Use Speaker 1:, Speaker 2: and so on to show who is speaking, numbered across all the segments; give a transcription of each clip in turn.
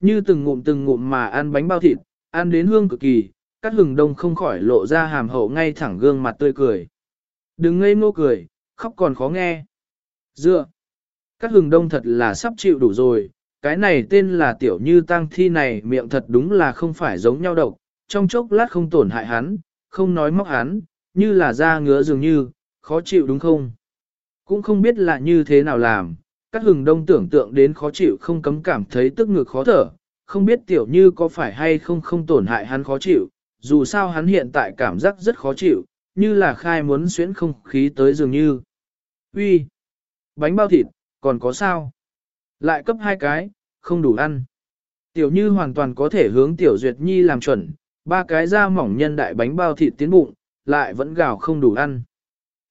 Speaker 1: Như từng ngụm từng ngụm mà ăn bánh bao thịt, ăn đến hương cực kỳ, cắt hừng đông không khỏi lộ ra hàm hậu ngay thẳng gương mặt tươi cười. Đừng ngây ngô cười, khóc còn khó nghe. Dựa, cắt hừng đông thật là sắp chịu đủ rồi, cái này tên là tiểu như tăng thi này miệng thật đúng là không phải giống nhau độc, trong chốc lát không tổn hại hắn, không nói móc hắn, như là da ngứa dường như, khó chịu đúng không? Cũng không biết là như thế nào làm, các hừng đông tưởng tượng đến khó chịu không cấm cảm thấy tức ngực khó thở, không biết tiểu như có phải hay không không tổn hại hắn khó chịu, dù sao hắn hiện tại cảm giác rất khó chịu, như là khai muốn xuyễn không khí tới dường như. Uy, Bánh bao thịt, còn có sao? Lại cấp hai cái, không đủ ăn. Tiểu như hoàn toàn có thể hướng tiểu duyệt nhi làm chuẩn, ba cái da mỏng nhân đại bánh bao thịt tiến bụng, lại vẫn gào không đủ ăn.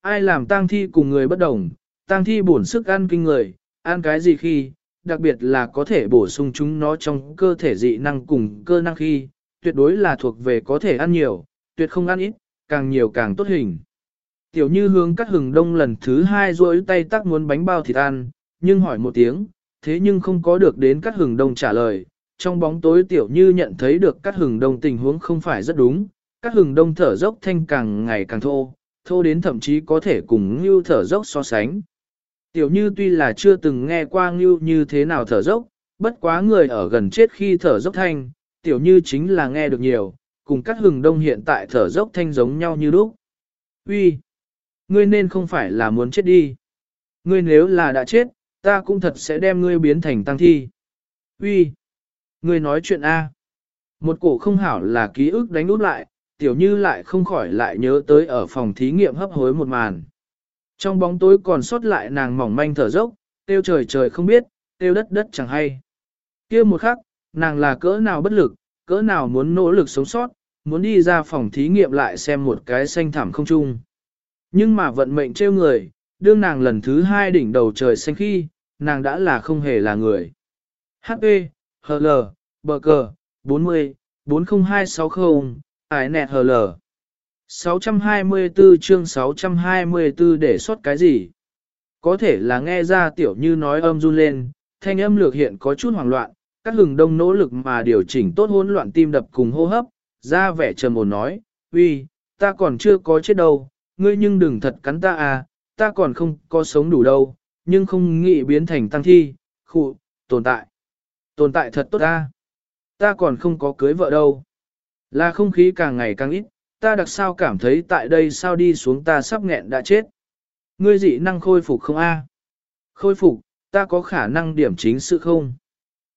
Speaker 1: Ai làm tang thi cùng người bất đồng, tang thi bổn sức ăn kinh người, ăn cái gì khi, đặc biệt là có thể bổ sung chúng nó trong cơ thể dị năng cùng cơ năng khi, tuyệt đối là thuộc về có thể ăn nhiều, tuyệt không ăn ít, càng nhiều càng tốt hình. Tiểu như hướng cắt hừng đông lần thứ hai rỗi tay tắc muốn bánh bao thịt ăn, nhưng hỏi một tiếng, thế nhưng không có được đến cắt hừng đông trả lời. Trong bóng tối tiểu như nhận thấy được cắt hừng đông tình huống không phải rất đúng, cắt hừng đông thở dốc thanh càng ngày càng thô, thô đến thậm chí có thể cùng như thở dốc so sánh. Tiểu như tuy là chưa từng nghe qua Ngưu như thế nào thở dốc, bất quá người ở gần chết khi thở dốc thanh, tiểu như chính là nghe được nhiều, cùng các hừng đông hiện tại thở dốc thanh giống nhau như lúc. Uy, Ngươi nên không phải là muốn chết đi. Ngươi nếu là đã chết, ta cũng thật sẽ đem ngươi biến thành tăng thi. Uy, Ngươi nói chuyện A. Một cổ không hảo là ký ức đánh út lại, tiểu như lại không khỏi lại nhớ tới ở phòng thí nghiệm hấp hối một màn. Trong bóng tối còn sót lại nàng mỏng manh thở dốc, tiêu trời trời không biết, tiêu đất đất chẳng hay. kia một khắc, nàng là cỡ nào bất lực, cỡ nào muốn nỗ lực sống sót, muốn đi ra phòng thí nghiệm lại xem một cái xanh thảm không chung. Nhưng mà vận mệnh trêu người, đương nàng lần thứ hai đỉnh đầu trời xanh khi, nàng đã là không hề là người. HP, HL, bờ cờ, 40, 40260, ải nẹt HL. 624 chương 624 để xuất cái gì? Có thể là nghe ra tiểu như nói âm run lên, thanh âm lược hiện có chút hoảng loạn, các hừng đông nỗ lực mà điều chỉnh tốt hỗn loạn tim đập cùng hô hấp, ra vẻ trầm ổn nói, uy, ta còn chưa có chết đâu, ngươi nhưng đừng thật cắn ta à, ta còn không có sống đủ đâu, nhưng không nghĩ biến thành tăng thi, khụ, tồn tại. Tồn tại thật tốt ta. Ta còn không có cưới vợ đâu. Là không khí càng ngày càng ít, ta đặc sao cảm thấy tại đây sao đi xuống ta sắp nghẹn đã chết. Ngươi dị năng khôi phục không a? Khôi phục, ta có khả năng điểm chính sự không?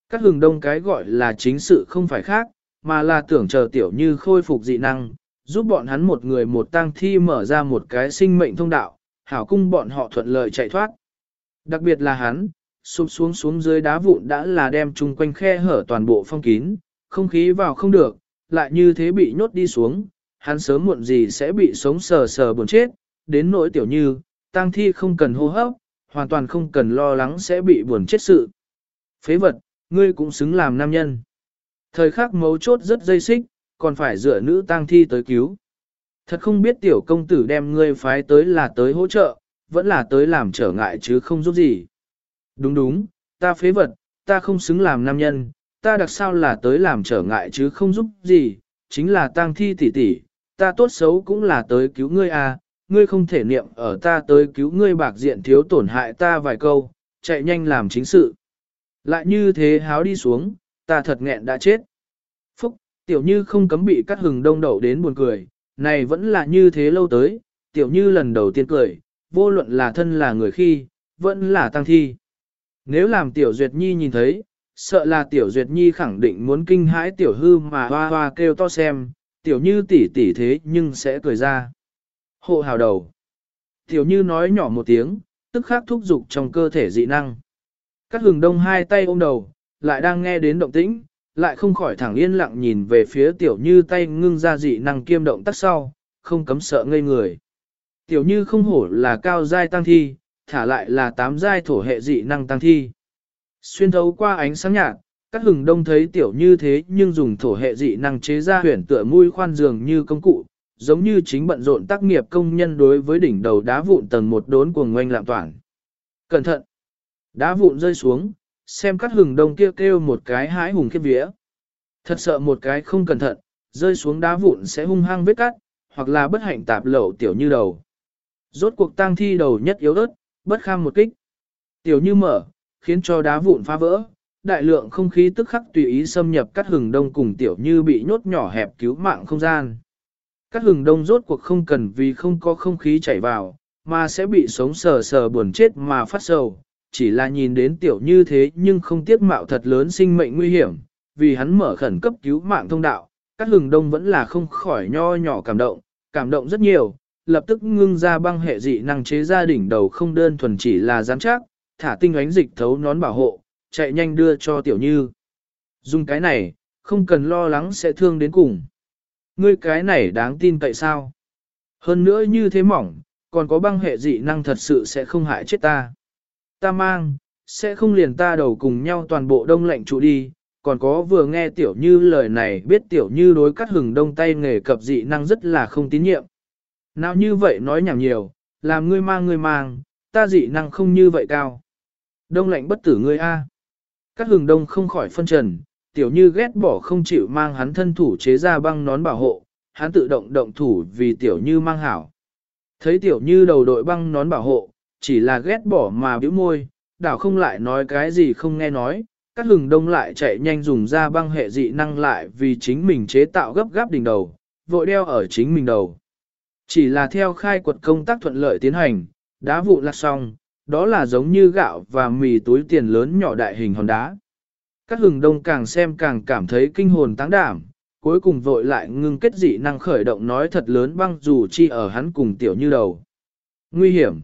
Speaker 1: Các hừng đông cái gọi là chính sự không phải khác, mà là tưởng chờ tiểu như khôi phục dị năng, giúp bọn hắn một người một tang thi mở ra một cái sinh mệnh thông đạo, hảo cung bọn họ thuận lợi chạy thoát. Đặc biệt là hắn, sụp xuống xuống dưới đá vụn đã là đem chung quanh khe hở toàn bộ phong kín, không khí vào không được, lại như thế bị nhốt đi xuống, hắn sớm muộn gì sẽ bị sống sờ sờ buồn chết, đến nỗi tiểu như, tang thi không cần hô hấp, hoàn toàn không cần lo lắng sẽ bị buồn chết sự. Phế vật, ngươi cũng xứng làm nam nhân. Thời khắc mấu chốt rất dây xích, còn phải dựa nữ tang thi tới cứu. Thật không biết tiểu công tử đem ngươi phái tới là tới hỗ trợ, vẫn là tới làm trở ngại chứ không giúp gì. Đúng đúng, ta phế vật, ta không xứng làm nam nhân, ta đặc sao là tới làm trở ngại chứ không giúp gì, chính là tang thi tỷ tỷ, ta tốt xấu cũng là tới cứu ngươi à, ngươi không thể niệm ở ta tới cứu ngươi bạc diện thiếu tổn hại ta vài câu, chạy nhanh làm chính sự. Lại như thế háo đi xuống, ta thật nghẹn đã chết. Phúc, tiểu như không cấm bị cắt hừng đông đậu đến buồn cười, này vẫn là như thế lâu tới, tiểu như lần đầu tiên cười, vô luận là thân là người khi, vẫn là tăng thi. Nếu làm tiểu duyệt nhi nhìn thấy, sợ là tiểu duyệt nhi khẳng định muốn kinh hãi tiểu hư mà hoa hoa kêu to xem, tiểu như tỷ tỷ thế nhưng sẽ cười ra. Hộ hào đầu. Tiểu như nói nhỏ một tiếng, tức khắc thúc dục trong cơ thể dị năng. Các hừng đông hai tay ôm đầu, lại đang nghe đến động tĩnh, lại không khỏi thẳng yên lặng nhìn về phía tiểu như tay ngưng ra dị năng kiêm động tác sau, không cấm sợ ngây người. Tiểu như không hổ là cao giai tăng thi, thả lại là tám giai thổ hệ dị năng tăng thi. Xuyên thấu qua ánh sáng nhạt, các hừng đông thấy tiểu như thế nhưng dùng thổ hệ dị năng chế ra huyển tựa mũi khoan dường như công cụ, giống như chính bận rộn tác nghiệp công nhân đối với đỉnh đầu đá vụn tầng một đốn cuồng ngoanh lạm toàn. Cẩn thận! Đá vụn rơi xuống, xem các hừng đông kia kêu, kêu một cái hái hùng khiếp vía. Thật sợ một cái không cẩn thận, rơi xuống đá vụn sẽ hung hăng vết cắt, hoặc là bất hạnh tạp lậu tiểu như đầu. Rốt cuộc tang thi đầu nhất yếu ớt, bất kham một kích. Tiểu như mở, khiến cho đá vụn phá vỡ, đại lượng không khí tức khắc tùy ý xâm nhập các hừng đông cùng tiểu như bị nhốt nhỏ hẹp cứu mạng không gian. Các hừng đông rốt cuộc không cần vì không có không khí chảy vào, mà sẽ bị sống sờ sờ buồn chết mà phát sầu. Chỉ là nhìn đến tiểu như thế nhưng không tiếc mạo thật lớn sinh mệnh nguy hiểm, vì hắn mở khẩn cấp cứu mạng thông đạo, các hừng đông vẫn là không khỏi nho nhỏ cảm động, cảm động rất nhiều, lập tức ngưng ra băng hệ dị năng chế ra đỉnh đầu không đơn thuần chỉ là giám chắc, thả tinh ánh dịch thấu nón bảo hộ, chạy nhanh đưa cho tiểu như. Dùng cái này, không cần lo lắng sẽ thương đến cùng. Ngươi cái này đáng tin tại sao? Hơn nữa như thế mỏng, còn có băng hệ dị năng thật sự sẽ không hại chết ta. Ta mang, sẽ không liền ta đầu cùng nhau toàn bộ đông lạnh trụ đi, còn có vừa nghe tiểu như lời này biết tiểu như đối cắt hừng đông tay nghề cập dị năng rất là không tín nhiệm. Nào như vậy nói nhảm nhiều, làm ngươi mang ngươi mang, ta dị năng không như vậy cao. Đông lạnh bất tử ngươi a các hừng đông không khỏi phân trần, tiểu như ghét bỏ không chịu mang hắn thân thủ chế ra băng nón bảo hộ, hắn tự động động thủ vì tiểu như mang hảo. Thấy tiểu như đầu đội băng nón bảo hộ, chỉ là ghét bỏ mà bĩu môi, đảo không lại nói cái gì không nghe nói, các hừng đông lại chạy nhanh dùng ra băng hệ dị năng lại vì chính mình chế tạo gấp gáp đỉnh đầu, vội đeo ở chính mình đầu. Chỉ là theo khai quật công tác thuận lợi tiến hành, đá vụ lạc xong, đó là giống như gạo và mì túi tiền lớn nhỏ đại hình hòn đá. Các hừng đông càng xem càng cảm thấy kinh hồn táng đảm, cuối cùng vội lại ngưng kết dị năng khởi động nói thật lớn băng dù chi ở hắn cùng tiểu như đầu. Nguy hiểm.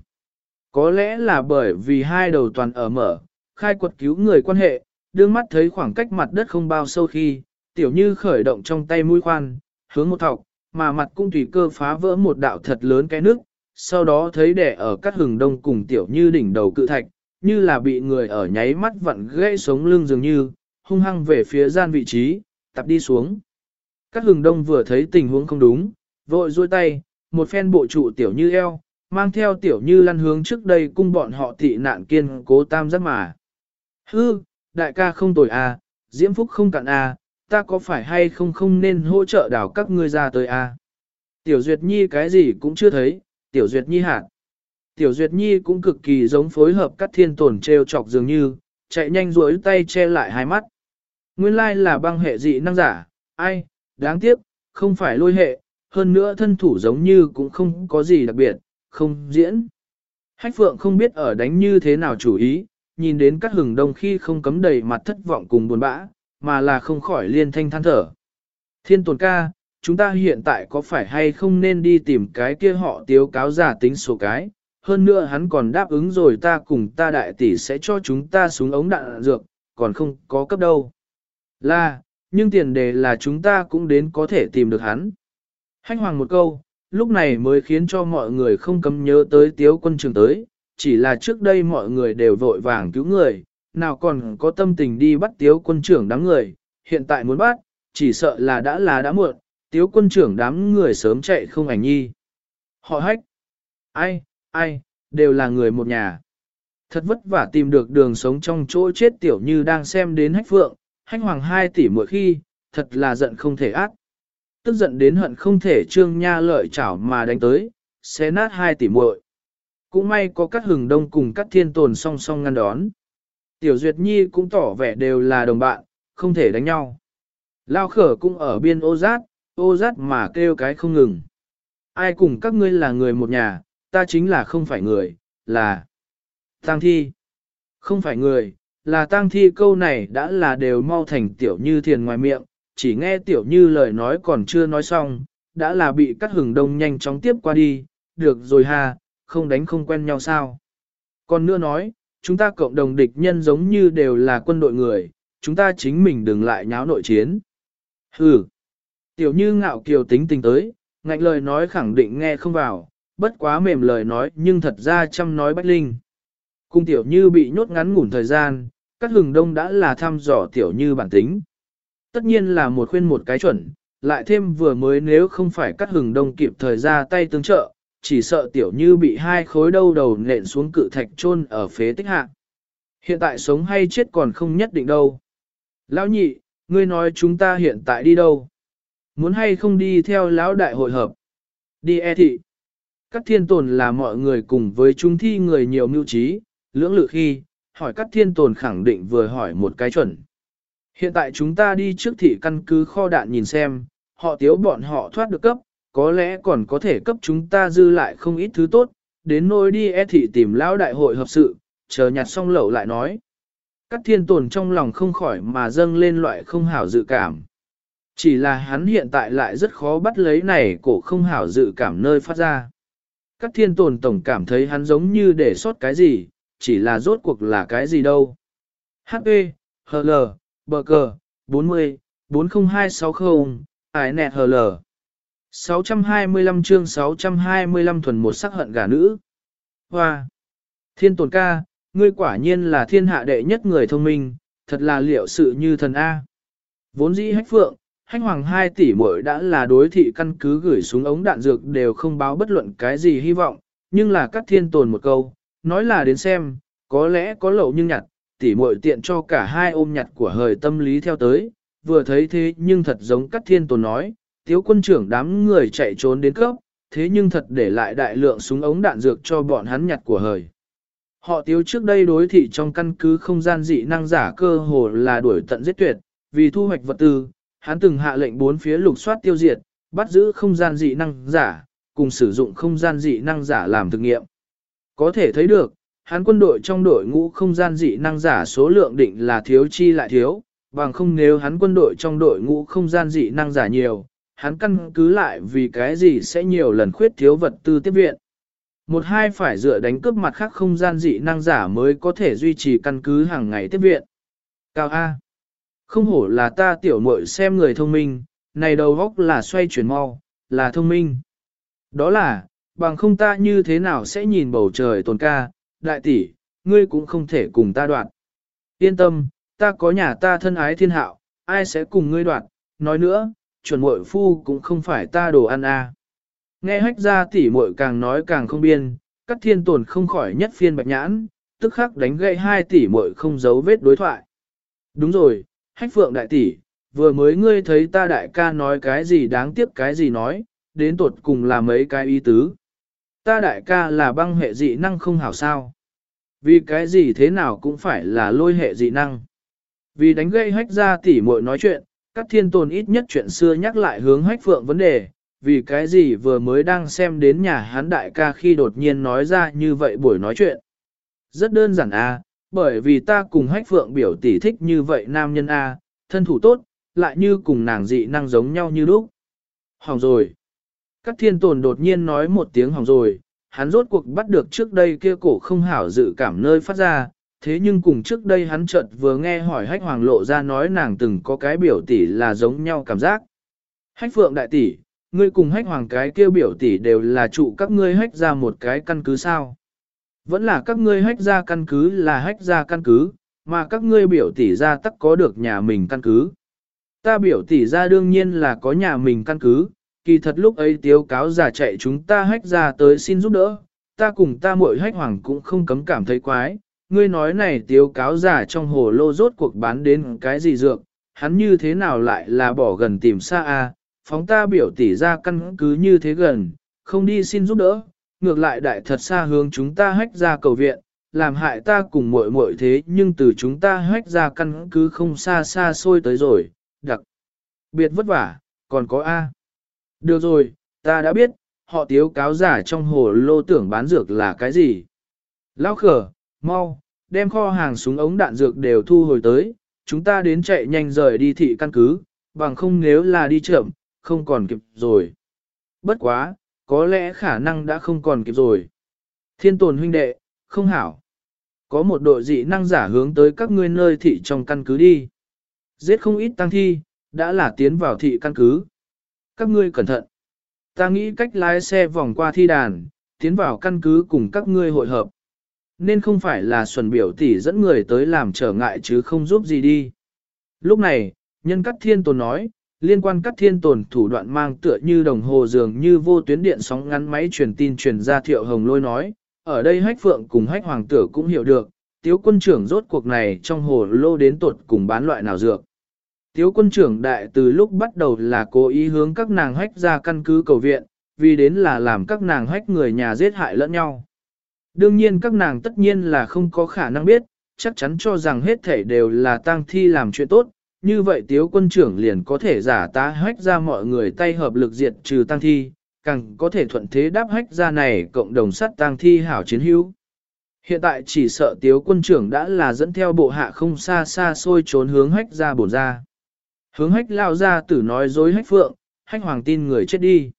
Speaker 1: Có lẽ là bởi vì hai đầu toàn ở mở, khai quật cứu người quan hệ, đương mắt thấy khoảng cách mặt đất không bao sâu khi, tiểu như khởi động trong tay mũi khoan, hướng một thọc, mà mặt cũng tùy cơ phá vỡ một đạo thật lớn cái nước, sau đó thấy đẻ ở các hừng đông cùng tiểu như đỉnh đầu cự thạch, như là bị người ở nháy mắt vặn gãy sống lưng dường như, hung hăng về phía gian vị trí, tập đi xuống. Các hừng đông vừa thấy tình huống không đúng, vội duỗi tay, một phen bộ trụ tiểu như eo, mang theo tiểu như lăn hướng trước đây cung bọn họ thị nạn kiên cố tam giác mà. Hư, đại ca không tồi à, diễm phúc không cạn à, ta có phải hay không không nên hỗ trợ đào các ngươi ra tới à. Tiểu Duyệt Nhi cái gì cũng chưa thấy, Tiểu Duyệt Nhi hạt. Tiểu Duyệt Nhi cũng cực kỳ giống phối hợp các thiên tổn treo chọc dường như, chạy nhanh duỗi tay che lại hai mắt. Nguyên lai là băng hệ dị năng giả, ai, đáng tiếc, không phải lôi hệ, hơn nữa thân thủ giống như cũng không có gì đặc biệt, không diễn. Hách phượng không biết ở đánh như thế nào chủ ý, nhìn đến các hừng đông khi không cấm đầy mặt thất vọng cùng buồn bã, mà là không khỏi liên thanh than thở. Thiên tồn ca, chúng ta hiện tại có phải hay không nên đi tìm cái kia họ tiếu cáo giả tính số cái, hơn nữa hắn còn đáp ứng rồi ta cùng ta đại tỷ sẽ cho chúng ta xuống ống đạn dược, còn không có cấp đâu. Là, nhưng tiền đề là chúng ta cũng đến có thể tìm được hắn. Hanh hoàng một câu, lúc này mới khiến cho mọi người không cấm nhớ tới tiếu quân trường tới, chỉ là trước đây mọi người đều vội vàng cứu người, nào còn có tâm tình đi bắt tiếu quân trưởng đám người, hiện tại muốn bắt, chỉ sợ là đã là đã muộn, tiếu quân trưởng đám người sớm chạy không ảnh nhi. Họ hách, ai, ai, đều là người một nhà. Thật vất vả tìm được đường sống trong chỗ chết tiểu như đang xem đến hách phượng, hách hoàng hai tỷ mỗi khi, thật là giận không thể ác. Tức giận đến hận không thể trương nha lợi chảo mà đánh tới, xé nát hai tỷ muội. Cũng may có các hừng đông cùng các thiên tồn song song ngăn đón. Tiểu Duyệt Nhi cũng tỏ vẻ đều là đồng bạn, không thể đánh nhau. Lao khở cũng ở biên ô giác, ô giác mà kêu cái không ngừng. Ai cùng các ngươi là người một nhà, ta chính là không phải người, là tang thi. Không phải người, là tang thi câu này đã là đều mau thành tiểu như thiền ngoài miệng, chỉ nghe tiểu như lời nói còn chưa nói xong, đã là bị cắt hừng đông nhanh chóng tiếp qua đi, được rồi ha, không đánh không quen nhau sao. Còn nữa nói, chúng ta cộng đồng địch nhân giống như đều là quân đội người, chúng ta chính mình đừng lại nháo nội chiến. Hừ. Tiểu như ngạo kiều tính tình tới, ngạnh lời nói khẳng định nghe không vào, bất quá mềm lời nói nhưng thật ra chăm nói bách linh. Cung tiểu như bị nhốt ngắn ngủn thời gian, các hừng đông đã là thăm dò tiểu như bản tính. Tất nhiên là một khuyên một cái chuẩn, lại thêm vừa mới nếu không phải các hừng đông kịp thời ra tay tương trợ, chỉ sợ tiểu như bị hai khối đâu đầu nện xuống cự thạch chôn ở phế tích hạ. Hiện tại sống hay chết còn không nhất định đâu. Lão nhị, ngươi nói chúng ta hiện tại đi đâu? Muốn hay không đi theo lão đại hội hợp? Đi e thị. Các thiên tồn là mọi người cùng với chúng thi người nhiều mưu trí, lưỡng lự khi, hỏi các thiên tồn khẳng định vừa hỏi một cái chuẩn. Hiện tại chúng ta đi trước thị căn cứ kho đạn nhìn xem, họ tiếu bọn họ thoát được cấp, có lẽ còn có thể cấp chúng ta dư lại không ít thứ tốt, đến nỗi đi e thị tìm lão đại hội hợp sự, chờ nhặt xong lẩu lại nói. Các thiên tồn trong lòng không khỏi mà dâng lên loại không hảo dự cảm. Chỉ là hắn hiện tại lại rất khó bắt lấy này cổ không hảo dự cảm nơi phát ra. Các thiên tồn tổng cảm thấy hắn giống như để sót cái gì, chỉ là rốt cuộc là cái gì đâu. HP, HL, bờ cờ, 40, 40260, ải nẹt HL. 625 chương 625 thuần một sắc hận gà nữ. Hoa! Thiên tồn ca, ngươi quả nhiên là thiên hạ đệ nhất người thông minh, thật là liệu sự như thần A. Vốn dĩ hách phượng, hách hoàng 2 tỷ muội đã là đối thị căn cứ gửi xuống ống đạn dược đều không báo bất luận cái gì hy vọng, nhưng là các thiên tồn một câu, nói là đến xem, có lẽ có lậu nhưng nhặt, tỷ muội tiện cho cả hai ôm nhặt của hời tâm lý theo tới, vừa thấy thế nhưng thật giống các thiên tồn nói, tiếu quân trưởng đám người chạy trốn đến cấp, thế nhưng thật để lại đại lượng súng ống đạn dược cho bọn hắn nhặt của hời. Họ tiếu trước đây đối thị trong căn cứ không gian dị năng giả cơ hồ là đuổi tận giết tuyệt, vì thu hoạch vật tư, hắn từng hạ lệnh bốn phía lục soát tiêu diệt, bắt giữ không gian dị năng giả, cùng sử dụng không gian dị năng giả làm thực nghiệm. Có thể thấy được, hắn quân đội trong đội ngũ không gian dị năng giả số lượng định là thiếu chi lại thiếu, bằng không nếu hắn quân đội trong đội ngũ không gian dị năng giả nhiều, hắn căn cứ lại vì cái gì sẽ nhiều lần khuyết thiếu vật tư tiếp viện. Một hai phải dựa đánh cướp mặt khác không gian dị năng giả mới có thể duy trì căn cứ hàng ngày tiếp viện. Cao A. Không hổ là ta tiểu muội xem người thông minh, này đầu góc là xoay chuyển mau, là thông minh. Đó là, bằng không ta như thế nào sẽ nhìn bầu trời tồn ca, đại tỷ, ngươi cũng không thể cùng ta đoạn. Yên tâm, ta có nhà ta thân ái thiên hạo, ai sẽ cùng ngươi đoạn, nói nữa, chuẩn muội phu cũng không phải ta đồ ăn a. Nghe hách ra tỷ muội càng nói càng không biên, các thiên tồn không khỏi nhất phiên bạch nhãn, tức khắc đánh gậy hai tỷ muội không giấu vết đối thoại. Đúng rồi, hách phượng đại tỷ, vừa mới ngươi thấy ta đại ca nói cái gì đáng tiếc cái gì nói, đến tột cùng là mấy cái ý tứ. Ta đại ca là băng hệ dị năng không hảo sao. Vì cái gì thế nào cũng phải là lôi hệ dị năng. Vì đánh gây hách ra tỷ muội nói chuyện, các thiên tồn ít nhất chuyện xưa nhắc lại hướng hách phượng vấn đề, vì cái gì vừa mới đang xem đến nhà hán đại ca khi đột nhiên nói ra như vậy buổi nói chuyện. Rất đơn giản à, bởi vì ta cùng hách phượng biểu tỷ thích như vậy nam nhân a, thân thủ tốt, lại như cùng nàng dị năng giống nhau như lúc. Hỏng rồi. Các thiên tồn đột nhiên nói một tiếng hỏng rồi, hắn rốt cuộc bắt được trước đây kia cổ không hảo dự cảm nơi phát ra, thế nhưng cùng trước đây hắn chợt vừa nghe hỏi hách hoàng lộ ra nói nàng từng có cái biểu tỷ là giống nhau cảm giác. Hách phượng đại tỷ, ngươi cùng hách hoàng cái kêu biểu tỷ đều là trụ các ngươi hách ra một cái căn cứ sao. Vẫn là các ngươi hách ra căn cứ là hách ra căn cứ, mà các ngươi biểu tỷ ra tắc có được nhà mình căn cứ. Ta biểu tỷ ra đương nhiên là có nhà mình căn cứ, kỳ thật lúc ấy tiếu cáo giả chạy chúng ta hách ra tới xin giúp đỡ, ta cùng ta muội hách hoàng cũng không cấm cảm thấy quái, ngươi nói này tiếu cáo giả trong hồ lô rốt cuộc bán đến cái gì dược, hắn như thế nào lại là bỏ gần tìm xa a phóng ta biểu tỷ ra căn cứ như thế gần, không đi xin giúp đỡ, ngược lại đại thật xa hướng chúng ta hách ra cầu viện, làm hại ta cùng muội muội thế nhưng từ chúng ta hách ra căn cứ không xa xa xôi tới rồi, đặc biệt vất vả, còn có A. Được rồi, ta đã biết, họ tiếu cáo giả trong hồ lô tưởng bán dược là cái gì. Lão khở, mau, đem kho hàng súng ống đạn dược đều thu hồi tới, chúng ta đến chạy nhanh rời đi thị căn cứ, bằng không nếu là đi chậm, không còn kịp rồi. Bất quá, có lẽ khả năng đã không còn kịp rồi. Thiên tồn huynh đệ, không hảo. Có một đội dị năng giả hướng tới các ngươi nơi thị trong căn cứ đi. Giết không ít tăng thi, đã là tiến vào thị căn cứ. Các ngươi cẩn thận. Ta nghĩ cách lái xe vòng qua thi đàn, tiến vào căn cứ cùng các ngươi hội hợp. Nên không phải là xuẩn biểu tỷ dẫn người tới làm trở ngại chứ không giúp gì đi. Lúc này, nhân cắt thiên tồn nói, liên quan các thiên tồn thủ đoạn mang tựa như đồng hồ dường như vô tuyến điện sóng ngắn máy truyền tin truyền ra thiệu hồng lôi nói, ở đây hách phượng cùng hách hoàng tử cũng hiểu được, tiếu quân trưởng rốt cuộc này trong hồ lô đến tuột cùng bán loại nào dược. Tiếu quân trưởng đại từ lúc bắt đầu là cố ý hướng các nàng hách ra căn cứ cầu viện, vì đến là làm các nàng hách người nhà giết hại lẫn nhau. Đương nhiên các nàng tất nhiên là không có khả năng biết, chắc chắn cho rằng hết thể đều là tang thi làm chuyện tốt, như vậy tiếu quân trưởng liền có thể giả tá hách ra mọi người tay hợp lực diệt trừ tăng thi, càng có thể thuận thế đáp hách ra này cộng đồng sát tăng thi hảo chiến hữu. Hiện tại chỉ sợ tiếu quân trưởng đã là dẫn theo bộ hạ không xa xa xôi trốn hướng hách ra bổn ra. Hướng hách lao ra tử nói dối hách phượng, hách hoàng tin người chết đi.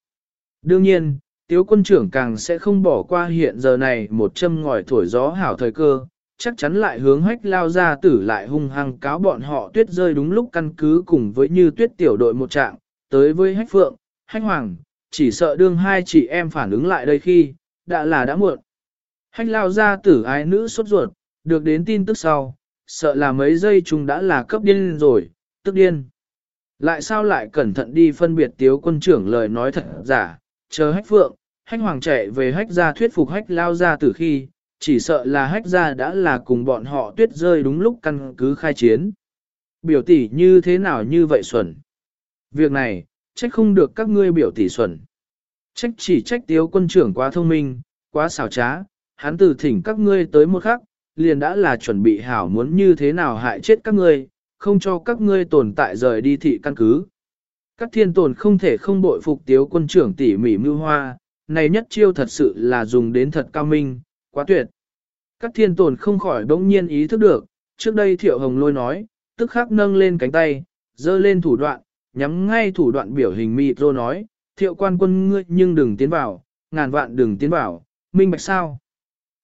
Speaker 1: Đương nhiên, tiếu quân trưởng càng sẽ không bỏ qua hiện giờ này một châm ngòi thổi gió hảo thời cơ, chắc chắn lại hướng hách lao ra tử lại hung hăng cáo bọn họ tuyết rơi đúng lúc căn cứ cùng với như tuyết tiểu đội một trạng, tới với hách phượng, hách hoàng, chỉ sợ đương hai chị em phản ứng lại đây khi, đã là đã muộn. Hách lao ra tử ái nữ sốt ruột, được đến tin tức sau, sợ là mấy giây chúng đã là cấp điên rồi, tức điên. Lại sao lại cẩn thận đi phân biệt tiếu quân trưởng lời nói thật giả, chờ hách phượng, hách hoàng chạy về hách ra thuyết phục hách lao ra tử khi, chỉ sợ là hách ra đã là cùng bọn họ tuyết rơi đúng lúc căn cứ khai chiến. Biểu tỷ như thế nào như vậy xuẩn? Việc này, trách không được các ngươi biểu tỷ xuẩn. Trách chỉ trách tiếu quân trưởng quá thông minh, quá xảo trá, hắn từ thỉnh các ngươi tới một khắc, liền đã là chuẩn bị hảo muốn như thế nào hại chết các ngươi, không cho các ngươi tồn tại rời đi thị căn cứ. Các thiên tồn không thể không bội phục tiếu quân trưởng tỉ mỉ mưu hoa, này nhất chiêu thật sự là dùng đến thật cao minh, quá tuyệt. Các thiên tồn không khỏi đống nhiên ý thức được, trước đây thiệu hồng lôi nói, tức khắc nâng lên cánh tay, dơ lên thủ đoạn, nhắm ngay thủ đoạn biểu hình mịt rô nói, thiệu quan quân ngươi nhưng đừng tiến vào, ngàn vạn đừng tiến vào, minh bạch sao.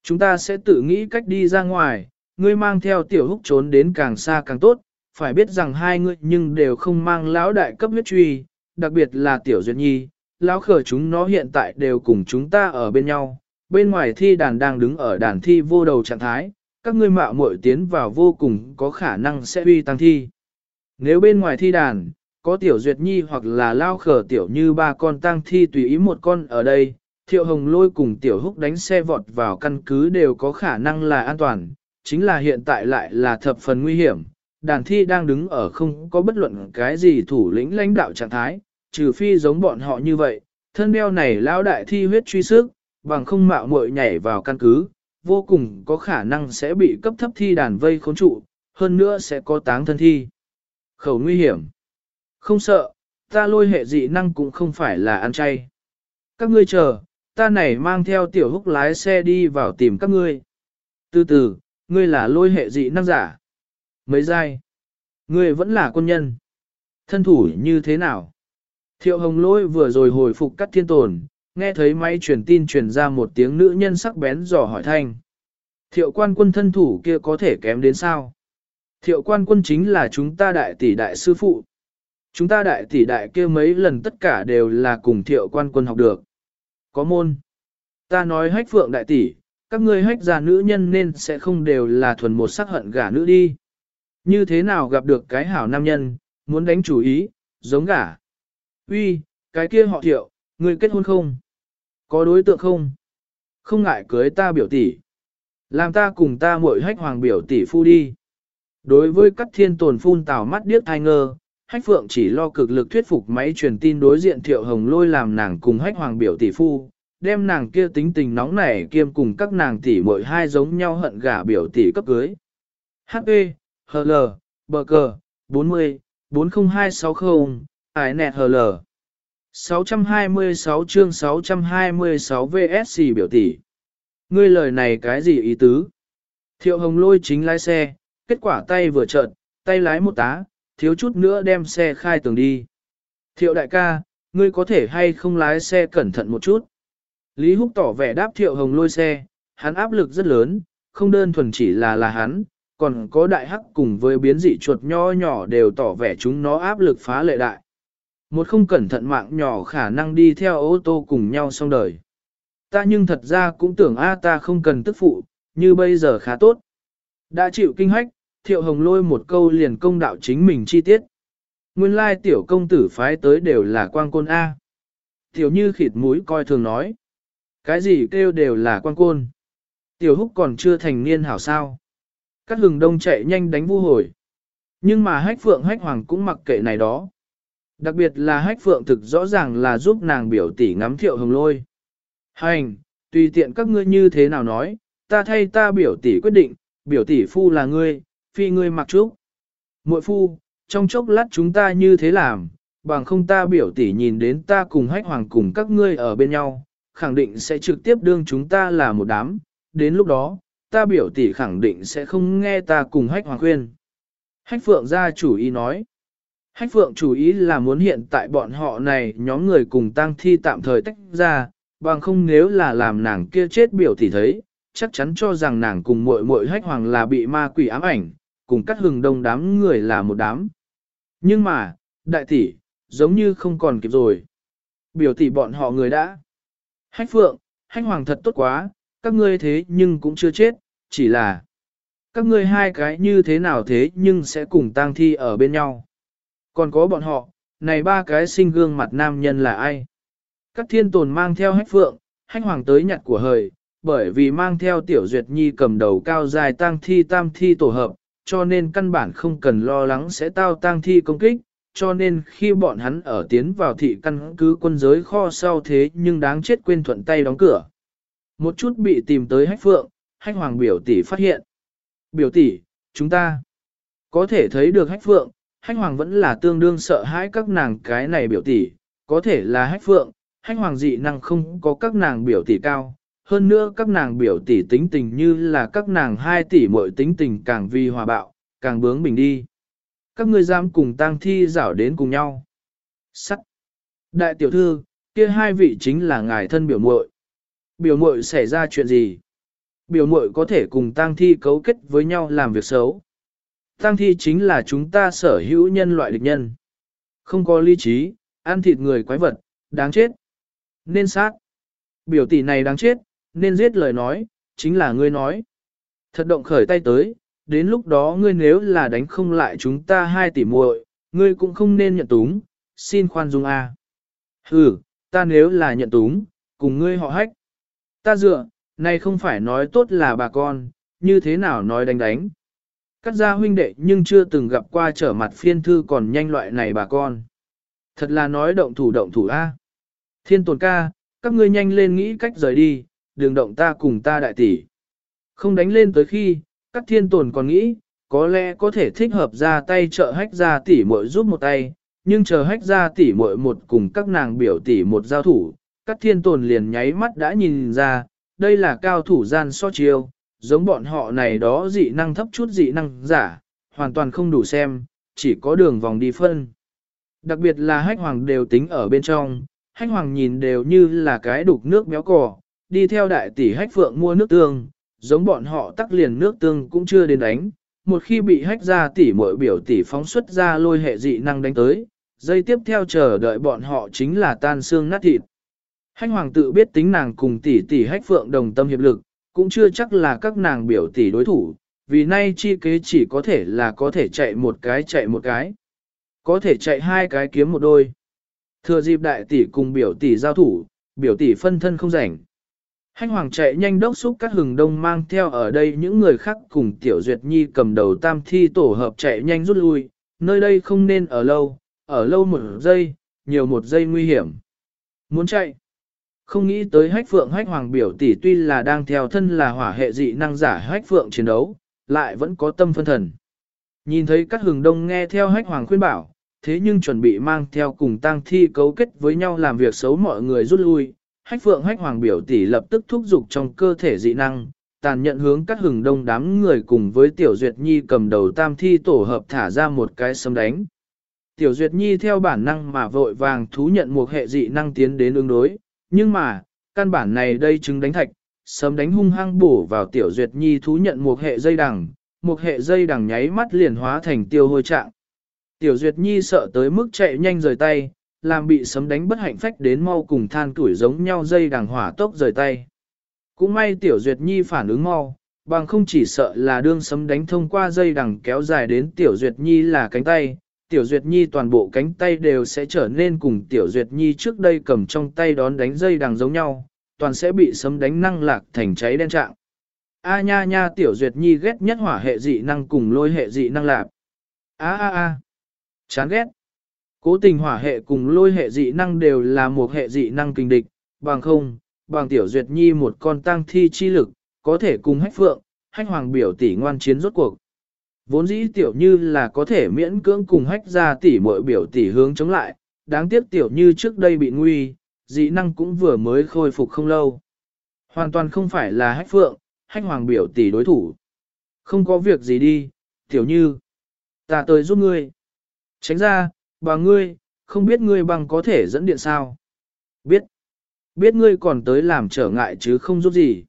Speaker 1: Chúng ta sẽ tự nghĩ cách đi ra ngoài, ngươi mang theo tiểu húc trốn đến càng xa càng tốt, phải biết rằng hai ngươi nhưng đều không mang lão đại cấp huyết truy, đặc biệt là tiểu duyệt nhi, lão khở chúng nó hiện tại đều cùng chúng ta ở bên nhau, bên ngoài thi đàn đang đứng ở đàn thi vô đầu trạng thái, các ngươi mạo muội tiến vào vô cùng có khả năng sẽ uy tăng thi. Nếu bên ngoài thi đàn, có tiểu duyệt nhi hoặc là lao khở tiểu như ba con tăng thi tùy ý một con ở đây, thiệu hồng lôi cùng tiểu húc đánh xe vọt vào căn cứ đều có khả năng là an toàn, chính là hiện tại lại là thập phần nguy hiểm, đàn thi đang đứng ở không có bất luận cái gì thủ lĩnh lãnh đạo trạng thái, trừ phi giống bọn họ như vậy, thân đeo này lao đại thi huyết truy sức, bằng không mạo muội nhảy vào căn cứ, vô cùng có khả năng sẽ bị cấp thấp thi đàn vây khốn trụ, hơn nữa sẽ có táng thân thi. Khẩu nguy hiểm. Không sợ, ta lôi hệ dị năng cũng không phải là ăn chay. Các ngươi chờ, ta này mang theo tiểu húc lái xe đi vào tìm các ngươi. Từ từ, ngươi là lôi hệ dị năng giả. Mấy giai? Ngươi vẫn là quân nhân. Thân thủ như thế nào? Thiệu hồng lôi vừa rồi hồi phục cắt thiên tồn, nghe thấy máy truyền tin truyền ra một tiếng nữ nhân sắc bén dò hỏi thanh. Thiệu quan quân thân thủ kia có thể kém đến sao? Thiệu quan quân chính là chúng ta đại tỷ đại sư phụ. Chúng ta đại tỷ đại kia mấy lần tất cả đều là cùng thiệu quan quân học được. Có môn. Ta nói hách phượng đại tỷ, các ngươi hách già nữ nhân nên sẽ không đều là thuần một sắc hận gả nữ đi. Như thế nào gặp được cái hảo nam nhân, muốn đánh chủ ý, giống gả. Uy, cái kia họ thiệu, ngươi kết hôn không? Có đối tượng không? Không ngại cưới ta biểu tỷ. Làm ta cùng ta muội hách hoàng biểu tỷ phu đi. Đối với các thiên tồn phun tào mắt điếc thai ngơ, hách phượng chỉ lo cực lực thuyết phục máy truyền tin đối diện thiệu hồng lôi làm nàng cùng hách hoàng biểu tỷ phu, đem nàng kia tính tình nóng nảy kiêm cùng các nàng tỷ muội hai giống nhau hận gả biểu tỷ cấp cưới. HP, HL, bờ cờ, 40, 40260, ải nẹt HL. 626 chương 626 VSC biểu tỷ. Ngươi lời này cái gì ý tứ? Thiệu hồng lôi chính lái xe, kết quả tay vừa trợn, tay lái một tá, thiếu chút nữa đem xe khai tường đi. Thiệu đại ca, ngươi có thể hay không lái xe cẩn thận một chút. Lý Húc tỏ vẻ đáp thiệu hồng lôi xe, hắn áp lực rất lớn, không đơn thuần chỉ là là hắn, còn có đại hắc cùng với biến dị chuột nho nhỏ đều tỏ vẻ chúng nó áp lực phá lệ đại. Một không cẩn thận mạng nhỏ khả năng đi theo ô tô cùng nhau xong đời. Ta nhưng thật ra cũng tưởng a ta không cần tức phụ, như bây giờ khá tốt. Đã chịu kinh hách, thiệu hồng lôi một câu liền công đạo chính mình chi tiết. Nguyên lai tiểu công tử phái tới đều là quang côn A. Tiểu như khịt mũi coi thường nói. Cái gì kêu đều là quang côn. Tiểu húc còn chưa thành niên hảo sao. Các hừng đông chạy nhanh đánh vu hồi. Nhưng mà hách phượng hách hoàng cũng mặc kệ này đó. Đặc biệt là hách phượng thực rõ ràng là giúp nàng biểu tỷ ngắm thiệu hồng lôi. Hành, tùy tiện các ngươi như thế nào nói, ta thay ta biểu tỷ quyết định, biểu tỷ phu là ngươi, phi ngươi mặc trúc. Muội phu, trong chốc lát chúng ta như thế làm, bằng không ta biểu tỷ nhìn đến ta cùng hách hoàng cùng các ngươi ở bên nhau, khẳng định sẽ trực tiếp đương chúng ta là một đám, đến lúc đó, ta biểu tỷ khẳng định sẽ không nghe ta cùng hách hoàng khuyên. Hách phượng ra chủ ý nói. Hách phượng chủ ý là muốn hiện tại bọn họ này nhóm người cùng tang thi tạm thời tách ra, bằng không nếu là làm nàng kia chết biểu tỷ thấy, chắc chắn cho rằng nàng cùng muội muội hách hoàng là bị ma quỷ ám ảnh, cùng cắt hừng đông đám người là một đám. Nhưng mà, đại tỷ, giống như không còn kịp rồi. Biểu tỷ bọn họ người đã. Hách phượng, hách hoàng thật tốt quá, các ngươi thế nhưng cũng chưa chết, chỉ là các ngươi hai cái như thế nào thế nhưng sẽ cùng tang thi ở bên nhau. Còn có bọn họ, này ba cái sinh gương mặt nam nhân là ai? Các thiên tồn mang theo hách phượng, hách hoàng tới nhặt của hời, bởi vì mang theo tiểu duyệt nhi cầm đầu cao dài tang thi tam thi tổ hợp, cho nên căn bản không cần lo lắng sẽ tao tang thi công kích, cho nên khi bọn hắn ở tiến vào thị căn cứ quân giới kho sau thế nhưng đáng chết quên thuận tay đóng cửa. Một chút bị tìm tới hách phượng, hách hoàng biểu tỷ phát hiện. Biểu tỷ, chúng ta có thể thấy được hách phượng, hách hoàng vẫn là tương đương sợ hãi các nàng cái này biểu tỷ, có thể là hách phượng, hách hoàng dị năng không có các nàng biểu tỷ cao. Hơn nữa các nàng biểu tỷ tính tình như là các nàng hai tỷ mỗi tính tình càng vi hòa bạo, càng bướng bình đi. Các ngươi dám cùng tang thi rảo đến cùng nhau. Sắc. Đại tiểu thư, kia hai vị chính là ngài thân biểu muội. Biểu muội xảy ra chuyện gì? Biểu muội có thể cùng tang thi cấu kết với nhau làm việc xấu. Tang thi chính là chúng ta sở hữu nhân loại địch nhân. Không có lý trí, ăn thịt người quái vật, đáng chết. Nên sát. Biểu tỷ này đáng chết, nên giết lời nói, chính là ngươi nói. Thật động khởi tay tới, đến lúc đó ngươi nếu là đánh không lại chúng ta hai tỷ muội, ngươi cũng không nên nhận túng, xin khoan dung a. À. Ừ, ta nếu là nhận túng, cùng ngươi họ hách. Ta dựa, này không phải nói tốt là bà con, như thế nào nói đánh đánh. Cắt ra huynh đệ nhưng chưa từng gặp qua trở mặt phiên thư còn nhanh loại này bà con. Thật là nói động thủ động thủ a. Thiên tồn ca, các ngươi nhanh lên nghĩ cách rời đi, đừng động ta cùng ta đại tỷ. Không đánh lên tới khi, các thiên tồn còn nghĩ, có lẽ có thể thích hợp ra tay trợ hách ra tỷ muội giúp một tay, nhưng chờ hách ra tỷ muội một cùng các nàng biểu tỷ một giao thủ, các thiên tồn liền nháy mắt đã nhìn ra, đây là cao thủ gian so chiêu, giống bọn họ này đó dị năng thấp chút dị năng giả, hoàn toàn không đủ xem, chỉ có đường vòng đi phân. Đặc biệt là hách hoàng đều tính ở bên trong, hách hoàng nhìn đều như là cái đục nước béo cò, đi theo đại tỷ hách phượng mua nước tương, giống bọn họ tắc liền nước tương cũng chưa đến đánh, một khi bị hách ra tỷ muội biểu tỷ phóng xuất ra lôi hệ dị năng đánh tới, dây tiếp theo chờ đợi bọn họ chính là tan xương nát thịt. Hách hoàng tự biết tính nàng cùng tỷ tỷ hách phượng đồng tâm hiệp lực, cũng chưa chắc là các nàng biểu tỷ đối thủ, vì nay chi kế chỉ có thể là có thể chạy một cái chạy một cái. Có thể chạy hai cái kiếm một đôi. Thừa dịp đại tỷ cùng biểu tỷ giao thủ, biểu tỷ phân thân không rảnh. hanh hoàng chạy nhanh đốc xúc các hừng đông mang theo ở đây những người khác cùng tiểu duyệt nhi cầm đầu tam thi tổ hợp chạy nhanh rút lui, nơi đây không nên ở lâu, ở lâu một giây, nhiều một giây nguy hiểm. Muốn chạy, không nghĩ tới hách phượng hách hoàng biểu tỷ tuy là đang theo thân là hỏa hệ dị năng giả hách phượng chiến đấu, lại vẫn có tâm phân thần. Nhìn thấy các hừng đông nghe theo hách hoàng khuyên bảo, thế nhưng chuẩn bị mang theo cùng tang thi cấu kết với nhau làm việc xấu mọi người rút lui. Hách phượng hách hoàng biểu tỷ lập tức thúc giục trong cơ thể dị năng, tàn nhận hướng các hừng đông đám người cùng với tiểu duyệt nhi cầm đầu tam thi tổ hợp thả ra một cái sấm đánh. Tiểu duyệt nhi theo bản năng mà vội vàng thú nhận một hệ dị năng tiến đến ứng đối, nhưng mà, căn bản này đây chứng đánh thạch, sớm đánh hung hăng bổ vào tiểu duyệt nhi thú nhận một hệ dây đằng, một hệ dây đằng nháy mắt liền hóa thành tiêu hôi trạng. Tiểu duyệt nhi sợ tới mức chạy nhanh rời tay, làm bị sấm đánh bất hạnh phách đến mau cùng than tuổi giống nhau dây đằng hỏa tốc rời tay. Cũng may tiểu duyệt nhi phản ứng mau, bằng không chỉ sợ là đương sấm đánh thông qua dây đằng kéo dài đến tiểu duyệt nhi là cánh tay, Tiểu Duyệt Nhi toàn bộ cánh tay đều sẽ trở nên cùng Tiểu Duyệt Nhi trước đây cầm trong tay đón đánh dây đằng giống nhau, toàn sẽ bị sấm đánh năng lạc thành cháy đen trạng. A nha nha tiểu duyệt nhi ghét nhất hỏa hệ dị năng cùng lôi hệ dị năng lạc. A a a. Chán ghét. Cố tình hỏa hệ cùng lôi hệ dị năng đều là một hệ dị năng kinh địch, bằng không, bằng tiểu duyệt nhi một con tăng thi chi lực, có thể cùng hách phượng, hách hoàng biểu tỷ ngoan chiến rốt cuộc. Vốn dĩ tiểu như là có thể miễn cưỡng cùng hách ra tỷ mọi biểu tỷ hướng chống lại, đáng tiếc tiểu như trước đây bị nguy, dị năng cũng vừa mới khôi phục không lâu. Hoàn toàn không phải là hách phượng, hách hoàng biểu tỷ đối thủ. Không có việc gì đi, tiểu như. Ta tới giúp ngươi. Tránh ra, bà ngươi, không biết ngươi bằng có thể dẫn điện sao. Biết. Biết ngươi còn tới làm trở ngại chứ không giúp gì.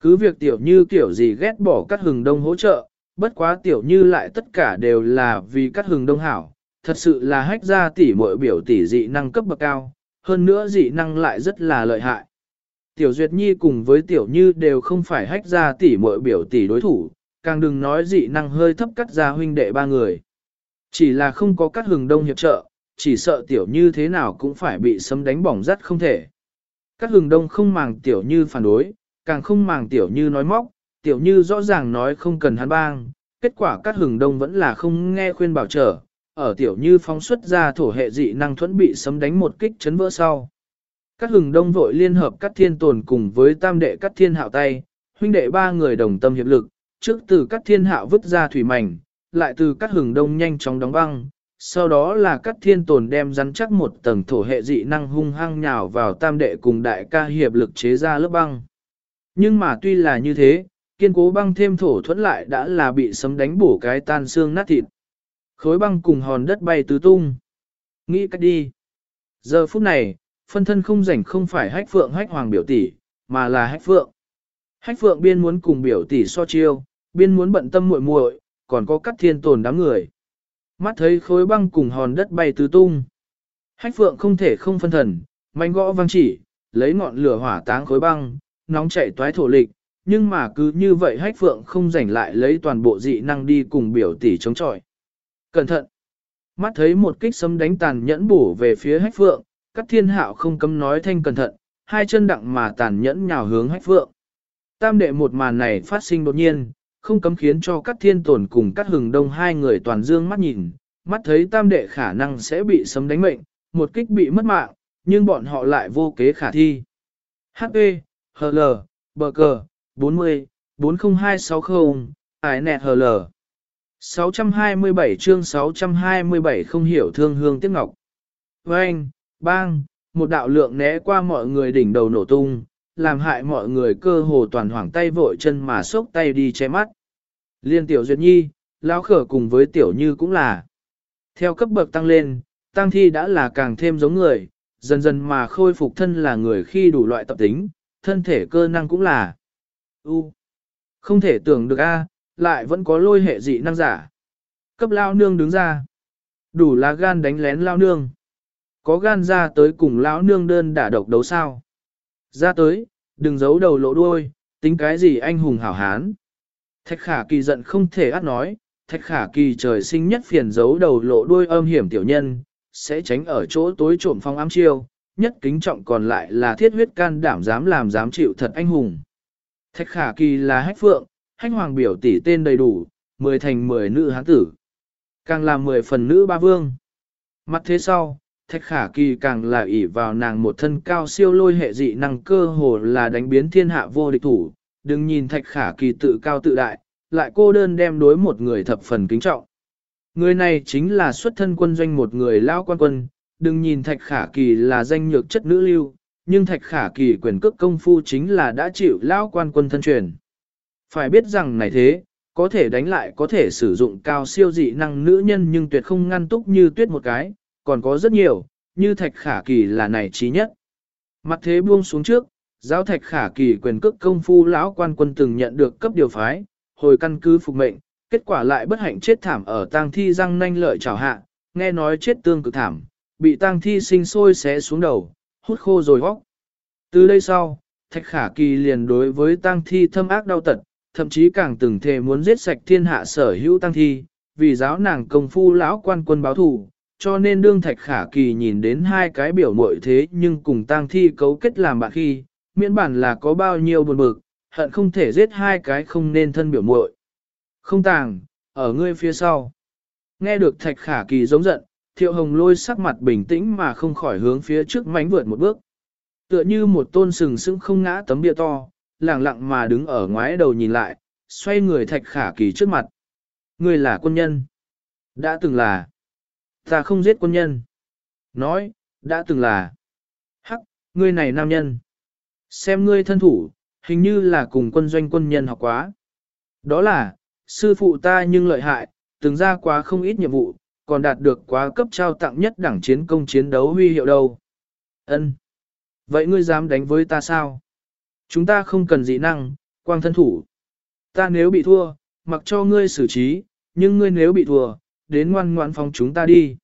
Speaker 1: Cứ việc tiểu như kiểu gì ghét bỏ các hừng đông hỗ trợ, bất quá tiểu như lại tất cả đều là vì các hừng đông hảo, thật sự là hách ra tỷ muội biểu tỷ dị năng cấp bậc cao, hơn nữa dị năng lại rất là lợi hại. Tiểu Duyệt Nhi cùng với Tiểu Như đều không phải hách ra tỷ muội biểu tỷ đối thủ, càng đừng nói dị năng hơi thấp cắt ra huynh đệ ba người. Chỉ là không có các hừng đông hiệp trợ, chỉ sợ Tiểu Như thế nào cũng phải bị sấm đánh bỏng rất không thể. Các hừng đông không màng Tiểu Như phản đối, càng không màng Tiểu Như nói móc, Tiểu Như rõ ràng nói không cần hắn bang, kết quả các hừng đông vẫn là không nghe khuyên bảo trở, ở Tiểu Như phóng xuất ra thổ hệ dị năng thuẫn bị sấm đánh một kích chấn vỡ sau. Các hừng đông vội liên hợp các thiên tồn cùng với tam đệ các thiên hạo tay, huynh đệ ba người đồng tâm hiệp lực, trước từ các thiên hạo vứt ra thủy mảnh, lại từ các hừng đông nhanh chóng đóng băng, sau đó là các thiên tồn đem rắn chắc một tầng thổ hệ dị năng hung hăng nhào vào tam đệ cùng đại ca hiệp lực chế ra lớp băng. Nhưng mà tuy là như thế, kiên cố băng thêm thổ thuẫn lại đã là bị sấm đánh bổ cái tan xương nát thịt. Khối băng cùng hòn đất bay tứ tung. Nghĩ cách đi. Giờ phút này, phân thân không rảnh không phải hách phượng hách hoàng biểu tỷ, mà là hách phượng. Hách phượng biên muốn cùng biểu tỷ so chiêu, biên muốn bận tâm muội muội, còn có cắt thiên tồn đám người. Mắt thấy khối băng cùng hòn đất bay tứ tung. Hách phượng không thể không phân thần, manh gõ văng chỉ, lấy ngọn lửa hỏa táng khối băng, nóng chảy toái thổ lịch, nhưng mà cứ như vậy hách phượng không rảnh lại lấy toàn bộ dị năng đi cùng biểu tỷ chống chọi. Cẩn thận! Mắt thấy một kích sấm đánh tàn nhẫn bổ về phía hách phượng, các thiên hạo không cấm nói thanh cẩn thận, hai chân đặng mà tàn nhẫn nhào hướng hách phượng. Tam đệ một màn này phát sinh đột nhiên, không cấm khiến cho các thiên tổn cùng các hừng đông hai người toàn dương mắt nhìn, mắt thấy tam đệ khả năng sẽ bị sấm đánh mệnh, một kích bị mất mạng, nhưng bọn họ lại vô kế khả thi. HP, HL, bờ cờ, 40, 40260, ải nẹt HL. 627 chương 627 không hiểu thương hương tiếc ngọc. Vâng, bang, một đạo lượng né qua mọi người đỉnh đầu nổ tung, làm hại mọi người cơ hồ toàn hoảng tay vội chân mà sốc tay đi che mắt. Liên tiểu duyệt nhi, lão khở cùng với tiểu như cũng là. Theo cấp bậc tăng lên, tăng thi đã là càng thêm giống người, dần dần mà khôi phục thân là người khi đủ loại tập tính, thân thể cơ năng cũng là. U. Không thể tưởng được a, lại vẫn có lôi hệ dị năng giả. Cấp lao nương đứng ra. Đủ lá gan đánh lén lao nương. Có gan ra tới cùng lão nương đơn đả độc đấu sao? Ra tới, đừng giấu đầu lộ đuôi, tính cái gì anh hùng hảo hán. Thạch khả kỳ giận không thể át nói, thạch khả kỳ trời sinh nhất phiền giấu đầu lộ đuôi âm hiểm tiểu nhân, sẽ tránh ở chỗ tối trộm phong ám chiêu, nhất kính trọng còn lại là thiết huyết can đảm dám làm dám chịu thật anh hùng. Thạch khả kỳ là hách phượng, hách hoàng biểu tỷ tên đầy đủ, mười thành mười nữ hán tử. Càng là mười phần nữ ba vương. Mặt thế sau, thạch khả kỳ càng là ỷ vào nàng một thân cao siêu lôi hệ dị năng cơ hồ là đánh biến thiên hạ vô địch thủ, đừng nhìn thạch khả kỳ tự cao tự đại, lại cô đơn đem đối một người thập phần kính trọng. Người này chính là xuất thân quân doanh một người lao quan quân, đừng nhìn thạch khả kỳ là danh nhược chất nữ lưu, nhưng thạch khả kỳ quyền cước công phu chính là đã chịu lao quan quân thân truyền. Phải biết rằng này thế, có thể đánh lại có thể sử dụng cao siêu dị năng nữ nhân nhưng tuyệt không ngăn túc như tuyết một cái, còn có rất nhiều, như thạch khả kỳ là này trí nhất. Mặt thế buông xuống trước, giáo thạch khả kỳ quyền cước công phu lão quan quân từng nhận được cấp điều phái, hồi căn cứ phục mệnh, kết quả lại bất hạnh chết thảm ở tang thi răng nanh lợi trào hạ, nghe nói chết tương cực thảm, bị tang thi sinh sôi xé xuống đầu, hút khô rồi hóc. Từ đây sau, thạch khả kỳ liền đối với tang thi thâm ác đau tật, thậm chí càng từng thề muốn giết sạch thiên hạ sở hữu tang thi, vì giáo nàng công phu lão quan quân báo thù, cho nên đương thạch khả kỳ nhìn đến hai cái biểu muội thế nhưng cùng tang thi cấu kết làm bạn khi, miễn bản là có bao nhiêu buồn bực, hận không thể giết hai cái không nên thân biểu muội. Không tàng, ở ngươi phía sau. Nghe được thạch khả kỳ giống giận, thiệu hồng lôi sắc mặt bình tĩnh mà không khỏi hướng phía trước mánh vượt một bước. Tựa như một tôn sừng sững không ngã tấm bia to, lặng lặng mà đứng ở ngoái đầu nhìn lại, xoay người thạch khả kỳ trước mặt. người là quân nhân. Đã từng là. Ta không giết quân nhân. Nói, đã từng là. Hắc, ngươi này nam nhân. Xem ngươi thân thủ, hình như là cùng quân doanh quân nhân học quá. Đó là, sư phụ ta nhưng lợi hại, từng ra quá không ít nhiệm vụ, còn đạt được quá cấp trao tặng nhất đẳng chiến công chiến đấu huy hiệu đâu. Ân. Vậy ngươi dám đánh với ta sao? Chúng ta không cần dị năng, quang thân thủ. Ta nếu bị thua, mặc cho ngươi xử trí, nhưng ngươi nếu bị thua, đến ngoan ngoãn phòng chúng ta đi.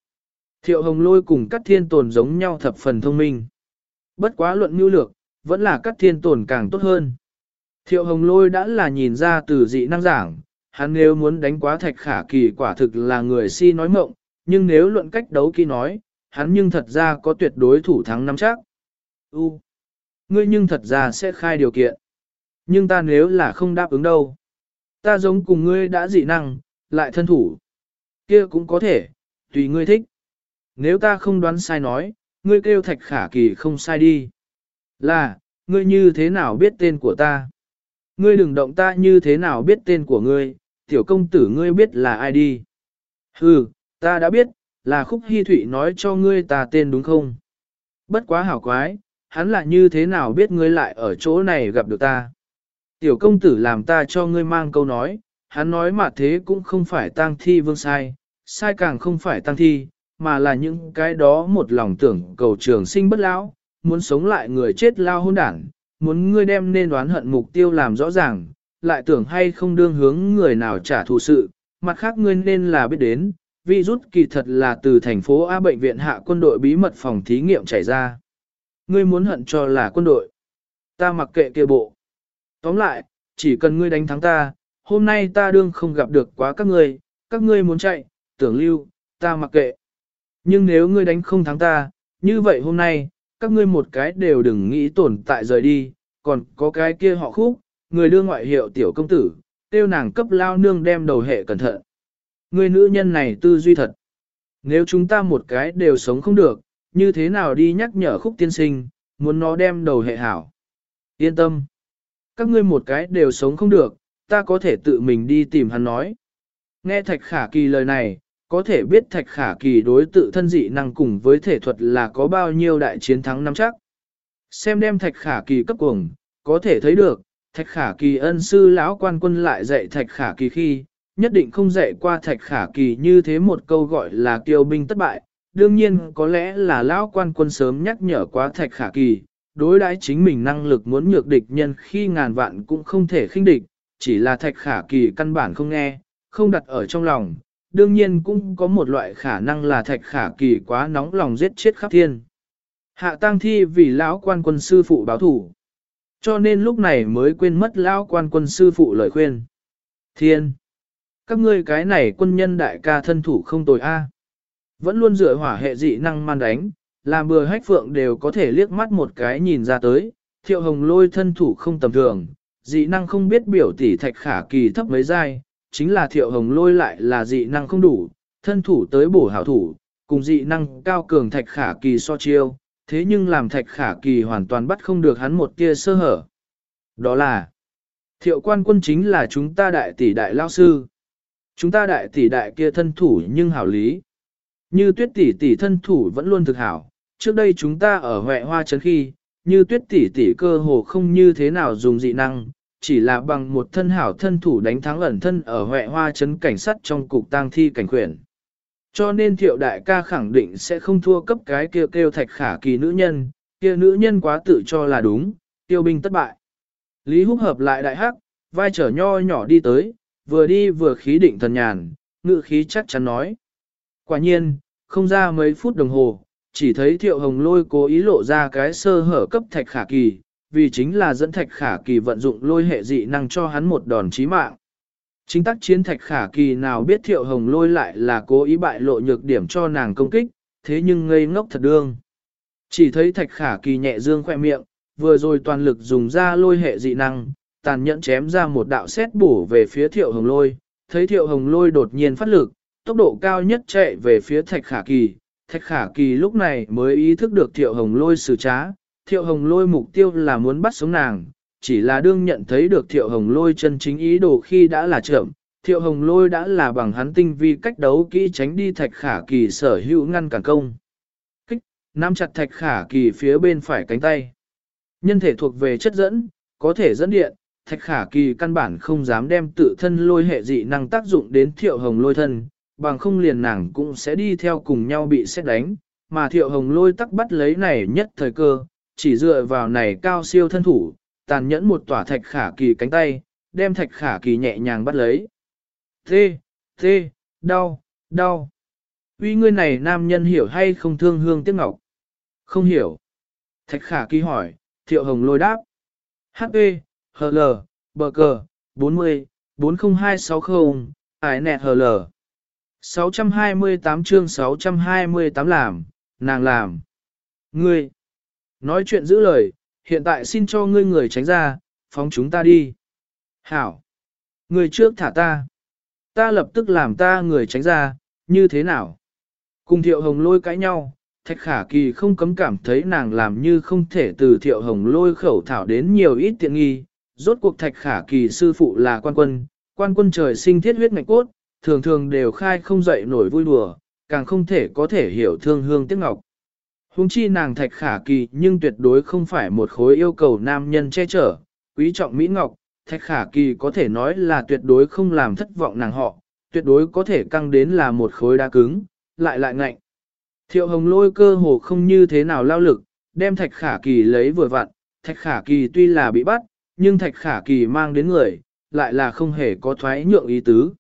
Speaker 1: Thiệu hồng lôi cùng các thiên tồn giống nhau thập phần thông minh. Bất quá luận mưu lược, vẫn là các thiên tồn càng tốt hơn. Thiệu hồng lôi đã là nhìn ra từ dị năng giảng, hắn nếu muốn đánh quá thạch khả kỳ quả thực là người si nói mộng, nhưng nếu luận cách đấu kỳ nói, hắn nhưng thật ra có tuyệt đối thủ thắng nắm chắc. U, ngươi nhưng thật ra sẽ khai điều kiện. Nhưng ta nếu là không đáp ứng đâu. Ta giống cùng ngươi đã dị năng, lại thân thủ. kia cũng có thể, tùy ngươi thích. Nếu ta không đoán sai nói, ngươi kêu thạch khả kỳ không sai đi. Là, ngươi như thế nào biết tên của ta? Ngươi đừng động ta như thế nào biết tên của ngươi, tiểu công tử ngươi biết là ai đi. Hừ, ta đã biết, là khúc hy thụy nói cho ngươi ta tên đúng không? Bất quá hảo quái, hắn là như thế nào biết ngươi lại ở chỗ này gặp được ta? Tiểu công tử làm ta cho ngươi mang câu nói, hắn nói mà thế cũng không phải tang thi vương sai, sai càng không phải tang thi, mà là những cái đó một lòng tưởng cầu trường sinh bất lão, muốn sống lại người chết lao hôn đảng, muốn ngươi đem nên đoán hận mục tiêu làm rõ ràng, lại tưởng hay không đương hướng người nào trả thù sự, mặt khác ngươi nên là biết đến, vi rút kỳ thật là từ thành phố A bệnh viện hạ quân đội bí mật phòng thí nghiệm chảy ra. Ngươi muốn hận cho là quân đội. Ta mặc kệ kia bộ. Tóm lại, chỉ cần ngươi đánh thắng ta, hôm nay ta đương không gặp được quá các ngươi, các ngươi muốn chạy, tưởng lưu, ta mặc kệ. Nhưng nếu ngươi đánh không thắng ta, như vậy hôm nay, các ngươi một cái đều đừng nghĩ tồn tại rời đi, còn có cái kia họ khúc, người đưa ngoại hiệu tiểu công tử, tiêu nàng cấp lao nương đem đầu hệ cẩn thận. Người nữ nhân này tư duy thật. Nếu chúng ta một cái đều sống không được, như thế nào đi nhắc nhở khúc tiên sinh, muốn nó đem đầu hệ hảo. Yên tâm. Các ngươi một cái đều sống không được, ta có thể tự mình đi tìm hắn nói. Nghe Thạch Khả Kỳ lời này, có thể biết Thạch Khả Kỳ đối tự thân dị năng cùng với thể thuật là có bao nhiêu đại chiến thắng năm chắc. Xem đem Thạch Khả Kỳ cấp cuồng, có thể thấy được, Thạch Khả Kỳ ân sư lão quan quân lại dạy Thạch Khả Kỳ khi, nhất định không dạy qua Thạch Khả Kỳ như thế một câu gọi là kiêu binh thất bại. Đương nhiên có lẽ là lão quan quân sớm nhắc nhở quá Thạch Khả Kỳ, đối đãi chính mình năng lực muốn nhược địch nhân khi ngàn vạn cũng không thể khinh địch, chỉ là Thạch Khả Kỳ căn bản không nghe, không đặt ở trong lòng. Đương nhiên cũng có một loại khả năng là Thạch Khả Kỳ quá nóng lòng giết chết khắp thiên. Hạ tang thi vì lão quan quân sư phụ báo thủ. Cho nên lúc này mới quên mất lão quan quân sư phụ lời khuyên. Thiên! Các ngươi cái này quân nhân đại ca thân thủ không tồi a, Vẫn luôn dựa hỏa hệ dị năng man đánh, làm bừa hách phượng đều có thể liếc mắt một cái nhìn ra tới, thiệu hồng lôi thân thủ không tầm thường, dị năng không biết biểu tỷ thạch khả kỳ thấp mấy giai, chính là thiệu hồng lôi lại là dị năng không đủ, thân thủ tới bổ hảo thủ, cùng dị năng cao cường thạch khả kỳ so chiêu, thế nhưng làm thạch khả kỳ hoàn toàn bắt không được hắn một tia sơ hở. Đó là, thiệu quan quân chính là chúng ta đại tỷ đại lao sư. Chúng ta đại tỷ đại kia thân thủ nhưng hảo lý. Như tuyết tỷ tỷ thân thủ vẫn luôn thực hảo. Trước đây chúng ta ở Huệ Hoa Trấn khi, như tuyết tỷ tỷ cơ hồ không như thế nào dùng dị năng, chỉ là bằng một thân hảo thân thủ đánh thắng ẩn thân ở Huệ Hoa Trấn cảnh sát trong cục tang thi cảnh quyền. Cho nên thiệu đại ca khẳng định sẽ không thua cấp cái kêu kêu thạch khả kỳ nữ nhân, kia nữ nhân quá tự cho là đúng, tiêu binh thất bại. Lý Húc hợp lại đại hắc, vai trở nho nhỏ đi tới, vừa đi vừa khí định thần nhàn, ngự khí chắc chắn nói. Quả nhiên, không ra mấy phút đồng hồ, chỉ thấy thiệu hồng lôi cố ý lộ ra cái sơ hở cấp thạch khả kỳ, vì chính là dẫn thạch khả kỳ vận dụng lôi hệ dị năng cho hắn một đòn chí mạng. Chính tác chiến thạch khả kỳ nào biết thiệu hồng lôi lại là cố ý bại lộ nhược điểm cho nàng công kích, thế nhưng ngây ngốc thật đương. Chỉ thấy thạch khả kỳ nhẹ dương khoe miệng, vừa rồi toàn lực dùng ra lôi hệ dị năng, tàn nhẫn chém ra một đạo xét bổ về phía thiệu hồng lôi, thấy thiệu hồng lôi đột nhiên phát lực, tốc độ cao nhất chạy về phía thạch khả kỳ. Thạch khả kỳ lúc này mới ý thức được thiệu hồng lôi xử trá, thiệu hồng lôi mục tiêu là muốn bắt sống nàng, chỉ là đương nhận thấy được thiệu hồng lôi chân chính ý đồ khi đã là trưởng, thiệu hồng lôi đã là bằng hắn tinh vi cách đấu kỹ tránh đi thạch khả kỳ sở hữu ngăn cản công. Kích, nắm chặt thạch khả kỳ phía bên phải cánh tay. Nhân thể thuộc về chất dẫn, có thể dẫn điện, thạch khả kỳ căn bản không dám đem tự thân lôi hệ dị năng tác dụng đến thiệu hồng lôi thân, bằng không liền nàng cũng sẽ đi theo cùng nhau bị xét đánh, mà thiệu hồng lôi tắc bắt lấy này nhất thời cơ, chỉ dựa vào này cao siêu thân thủ, tàn nhẫn một tỏa thạch khả kỳ cánh tay, đem thạch khả kỳ nhẹ nhàng bắt lấy. Tê, tê, đau, đau. Uy ngươi này nam nhân hiểu hay không thương hương tiếc ngọc? Không hiểu. Thạch khả kỳ hỏi, thiệu hồng lôi đáp. HP, HL, bờ cờ, 40, 40260, ải nẹt HL. 628 chương 628 làm, nàng làm. Ngươi, nói chuyện giữ lời, hiện tại xin cho ngươi người tránh ra, phóng chúng ta đi. Hảo, người trước thả ta. Ta lập tức làm ta người tránh ra, như thế nào? Cùng thiệu hồng lôi cãi nhau, thạch khả kỳ không cấm cảm thấy nàng làm như không thể từ thiệu hồng lôi khẩu thảo đến nhiều ít tiện nghi. Rốt cuộc thạch khả kỳ sư phụ là quan quân, quan quân trời sinh thiết huyết ngạch cốt, thường thường đều khai không dậy nổi vui đùa, càng không thể có thể hiểu thương hương tiếc ngọc. Hùng chi nàng thạch khả kỳ nhưng tuyệt đối không phải một khối yêu cầu nam nhân che chở, quý trọng Mỹ Ngọc, thạch khả kỳ có thể nói là tuyệt đối không làm thất vọng nàng họ, tuyệt đối có thể căng đến là một khối đá cứng, lại lại ngạnh. Thiệu hồng lôi cơ hồ không như thế nào lao lực, đem thạch khả kỳ lấy vừa vặn, thạch khả kỳ tuy là bị bắt, nhưng thạch khả kỳ mang đến người, lại là không hề có thoái nhượng ý tứ.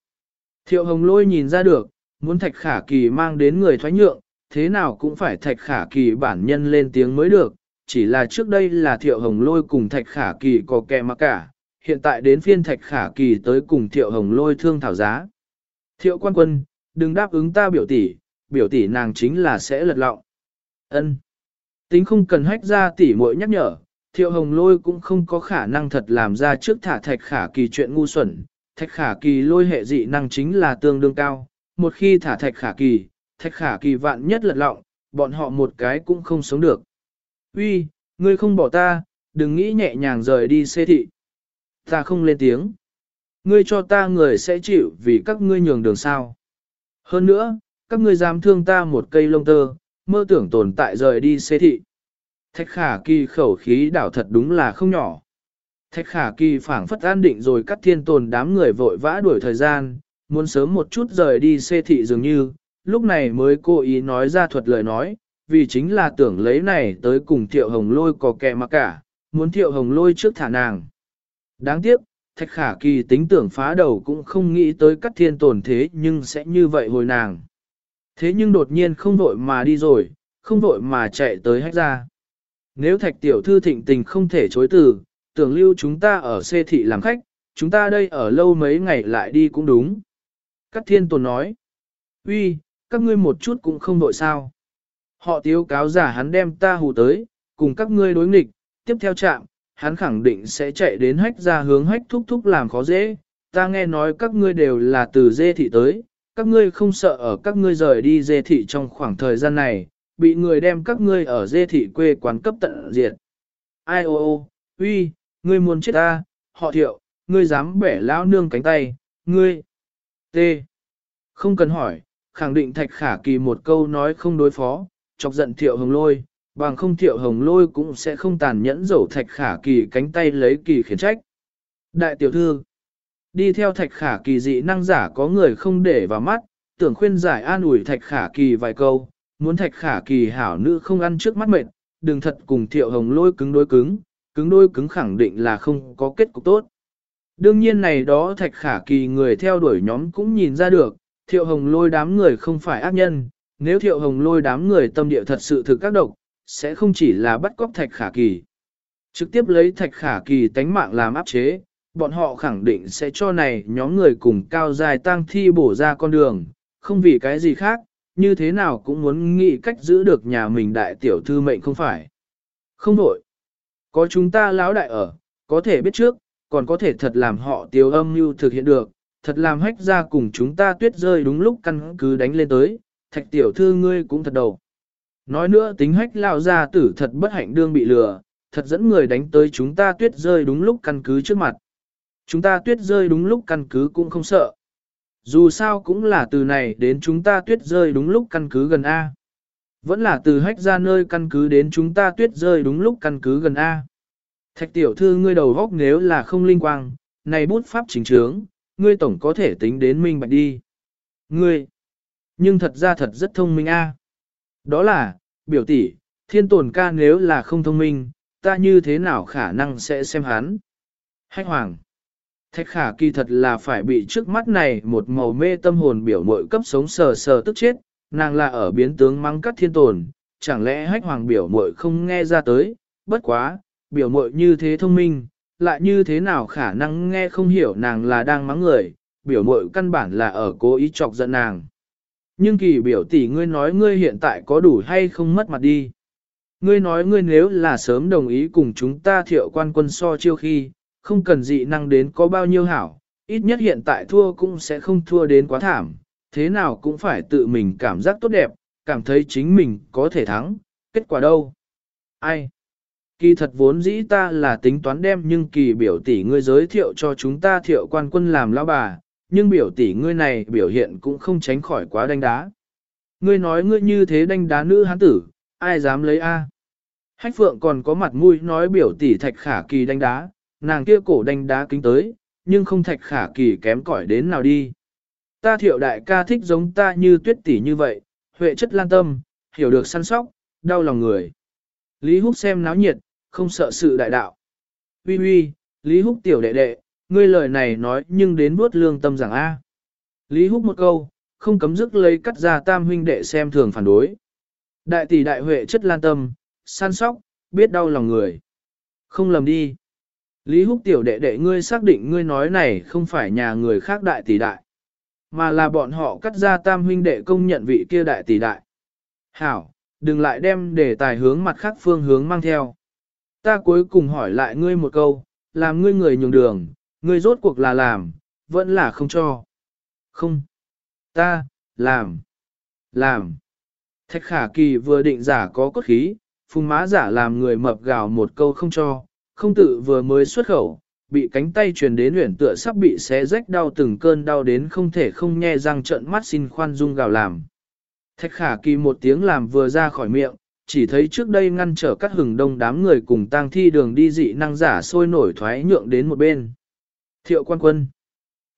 Speaker 1: Thiệu hồng lôi nhìn ra được, muốn thạch khả kỳ mang đến người thoái nhượng, thế nào cũng phải thạch khả kỳ bản nhân lên tiếng mới được, chỉ là trước đây là thiệu hồng lôi cùng thạch khả kỳ có kẻ mà cả, hiện tại đến phiên thạch khả kỳ tới cùng thiệu hồng lôi thương thảo giá. Thiệu quan quân, đừng đáp ứng ta biểu tỷ, biểu tỷ nàng chính là sẽ lật lọng. Ân. Tính không cần hách ra tỷ muội nhắc nhở, thiệu hồng lôi cũng không có khả năng thật làm ra trước thả thạch khả kỳ chuyện ngu xuẩn. Thạch khả kỳ lôi hệ dị năng chính là tương đương cao, một khi thả thạch khả kỳ, thạch khả kỳ vạn nhất lật lọng, bọn họ một cái cũng không sống được. Uy, ngươi không bỏ ta, đừng nghĩ nhẹ nhàng rời đi xê thị. Ta không lên tiếng. Ngươi cho ta người sẽ chịu vì các ngươi nhường đường sao. Hơn nữa, các ngươi dám thương ta một cây lông tơ, mơ tưởng tồn tại rời đi xê thị. Thạch khả kỳ khẩu khí đảo thật đúng là không nhỏ. Thạch khả kỳ phảng phất an định rồi cắt thiên tồn đám người vội vã đuổi thời gian, muốn sớm một chút rời đi xê thị dường như, lúc này mới cố ý nói ra thuật lời nói, vì chính là tưởng lấy này tới cùng thiệu hồng lôi có kẻ mà cả, muốn thiệu hồng lôi trước thả nàng. Đáng tiếc, thạch khả kỳ tính tưởng phá đầu cũng không nghĩ tới cắt thiên tổn thế nhưng sẽ như vậy hồi nàng. Thế nhưng đột nhiên không vội mà đi rồi, không vội mà chạy tới hách ra. Nếu thạch tiểu thư thịnh tình không thể chối từ, tưởng lưu chúng ta ở xê thị làm khách, chúng ta đây ở lâu mấy ngày lại đi cũng đúng. cắt thiên tồn nói, uy, các ngươi một chút cũng không đội sao. Họ tiếu cáo giả hắn đem ta hù tới, cùng các ngươi đối nghịch, tiếp theo chạm, hắn khẳng định sẽ chạy đến hách ra hướng hách thúc thúc làm khó dễ. Ta nghe nói các ngươi đều là từ dê thị tới, các ngươi không sợ ở các ngươi rời đi dê thị trong khoảng thời gian này, bị người đem các ngươi ở dê thị quê quán cấp tận diệt. Ai ô ô, uy, ngươi muốn chết ta, họ thiệu, ngươi dám bẻ lão nương cánh tay, ngươi. T. Không cần hỏi, khẳng định thạch khả kỳ một câu nói không đối phó, chọc giận thiệu hồng lôi, bằng không thiệu hồng lôi cũng sẽ không tàn nhẫn dẫu thạch khả kỳ cánh tay lấy kỳ khiển trách. Đại tiểu thư, đi theo thạch khả kỳ dị năng giả có người không để vào mắt, tưởng khuyên giải an ủi thạch khả kỳ vài câu, muốn thạch khả kỳ hảo nữ không ăn trước mắt mệt, đừng thật cùng thiệu hồng lôi cứng đối cứng, cứng đôi cứng khẳng định là không có kết cục tốt. Đương nhiên này đó thạch khả kỳ người theo đuổi nhóm cũng nhìn ra được, thiệu hồng lôi đám người không phải ác nhân, nếu thiệu hồng lôi đám người tâm địa thật sự thực các độc, sẽ không chỉ là bắt cóc thạch khả kỳ. Trực tiếp lấy thạch khả kỳ tánh mạng làm áp chế, bọn họ khẳng định sẽ cho này nhóm người cùng cao dài tăng thi bổ ra con đường, không vì cái gì khác, như thế nào cũng muốn nghĩ cách giữ được nhà mình đại tiểu thư mệnh không phải. Không đổi. Có chúng ta lão đại ở, có thể biết trước, còn có thể thật làm họ tiêu âm mưu thực hiện được, thật làm hách ra cùng chúng ta tuyết rơi đúng lúc căn cứ đánh lên tới, thạch tiểu thư ngươi cũng thật đầu. Nói nữa tính hách lao ra tử thật bất hạnh đương bị lừa, thật dẫn người đánh tới chúng ta tuyết rơi đúng lúc căn cứ trước mặt. Chúng ta tuyết rơi đúng lúc căn cứ cũng không sợ. Dù sao cũng là từ này đến chúng ta tuyết rơi đúng lúc căn cứ gần A. Vẫn là từ hách ra nơi căn cứ đến chúng ta tuyết rơi đúng lúc căn cứ gần A. Thạch tiểu thư ngươi đầu góc nếu là không linh quang, này bút pháp chính trướng, ngươi tổng có thể tính đến minh bạch đi. Ngươi, nhưng thật ra thật rất thông minh A. Đó là, biểu tỷ, thiên tồn ca nếu là không thông minh, ta như thế nào khả năng sẽ xem hắn. Hách hoàng. Thạch khả kỳ thật là phải bị trước mắt này một màu mê tâm hồn biểu mội cấp sống sờ sờ tức chết, nàng là ở biến tướng mắng cắt thiên tồn, chẳng lẽ hách hoàng biểu mội không nghe ra tới, bất quá, biểu mội như thế thông minh, lại như thế nào khả năng nghe không hiểu nàng là đang mắng người, biểu mội căn bản là ở cố ý chọc giận nàng. Nhưng kỳ biểu tỷ ngươi nói ngươi hiện tại có đủ hay không mất mặt đi. Ngươi nói ngươi nếu là sớm đồng ý cùng chúng ta thiệu quan quân so chiêu khi, không cần dị năng đến có bao nhiêu hảo, ít nhất hiện tại thua cũng sẽ không thua đến quá thảm, thế nào cũng phải tự mình cảm giác tốt đẹp, cảm thấy chính mình có thể thắng, kết quả đâu? Ai? Kỳ thật vốn dĩ ta là tính toán đem nhưng kỳ biểu tỷ ngươi giới thiệu cho chúng ta thiệu quan quân làm lão bà, nhưng biểu tỷ ngươi này biểu hiện cũng không tránh khỏi quá đánh đá. Ngươi nói ngươi như thế đánh đá nữ hán tử, ai dám lấy A? Hách phượng còn có mặt mũi nói biểu tỷ thạch khả kỳ đánh đá, nàng kia cổ đánh đá kính tới, nhưng không thạch khả kỳ kém cỏi đến nào đi. Ta thiệu đại ca thích giống ta như tuyết tỷ như vậy, huệ chất lan tâm, hiểu được săn sóc, đau lòng người. Lý Húc xem náo nhiệt, không sợ sự đại đạo. Huy huy, Lý Húc tiểu đệ đệ, ngươi lời này nói nhưng đến vuốt lương tâm rằng A. Lý Húc một câu, không cấm dứt lấy cắt ra tam huynh đệ xem thường phản đối. Đại tỷ đại huệ chất lan tâm, săn sóc, biết đau lòng người. Không lầm đi. Lý Húc tiểu đệ đệ ngươi xác định ngươi nói này không phải nhà người khác đại tỷ đại, mà là bọn họ cắt ra tam huynh đệ công nhận vị kia đại tỷ đại. Hảo, đừng lại đem đề tài hướng mặt khác phương hướng mang theo. Ta cuối cùng hỏi lại ngươi một câu, làm ngươi người nhường đường, ngươi rốt cuộc là làm, vẫn là không cho. Không. Ta, làm. Làm. Thạch khả kỳ vừa định giả có cốt khí, phùng má giả làm người mập gào một câu không cho, không tự vừa mới xuất khẩu, bị cánh tay truyền đến huyển tựa sắp bị xé rách đau từng cơn đau đến không thể không nghe răng trợn mắt xin khoan dung gào làm. Thạch khả kỳ một tiếng làm vừa ra khỏi miệng, chỉ thấy trước đây ngăn trở các hừng đông đám người cùng tang thi đường đi dị năng giả sôi nổi thoái nhượng đến một bên. Thiệu quan quân.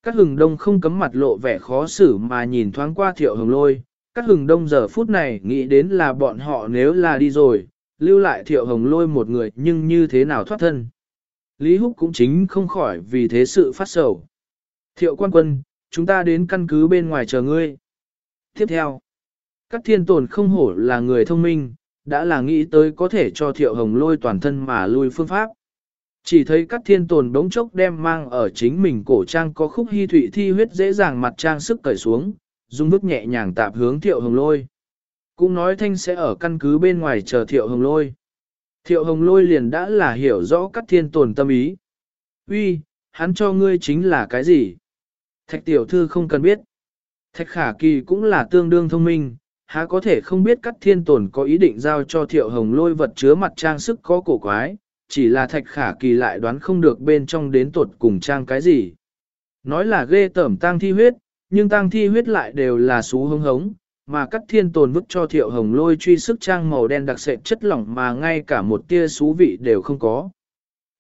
Speaker 1: Các hừng đông không cấm mặt lộ vẻ khó xử mà nhìn thoáng qua thiệu hồng lôi. Các hừng đông giờ phút này nghĩ đến là bọn họ nếu là đi rồi, lưu lại thiệu hồng lôi một người nhưng như thế nào thoát thân. Lý Húc cũng chính không khỏi vì thế sự phát sầu. Thiệu quan quân, chúng ta đến căn cứ bên ngoài chờ ngươi. Tiếp theo, các thiên tồn không hổ là người thông minh, đã là nghĩ tới có thể cho thiệu hồng lôi toàn thân mà lui phương pháp. Chỉ thấy các thiên tồn đống chốc đem mang ở chính mình cổ trang có khúc hy thủy thi huyết dễ dàng mặt trang sức cởi xuống, dung bức nhẹ nhàng tạp hướng thiệu hồng lôi. Cũng nói thanh sẽ ở căn cứ bên ngoài chờ thiệu hồng lôi. Thiệu hồng lôi liền đã là hiểu rõ các thiên tồn tâm ý. Uy, hắn cho ngươi chính là cái gì? Thạch tiểu thư không cần biết. Thạch khả kỳ cũng là tương đương thông minh, há có thể không biết các thiên tồn có ý định giao cho thiệu hồng lôi vật chứa mặt trang sức có cổ quái, chỉ là thạch khả kỳ lại đoán không được bên trong đến tột cùng trang cái gì. Nói là ghê tởm tang thi huyết, nhưng tang thi huyết lại đều là xú hống hống, mà các thiên tồn vứt cho thiệu hồng lôi truy sức trang màu đen đặc sệt chất lỏng mà ngay cả một tia xú vị đều không có.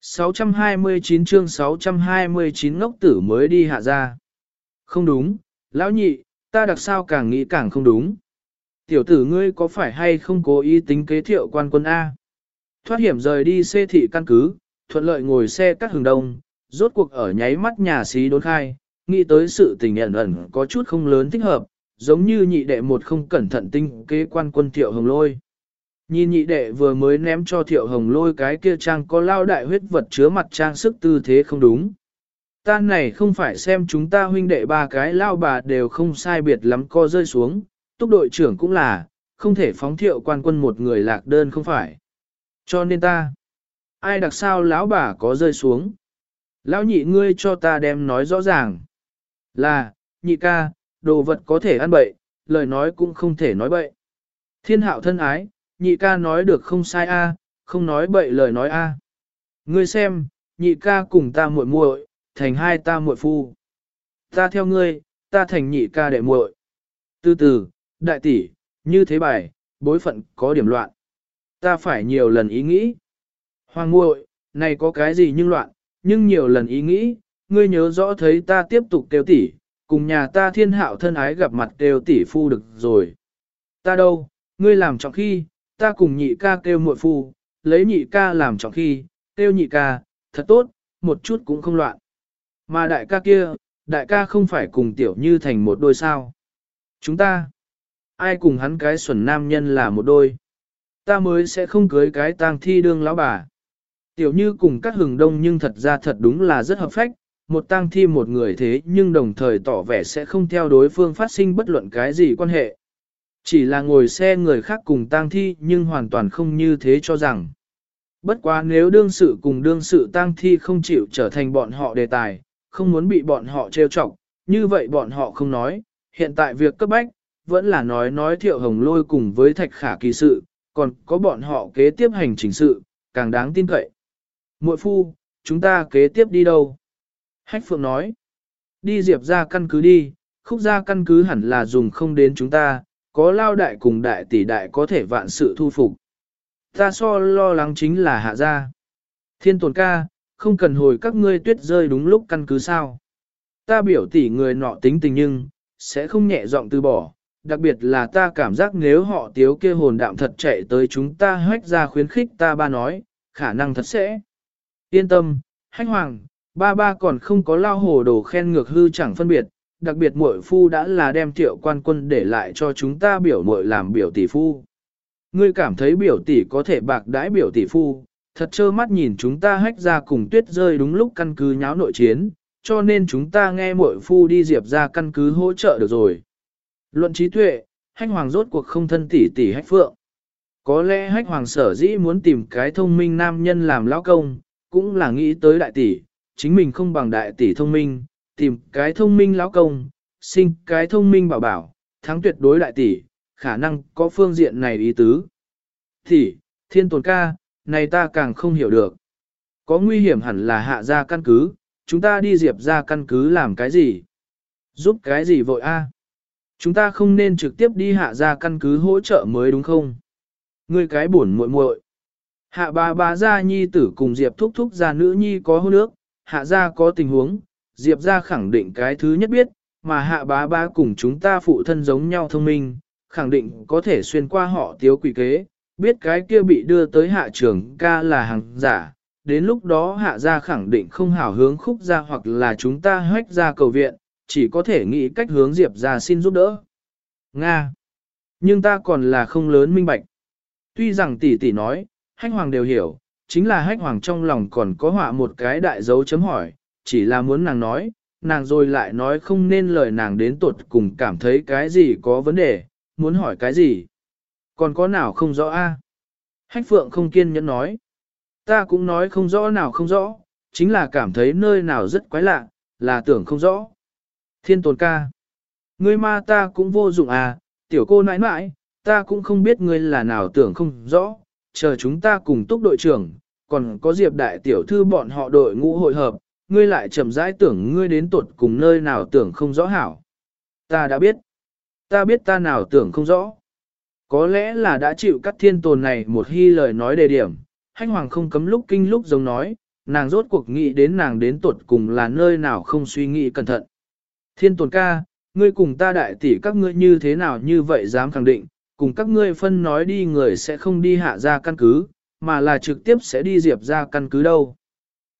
Speaker 1: 629 chương 629 ngốc tử mới đi hạ ra. Không đúng, lão nhị, ta đặc sao càng nghĩ càng không đúng. Tiểu tử ngươi có phải hay không cố ý tính kế thiệu quan quân A? Thoát hiểm rời đi xê thị căn cứ, thuận lợi ngồi xe cắt hừng đông, rốt cuộc ở nháy mắt nhà xí đốn khai, nghĩ tới sự tình ẩn ẩn có chút không lớn thích hợp, giống như nhị đệ một không cẩn thận tinh kế quan quân thiệu hồng lôi. Nhìn nhị đệ vừa mới ném cho thiệu hồng lôi cái kia trang có lao đại huyết vật chứa mặt trang sức tư thế không đúng. Ta này không phải xem chúng ta huynh đệ ba cái lao bà đều không sai biệt lắm co rơi xuống, túc đội trưởng cũng là, không thể phóng thiệu quan quân một người lạc đơn không phải. Cho nên ta, ai đặc sao lão bà có rơi xuống. Lão nhị ngươi cho ta đem nói rõ ràng. Là, nhị ca, đồ vật có thể ăn bậy, lời nói cũng không thể nói bậy. Thiên hạo thân ái, nhị ca nói được không sai a, không nói bậy lời nói a. Ngươi xem, nhị ca cùng ta muội muội, thành hai ta muội phu. Ta theo ngươi, ta thành nhị ca đệ muội. Từ từ, đại tỷ, như thế bài, bối phận có điểm loạn. Ta phải nhiều lần ý nghĩ. Hoàng muội, này có cái gì nhưng loạn, nhưng nhiều lần ý nghĩ, ngươi nhớ rõ thấy ta tiếp tục kêu tỷ, cùng nhà ta thiên hạo thân ái gặp mặt kêu tỷ phu được rồi. Ta đâu, ngươi làm trọng khi, ta cùng nhị ca kêu muội phu, lấy nhị ca làm trọng khi, kêu nhị ca, thật tốt, một chút cũng không loạn. Mà đại ca kia, đại ca không phải cùng tiểu như thành một đôi sao. Chúng ta, ai cùng hắn cái xuẩn nam nhân là một đôi. Ta mới sẽ không cưới cái tang thi đương lão bà. Tiểu như cùng các hừng đông nhưng thật ra thật đúng là rất hợp phách, một tang thi một người thế nhưng đồng thời tỏ vẻ sẽ không theo đối phương phát sinh bất luận cái gì quan hệ. Chỉ là ngồi xe người khác cùng tang thi nhưng hoàn toàn không như thế cho rằng. Bất quá nếu đương sự cùng đương sự tang thi không chịu trở thành bọn họ đề tài, không muốn bị bọn họ trêu chọc, như vậy bọn họ không nói, hiện tại việc cấp bách, vẫn là nói nói thiệu hồng lôi cùng với thạch khả kỳ sự, còn có bọn họ kế tiếp hành trình sự, càng đáng tin cậy. Muội phu, chúng ta kế tiếp đi đâu? Hách Phượng nói, đi diệp ra căn cứ đi, khúc ra căn cứ hẳn là dùng không đến chúng ta, có lao đại cùng đại tỷ đại có thể vạn sự thu phục. Ta so lo lắng chính là hạ gia. Thiên tồn ca, không cần hồi các ngươi tuyết rơi đúng lúc căn cứ sao. Ta biểu tỷ người nọ tính tình nhưng, sẽ không nhẹ giọng từ bỏ, đặc biệt là ta cảm giác nếu họ tiếu kia hồn đạm thật chạy tới chúng ta hách ra khuyến khích ta ba nói, khả năng thật sẽ. Yên tâm, hách hoàng, ba ba còn không có lao hồ đồ khen ngược hư chẳng phân biệt, đặc biệt muội phu đã là đem thiệu quan quân để lại cho chúng ta biểu muội làm biểu tỷ phu. Ngươi cảm thấy biểu tỷ có thể bạc đãi biểu tỷ phu, thật trơ mắt nhìn chúng ta hách ra cùng tuyết rơi đúng lúc căn cứ nháo nội chiến, cho nên chúng ta nghe muội phu đi diệp ra căn cứ hỗ trợ được rồi. Luận trí tuệ, hách hoàng rốt cuộc không thân tỷ tỷ hách phượng. Có lẽ hách hoàng sở dĩ muốn tìm cái thông minh nam nhân làm lão công, cũng là nghĩ tới đại tỷ, chính mình không bằng đại tỷ thông minh, tìm cái thông minh lão công, sinh cái thông minh bảo bảo, thắng tuyệt đối đại tỷ, khả năng có phương diện này ý tứ. Tỷ, thiên tồn ca, này ta càng không hiểu được. Có nguy hiểm hẳn là hạ ra căn cứ, chúng ta đi diệp ra căn cứ làm cái gì? Giúp cái gì vội a? Chúng ta không nên trực tiếp đi hạ ra căn cứ hỗ trợ mới đúng không? Ngươi cái buồn muội muội. Hạ bà bà gia nhi tử cùng Diệp thúc thúc gia nữ nhi có hôn nước, hạ gia có tình huống, Diệp gia khẳng định cái thứ nhất biết, mà hạ bá bà cùng chúng ta phụ thân giống nhau thông minh, khẳng định có thể xuyên qua họ tiếu quỷ kế, biết cái kia bị đưa tới hạ trưởng ca là hàng giả, đến lúc đó hạ gia khẳng định không hảo hướng khúc ra hoặc là chúng ta hách ra cầu viện, chỉ có thể nghĩ cách hướng Diệp ra xin giúp đỡ. Nga. Nhưng ta còn là không lớn minh bạch. Tuy rằng tỷ tỷ nói, hách hoàng đều hiểu, chính là hách hoàng trong lòng còn có họa một cái đại dấu chấm hỏi, chỉ là muốn nàng nói, nàng rồi lại nói không nên lời nàng đến tuột cùng cảm thấy cái gì có vấn đề, muốn hỏi cái gì. Còn có nào không rõ a? Hách phượng không kiên nhẫn nói. Ta cũng nói không rõ nào không rõ, chính là cảm thấy nơi nào rất quái lạ, là tưởng không rõ. Thiên tồn ca. Ngươi ma ta cũng vô dụng à, tiểu cô nãi nãi, ta cũng không biết ngươi là nào tưởng không rõ, chờ chúng ta cùng túc đội trưởng, còn có diệp đại tiểu thư bọn họ đội ngũ hội hợp, ngươi lại chậm rãi tưởng ngươi đến tuột cùng nơi nào tưởng không rõ hảo. Ta đã biết. Ta biết ta nào tưởng không rõ. Có lẽ là đã chịu các thiên tồn này một hy lời nói đề điểm, hanh hoàng không cấm lúc kinh lúc giống nói, nàng rốt cuộc nghĩ đến nàng đến tuột cùng là nơi nào không suy nghĩ cẩn thận. Thiên tồn ca, ngươi cùng ta đại tỷ các ngươi như thế nào như vậy dám khẳng định, cùng các ngươi phân nói đi người sẽ không đi hạ ra căn cứ, mà là trực tiếp sẽ đi diệp ra căn cứ đâu.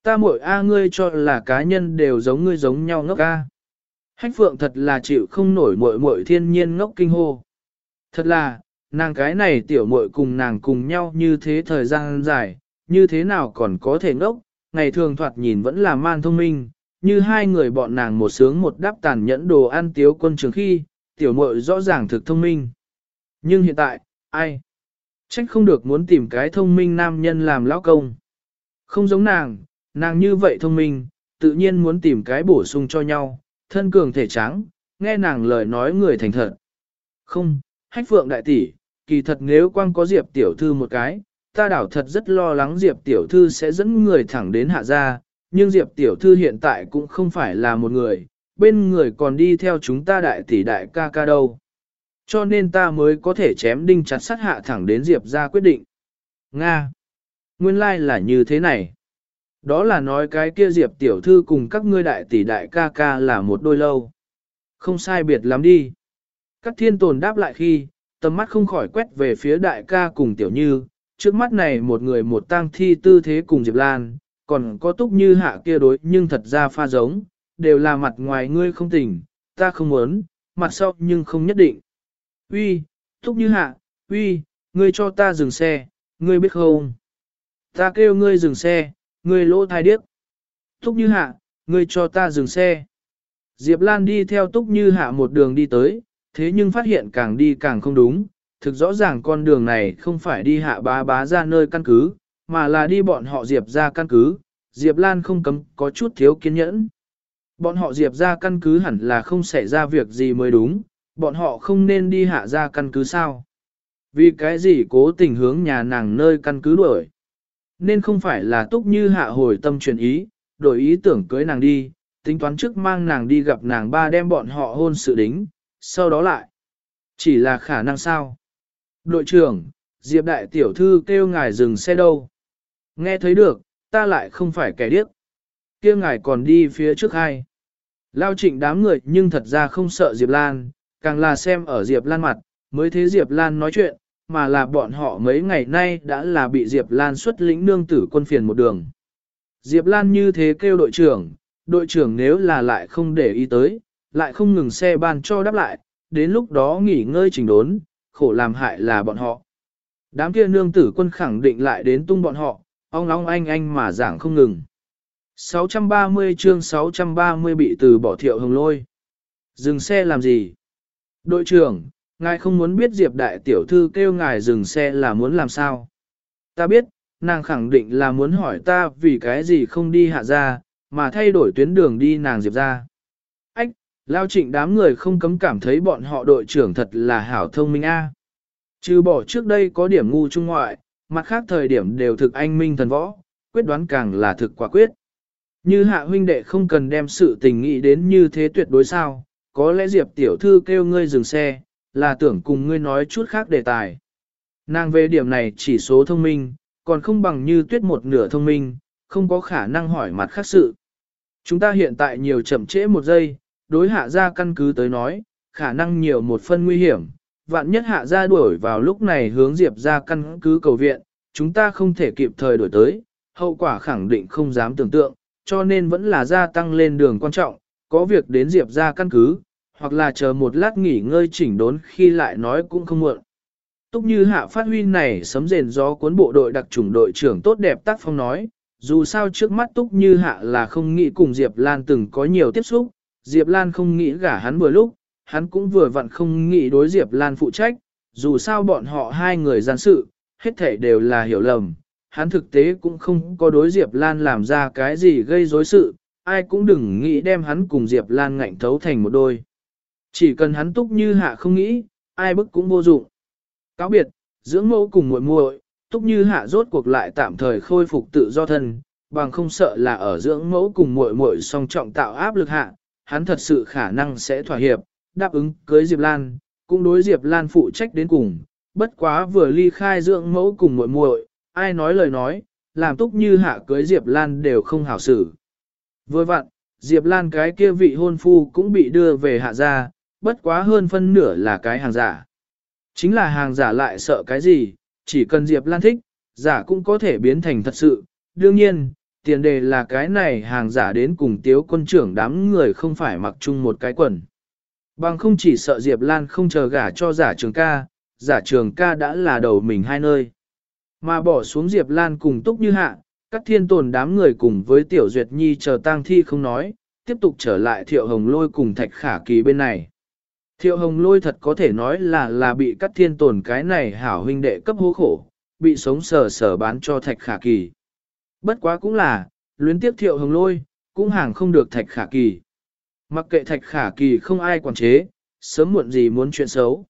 Speaker 1: Ta muội a ngươi cho là cá nhân đều giống ngươi giống nhau ngốc a. Hách phượng thật là chịu không nổi muội muội thiên nhiên ngốc kinh hô. Thật là, nàng cái này tiểu muội cùng nàng cùng nhau như thế thời gian dài, như thế nào còn có thể ngốc, ngày thường thoạt nhìn vẫn là man thông minh, như hai người bọn nàng một sướng một đáp tàn nhẫn đồ ăn tiếu quân trường khi, tiểu muội rõ ràng thực thông minh. Nhưng hiện tại, ai? Trách không được muốn tìm cái thông minh nam nhân làm lão công. Không giống nàng, nàng như vậy thông minh, tự nhiên muốn tìm cái bổ sung cho nhau, thân cường thể trắng, nghe nàng lời nói người thành thật. Không, hách phượng đại tỷ, kỳ thật nếu quang có Diệp tiểu thư một cái, ta đảo thật rất lo lắng Diệp tiểu thư sẽ dẫn người thẳng đến hạ gia, nhưng Diệp tiểu thư hiện tại cũng không phải là một người, bên người còn đi theo chúng ta đại tỷ đại ca ca đâu. Cho nên ta mới có thể chém đinh chặt sắt hạ thẳng đến Diệp ra quyết định. Nga. Nguyên lai like là như thế này. Đó là nói cái kia Diệp tiểu thư cùng các ngươi đại tỷ đại ca ca là một đôi lâu. Không sai biệt lắm đi. Các thiên tồn đáp lại khi, tầm mắt không khỏi quét về phía đại ca cùng tiểu như, trước mắt này một người một tang thi tư thế cùng Diệp Lan, còn có túc như hạ kia đối nhưng thật ra pha giống, đều là mặt ngoài ngươi không tỉnh, ta không muốn, mặt sau nhưng không nhất định. Uy, túc như hạ, uy, ngươi cho ta dừng xe, ngươi biết không? Ta kêu ngươi dừng xe, ngươi lỗ thai điếc. Túc như hạ, ngươi cho ta dừng xe. Diệp Lan đi theo túc như hạ một đường đi tới, thế nhưng phát hiện càng đi càng không đúng, thực rõ ràng con đường này không phải đi hạ bá bá ra nơi căn cứ, mà là đi bọn họ Diệp ra căn cứ, Diệp Lan không cấm có chút thiếu kiên nhẫn. Bọn họ Diệp ra căn cứ hẳn là không xảy ra việc gì mới đúng, bọn họ không nên đi hạ ra căn cứ sao. Vì cái gì cố tình hướng nhà nàng nơi căn cứ đuổi. Nên không phải là túc như hạ hồi tâm chuyển ý, đổi ý tưởng cưới nàng đi, tính toán trước mang nàng đi gặp nàng ba đem bọn họ hôn sự đính, sau đó lại. Chỉ là khả năng sao? Đội trưởng, Diệp đại tiểu thư kêu ngài dừng xe đâu? Nghe thấy được, ta lại không phải kẻ điếc. kia ngài còn đi phía trước hai. Lao trịnh đám người nhưng thật ra không sợ Diệp Lan, càng là xem ở Diệp Lan mặt, mới thế Diệp Lan nói chuyện, mà là bọn họ mấy ngày nay đã là bị Diệp Lan xuất lĩnh nương tử quân phiền một đường. Diệp Lan như thế kêu đội trưởng, đội trưởng nếu là lại không để ý tới, lại không ngừng xe ban cho đáp lại, đến lúc đó nghỉ ngơi chỉnh đốn, khổ làm hại là bọn họ. Đám kia nương tử quân khẳng định lại đến tung bọn họ, ong ong anh anh mà giảng không ngừng. 630 chương 630 bị từ bỏ thiệu hồng lôi. Dừng xe làm gì? Đội trưởng, ngài không muốn biết Diệp đại tiểu thư kêu ngài dừng xe là muốn làm sao? Ta biết, nàng khẳng định là muốn hỏi ta vì cái gì không đi hạ ra, mà thay đổi tuyến đường đi nàng Diệp ra. Ách, lao trịnh đám người không cấm cảm thấy bọn họ đội trưởng thật là hảo thông minh a. Trừ bỏ trước đây có điểm ngu trung ngoại, mặt khác thời điểm đều thực anh minh thần võ, quyết đoán càng là thực quả quyết. Như hạ huynh đệ không cần đem sự tình nghĩ đến như thế tuyệt đối sao, có lẽ Diệp tiểu thư kêu ngươi dừng xe, là tưởng cùng ngươi nói chút khác đề tài. Nàng về điểm này chỉ số thông minh, còn không bằng như tuyết một nửa thông minh, không có khả năng hỏi mặt khác sự. Chúng ta hiện tại nhiều chậm trễ một giây, đối hạ ra căn cứ tới nói, khả năng nhiều một phân nguy hiểm, vạn nhất hạ ra đuổi vào lúc này hướng Diệp ra căn cứ cầu viện, chúng ta không thể kịp thời đổi tới, hậu quả khẳng định không dám tưởng tượng, cho nên vẫn là gia tăng lên đường quan trọng, có việc đến Diệp ra căn cứ, hoặc là chờ một lát nghỉ ngơi chỉnh đốn khi lại nói cũng không muộn. Túc như hạ phát huy này sấm rền gió cuốn bộ đội đặc chủng đội trưởng tốt đẹp tác phong nói, dù sao trước mắt Túc như hạ là không nghĩ cùng Diệp Lan từng có nhiều tiếp xúc, Diệp Lan không nghĩ gả hắn vừa lúc, hắn cũng vừa vặn không nghĩ đối Diệp Lan phụ trách, dù sao bọn họ hai người gian sự, hết thể đều là hiểu lầm, hắn thực tế cũng không có đối Diệp Lan làm ra cái gì gây rối sự, ai cũng đừng nghĩ đem hắn cùng Diệp Lan ngạnh thấu thành một đôi. Chỉ cần hắn túc như hạ không nghĩ, ai bức cũng vô dụng. Cáo biệt, dưỡng mẫu cùng muội muội, túc như hạ rốt cuộc lại tạm thời khôi phục tự do thân, bằng không sợ là ở dưỡng mẫu cùng muội muội song trọng tạo áp lực hạ, hắn thật sự khả năng sẽ thỏa hiệp, đáp ứng cưới Diệp Lan, cũng đối Diệp Lan phụ trách đến cùng, bất quá vừa ly khai dưỡng mẫu cùng muội muội, ai nói lời nói, làm túc như hạ cưới Diệp Lan đều không hảo xử. Vừa vặn, Diệp Lan cái kia vị hôn phu cũng bị đưa về hạ gia, bất quá hơn phân nửa là cái hàng giả. Chính là hàng giả lại sợ cái gì, chỉ cần Diệp Lan thích, giả cũng có thể biến thành thật sự. Đương nhiên, tiền đề là cái này hàng giả đến cùng tiếu quân trưởng đám người không phải mặc chung một cái quần. Bằng không chỉ sợ Diệp Lan không chờ gả cho giả trường ca, giả trường ca đã là đầu mình hai nơi. Mà bỏ xuống Diệp Lan cùng túc như hạ, các thiên tồn đám người cùng với Tiểu Duyệt Nhi chờ tang thi không nói, tiếp tục trở lại Thiệu Hồng Lôi cùng Thạch Khả Kỳ bên này. Thiệu Hồng Lôi thật có thể nói là là bị các thiên tồn cái này hảo huynh đệ cấp hố khổ, bị sống sờ sờ bán cho Thạch Khả Kỳ. Bất quá cũng là, luyến tiếp Thiệu Hồng Lôi, cũng hàng không được thạch khả kỳ. Mặc kệ thạch khả kỳ không ai quản chế, sớm muộn gì muốn chuyện xấu.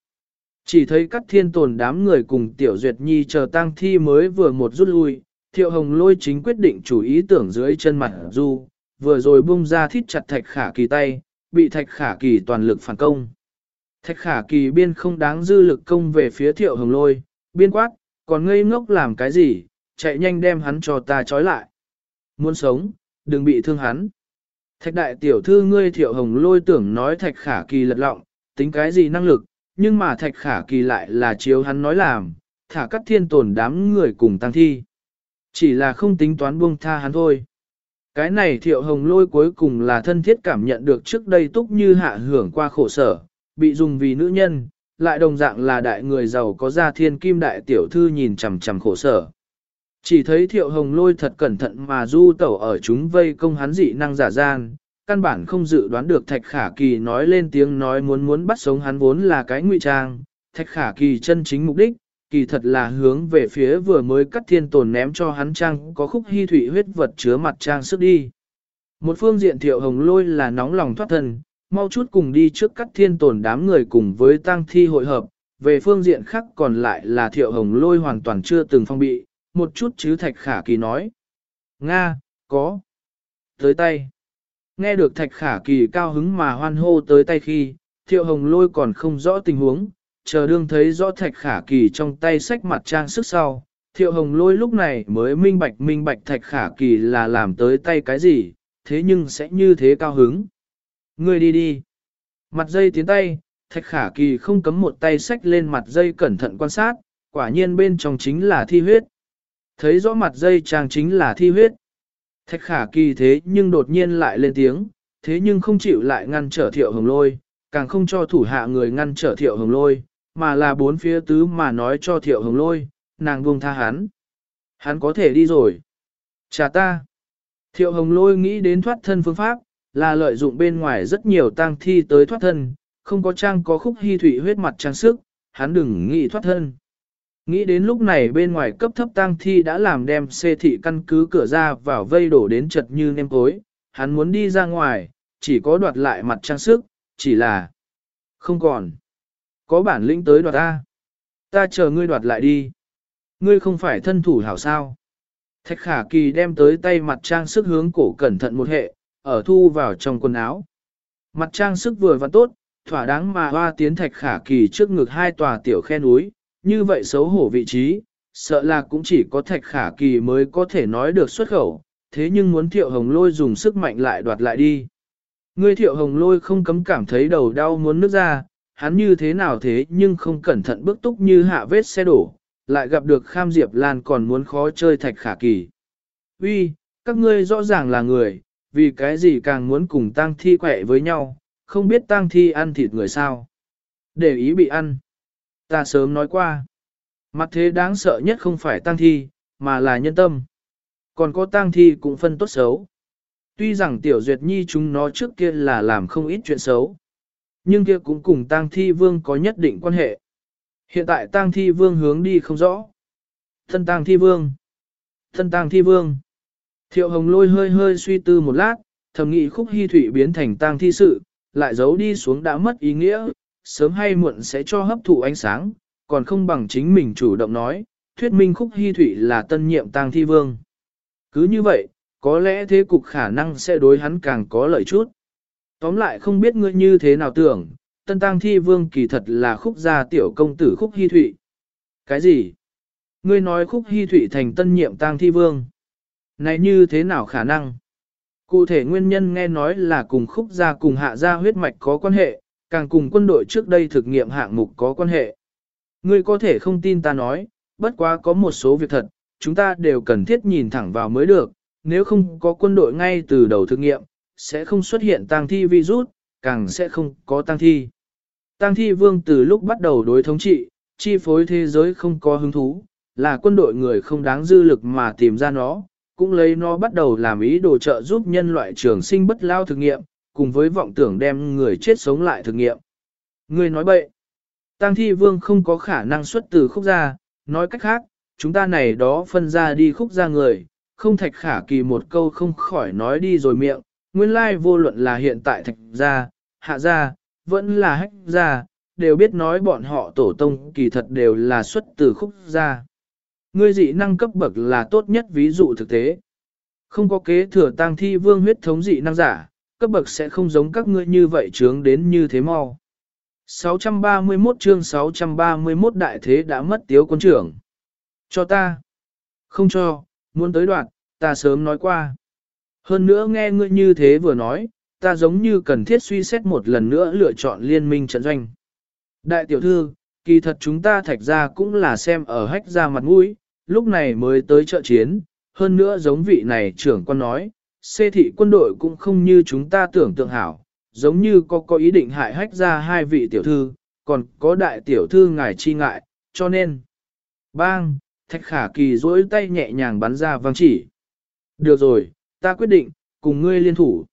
Speaker 1: Chỉ thấy các thiên tồn đám người cùng tiểu duyệt nhi chờ tang thi mới vừa một rút lui, thiệu hồng lôi chính quyết định chủ ý tưởng dưới chân mặt du, vừa rồi bung ra thít chặt thạch khả kỳ tay, bị thạch khả kỳ toàn lực phản công. Thạch khả kỳ biên không đáng dư lực công về phía thiệu hồng lôi, biên quát, còn ngây ngốc làm cái gì, chạy nhanh đem hắn cho ta trói lại. Muốn sống, đừng bị thương hắn. Thạch đại tiểu thư ngươi thiệu hồng lôi tưởng nói thạch khả kỳ lật lọng, tính cái gì năng lực, nhưng mà thạch khả kỳ lại là chiếu hắn nói làm, thả các thiên tồn đám người cùng tăng thi. Chỉ là không tính toán buông tha hắn thôi. Cái này thiệu hồng lôi cuối cùng là thân thiết cảm nhận được trước đây túc như hạ hưởng qua khổ sở, bị dùng vì nữ nhân, lại đồng dạng là đại người giàu có gia thiên kim đại tiểu thư nhìn chằm chằm khổ sở. Chỉ thấy thiệu hồng lôi thật cẩn thận mà du tẩu ở chúng vây công hắn dị năng giả gian, căn bản không dự đoán được thạch khả kỳ nói lên tiếng nói muốn muốn bắt sống hắn vốn là cái ngụy trang, thạch khả kỳ chân chính mục đích, kỳ thật là hướng về phía vừa mới cắt thiên tồn ném cho hắn trang có khúc hy thủy huyết vật chứa mặt trang sức đi. Một phương diện thiệu hồng lôi là nóng lòng thoát thân, mau chút cùng đi trước cắt thiên tồn đám người cùng với tang thi hội hợp, về phương diện khác còn lại là thiệu hồng lôi hoàn toàn chưa từng phong bị, một chút chứ thạch khả kỳ nói. Nga, có. Tới tay. Nghe được thạch khả kỳ cao hứng mà hoan hô tới tay khi, thiệu hồng lôi còn không rõ tình huống, chờ đương thấy rõ thạch khả kỳ trong tay sách mặt trang sức sau. Thiệu hồng lôi lúc này mới minh bạch minh bạch thạch khả kỳ là làm tới tay cái gì, thế nhưng sẽ như thế cao hứng. Ngươi đi đi. Mặt dây tiến tay, thạch khả kỳ không cấm một tay sách lên mặt dây cẩn thận quan sát, quả nhiên bên trong chính là thi huyết. Thấy rõ mặt dây trang chính là thi huyết. Thạch khả kỳ thế nhưng đột nhiên lại lên tiếng, thế nhưng không chịu lại ngăn trở thiệu hồng lôi, càng không cho thủ hạ người ngăn trở thiệu hồng lôi, mà là bốn phía tứ mà nói cho thiệu hồng lôi, nàng buông tha hắn. Hắn có thể đi rồi. Chà ta. Thiệu hồng lôi nghĩ đến thoát thân phương pháp, là lợi dụng bên ngoài rất nhiều tang thi tới thoát thân, không có trang có khúc hy thủy huyết mặt trang sức, hắn đừng nghĩ thoát thân. Nghĩ đến lúc này bên ngoài cấp thấp tang thi đã làm đem xê thị căn cứ cửa ra vào vây đổ đến chật như nêm cối, hắn muốn đi ra ngoài, chỉ có đoạt lại mặt trang sức, chỉ là không còn. Có bản lĩnh tới đoạt ta. Ta chờ ngươi đoạt lại đi. Ngươi không phải thân thủ hảo sao. Thạch khả kỳ đem tới tay mặt trang sức hướng cổ cẩn thận một hệ, ở thu vào trong quần áo. Mặt trang sức vừa và tốt, thỏa đáng mà hoa tiến thạch khả kỳ trước ngực hai tòa tiểu khe núi, như vậy xấu hổ vị trí, sợ là cũng chỉ có thạch khả kỳ mới có thể nói được xuất khẩu, thế nhưng muốn thiệu hồng lôi dùng sức mạnh lại đoạt lại đi. Ngươi thiệu hồng lôi không cấm cảm thấy đầu đau muốn nước ra, hắn như thế nào thế nhưng không cẩn thận bước túc như hạ vết xe đổ, lại gặp được kham diệp lan còn muốn khó chơi thạch khả kỳ. Uy, các ngươi rõ ràng là người, vì cái gì càng muốn cùng tang thi quẹ với nhau, không biết tang thi ăn thịt người sao. Để ý bị ăn. Ta sớm nói qua. Mặt thế đáng sợ nhất không phải tang thi, mà là nhân tâm. Còn có tang thi cũng phân tốt xấu. Tuy rằng tiểu duyệt nhi chúng nó trước kia là làm không ít chuyện xấu. Nhưng kia cũng cùng tang thi vương có nhất định quan hệ. Hiện tại tang thi vương hướng đi không rõ. Thân tang thi vương. Thân tang thi vương. Thiệu hồng lôi hơi hơi suy tư một lát, thầm nghĩ khúc hy thủy biến thành tang thi sự, lại giấu đi xuống đã mất ý nghĩa, sớm hay muộn sẽ cho hấp thụ ánh sáng, còn không bằng chính mình chủ động nói, thuyết minh khúc hy thủy là tân nhiệm tang thi vương. Cứ như vậy, có lẽ thế cục khả năng sẽ đối hắn càng có lợi chút. Tóm lại không biết ngươi như thế nào tưởng, tân tang thi vương kỳ thật là khúc gia tiểu công tử khúc hy thụy. Cái gì? Ngươi nói khúc hy thụy thành tân nhiệm tang thi vương. Này như thế nào khả năng? Cụ thể nguyên nhân nghe nói là cùng khúc gia cùng hạ gia huyết mạch có quan hệ, càng cùng quân đội trước đây thực nghiệm hạng mục có quan hệ. Ngươi có thể không tin ta nói, bất quá có một số việc thật, chúng ta đều cần thiết nhìn thẳng vào mới được, nếu không có quân đội ngay từ đầu thực nghiệm, sẽ không xuất hiện tang thi virus, càng sẽ không có tang thi. Tang thi vương từ lúc bắt đầu đối thống trị, chi phối thế giới không có hứng thú, là quân đội người không đáng dư lực mà tìm ra nó, cũng lấy nó bắt đầu làm ý đồ trợ giúp nhân loại trường sinh bất lao thực nghiệm, cùng với vọng tưởng đem người chết sống lại thực nghiệm. Người nói bậy, Tăng thi vương không có khả năng xuất từ khúc gia, nói cách khác, chúng ta này đó phân ra đi khúc gia người, không thạch khả kỳ một câu không khỏi nói đi rồi miệng, nguyên lai vô luận là hiện tại thạch gia, hạ gia, vẫn là hách gia, đều biết nói bọn họ tổ tông kỳ thật đều là xuất từ khúc gia. Ngươi dị năng cấp bậc là tốt nhất ví dụ thực tế. Không có kế thừa tang thi vương huyết thống dị năng giả, cấp bậc sẽ không giống các ngươi như vậy trướng đến như thế mau. 631 chương 631 đại thế đã mất tiếu quân trưởng. Cho ta. Không cho, muốn tới đoạn, ta sớm nói qua. Hơn nữa nghe ngươi như thế vừa nói, ta giống như cần thiết suy xét một lần nữa lựa chọn liên minh trận doanh. Đại tiểu thư, kỳ thật chúng ta thạch ra cũng là xem ở hách ra mặt mũi, lúc này mới tới trợ chiến, hơn nữa giống vị này trưởng quan nói, xê thị quân đội cũng không như chúng ta tưởng tượng hảo, giống như có có ý định hại hách ra hai vị tiểu thư, còn có đại tiểu thư ngài chi ngại, cho nên. Bang, thạch khả kỳ duỗi tay nhẹ nhàng bắn ra vang chỉ. Được rồi, ta quyết định, cùng ngươi liên thủ.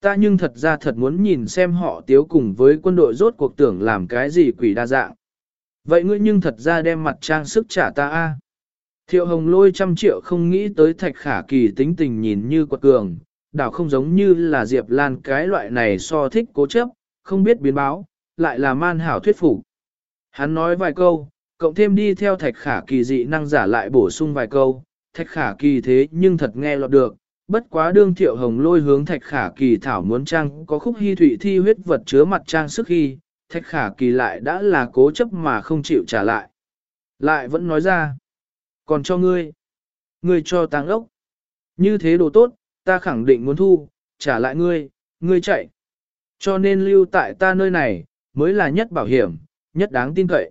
Speaker 1: Ta nhưng thật ra thật muốn nhìn xem họ tiếu cùng với quân đội rốt cuộc tưởng làm cái gì quỷ đa dạng. Vậy ngươi nhưng thật ra đem mặt trang sức trả ta a. Thiệu hồng lôi trăm triệu không nghĩ tới thạch khả kỳ tính tình nhìn như quật cường, đảo không giống như là Diệp Lan cái loại này so thích cố chấp, không biết biến báo, lại là man hảo thuyết phục. Hắn nói vài câu, cộng thêm đi theo thạch khả kỳ dị năng giả lại bổ sung vài câu, thạch khả kỳ thế nhưng thật nghe lọt được, bất quá đương thiệu hồng lôi hướng thạch khả kỳ thảo muốn trang có khúc hy thủy thi huyết vật chứa mặt trang sức khi, thạch khả kỳ lại đã là cố chấp mà không chịu trả lại. Lại vẫn nói ra, còn cho ngươi, ngươi cho tàng ốc, như thế đồ tốt, ta khẳng định muốn thu, trả lại ngươi, ngươi chạy. Cho nên lưu tại ta nơi này, mới là nhất bảo hiểm, nhất đáng tin cậy.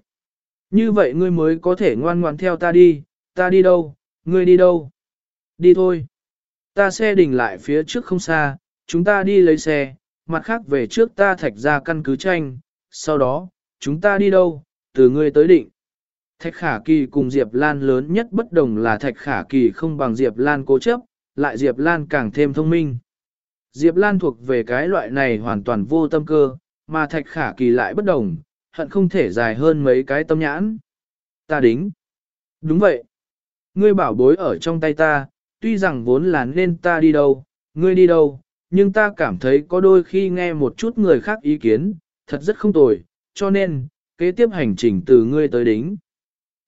Speaker 1: Như vậy ngươi mới có thể ngoan ngoan theo ta đi, ta đi đâu, ngươi đi đâu. Đi thôi. Ta xe đình lại phía trước không xa, chúng ta đi lấy xe, mặt khác về trước ta thạch ra căn cứ tranh, sau đó, chúng ta đi đâu, từ ngươi tới định. Thạch khả kỳ cùng Diệp Lan lớn nhất bất đồng là thạch khả kỳ không bằng Diệp Lan cố chấp, lại Diệp Lan càng thêm thông minh. Diệp Lan thuộc về cái loại này hoàn toàn vô tâm cơ, mà thạch khả kỳ lại bất đồng, hận không thể dài hơn mấy cái tâm nhãn. Ta đính. Đúng vậy. Ngươi bảo bối ở trong tay ta, tuy rằng vốn là nên ta đi đâu, ngươi đi đâu, nhưng ta cảm thấy có đôi khi nghe một chút người khác ý kiến, thật rất không tồi, cho nên, kế tiếp hành trình từ ngươi tới đính.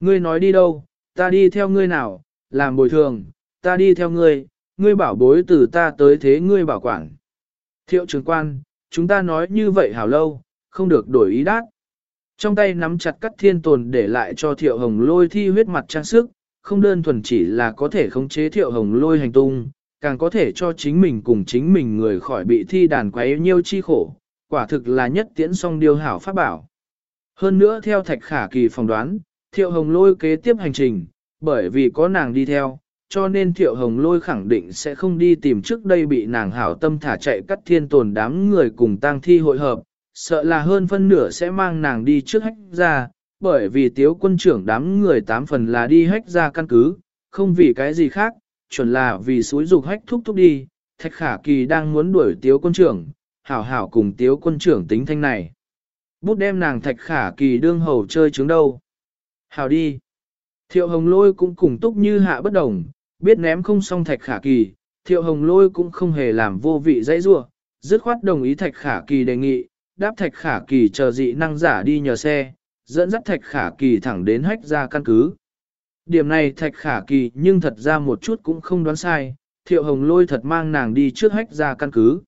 Speaker 1: Ngươi nói đi đâu, ta đi theo ngươi nào, làm bồi thường, ta đi theo ngươi, ngươi bảo bối từ ta tới thế ngươi bảo quản. Thiệu trưởng quan, chúng ta nói như vậy hảo lâu, không được đổi ý đát. Trong tay nắm chặt cắt thiên tồn để lại cho thiệu hồng lôi thi huyết mặt trang sức, không đơn thuần chỉ là có thể khống chế thiệu hồng lôi hành tung, càng có thể cho chính mình cùng chính mình người khỏi bị thi đàn quấy nhiêu chi khổ, quả thực là nhất tiễn song điều hảo pháp bảo. Hơn nữa theo thạch khả kỳ phỏng đoán, thiệu hồng lôi kế tiếp hành trình, bởi vì có nàng đi theo, cho nên thiệu hồng lôi khẳng định sẽ không đi tìm trước đây bị nàng hảo tâm thả chạy cắt thiên tồn đám người cùng tang thi hội hợp, sợ là hơn phân nửa sẽ mang nàng đi trước hách ra, bởi vì tiếu quân trưởng đám người tám phần là đi hách ra căn cứ, không vì cái gì khác, chuẩn là vì suối dục hách thúc thúc đi, thạch khả kỳ đang muốn đuổi tiếu quân trưởng, hảo hảo cùng tiếu quân trưởng tính thanh này. Bút đem nàng thạch khả kỳ đương hầu chơi trứng đâu hào đi. Thiệu hồng lôi cũng cùng túc như hạ bất đồng, biết ném không xong thạch khả kỳ, thiệu hồng lôi cũng không hề làm vô vị dãy rua, dứt khoát đồng ý thạch khả kỳ đề nghị, đáp thạch khả kỳ chờ dị năng giả đi nhờ xe, dẫn dắt thạch khả kỳ thẳng đến hách ra căn cứ. Điểm này thạch khả kỳ nhưng thật ra một chút cũng không đoán sai, thiệu hồng lôi thật mang nàng đi trước hách ra căn cứ.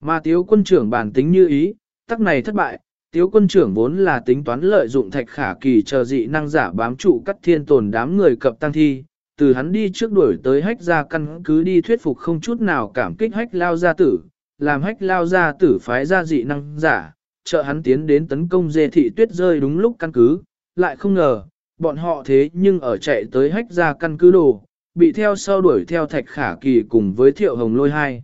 Speaker 1: Mà tiếu quân trưởng bản tính như ý, tắc này thất bại, tiếu quân trưởng vốn là tính toán lợi dụng thạch khả kỳ chờ dị năng giả bám trụ cắt thiên tồn đám người cập tăng thi, từ hắn đi trước đuổi tới hách ra căn cứ đi thuyết phục không chút nào cảm kích hách lao gia tử, làm hách lao gia tử phái ra dị năng giả, trợ hắn tiến đến tấn công dê thị tuyết rơi đúng lúc căn cứ, lại không ngờ, bọn họ thế nhưng ở chạy tới hách ra căn cứ đồ, bị theo sau đuổi theo thạch khả kỳ cùng với thiệu hồng lôi hai.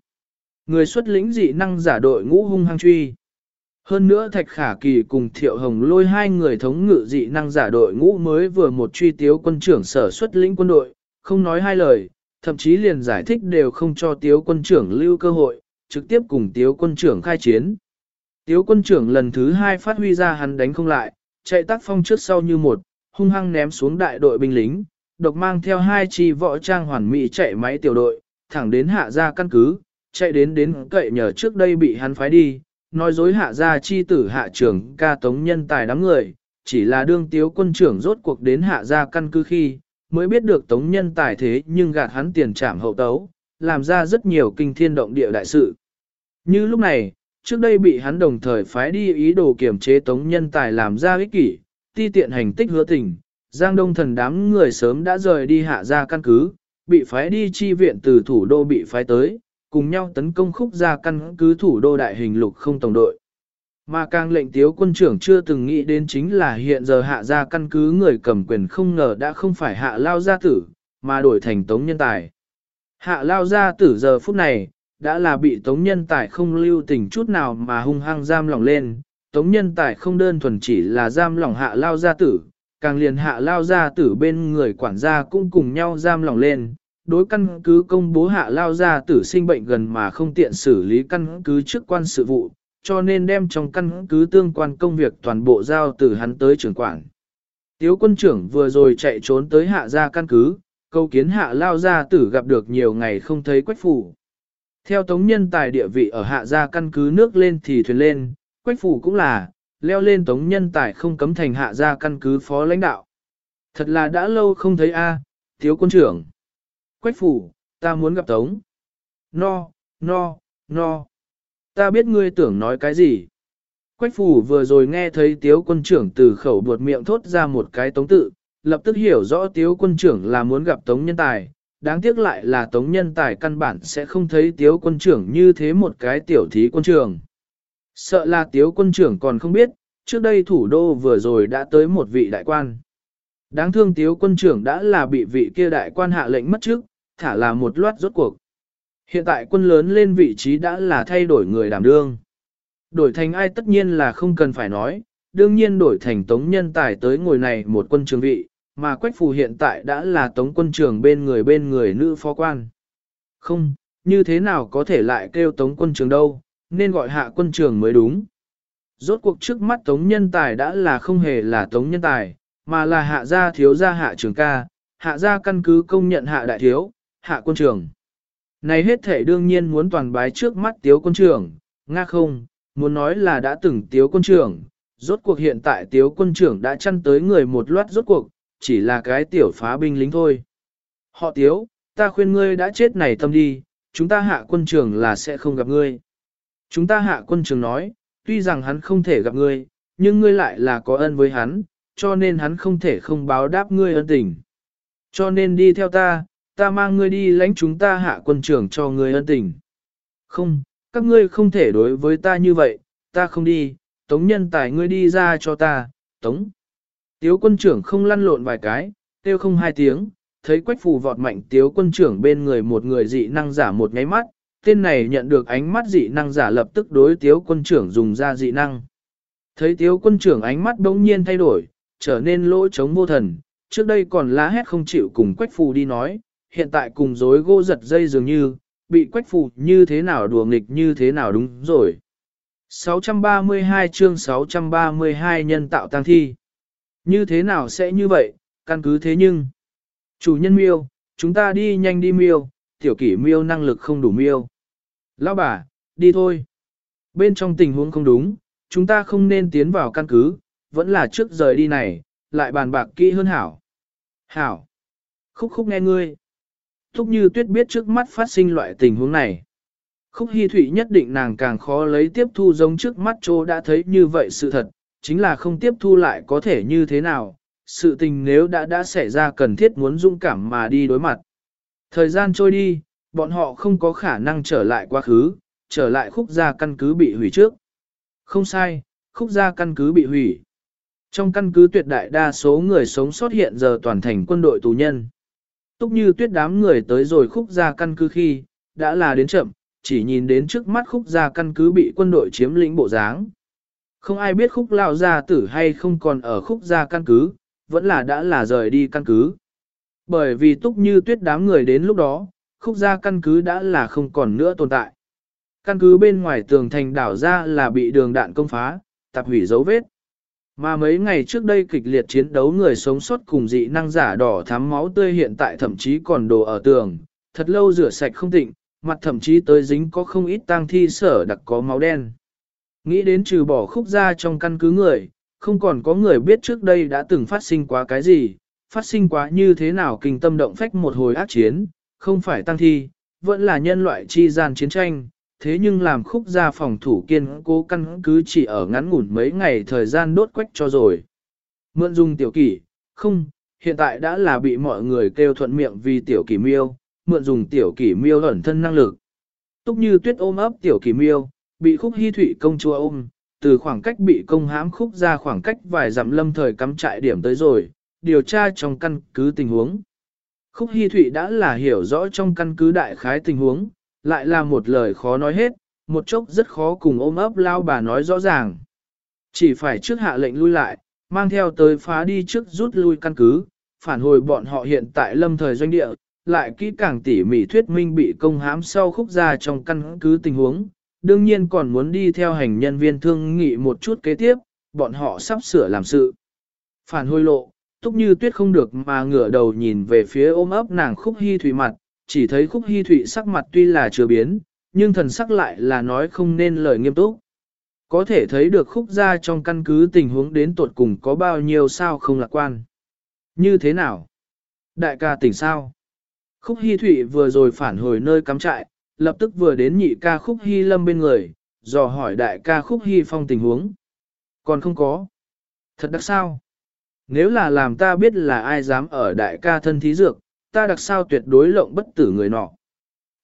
Speaker 1: Người xuất lĩnh dị năng giả đội ngũ hung hăng truy. Hơn nữa Thạch Khả Kỳ cùng Thiệu Hồng lôi hai người thống ngự dị năng giả đội ngũ mới vừa một truy tiếu quân trưởng sở xuất lĩnh quân đội, không nói hai lời, thậm chí liền giải thích đều không cho tiếu quân trưởng lưu cơ hội, trực tiếp cùng tiếu quân trưởng khai chiến. Tiếu quân trưởng lần thứ hai phát huy ra hắn đánh không lại, chạy tác phong trước sau như một, hung hăng ném xuống đại đội binh lính, độc mang theo hai chi võ trang hoàn mỹ chạy máy tiểu đội, thẳng đến hạ ra căn cứ, chạy đến đến cậy nhờ trước đây bị hắn phái đi, nói dối hạ gia chi tử hạ trưởng ca tống nhân tài đám người, chỉ là đương tiếu quân trưởng rốt cuộc đến hạ gia căn cứ khi, mới biết được tống nhân tài thế nhưng gạt hắn tiền trảm hậu tấu, làm ra rất nhiều kinh thiên động địa đại sự. Như lúc này, trước đây bị hắn đồng thời phái đi ý đồ kiểm chế tống nhân tài làm ra ích kỷ, ti tiện hành tích hứa tình, Giang Đông thần đám người sớm đã rời đi hạ gia căn cứ, bị phái đi chi viện từ thủ đô bị phái tới, cùng nhau tấn công khúc ra căn cứ thủ đô đại hình lục không tổng đội. Mà càng lệnh tiếu quân trưởng chưa từng nghĩ đến chính là hiện giờ hạ ra căn cứ người cầm quyền không ngờ đã không phải hạ lao gia tử, mà đổi thành tống nhân tài. Hạ lao gia tử giờ phút này, đã là bị tống nhân tài không lưu tình chút nào mà hung hăng giam lỏng lên. Tống nhân tài không đơn thuần chỉ là giam lỏng hạ lao gia tử, càng liền hạ lao gia tử bên người quản gia cũng cùng nhau giam lỏng lên. Đối căn cứ công bố hạ lao gia tử sinh bệnh gần mà không tiện xử lý căn cứ trước quan sự vụ, cho nên đem trong căn cứ tương quan công việc toàn bộ giao từ hắn tới trưởng quản. Tiếu quân trưởng vừa rồi chạy trốn tới hạ gia căn cứ, câu kiến hạ lao gia tử gặp được nhiều ngày không thấy quách phủ. Theo tống nhân tài địa vị ở hạ gia căn cứ nước lên thì thuyền lên, quách phủ cũng là, leo lên tống nhân tài không cấm thành hạ gia căn cứ phó lãnh đạo. Thật là đã lâu không thấy a, thiếu quân trưởng. Quách phủ, ta muốn gặp tống. No, no, no. Ta biết ngươi tưởng nói cái gì. Quách phủ vừa rồi nghe thấy tiếu quân trưởng từ khẩu buột miệng thốt ra một cái tống tự, lập tức hiểu rõ tiếu quân trưởng là muốn gặp tống nhân tài, đáng tiếc lại là tống nhân tài căn bản sẽ không thấy tiếu quân trưởng như thế một cái tiểu thí quân trưởng. Sợ là tiếu quân trưởng còn không biết, trước đây thủ đô vừa rồi đã tới một vị đại quan. Đáng thương tiếu quân trưởng đã là bị vị kia đại quan hạ lệnh mất trước, thả là một loạt rốt cuộc. Hiện tại quân lớn lên vị trí đã là thay đổi người đảm đương. Đổi thành ai tất nhiên là không cần phải nói, đương nhiên đổi thành tống nhân tài tới ngồi này một quân trường vị, mà Quách Phù hiện tại đã là tống quân trường bên người bên người nữ phó quan. Không, như thế nào có thể lại kêu tống quân trường đâu, nên gọi hạ quân trường mới đúng. Rốt cuộc trước mắt tống nhân tài đã là không hề là tống nhân tài, mà là hạ gia thiếu gia hạ trường ca, hạ gia căn cứ công nhận hạ đại thiếu, hạ quân trường. Này hết thể đương nhiên muốn toàn bái trước mắt tiếu quân trưởng, nga không, muốn nói là đã từng tiếu quân trưởng, rốt cuộc hiện tại tiếu quân trưởng đã chăn tới người một loạt rốt cuộc, chỉ là cái tiểu phá binh lính thôi. Họ tiếu, ta khuyên ngươi đã chết này tâm đi, chúng ta hạ quân trưởng là sẽ không gặp ngươi. Chúng ta hạ quân trưởng nói, tuy rằng hắn không thể gặp ngươi, nhưng ngươi lại là có ân với hắn, cho nên hắn không thể không báo đáp ngươi ân tình. Cho nên đi theo ta, ta mang ngươi đi lãnh chúng ta hạ quân trưởng cho ngươi ân tình. Không, các ngươi không thể đối với ta như vậy, ta không đi, tống nhân tài ngươi đi ra cho ta, tống. Tiếu quân trưởng không lăn lộn vài cái, tiêu không hai tiếng, thấy quách phù vọt mạnh tiếu quân trưởng bên người một người dị năng giả một nháy mắt, tên này nhận được ánh mắt dị năng giả lập tức đối tiếu quân trưởng dùng ra dị năng. Thấy tiếu quân trưởng ánh mắt bỗng nhiên thay đổi, trở nên lỗ chống vô thần, trước đây còn lá hét không chịu cùng quách phù đi nói, hiện tại cùng dối gỗ giật dây dường như, bị quách phù như thế nào đùa nghịch như thế nào đúng rồi. 632 chương 632 nhân tạo tăng thi. Như thế nào sẽ như vậy, căn cứ thế nhưng. Chủ nhân miêu, chúng ta đi nhanh đi miêu, tiểu kỷ miêu năng lực không đủ miêu. Lão bà, đi thôi. Bên trong tình huống không đúng, chúng ta không nên tiến vào căn cứ, vẫn là trước rời đi này, lại bàn bạc kỹ hơn hảo. Hảo. Khúc khúc nghe ngươi. Thúc như tuyết biết trước mắt phát sinh loại tình huống này. Khúc hy thủy nhất định nàng càng khó lấy tiếp thu giống trước mắt chỗ đã thấy như vậy sự thật, chính là không tiếp thu lại có thể như thế nào, sự tình nếu đã đã xảy ra cần thiết muốn dung cảm mà đi đối mặt. Thời gian trôi đi, bọn họ không có khả năng trở lại quá khứ, trở lại khúc gia căn cứ bị hủy trước. Không sai, khúc gia căn cứ bị hủy. Trong căn cứ tuyệt đại đa số người sống sót hiện giờ toàn thành quân đội tù nhân. Túc như tuyết đám người tới rồi khúc gia căn cứ khi, đã là đến chậm, chỉ nhìn đến trước mắt khúc gia căn cứ bị quân đội chiếm lĩnh bộ dáng. Không ai biết khúc lao gia tử hay không còn ở khúc gia căn cứ, vẫn là đã là rời đi căn cứ. Bởi vì túc như tuyết đám người đến lúc đó, khúc gia căn cứ đã là không còn nữa tồn tại. Căn cứ bên ngoài tường thành đảo ra là bị đường đạn công phá, tạp hủy dấu vết. Mà mấy ngày trước đây kịch liệt chiến đấu người sống sót cùng dị năng giả đỏ thắm máu tươi hiện tại thậm chí còn đồ ở tường, thật lâu rửa sạch không tịnh, mặt thậm chí tới dính có không ít tang thi sở đặc có máu đen. Nghĩ đến trừ bỏ khúc ra trong căn cứ người, không còn có người biết trước đây đã từng phát sinh quá cái gì, phát sinh quá như thế nào kinh tâm động phách một hồi ác chiến, không phải tăng thi, vẫn là nhân loại chi gian chiến tranh, thế nhưng làm khúc ra phòng thủ kiên cố căn cứ chỉ ở ngắn ngủn mấy ngày thời gian đốt quách cho rồi. Mượn dung tiểu kỷ, không, hiện tại đã là bị mọi người kêu thuận miệng vì tiểu kỷ miêu, mượn dùng tiểu kỷ miêu ẩn thân năng lực. Túc như tuyết ôm ấp tiểu kỷ miêu, bị khúc hy thủy công chúa ôm, từ khoảng cách bị công hãm khúc ra khoảng cách vài dặm lâm thời cắm trại điểm tới rồi, điều tra trong căn cứ tình huống. Khúc hy Thụy đã là hiểu rõ trong căn cứ đại khái tình huống, lại là một lời khó nói hết, một chốc rất khó cùng ôm ấp lao bà nói rõ ràng. Chỉ phải trước hạ lệnh lui lại, mang theo tới phá đi trước rút lui căn cứ, phản hồi bọn họ hiện tại lâm thời doanh địa, lại kỹ càng tỉ mỉ thuyết minh bị công hãm sau khúc ra trong căn cứ tình huống, đương nhiên còn muốn đi theo hành nhân viên thương nghị một chút kế tiếp, bọn họ sắp sửa làm sự. Phản hồi lộ, túc như tuyết không được mà ngửa đầu nhìn về phía ôm ấp nàng khúc hy thủy mặt, chỉ thấy khúc hy Thụy sắc mặt tuy là chưa biến, nhưng thần sắc lại là nói không nên lời nghiêm túc. Có thể thấy được khúc gia trong căn cứ tình huống đến tuột cùng có bao nhiêu sao không lạc quan. Như thế nào? Đại ca tỉnh sao? Khúc Hy Thụy vừa rồi phản hồi nơi cắm trại, lập tức vừa đến nhị ca Khúc Hy Lâm bên người, dò hỏi đại ca Khúc Hy Phong tình huống. Còn không có. Thật đặc sao? Nếu là làm ta biết là ai dám ở đại ca thân thí dược, ta đặc sao tuyệt đối lộng bất tử người nọ.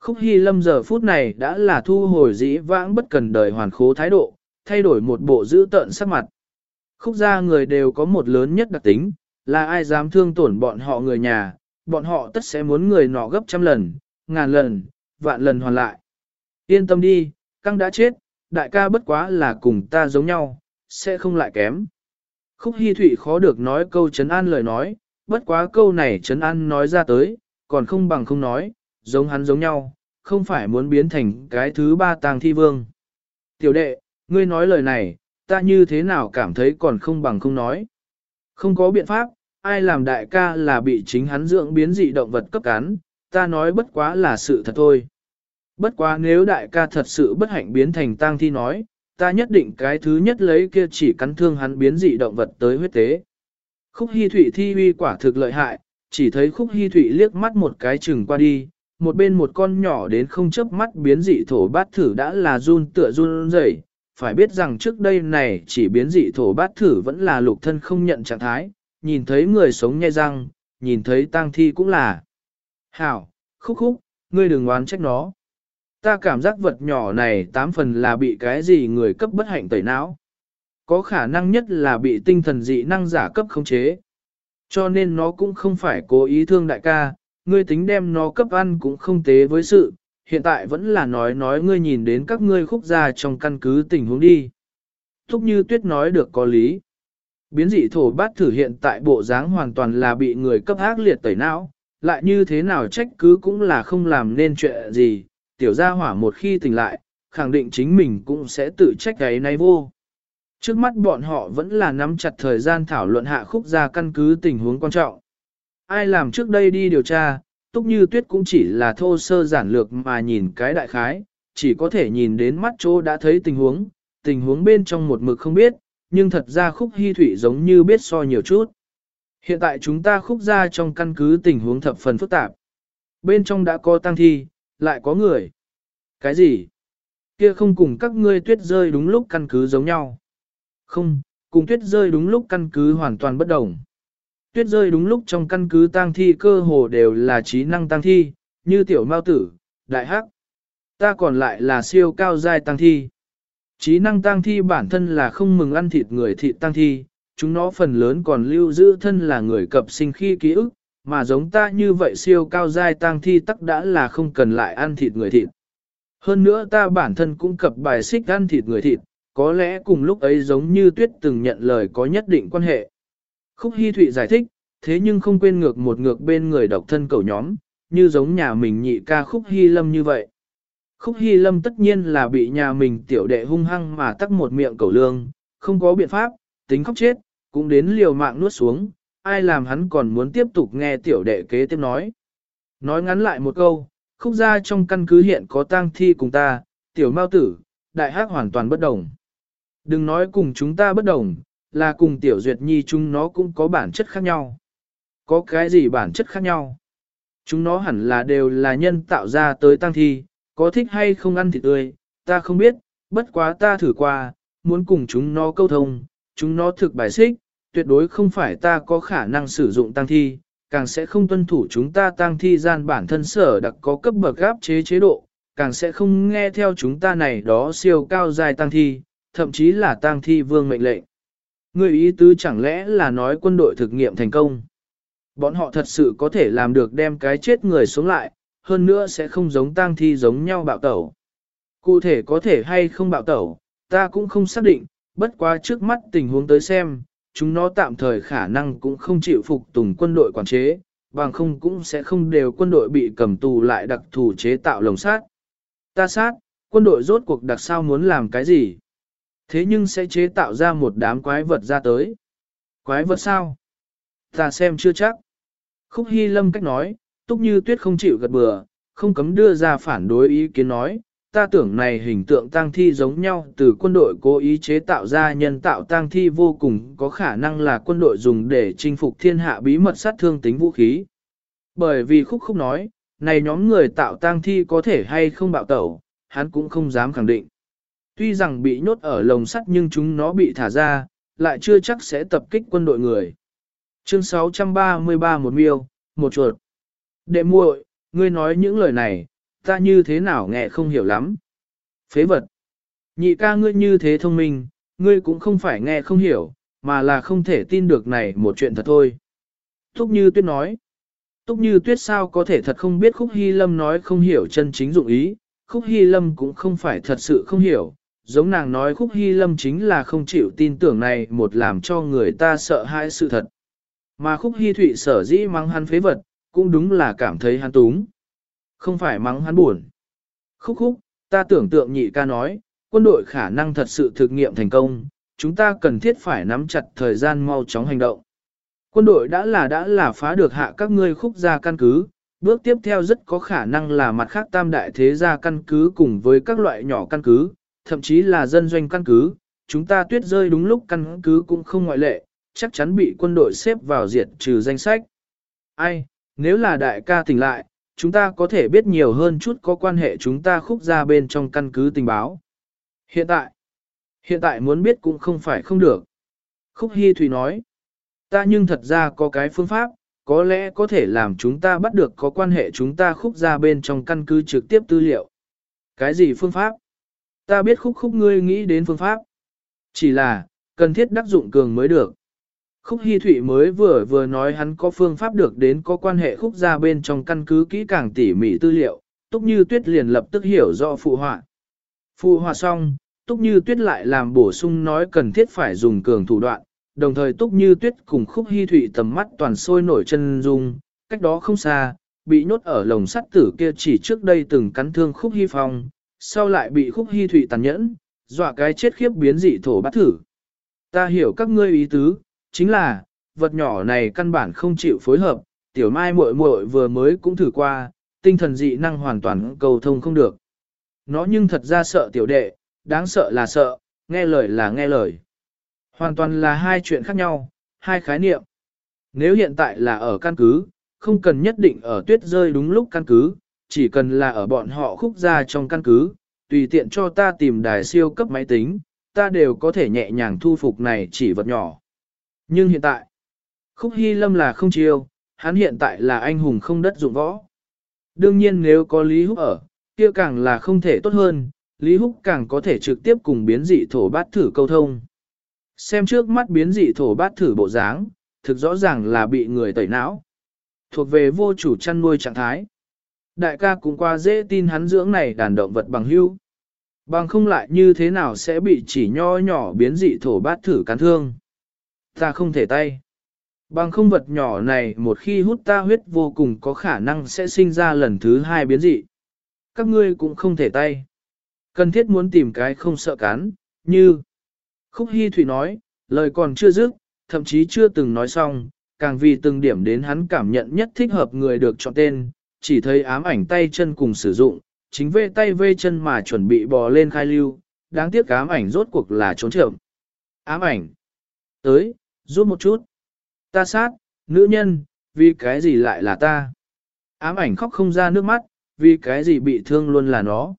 Speaker 1: Khúc Hy Lâm giờ phút này đã là thu hồi dĩ vãng bất cần đời hoàn khố thái độ, thay đổi một bộ giữ tợn sắc mặt. Khúc gia người đều có một lớn nhất đặc tính, là ai dám thương tổn bọn họ người nhà, bọn họ tất sẽ muốn người nọ gấp trăm lần, ngàn lần, vạn lần hoàn lại. Yên tâm đi, căng đã chết, đại ca bất quá là cùng ta giống nhau, sẽ không lại kém. Khúc Hi Thụy khó được nói câu chấn an lời nói, bất quá câu này Trấn an nói ra tới, còn không bằng không nói, giống hắn giống nhau, không phải muốn biến thành cái thứ ba tàng thi vương. Tiểu đệ, ngươi nói lời này, ta như thế nào cảm thấy còn không bằng không nói. Không có biện pháp, ai làm đại ca là bị chính hắn dưỡng biến dị động vật cấp cán, ta nói bất quá là sự thật thôi. Bất quá nếu đại ca thật sự bất hạnh biến thành tang thi nói, ta nhất định cái thứ nhất lấy kia chỉ cắn thương hắn biến dị động vật tới huyết tế. Khúc Hi Thụy thi uy quả thực lợi hại, chỉ thấy Khúc Hi Thụy liếc mắt một cái chừng qua đi, một bên một con nhỏ đến không chớp mắt biến dị thổ bát thử đã là run tựa run rẩy. Phải biết rằng trước đây này chỉ biến dị thổ bát thử vẫn là lục thân không nhận trạng thái, nhìn thấy người sống nhai răng, nhìn thấy tang thi cũng là. Hảo, khúc khúc, ngươi đừng oán trách nó. Ta cảm giác vật nhỏ này tám phần là bị cái gì người cấp bất hạnh tẩy não. Có khả năng nhất là bị tinh thần dị năng giả cấp khống chế. Cho nên nó cũng không phải cố ý thương đại ca, ngươi tính đem nó cấp ăn cũng không tế với sự, hiện tại vẫn là nói nói ngươi nhìn đến các ngươi khúc gia trong căn cứ tình huống đi. Thúc như tuyết nói được có lý. Biến dị thổ bát thử hiện tại bộ dáng hoàn toàn là bị người cấp ác liệt tẩy não, lại như thế nào trách cứ cũng là không làm nên chuyện gì, tiểu gia hỏa một khi tỉnh lại, khẳng định chính mình cũng sẽ tự trách cái này vô. Trước mắt bọn họ vẫn là nắm chặt thời gian thảo luận hạ khúc ra căn cứ tình huống quan trọng. Ai làm trước đây đi điều tra, túc như tuyết cũng chỉ là thô sơ giản lược mà nhìn cái đại khái, chỉ có thể nhìn đến mắt chỗ đã thấy tình huống, tình huống bên trong một mực không biết, nhưng thật ra khúc hy thủy giống như biết so nhiều chút. Hiện tại chúng ta khúc ra trong căn cứ tình huống thập phần phức tạp. Bên trong đã có tăng thi, lại có người. Cái gì? Kia không cùng các ngươi tuyết rơi đúng lúc căn cứ giống nhau. Không, cùng tuyết rơi đúng lúc căn cứ hoàn toàn bất đồng. Tuyết rơi đúng lúc trong căn cứ tang thi cơ hồ đều là trí năng tăng thi, như tiểu mao tử, đại hắc. Ta còn lại là siêu cao giai tăng thi. Trí năng tăng thi bản thân là không mừng ăn thịt người thịt tăng thi, chúng nó phần lớn còn lưu giữ thân là người cập sinh khi ký ức, mà giống ta như vậy siêu cao giai tăng thi tắc đã là không cần lại ăn thịt người thịt. Hơn nữa ta bản thân cũng cập bài xích ăn thịt người thịt, có lẽ cùng lúc ấy giống như tuyết từng nhận lời có nhất định quan hệ. Khúc Hi Thụy giải thích, thế nhưng không quên ngược một ngược bên người độc thân cầu nhóm, như giống nhà mình nhị ca Khúc Hi Lâm như vậy. Khúc Hy Lâm tất nhiên là bị nhà mình tiểu đệ hung hăng mà tắc một miệng cầu lương, không có biện pháp, tính khóc chết, cũng đến liều mạng nuốt xuống, ai làm hắn còn muốn tiếp tục nghe tiểu đệ kế tiếp nói. Nói ngắn lại một câu, Khúc gia trong căn cứ hiện có tang thi cùng ta, tiểu mao tử, đại hắc hoàn toàn bất đồng. Đừng nói cùng chúng ta bất đồng, là cùng tiểu duyệt nhi chúng nó cũng có bản chất khác nhau. Có cái gì bản chất khác nhau? Chúng nó hẳn là đều là nhân tạo ra tới tăng thi, có thích hay không ăn thịt tươi, ta không biết, bất quá ta thử qua, muốn cùng chúng nó câu thông, chúng nó thực bài xích, tuyệt đối không phải ta có khả năng sử dụng tăng thi, càng sẽ không tuân thủ chúng ta tăng thi gian bản thân sở đặc có cấp bậc gáp chế chế độ, càng sẽ không nghe theo chúng ta này đó siêu cao dài tăng thi, thậm chí là tang thi vương mệnh lệnh. Người ý tứ chẳng lẽ là nói quân đội thực nghiệm thành công. Bọn họ thật sự có thể làm được đem cái chết người xuống lại, hơn nữa sẽ không giống tang thi giống nhau bạo tẩu. Cụ thể có thể hay không bạo tẩu, ta cũng không xác định, bất quá trước mắt tình huống tới xem, chúng nó tạm thời khả năng cũng không chịu phục tùng quân đội quản chế, bằng không cũng sẽ không đều quân đội bị cầm tù lại đặc thù chế tạo lồng sát. Ta sát, quân đội rốt cuộc đặc sao muốn làm cái gì? Thế nhưng sẽ chế tạo ra một đám quái vật ra tới. Quái vật sao? Ta xem chưa chắc. Khúc Hy Lâm cách nói, túc như tuyết không chịu gật bừa, không cấm đưa ra phản đối ý kiến nói, ta tưởng này hình tượng tang thi giống nhau từ quân đội cố ý chế tạo ra nhân tạo tang thi vô cùng có khả năng là quân đội dùng để chinh phục thiên hạ bí mật sát thương tính vũ khí. Bởi vì khúc khúc nói, này nhóm người tạo tang thi có thể hay không bạo tẩu, hắn cũng không dám khẳng định. Tuy rằng bị nhốt ở lồng sắt nhưng chúng nó bị thả ra, lại chưa chắc sẽ tập kích quân đội người. Chương 633 một miêu, một chuột. Đệ muội, ngươi nói những lời này, ta như thế nào nghe không hiểu lắm. Phế vật. Nhị ca ngươi như thế thông minh, ngươi cũng không phải nghe không hiểu, mà là không thể tin được này một chuyện thật thôi. Túc như tuyết nói. Túc như tuyết sao có thể thật không biết khúc hy lâm nói không hiểu chân chính dụng ý, khúc hy lâm cũng không phải thật sự không hiểu. Giống nàng nói khúc hy lâm chính là không chịu tin tưởng này một làm cho người ta sợ hãi sự thật. Mà khúc hy thụy sở dĩ mắng hắn phế vật, cũng đúng là cảm thấy hắn túng. Không phải mắng hắn buồn. Khúc khúc, ta tưởng tượng nhị ca nói, quân đội khả năng thật sự thực nghiệm thành công, chúng ta cần thiết phải nắm chặt thời gian mau chóng hành động. Quân đội đã là đã là phá được hạ các ngươi khúc ra căn cứ, bước tiếp theo rất có khả năng là mặt khác tam đại thế gia căn cứ cùng với các loại nhỏ căn cứ, thậm chí là dân doanh căn cứ, chúng ta tuyết rơi đúng lúc căn cứ cũng không ngoại lệ, chắc chắn bị quân đội xếp vào diệt trừ danh sách. Ai, nếu là đại ca tỉnh lại, chúng ta có thể biết nhiều hơn chút có quan hệ chúng ta khúc ra bên trong căn cứ tình báo. Hiện tại, hiện tại muốn biết cũng không phải không được. Khúc Hy Thủy nói, ta nhưng thật ra có cái phương pháp, có lẽ có thể làm chúng ta bắt được có quan hệ chúng ta khúc ra bên trong căn cứ trực tiếp tư liệu. Cái gì phương pháp? Ta biết khúc khúc ngươi nghĩ đến phương pháp. Chỉ là, cần thiết đắc dụng cường mới được. Khúc Hi Thụy mới vừa vừa nói hắn có phương pháp được đến có quan hệ khúc ra bên trong căn cứ kỹ càng tỉ mỉ tư liệu, Túc Như Tuyết liền lập tức hiểu rõ phụ họa. Phụ họa xong, Túc Như Tuyết lại làm bổ sung nói cần thiết phải dùng cường thủ đoạn, đồng thời Túc Như Tuyết cùng Khúc Hi Thụy tầm mắt toàn sôi nổi chân dung, cách đó không xa, bị nhốt ở lồng sắt tử kia chỉ trước đây từng cắn thương Khúc Hi Phong, sau lại bị Khúc hy Thụy tàn nhẫn, dọa cái chết khiếp biến dị thổ bát thử. Ta hiểu các ngươi ý tứ, chính là, vật nhỏ này căn bản không chịu phối hợp, tiểu mai muội muội vừa mới cũng thử qua, tinh thần dị năng hoàn toàn cầu thông không được. Nó nhưng thật ra sợ tiểu đệ, đáng sợ là sợ, nghe lời là nghe lời. Hoàn toàn là hai chuyện khác nhau, hai khái niệm. Nếu hiện tại là ở căn cứ, không cần nhất định ở tuyết rơi đúng lúc căn cứ, chỉ cần là ở bọn họ khúc ra trong căn cứ, tùy tiện cho ta tìm đài siêu cấp máy tính, ta đều có thể nhẹ nhàng thu phục này chỉ vật nhỏ. Nhưng hiện tại, Khúc Hy Lâm là không chiêu, hắn hiện tại là anh hùng không đất dụng võ. Đương nhiên nếu có Lý Húc ở, kia càng là không thể tốt hơn, Lý Húc càng có thể trực tiếp cùng biến dị thổ bát thử câu thông. Xem trước mắt biến dị thổ bát thử bộ dáng, thực rõ ràng là bị người tẩy não. Thuộc về vô chủ chăn nuôi trạng thái. Đại ca cũng qua dễ tin hắn dưỡng này đàn động vật bằng hưu. Bằng không lại như thế nào sẽ bị chỉ nho nhỏ biến dị thổ bát thử cắn thương. Ta không thể tay. Bằng không vật nhỏ này một khi hút ta huyết vô cùng có khả năng sẽ sinh ra lần thứ hai biến dị. Các ngươi cũng không thể tay. Cần thiết muốn tìm cái không sợ cắn, như... Khúc Hy Thủy nói, lời còn chưa dứt, thậm chí chưa từng nói xong, càng vì từng điểm đến hắn cảm nhận nhất thích hợp người được chọn tên, chỉ thấy ám ảnh tay chân cùng sử dụng, chính vê tay vê chân mà chuẩn bị bò lên khai lưu, đáng tiếc ám ảnh rốt cuộc là trốn trưởng. Ám ảnh, tới, giúp một chút. Ta sát, nữ nhân, vì cái gì lại là ta? Ám ảnh khóc không ra nước mắt, vì cái gì bị thương luôn là nó.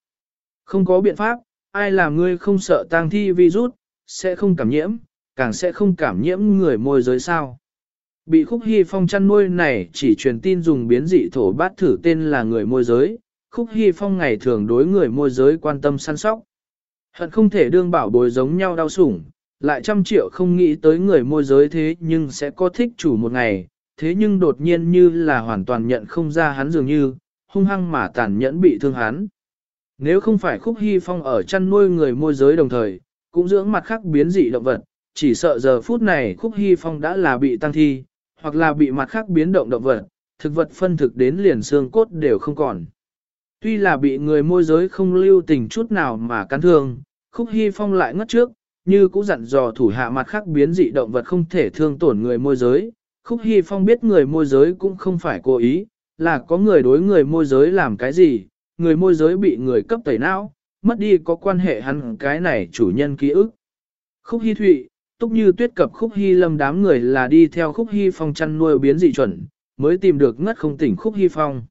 Speaker 1: Không có biện pháp, ai làm ngươi không sợ tang thi virus, sẽ không cảm nhiễm, càng sẽ không cảm nhiễm người môi giới sao. Bị khúc hy phong chăn nuôi này chỉ truyền tin dùng biến dị thổ bát thử tên là người môi giới, khúc hy phong ngày thường đối người môi giới quan tâm săn sóc. Hận không thể đương bảo bối giống nhau đau sủng, lại trăm triệu không nghĩ tới người môi giới thế nhưng sẽ có thích chủ một ngày, thế nhưng đột nhiên như là hoàn toàn nhận không ra hắn dường như, hung hăng mà tàn nhẫn bị thương hắn. Nếu không phải khúc hy phong ở chăn nuôi người môi giới đồng thời, cũng dưỡng mặt khác biến dị động vật, chỉ sợ giờ phút này khúc hy phong đã là bị tăng thi, hoặc là bị mặt khác biến động động vật, thực vật phân thực đến liền xương cốt đều không còn. Tuy là bị người môi giới không lưu tình chút nào mà cắn thương, khúc hy phong lại ngất trước, như cũng dặn dò thủ hạ mặt khác biến dị động vật không thể thương tổn người môi giới. Khúc hy phong biết người môi giới cũng không phải cố ý, là có người đối người môi giới làm cái gì, người môi giới bị người cấp tẩy não, mất đi có quan hệ hắn cái này chủ nhân ký ức. Khúc hy thụy, túc như tuyết cập khúc hy lâm đám người là đi theo khúc hy phong chăn nuôi biến dị chuẩn, mới tìm được ngất không tỉnh khúc hy phong.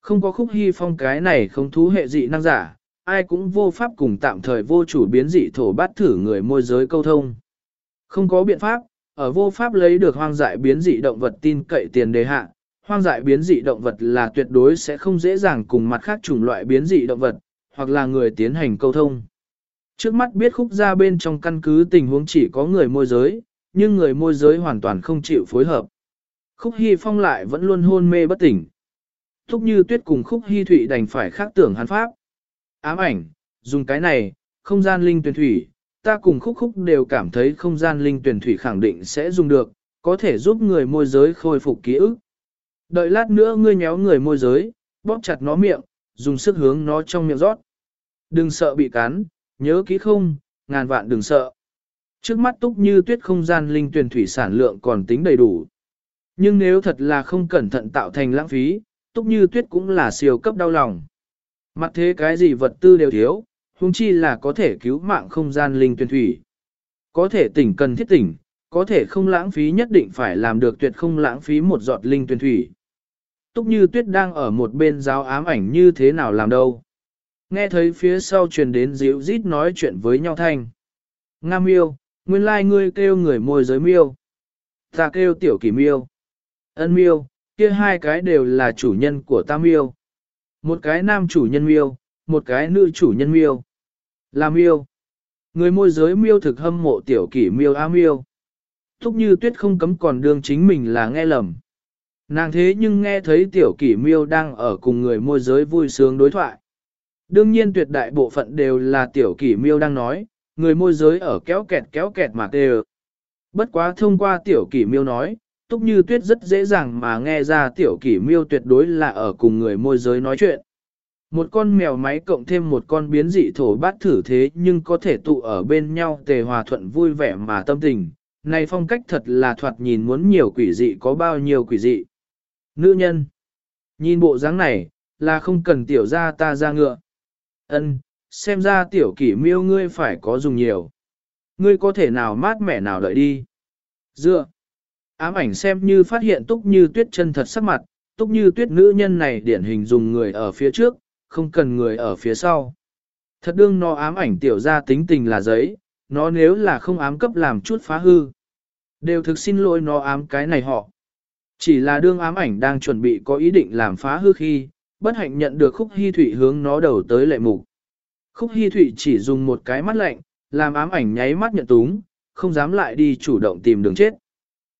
Speaker 1: Không có khúc hy phong cái này không thú hệ dị năng giả, ai cũng vô pháp cùng tạm thời vô chủ biến dị thổ bát thử người môi giới câu thông. Không có biện pháp, ở vô pháp lấy được hoang dại biến dị động vật tin cậy tiền đề hạ, hoang dại biến dị động vật là tuyệt đối sẽ không dễ dàng cùng mặt khác chủng loại biến dị động vật, hoặc là người tiến hành câu thông. Trước mắt biết khúc ra bên trong căn cứ tình huống chỉ có người môi giới, nhưng người môi giới hoàn toàn không chịu phối hợp. Khúc Hy Phong lại vẫn luôn hôn mê bất tỉnh. Thúc như tuyết cùng Khúc Hy Thụy đành phải khác tưởng hắn pháp. Ám ảnh, dùng cái này, không gian linh tuyển thủy, ta cùng Khúc Khúc đều cảm thấy không gian linh tuyển thủy khẳng định sẽ dùng được, có thể giúp người môi giới khôi phục ký ức. Đợi lát nữa ngươi nhéo người môi giới, bóp chặt nó miệng, dùng sức hướng nó trong miệng rót. Đừng sợ bị cắn, nhớ kỹ không, ngàn vạn đừng sợ. Trước mắt túc như tuyết không gian linh tuyển thủy sản lượng còn tính đầy đủ. Nhưng nếu thật là không cẩn thận tạo thành lãng phí, túc như tuyết cũng là siêu cấp đau lòng. Mặt thế cái gì vật tư đều thiếu, huống chi là có thể cứu mạng không gian linh tuyển thủy. Có thể tỉnh cần thiết tỉnh, có thể không lãng phí nhất định phải làm được tuyệt không lãng phí một giọt linh tuyển thủy. Túc như tuyết đang ở một bên giáo ám ảnh như thế nào làm đâu. Nghe thấy phía sau truyền đến dịu rít nói chuyện với nhau thanh. Nga miêu, nguyên lai like ngươi kêu người môi giới miêu. Ta kêu tiểu kỳ miêu. Ân miêu, kia hai cái đều là chủ nhân của ta miêu. Một cái nam chủ nhân miêu, một cái nữ chủ nhân miêu. Là miêu. Người môi giới miêu thực hâm mộ tiểu kỷ miêu a miêu. Thúc như tuyết không cấm còn đương chính mình là nghe lầm. Nàng thế nhưng nghe thấy tiểu kỷ miêu đang ở cùng người môi giới vui sướng đối thoại. Đương nhiên tuyệt đại bộ phận đều là tiểu kỷ miêu đang nói, người môi giới ở kéo kẹt kéo kẹt mà đều. Bất quá thông qua tiểu kỷ miêu nói, túc như tuyết rất dễ dàng mà nghe ra tiểu kỷ miêu tuyệt đối là ở cùng người môi giới nói chuyện. Một con mèo máy cộng thêm một con biến dị thổ bát thử thế nhưng có thể tụ ở bên nhau tề hòa thuận vui vẻ mà tâm tình. Này phong cách thật là thoạt nhìn muốn nhiều quỷ dị có bao nhiêu quỷ dị. Nữ nhân. Nhìn bộ dáng này, là không cần tiểu ra ta ra ngựa. Ân, xem ra tiểu kỷ miêu ngươi phải có dùng nhiều. Ngươi có thể nào mát mẻ nào đợi đi. Dựa. Ám ảnh xem như phát hiện túc như tuyết chân thật sắc mặt, túc như tuyết nữ nhân này điển hình dùng người ở phía trước, không cần người ở phía sau. Thật đương nó ám ảnh tiểu ra tính tình là giấy, nó nếu là không ám cấp làm chút phá hư. Đều thực xin lỗi nó ám cái này họ. Chỉ là đương ám ảnh đang chuẩn bị có ý định làm phá hư khi, bất hạnh nhận được khúc hy thủy hướng nó đầu tới lệ mục. Khúc hy thủy chỉ dùng một cái mắt lạnh, làm ám ảnh nháy mắt nhận túng, không dám lại đi chủ động tìm đường chết.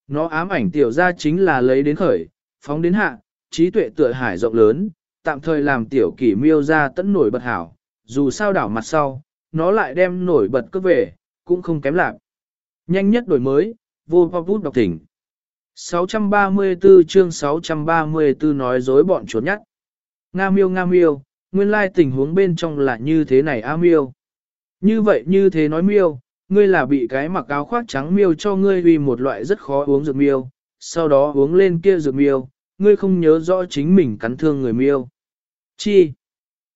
Speaker 1: Nó ám ảnh tiểu ra chính là lấy đến khởi, phóng đến hạ, trí tuệ tựa hải rộng lớn, tạm thời làm tiểu kỷ miêu ra tẫn nổi bật hảo, dù sao đảo mặt sau, nó lại đem nổi bật cướp về, cũng không kém lạc. Nhanh nhất đổi mới, vô pop bút đọc thỉnh. 634 chương 634 nói dối bọn chuột nhắt. Nga miêu Nga miêu, nguyên lai tình huống bên trong là như thế này a miêu. Như vậy như thế nói miêu, ngươi là bị cái mặc áo khoác trắng miêu cho ngươi uy một loại rất khó uống dược miêu, sau đó uống lên kia dược miêu, ngươi không nhớ rõ chính mình cắn thương người miêu. Chi?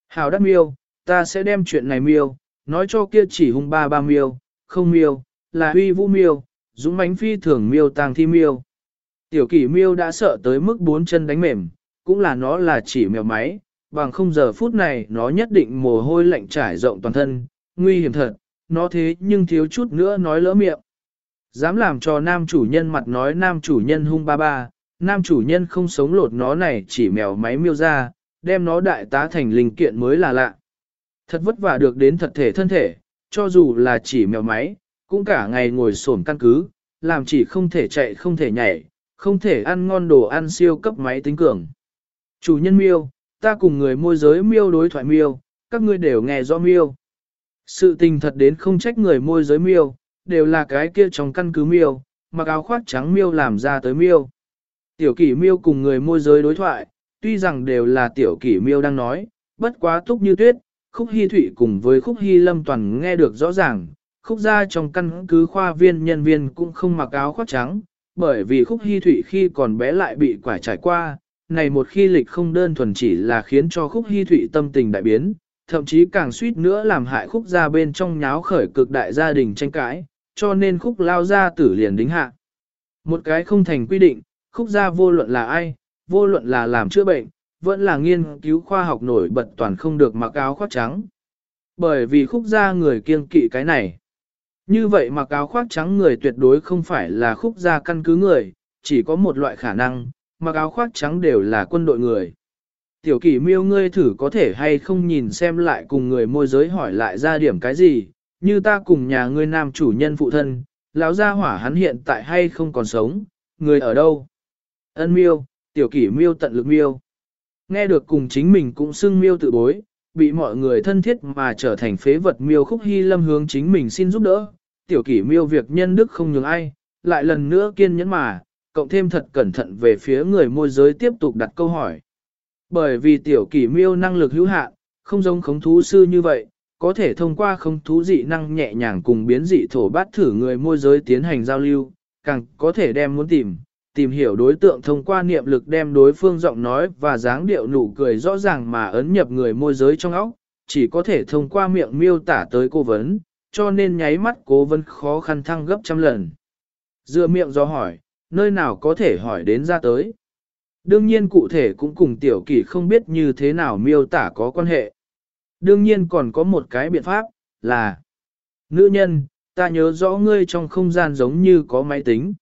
Speaker 1: hào đắc miêu, ta sẽ đem chuyện này miêu, nói cho kia chỉ hung ba ba miêu, không miêu, là huy vũ miêu, dũng mãnh phi thường miêu tàng thi miêu. Tiểu kỷ miêu đã sợ tới mức bốn chân đánh mềm, cũng là nó là chỉ mèo máy, bằng không giờ phút này nó nhất định mồ hôi lạnh trải rộng toàn thân, nguy hiểm thật, nó thế nhưng thiếu chút nữa nói lỡ miệng. Dám làm cho nam chủ nhân mặt nói nam chủ nhân hung ba ba, nam chủ nhân không sống lột nó này chỉ mèo máy miêu ra, đem nó đại tá thành linh kiện mới là lạ. Thật vất vả được đến thật thể thân thể, cho dù là chỉ mèo máy, cũng cả ngày ngồi xổm căn cứ, làm chỉ không thể chạy không thể nhảy, không thể ăn ngon đồ ăn siêu cấp máy tính cường. Chủ nhân miêu, ta cùng người môi giới miêu đối thoại miêu, các ngươi đều nghe rõ miêu. Sự tình thật đến không trách người môi giới miêu, đều là cái kia trong căn cứ miêu, mặc áo khoác trắng miêu làm ra tới miêu. Tiểu kỷ miêu cùng người môi giới đối thoại, tuy rằng đều là tiểu kỷ miêu đang nói, bất quá túc như tuyết, khúc hy thụy cùng với khúc hy lâm toàn nghe được rõ ràng, khúc gia trong căn cứ khoa viên nhân viên cũng không mặc áo khoác trắng, bởi vì khúc hy thụy khi còn bé lại bị quải trải qua, này một khi lịch không đơn thuần chỉ là khiến cho khúc hy thụy tâm tình đại biến, thậm chí càng suýt nữa làm hại khúc gia bên trong nháo khởi cực đại gia đình tranh cãi, cho nên khúc lao ra tử liền đính hạ. Một cái không thành quy định, khúc gia vô luận là ai, vô luận là làm chữa bệnh, vẫn là nghiên cứu khoa học nổi bật toàn không được mặc áo khoác trắng. Bởi vì khúc gia người kiên kỵ cái này. Như vậy mặc áo khoác trắng người tuyệt đối không phải là khúc gia căn cứ người, chỉ có một loại khả năng, mặc áo khoác trắng đều là quân đội người. Tiểu kỷ miêu ngươi thử có thể hay không nhìn xem lại cùng người môi giới hỏi lại ra điểm cái gì, như ta cùng nhà ngươi nam chủ nhân phụ thân, lão gia hỏa hắn hiện tại hay không còn sống, người ở đâu? Ân miêu, tiểu kỷ miêu tận lực miêu. Nghe được cùng chính mình cũng xưng miêu tự bối, bị mọi người thân thiết mà trở thành phế vật miêu khúc hy lâm hướng chính mình xin giúp đỡ. Tiểu kỷ miêu việc nhân đức không nhường ai, lại lần nữa kiên nhẫn mà, cộng thêm thật cẩn thận về phía người môi giới tiếp tục đặt câu hỏi. Bởi vì tiểu kỷ miêu năng lực hữu hạn, không giống khống thú sư như vậy, có thể thông qua khống thú dị năng nhẹ nhàng cùng biến dị thổ bát thử người môi giới tiến hành giao lưu, càng có thể đem muốn tìm, tìm hiểu đối tượng thông qua niệm lực đem đối phương giọng nói và dáng điệu nụ cười rõ ràng mà ấn nhập người môi giới trong óc, chỉ có thể thông qua miệng miêu tả tới cố vấn, cho nên nháy mắt cố vấn khó khăn thăng gấp trăm lần. Dựa miệng do hỏi, nơi nào có thể hỏi đến ra tới. Đương nhiên cụ thể cũng cùng tiểu kỷ không biết như thế nào miêu tả có quan hệ. Đương nhiên còn có một cái biện pháp, là Nữ nhân, ta nhớ rõ ngươi trong không gian giống như có máy tính.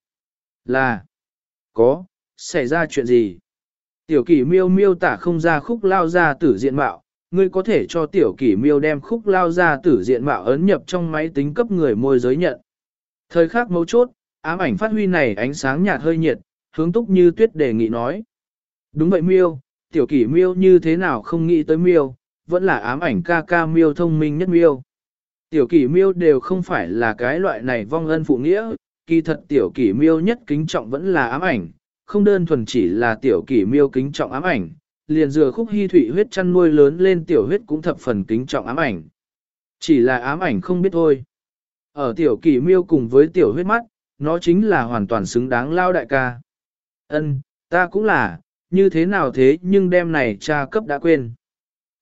Speaker 1: Là Có, xảy ra chuyện gì? Tiểu kỷ miêu miêu tả không ra khúc lao ra tử diện mạo, ngươi có thể cho tiểu kỷ miêu đem khúc lao ra tử diện mạo ấn nhập trong máy tính cấp người môi giới nhận. Thời khắc mấu chốt, ám ảnh phát huy này ánh sáng nhạt hơi nhiệt, hướng túc như tuyết đề nghị nói. Đúng vậy miêu, tiểu kỷ miêu như thế nào không nghĩ tới miêu, vẫn là ám ảnh ca ca miêu thông minh nhất miêu. Tiểu kỷ miêu đều không phải là cái loại này vong ân phụ nghĩa, kỳ thật tiểu kỷ miêu nhất kính trọng vẫn là ám ảnh, không đơn thuần chỉ là tiểu kỷ miêu kính trọng ám ảnh, liền dừa khúc hy thủy huyết chăn nuôi lớn lên tiểu huyết cũng thập phần kính trọng ám ảnh. Chỉ là ám ảnh không biết thôi. Ở tiểu kỷ miêu cùng với tiểu huyết mắt, nó chính là hoàn toàn xứng đáng lao đại ca. Ân, ta cũng là, như thế nào thế nhưng đêm này cha cấp đã quên.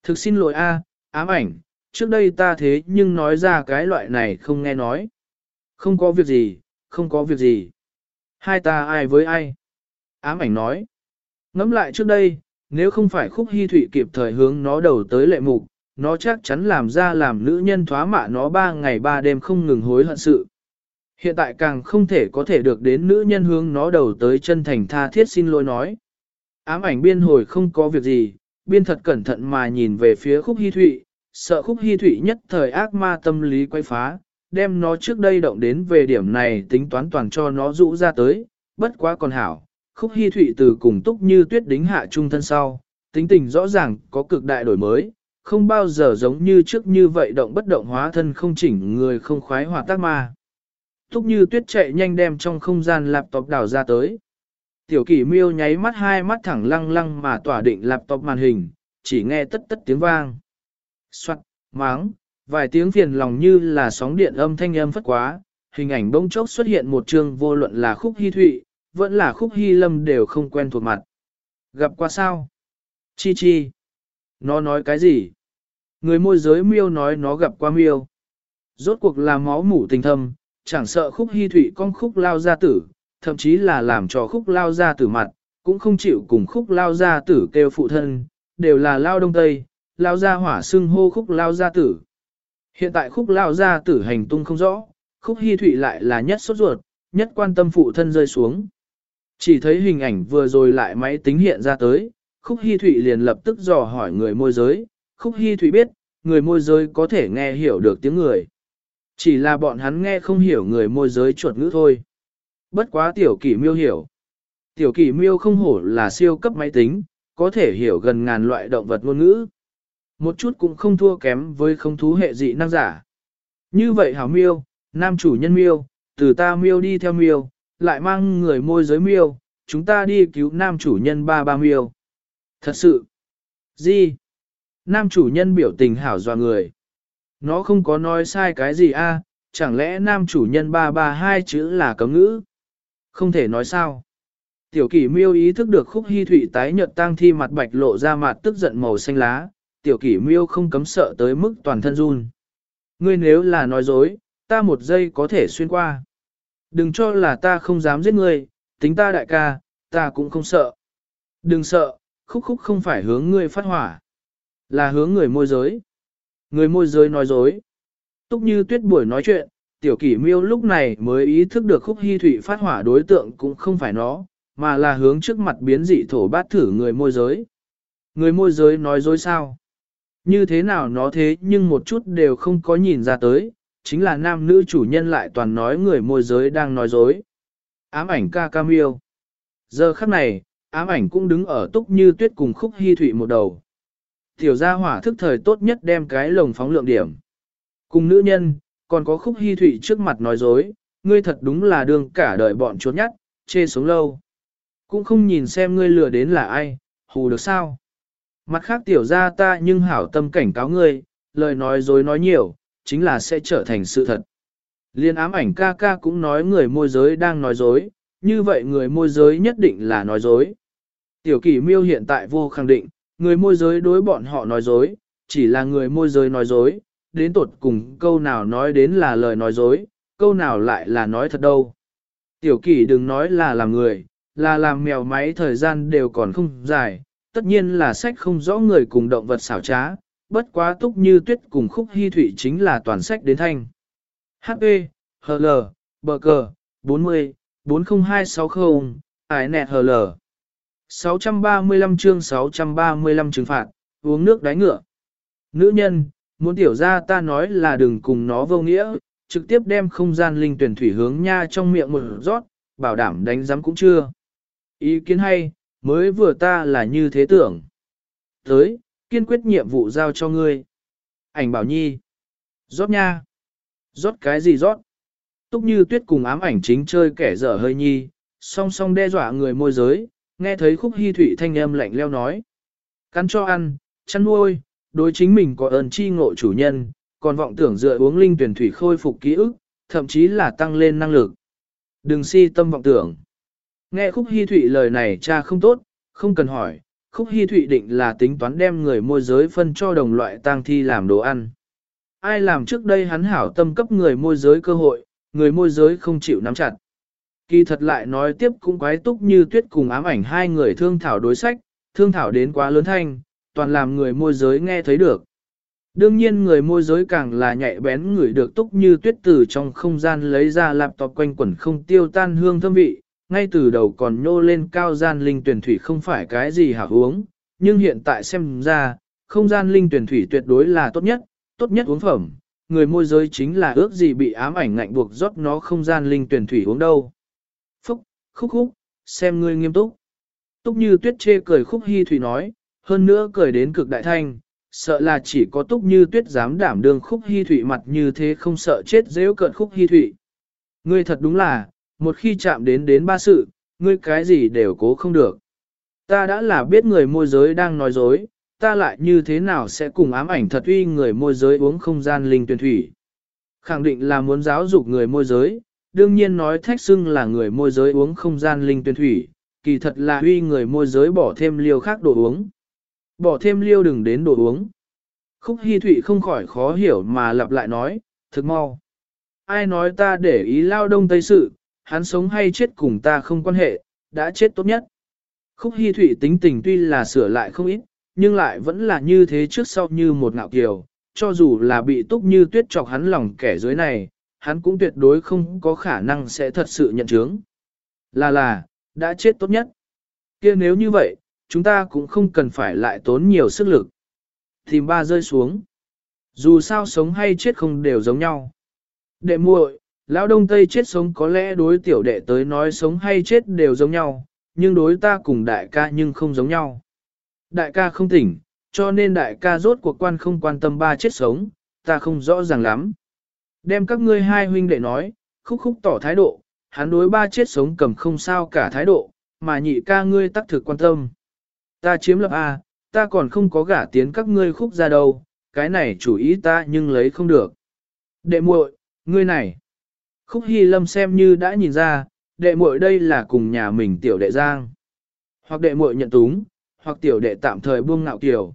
Speaker 1: Thực xin lỗi a, ám ảnh, trước đây ta thế nhưng nói ra cái loại này không nghe nói. Không có việc gì, không có việc gì. Hai ta ai với ai? Ám ảnh nói. Ngắm lại trước đây, nếu không phải khúc hy thụy kịp thời hướng nó đầu tới lệ mục, nó chắc chắn làm ra làm nữ nhân thoá mạ nó ba ngày ba đêm không ngừng hối hận sự. Hiện tại càng không thể có thể được đến nữ nhân hướng nó đầu tới chân thành tha thiết xin lỗi nói. Ám ảnh biên hồi không có việc gì, biên thật cẩn thận mà nhìn về phía khúc hy thụy, sợ khúc hy thụy nhất thời ác ma tâm lý quay phá, đem nó trước đây động đến về điểm này tính toán toàn cho nó rũ ra tới, bất quá còn hảo. Khúc hy thụy từ cùng túc như tuyết đính hạ trung thân sau, tính tình rõ ràng có cực đại đổi mới, không bao giờ giống như trước như vậy động bất động hóa thân không chỉnh người không khoái hòa tác ma. Thúc như tuyết chạy nhanh đem trong không gian laptop đào ra tới. Tiểu kỷ miêu nháy mắt hai mắt thẳng lăng lăng mà tỏa định laptop màn hình, chỉ nghe tất tất tiếng vang. Xoạn, máng, vài tiếng phiền lòng như là sóng điện âm thanh âm phất quá, hình ảnh bỗng chốc xuất hiện một chương vô luận là khúc hy thụy, vẫn là khúc hy lâm đều không quen thuộc mặt. Gặp qua sao? Chi chi. Nó nói cái gì? Người môi giới miêu nói nó gặp qua miêu. Rốt cuộc là máu mủ tình thâm, chẳng sợ khúc hy thụy con khúc lao gia tử, thậm chí là làm cho khúc lao gia tử mặt, cũng không chịu cùng khúc lao gia tử kêu phụ thân, đều là lao đông tây, lao gia hỏa xưng hô khúc lao gia tử. Hiện tại khúc lao gia tử hành tung không rõ, khúc hy thụy lại là nhất sốt ruột, nhất quan tâm phụ thân rơi xuống. Chỉ thấy hình ảnh vừa rồi lại máy tính hiện ra tới, khúc hy thụy liền lập tức dò hỏi người môi giới, khúc hy thụy biết, người môi giới có thể nghe hiểu được tiếng người. Chỉ là bọn hắn nghe không hiểu người môi giới chuột ngữ thôi. Bất quá tiểu kỷ miêu hiểu. Tiểu kỷ miêu không hổ là siêu cấp máy tính, có thể hiểu gần ngàn loại động vật ngôn ngữ. Một chút cũng không thua kém với không thú hệ dị năng giả. Như vậy hảo miêu, nam chủ nhân miêu, từ ta miêu đi theo miêu, lại mang người môi giới miêu, chúng ta đi cứu nam chủ nhân ba ba miêu. Thật sự. Gì? Nam chủ nhân biểu tình hảo dọa người. Nó không có nói sai cái gì a, chẳng lẽ nam chủ nhân ba ba hai chữ là cấm ngữ? Không thể nói sao. Tiểu kỷ miêu ý thức được khúc hy thủy tái nhợt tang thi mặt bạch lộ ra mặt tức giận màu xanh lá, tiểu kỷ miêu không cấm sợ tới mức toàn thân run. Ngươi nếu là nói dối, ta một giây có thể xuyên qua. Đừng cho là ta không dám giết ngươi, tính ta đại ca, ta cũng không sợ. Đừng sợ, khúc khúc không phải hướng ngươi phát hỏa, là hướng người môi giới. Người môi giới nói dối. Túc như tuyết buổi nói chuyện, tiểu kỷ miêu lúc này mới ý thức được khúc hy thủy phát hỏa đối tượng cũng không phải nó, mà là hướng trước mặt biến dị thổ bát thử người môi giới. Người môi giới nói dối sao? Như thế nào nó thế nhưng một chút đều không có nhìn ra tới, chính là nam nữ chủ nhân lại toàn nói người môi giới đang nói dối. Ám ảnh ca ca miêu. Giờ khắc này, ám ảnh cũng đứng ở túc như tuyết cùng khúc hy thủy một đầu. Tiểu gia hỏa thức thời tốt nhất đem cái lồng phóng lượng điểm. Cùng nữ nhân, còn có khúc hy thụy trước mặt nói dối, ngươi thật đúng là đường cả đời bọn chốt nhắt, chê sống lâu. Cũng không nhìn xem ngươi lừa đến là ai, hù được sao. Mặt khác tiểu gia ta nhưng hảo tâm cảnh cáo ngươi, lời nói dối nói nhiều, chính là sẽ trở thành sự thật. Liên ám ảnh ca ca cũng nói người môi giới đang nói dối, như vậy người môi giới nhất định là nói dối. Tiểu kỷ miêu hiện tại vô khẳng định, người môi giới đối bọn họ nói dối, chỉ là người môi giới nói dối, đến tột cùng câu nào nói đến là lời nói dối, câu nào lại là nói thật đâu. Tiểu kỷ đừng nói là làm người, là làm mèo máy thời gian đều còn không dài, tất nhiên là sách không rõ người cùng động vật xảo trá, bất quá túc như tuyết cùng khúc hy thủy chính là toàn sách đến thanh. H.E. H.L. Bờ cờ, 40, 40260, ải nẹt H.L. 635 chương 635 trừng phạt, uống nước đáy ngựa. Nữ nhân, muốn tiểu ra ta nói là đừng cùng nó vô nghĩa, trực tiếp đem không gian linh tuyển thủy hướng nha trong miệng một rót, bảo đảm đánh giám cũng chưa. Ý kiến hay, mới vừa ta là như thế tưởng. Tới, kiên quyết nhiệm vụ giao cho ngươi. Ảnh bảo nhi. Rót nha. Rót cái gì rót? Túc như tuyết cùng ám ảnh chính chơi kẻ dở hơi nhi, song song đe dọa người môi giới, nghe thấy khúc hy thủy thanh âm lạnh leo nói. Cắn cho ăn, chăn nuôi, đối chính mình có ơn chi ngộ chủ nhân, còn vọng tưởng dựa uống linh tuyển thủy khôi phục ký ức, thậm chí là tăng lên năng lực. Đừng si tâm vọng tưởng. Nghe khúc hy thụy lời này cha không tốt, không cần hỏi, khúc hy thụy định là tính toán đem người môi giới phân cho đồng loại tang thi làm đồ ăn. Ai làm trước đây hắn hảo tâm cấp người môi giới cơ hội, người môi giới không chịu nắm chặt. Kỳ thật lại nói tiếp cũng quái túc như tuyết cùng ám ảnh hai người thương thảo đối sách, thương thảo đến quá lớn thanh, toàn làm người môi giới nghe thấy được. Đương nhiên người môi giới càng là nhạy bén người được túc như tuyết từ trong không gian lấy ra laptop quanh quẩn không tiêu tan hương thơm vị, ngay từ đầu còn nhô lên cao gian linh tuyển thủy không phải cái gì hảo uống, nhưng hiện tại xem ra, không gian linh tuyển thủy tuyệt đối là tốt nhất, tốt nhất uống phẩm, người môi giới chính là ước gì bị ám ảnh ngạnh buộc rót nó không gian linh tuyển thủy uống đâu. Khúc khúc, xem ngươi nghiêm túc. Túc như tuyết chê cười khúc hy thủy nói, hơn nữa cười đến cực đại thanh, sợ là chỉ có túc như tuyết dám đảm đương khúc hy thủy mặt như thế không sợ chết dễ cận khúc hy thủy. Ngươi thật đúng là, một khi chạm đến đến ba sự, ngươi cái gì đều cố không được. Ta đã là biết người môi giới đang nói dối, ta lại như thế nào sẽ cùng ám ảnh thật uy người môi giới uống không gian linh tuyển thủy. Khẳng định là muốn giáo dục người môi giới, đương nhiên nói thách xưng là người môi giới uống không gian linh tuyển thủy, kỳ thật là huy người môi giới bỏ thêm liều khác đồ uống. Bỏ thêm liêu đừng đến đồ uống. Khúc Hi Thụy không khỏi khó hiểu mà lặp lại nói, thực mau. Ai nói ta để ý lao đông tây sự, hắn sống hay chết cùng ta không quan hệ, đã chết tốt nhất. Khúc Hi Thụy tính tình tuy là sửa lại không ít, nhưng lại vẫn là như thế trước sau như một ngạo kiều, cho dù là bị túc như tuyết chọc hắn lòng kẻ dưới này, hắn cũng tuyệt đối không có khả năng sẽ thật sự nhận chứng. Là là, đã chết tốt nhất. kia nếu như vậy, chúng ta cũng không cần phải lại tốn nhiều sức lực. Tìm ba rơi xuống. Dù sao sống hay chết không đều giống nhau. Đệ muội, lão đông tây chết sống có lẽ đối tiểu đệ tới nói sống hay chết đều giống nhau, nhưng đối ta cùng đại ca nhưng không giống nhau. Đại ca không tỉnh, cho nên đại ca rốt cuộc quan không quan tâm ba chết sống, ta không rõ ràng lắm. Đem các ngươi hai huynh đệ nói, khúc khúc tỏ thái độ, hắn đối ba chết sống cầm không sao cả thái độ, mà nhị ca ngươi tắc thực quan tâm. Ta chiếm lập A, ta còn không có gả tiến các ngươi khúc ra đâu, cái này chủ ý ta nhưng lấy không được. Đệ muội, ngươi này. Khúc Hy Lâm xem như đã nhìn ra, đệ muội đây là cùng nhà mình tiểu đệ giang. Hoặc đệ muội nhận túng, hoặc tiểu đệ tạm thời buông ngạo tiểu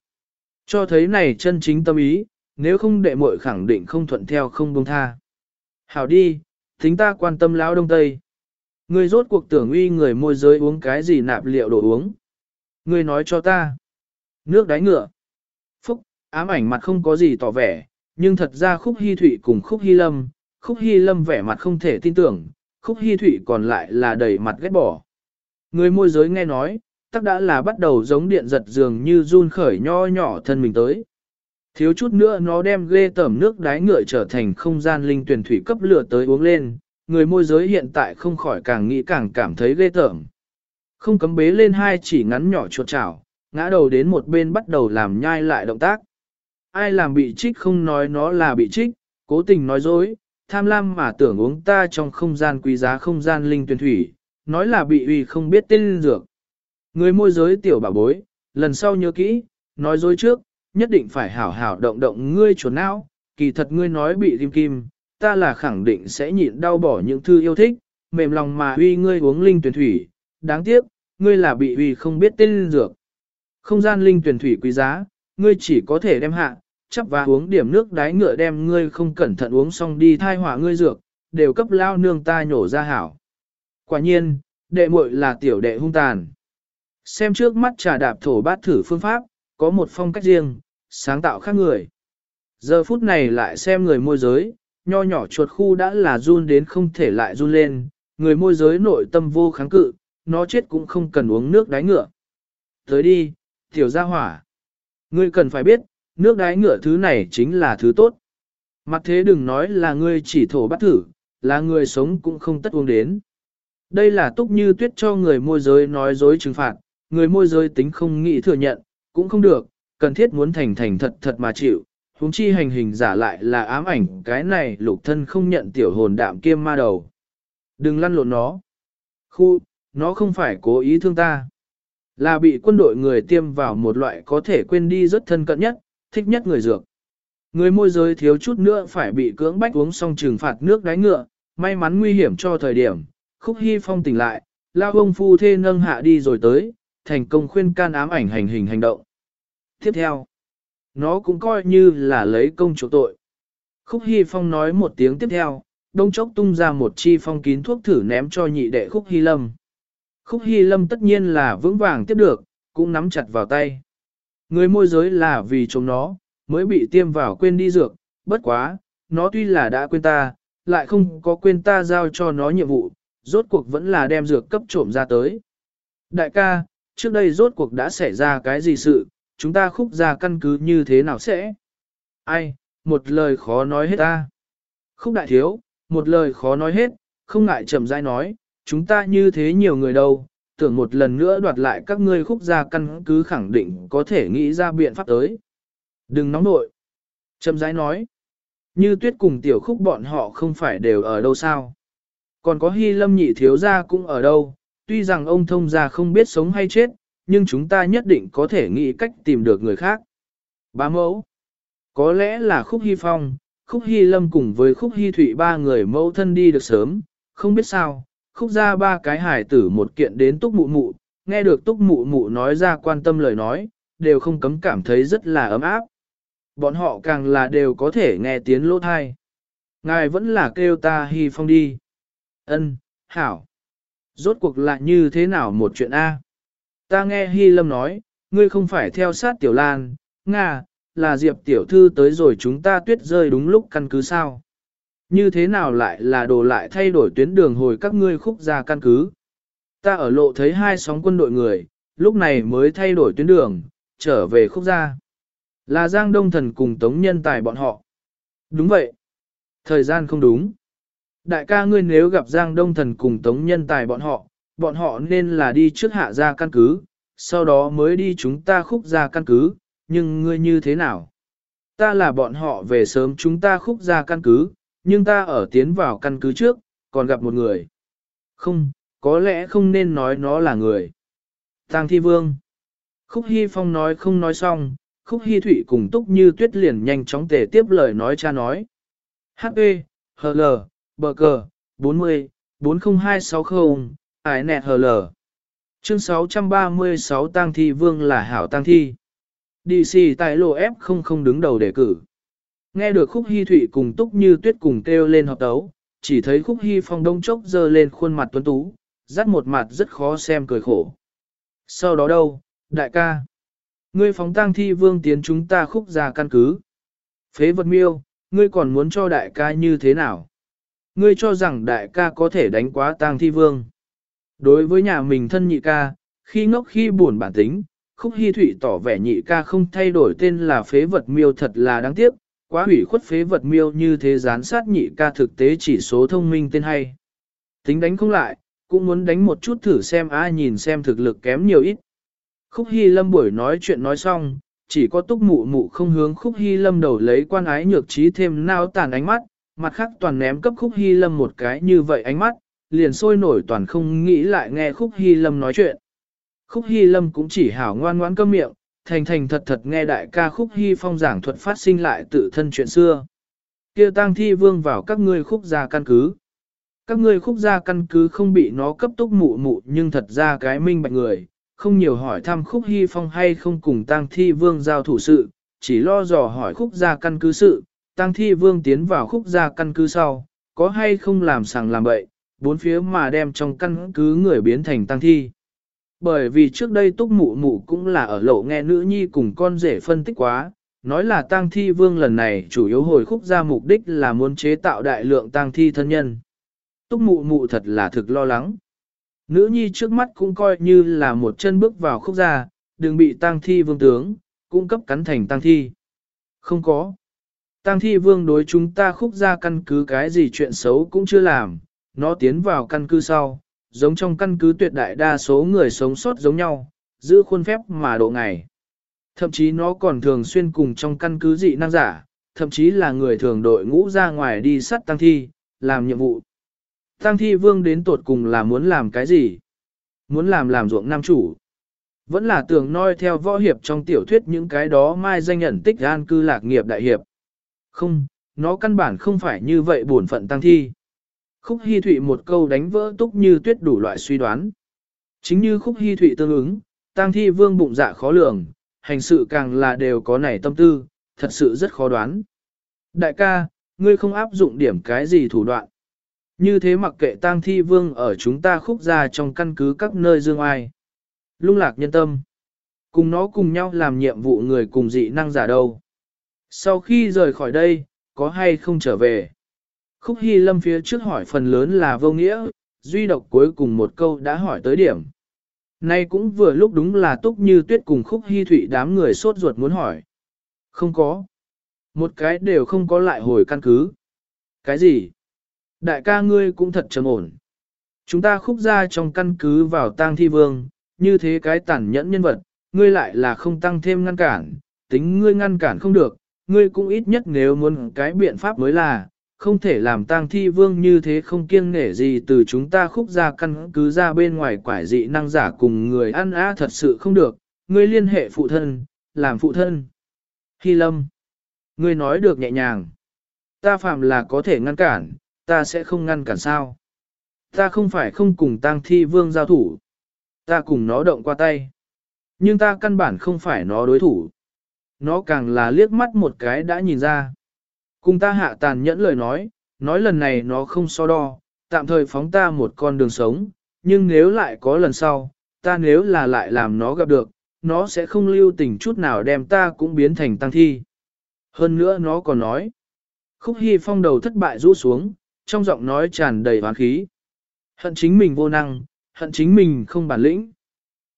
Speaker 1: Cho thấy này chân chính tâm ý, nếu không đệ muội khẳng định không thuận theo không buông tha. Hảo đi, tính ta quan tâm lão đông tây. Ngươi rốt cuộc tưởng uy người môi giới uống cái gì nạp liệu đồ uống. Ngươi nói cho ta. Nước đáy ngựa. Phúc, ám ảnh mặt không có gì tỏ vẻ, nhưng thật ra khúc hy thụy cùng khúc hy lâm, khúc hy lâm vẻ mặt không thể tin tưởng, khúc hy thụy còn lại là đầy mặt ghét bỏ. Người môi giới nghe nói, tắc đã là bắt đầu giống điện giật dường như run khởi nho nhỏ thân mình tới. Thiếu chút nữa nó đem ghê tẩm nước đáy ngựa trở thành không gian linh tuyển thủy cấp lửa tới uống lên, người môi giới hiện tại không khỏi càng nghĩ càng cảm thấy ghê tởm. Không cấm bế lên hai chỉ ngắn nhỏ chuột chảo, ngã đầu đến một bên bắt đầu làm nhai lại động tác. Ai làm bị trích không nói nó là bị trích, cố tình nói dối, tham lam mà tưởng uống ta trong không gian quý giá không gian linh tuyển thủy, nói là bị uy không biết tên dược. Người môi giới tiểu bảo bối, lần sau nhớ kỹ, nói dối trước, nhất định phải hảo hảo động động ngươi chuột não, kỳ thật ngươi nói bị kim kim, ta là khẳng định sẽ nhịn đau bỏ những thư yêu thích, mềm lòng mà uy ngươi uống linh tuyển thủy, đáng tiếc, ngươi là bị uy không biết tên dược. Không gian linh tuyển thủy quý giá, ngươi chỉ có thể đem hạ, chắp và uống điểm nước đáy ngựa đem ngươi không cẩn thận uống xong đi thai hỏa ngươi dược, đều cấp lao nương ta nhổ ra hảo. Quả nhiên, đệ muội là tiểu đệ hung tàn. Xem trước mắt trà đạp thổ bát thử phương pháp, có một phong cách riêng, sáng tạo khác người. Giờ phút này lại xem người môi giới, nho nhỏ chuột khu đã là run đến không thể lại run lên, người môi giới nội tâm vô kháng cự, nó chết cũng không cần uống nước đáy ngựa. Tới đi, tiểu gia hỏa. Ngươi cần phải biết, nước đáy ngựa thứ này chính là thứ tốt. Mặt thế đừng nói là ngươi chỉ thổ bắt thử, là người sống cũng không tất uống đến. Đây là túc như tuyết cho người môi giới nói dối trừng phạt, người môi giới tính không nghĩ thừa nhận, cũng không được, cần thiết muốn thành thành thật thật mà chịu, huống chi hành hình giả lại là ám ảnh cái này lục thân không nhận tiểu hồn đạm kiêm ma đầu. Đừng lăn lộn nó. Khu, nó không phải cố ý thương ta. Là bị quân đội người tiêm vào một loại có thể quên đi rất thân cận nhất, thích nhất người dược. Người môi giới thiếu chút nữa phải bị cưỡng bách uống xong trừng phạt nước đáy ngựa, may mắn nguy hiểm cho thời điểm, khúc hy phong tỉnh lại, lao ông phu thê nâng hạ đi rồi tới, thành công khuyên can ám ảnh hành hình hành động. Tiếp theo, nó cũng coi như là lấy công chỗ tội. Khúc Hy Phong nói một tiếng tiếp theo, đông chốc tung ra một chi phong kín thuốc thử ném cho nhị đệ Khúc Hy Lâm. Khúc Hy Lâm tất nhiên là vững vàng tiếp được, cũng nắm chặt vào tay. Người môi giới là vì chống nó, mới bị tiêm vào quên đi dược, bất quá, nó tuy là đã quên ta, lại không có quên ta giao cho nó nhiệm vụ, rốt cuộc vẫn là đem dược cấp trộm ra tới. Đại ca, trước đây rốt cuộc đã xảy ra cái gì sự, chúng ta khúc ra căn cứ như thế nào sẽ? Ai, một lời khó nói hết ta. Khúc đại thiếu, một lời khó nói hết, không ngại chậm rãi nói, chúng ta như thế nhiều người đâu, tưởng một lần nữa đoạt lại các ngươi khúc ra căn cứ khẳng định có thể nghĩ ra biện pháp tới. Đừng nóng nội. Chậm rãi nói, như tuyết cùng tiểu khúc bọn họ không phải đều ở đâu sao. Còn có hy lâm nhị thiếu gia cũng ở đâu, tuy rằng ông thông gia không biết sống hay chết, nhưng chúng ta nhất định có thể nghĩ cách tìm được người khác. Ba mẫu. Có lẽ là Khúc Hy Phong, Khúc Hy Lâm cùng với Khúc Hy Thụy ba người mẫu thân đi được sớm, không biết sao, khúc ra ba cái hải tử một kiện đến túc mụ mụ, nghe được túc mụ mụ nói ra quan tâm lời nói, đều không cấm cảm thấy rất là ấm áp. Bọn họ càng là đều có thể nghe tiếng lỗ thai. Ngài vẫn là kêu ta hy phong đi. Ân, hảo. Rốt cuộc lại như thế nào một chuyện A? Ta nghe Hy Lâm nói, ngươi không phải theo sát Tiểu Lan, Nga, là Diệp Tiểu Thư tới rồi chúng ta tuyết rơi đúng lúc căn cứ sao? Như thế nào lại là đồ lại thay đổi tuyến đường hồi các ngươi khúc ra căn cứ? Ta ở lộ thấy hai sóng quân đội người, lúc này mới thay đổi tuyến đường, trở về khúc gia. Là Giang Đông Thần cùng Tống Nhân Tài bọn họ. Đúng vậy. Thời gian không đúng. Đại ca ngươi nếu gặp Giang Đông Thần cùng Tống Nhân Tài bọn họ, bọn họ nên là đi trước hạ ra căn cứ, sau đó mới đi chúng ta khúc ra căn cứ, nhưng ngươi như thế nào? Ta là bọn họ về sớm chúng ta khúc ra căn cứ, nhưng ta ở tiến vào căn cứ trước, còn gặp một người. Không, có lẽ không nên nói nó là người. Tang Thi Vương. Khúc Hy Phong nói không nói xong, Khúc Hy Thụy cùng Túc Như Tuyết liền nhanh chóng tề tiếp lời nói cha nói. H.E. H.L. Bờ cờ, 40, 40260, ải nẹt hờ lờ. Chương 636 Tang Thi Vương là hảo Tang Thi. DC tại lộ F không không đứng đầu đề cử. Nghe được Khúc Hy Thụy cùng Túc Như Tuyết cùng kêu lên hợp tấu, chỉ thấy Khúc Hy Phong đông chốc dơ lên khuôn mặt tuấn tú, dắt một mặt rất khó xem cười khổ. Sau đó đâu, đại ca? Ngươi phóng tang thi vương tiến chúng ta khúc ra căn cứ. Phế vật miêu, ngươi còn muốn cho đại ca như thế nào? Ngươi cho rằng đại ca có thể đánh quá tang thi vương. Đối với nhà mình thân nhị ca, khi ngốc khi buồn bản tính, khúc hy thụy tỏ vẻ nhị ca không thay đổi tên là phế vật miêu thật là đáng tiếc, quá hủy khuất phế vật miêu như thế gián sát nhị ca thực tế chỉ số thông minh tên hay. Tính đánh không lại, cũng muốn đánh một chút thử xem ai nhìn xem thực lực kém nhiều ít. Khúc Hy Lâm buổi nói chuyện nói xong, chỉ có túc mụ mụ không hướng Khúc Hy Lâm đầu lấy quan ái nhược trí thêm nao tàn ánh mắt, mặt khác toàn ném cấp Khúc Hy Lâm một cái như vậy ánh mắt, liền sôi nổi toàn không nghĩ lại nghe Khúc Hy Lâm nói chuyện. Khúc Hy Lâm cũng chỉ hảo ngoan ngoãn câm miệng, thành thành thật thật nghe đại ca Khúc Hy Phong giảng thuật phát sinh lại tự thân chuyện xưa. kia tang thi vương vào các ngươi khúc gia căn cứ. Các ngươi khúc gia căn cứ không bị nó cấp túc mụ mụ nhưng thật ra cái minh bạch người, không nhiều hỏi thăm khúc hy phong hay không cùng tang thi vương giao thủ sự, chỉ lo dò hỏi khúc gia căn cứ sự, tang thi vương tiến vào khúc gia căn cứ sau, có hay không làm sàng làm bậy, bốn phía mà đem trong căn cứ người biến thành tang thi. Bởi vì trước đây túc mụ mụ cũng là ở lộ nghe nữ nhi cùng con rể phân tích quá, nói là tang thi vương lần này chủ yếu hồi khúc ra mục đích là muốn chế tạo đại lượng tang thi thân nhân. Túc mụ mụ thật là thực lo lắng. Nữ nhi trước mắt cũng coi như là một chân bước vào khúc gia, đừng bị tang thi vương tướng, cung cấp cắn thành tang thi. Không có. Tang thi vương đối chúng ta khúc gia căn cứ cái gì chuyện xấu cũng chưa làm, nó tiến vào căn cứ sau, giống trong căn cứ tuyệt đại đa số người sống sót giống nhau, giữ khuôn phép mà độ ngày. Thậm chí nó còn thường xuyên cùng trong căn cứ dị năng giả, thậm chí là người thường đội ngũ ra ngoài đi sắt tăng thi, làm nhiệm vụ. Tăng thi vương đến tột cùng là muốn làm cái gì? Muốn làm làm ruộng nam chủ. Vẫn là tưởng noi theo võ hiệp trong tiểu thuyết những cái đó mai danh nhận tích an cư lạc nghiệp đại hiệp. Không, nó căn bản không phải như vậy bổn phận tăng thi. Khúc Hi Thụy một câu đánh vỡ túc như tuyết đủ loại suy đoán. Chính như Khúc Hi Thụy tương ứng, Tang thi vương bụng dạ khó lường, hành sự càng là đều có nảy tâm tư, thật sự rất khó đoán. Đại ca, ngươi không áp dụng điểm cái gì thủ đoạn. Như thế mặc kệ tang thi vương ở chúng ta khúc ra trong căn cứ các nơi dương ai. Lung lạc nhân tâm. Cùng nó cùng nhau làm nhiệm vụ người cùng dị năng giả đâu. Sau khi rời khỏi đây, có hay không trở về? Khúc Hy Lâm phía trước hỏi phần lớn là vô nghĩa, duy độc cuối cùng một câu đã hỏi tới điểm. Nay cũng vừa lúc đúng là túc như tuyết cùng Khúc Hy Thụy đám người sốt ruột muốn hỏi. Không có. Một cái đều không có lại hồi căn cứ. Cái gì? Đại ca ngươi cũng thật trầm ổn. Chúng ta khúc ra trong căn cứ vào tang thi vương, như thế cái tàn nhẫn nhân vật, ngươi lại là không tăng thêm ngăn cản, tính ngươi ngăn cản không được, ngươi cũng ít nhất nếu muốn cái biện pháp mới là, không thể làm tang thi vương như thế không kiêng nể gì từ chúng ta khúc ra căn cứ ra bên ngoài quải dị năng giả cùng người ăn á thật sự không được, ngươi liên hệ phụ thân, làm phụ thân. Hy lâm, ngươi nói được nhẹ nhàng, ta phạm là có thể ngăn cản, ta sẽ không ngăn cản sao. Ta không phải không cùng tang thi vương giao thủ. Ta cùng nó động qua tay. Nhưng ta căn bản không phải nó đối thủ. Nó càng là liếc mắt một cái đã nhìn ra. Cùng ta hạ tàn nhẫn lời nói, nói lần này nó không so đo, tạm thời phóng ta một con đường sống, nhưng nếu lại có lần sau, ta nếu là lại làm nó gặp được, nó sẽ không lưu tình chút nào đem ta cũng biến thành tăng thi. Hơn nữa nó còn nói, khúc hy phong đầu thất bại rũ xuống, trong giọng nói tràn đầy oán khí. Hận chính mình vô năng, hận chính mình không bản lĩnh.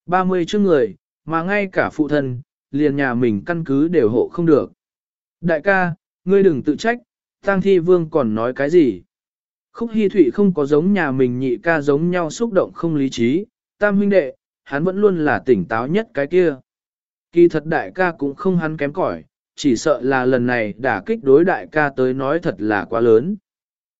Speaker 1: 30 chương người, mà ngay cả phụ thân, liền nhà mình căn cứ đều hộ không được. Đại ca, ngươi đừng tự trách, tang thi vương còn nói cái gì? Khúc Hi Thụy không có giống nhà mình nhị ca giống nhau xúc động không lý trí, tam huynh đệ, hắn vẫn luôn là tỉnh táo nhất cái kia. Kỳ thật đại ca cũng không hắn kém cỏi, chỉ sợ là lần này đả kích đối đại ca tới nói thật là quá lớn.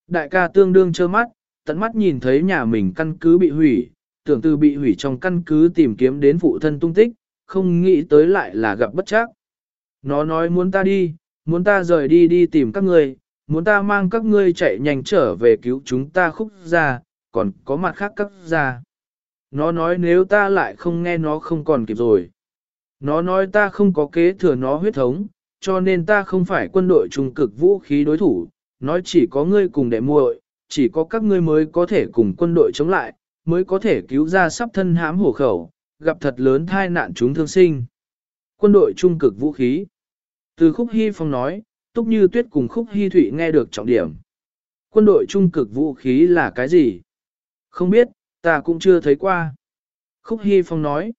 Speaker 1: Đại ca tương đương trơ mắt, tận mắt nhìn thấy nhà mình căn cứ bị hủy, tưởng từ bị hủy trong căn cứ tìm kiếm đến phụ thân tung tích, không nghĩ tới lại là gặp bất chắc. Nó nói muốn ta đi, muốn ta rời đi đi tìm các ngươi, muốn ta mang các ngươi chạy nhanh trở về cứu chúng ta khúc ra, còn có mặt khác các ra. Nó nói nếu ta lại không nghe nó không còn kịp rồi. Nó nói ta không có kế thừa nó huyết thống, cho nên ta không phải quân đội trung cực vũ khí đối thủ, nói chỉ có ngươi cùng đệ muội, chỉ có các ngươi mới có thể cùng quân đội chống lại, mới có thể cứu ra sắp thân hãm hổ khẩu, gặp thật lớn thai nạn chúng thương sinh. Quân đội trung cực vũ khí. Từ khúc hy phong nói, túc như tuyết cùng khúc hy thụy nghe được trọng điểm. Quân đội trung cực vũ khí là cái gì? Không biết, ta cũng chưa thấy qua. Khúc hy phong nói.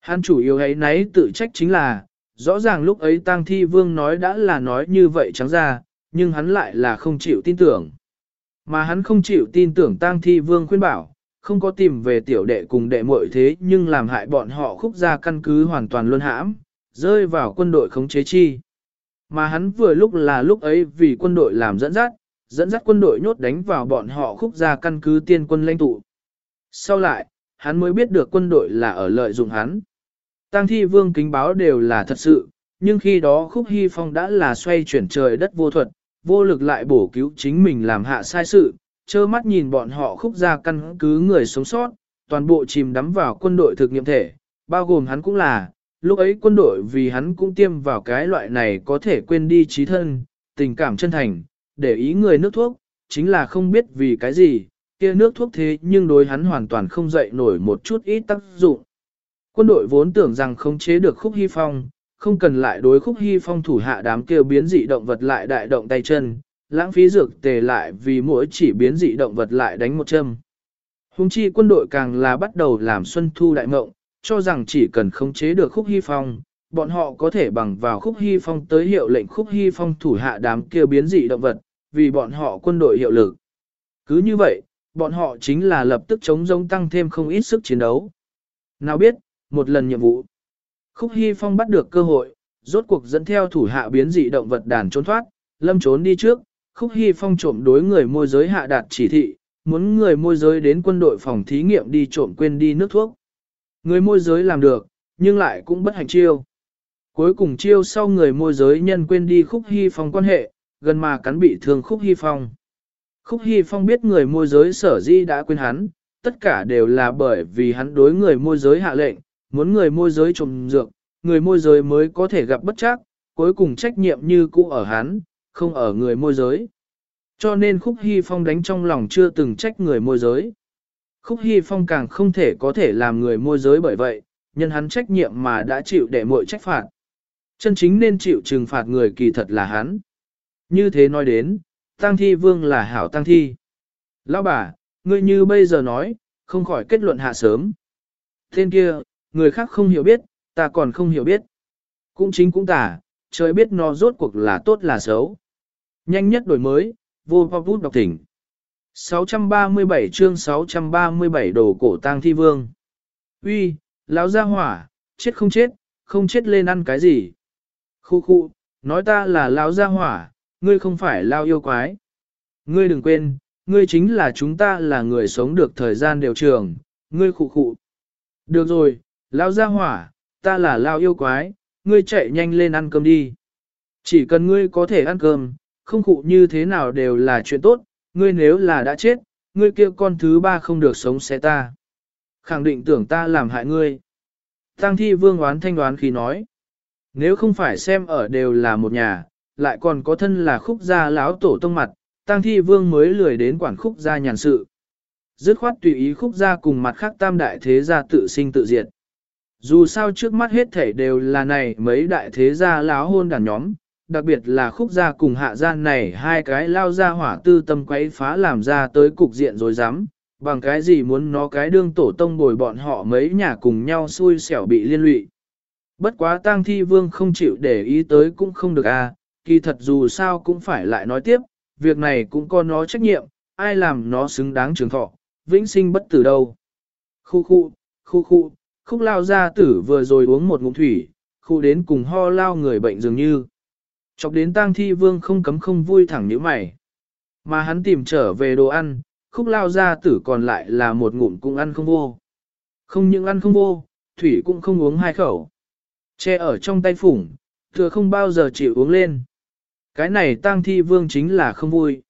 Speaker 1: Hắn chủ yếu ấy nấy tự trách chính là, rõ ràng lúc ấy tang thi vương nói đã là nói như vậy trắng ra, nhưng hắn lại là không chịu tin tưởng. Mà hắn không chịu tin tưởng tang thi vương khuyên bảo, không có tìm về tiểu đệ cùng đệ muội thế nhưng làm hại bọn họ khúc ra căn cứ hoàn toàn luân hãm, rơi vào quân đội khống chế chi. Mà hắn vừa lúc là lúc ấy vì quân đội làm dẫn dắt, dẫn dắt quân đội nhốt đánh vào bọn họ khúc ra căn cứ tiên quân lãnh tụ. Sau lại, hắn mới biết được quân đội là ở lợi dụng hắn. Tăng thi vương kính báo đều là thật sự, nhưng khi đó khúc hy phong đã là xoay chuyển trời đất vô thuật, vô lực lại bổ cứu chính mình làm hạ sai sự, trơ mắt nhìn bọn họ khúc ra căn cứ người sống sót, toàn bộ chìm đắm vào quân đội thực nghiệm thể, bao gồm hắn cũng là, lúc ấy quân đội vì hắn cũng tiêm vào cái loại này có thể quên đi trí thân, tình cảm chân thành, để ý người nước thuốc, chính là không biết vì cái gì, kia nước thuốc thế nhưng đối hắn hoàn toàn không dậy nổi một chút ít tác dụng. Quân đội vốn tưởng rằng không chế được khúc hy phong, không cần lại đối khúc hy phong thủ hạ đám kêu biến dị động vật lại đại động tay chân, lãng phí dược tề lại vì mỗi chỉ biến dị động vật lại đánh một châm. Hùng chi quân đội càng là bắt đầu làm xuân thu đại mộng, cho rằng chỉ cần khống chế được khúc hy phong, bọn họ có thể bằng vào khúc hy phong tới hiệu lệnh khúc hy phong thủ hạ đám kêu biến dị động vật, vì bọn họ quân đội hiệu lực. Cứ như vậy, bọn họ chính là lập tức chống giống tăng thêm không ít sức chiến đấu. Nào biết, một lần nhiệm vụ, khúc hy phong bắt được cơ hội, rốt cuộc dẫn theo thủ hạ biến dị động vật đàn trốn thoát, lâm trốn đi trước, khúc hy phong trộm đối người môi giới hạ đạt chỉ thị, muốn người môi giới đến quân đội phòng thí nghiệm đi trộm quên đi nước thuốc. Người môi giới làm được, nhưng lại cũng bất hành chiêu. Cuối cùng chiêu sau người môi giới nhân quên đi khúc hy phong quan hệ, gần mà cắn bị thương khúc hy phong. Khúc hy phong biết người môi giới sở di đã quên hắn, tất cả đều là bởi vì hắn đối người môi giới hạ lệnh, muốn người môi giới trộm dược, người môi giới mới có thể gặp bất chắc, cuối cùng trách nhiệm như cũ ở hắn, không ở người môi giới. Cho nên Khúc Hy Phong đánh trong lòng chưa từng trách người môi giới. Khúc Hy Phong càng không thể có thể làm người môi giới bởi vậy, nhân hắn trách nhiệm mà đã chịu để mội trách phạt. Chân chính nên chịu trừng phạt người kỳ thật là hắn. Như thế nói đến, Tăng Thi Vương là hảo Tăng Thi. Lão bà, ngươi như bây giờ nói, không khỏi kết luận hạ sớm. Tên kia, người khác không hiểu biết, ta còn không hiểu biết. Cũng chính cũng tả, trời biết nó rốt cuộc là tốt là xấu. Nhanh nhất đổi mới, vô pop vút đọc thỉnh. 637 chương 637 đồ cổ tang thi vương. Uy, lão gia hỏa, chết không chết, không chết lên ăn cái gì. Khu khu, nói ta là lão gia hỏa, ngươi không phải lao yêu quái. Ngươi đừng quên, ngươi chính là chúng ta là người sống được thời gian đều trường, ngươi khụ khụ. Được rồi, lão gia hỏa, ta là lao yêu quái, ngươi chạy nhanh lên ăn cơm đi. Chỉ cần ngươi có thể ăn cơm, không cụ như thế nào đều là chuyện tốt, ngươi nếu là đã chết, ngươi kia con thứ ba không được sống sẽ ta. Khẳng định tưởng ta làm hại ngươi. Tăng thi vương oán thanh đoán khi nói. Nếu không phải xem ở đều là một nhà, lại còn có thân là khúc gia láo tổ tông mặt, tăng thi vương mới lười đến quản khúc gia nhàn sự. Dứt khoát tùy ý khúc gia cùng mặt khác tam đại thế gia tự sinh tự diệt. Dù sao trước mắt hết thể đều là này mấy đại thế gia láo hôn đàn nhóm, đặc biệt là khúc gia cùng hạ gian này hai cái lao ra hỏa tư tâm quấy phá làm ra tới cục diện rồi dám, bằng cái gì muốn nó cái đương tổ tông bồi bọn họ mấy nhà cùng nhau xui xẻo bị liên lụy. Bất quá tang thi vương không chịu để ý tới cũng không được à, kỳ thật dù sao cũng phải lại nói tiếp, việc này cũng có nó trách nhiệm, ai làm nó xứng đáng trường thọ, vĩnh sinh bất tử đâu. Khu khu, khu khu, khúc lao gia tử vừa rồi uống một ngụm thủy, khu đến cùng ho lao người bệnh dường như. Chọc đến tang thi vương không cấm không vui thẳng như mày. Mà hắn tìm trở về đồ ăn, khúc lao gia tử còn lại là một ngụm cũng ăn không vô. Không những ăn không vô, thủy cũng không uống hai khẩu. Che ở trong tay phủng, thừa không bao giờ chịu uống lên. Cái này tang thi vương chính là không vui.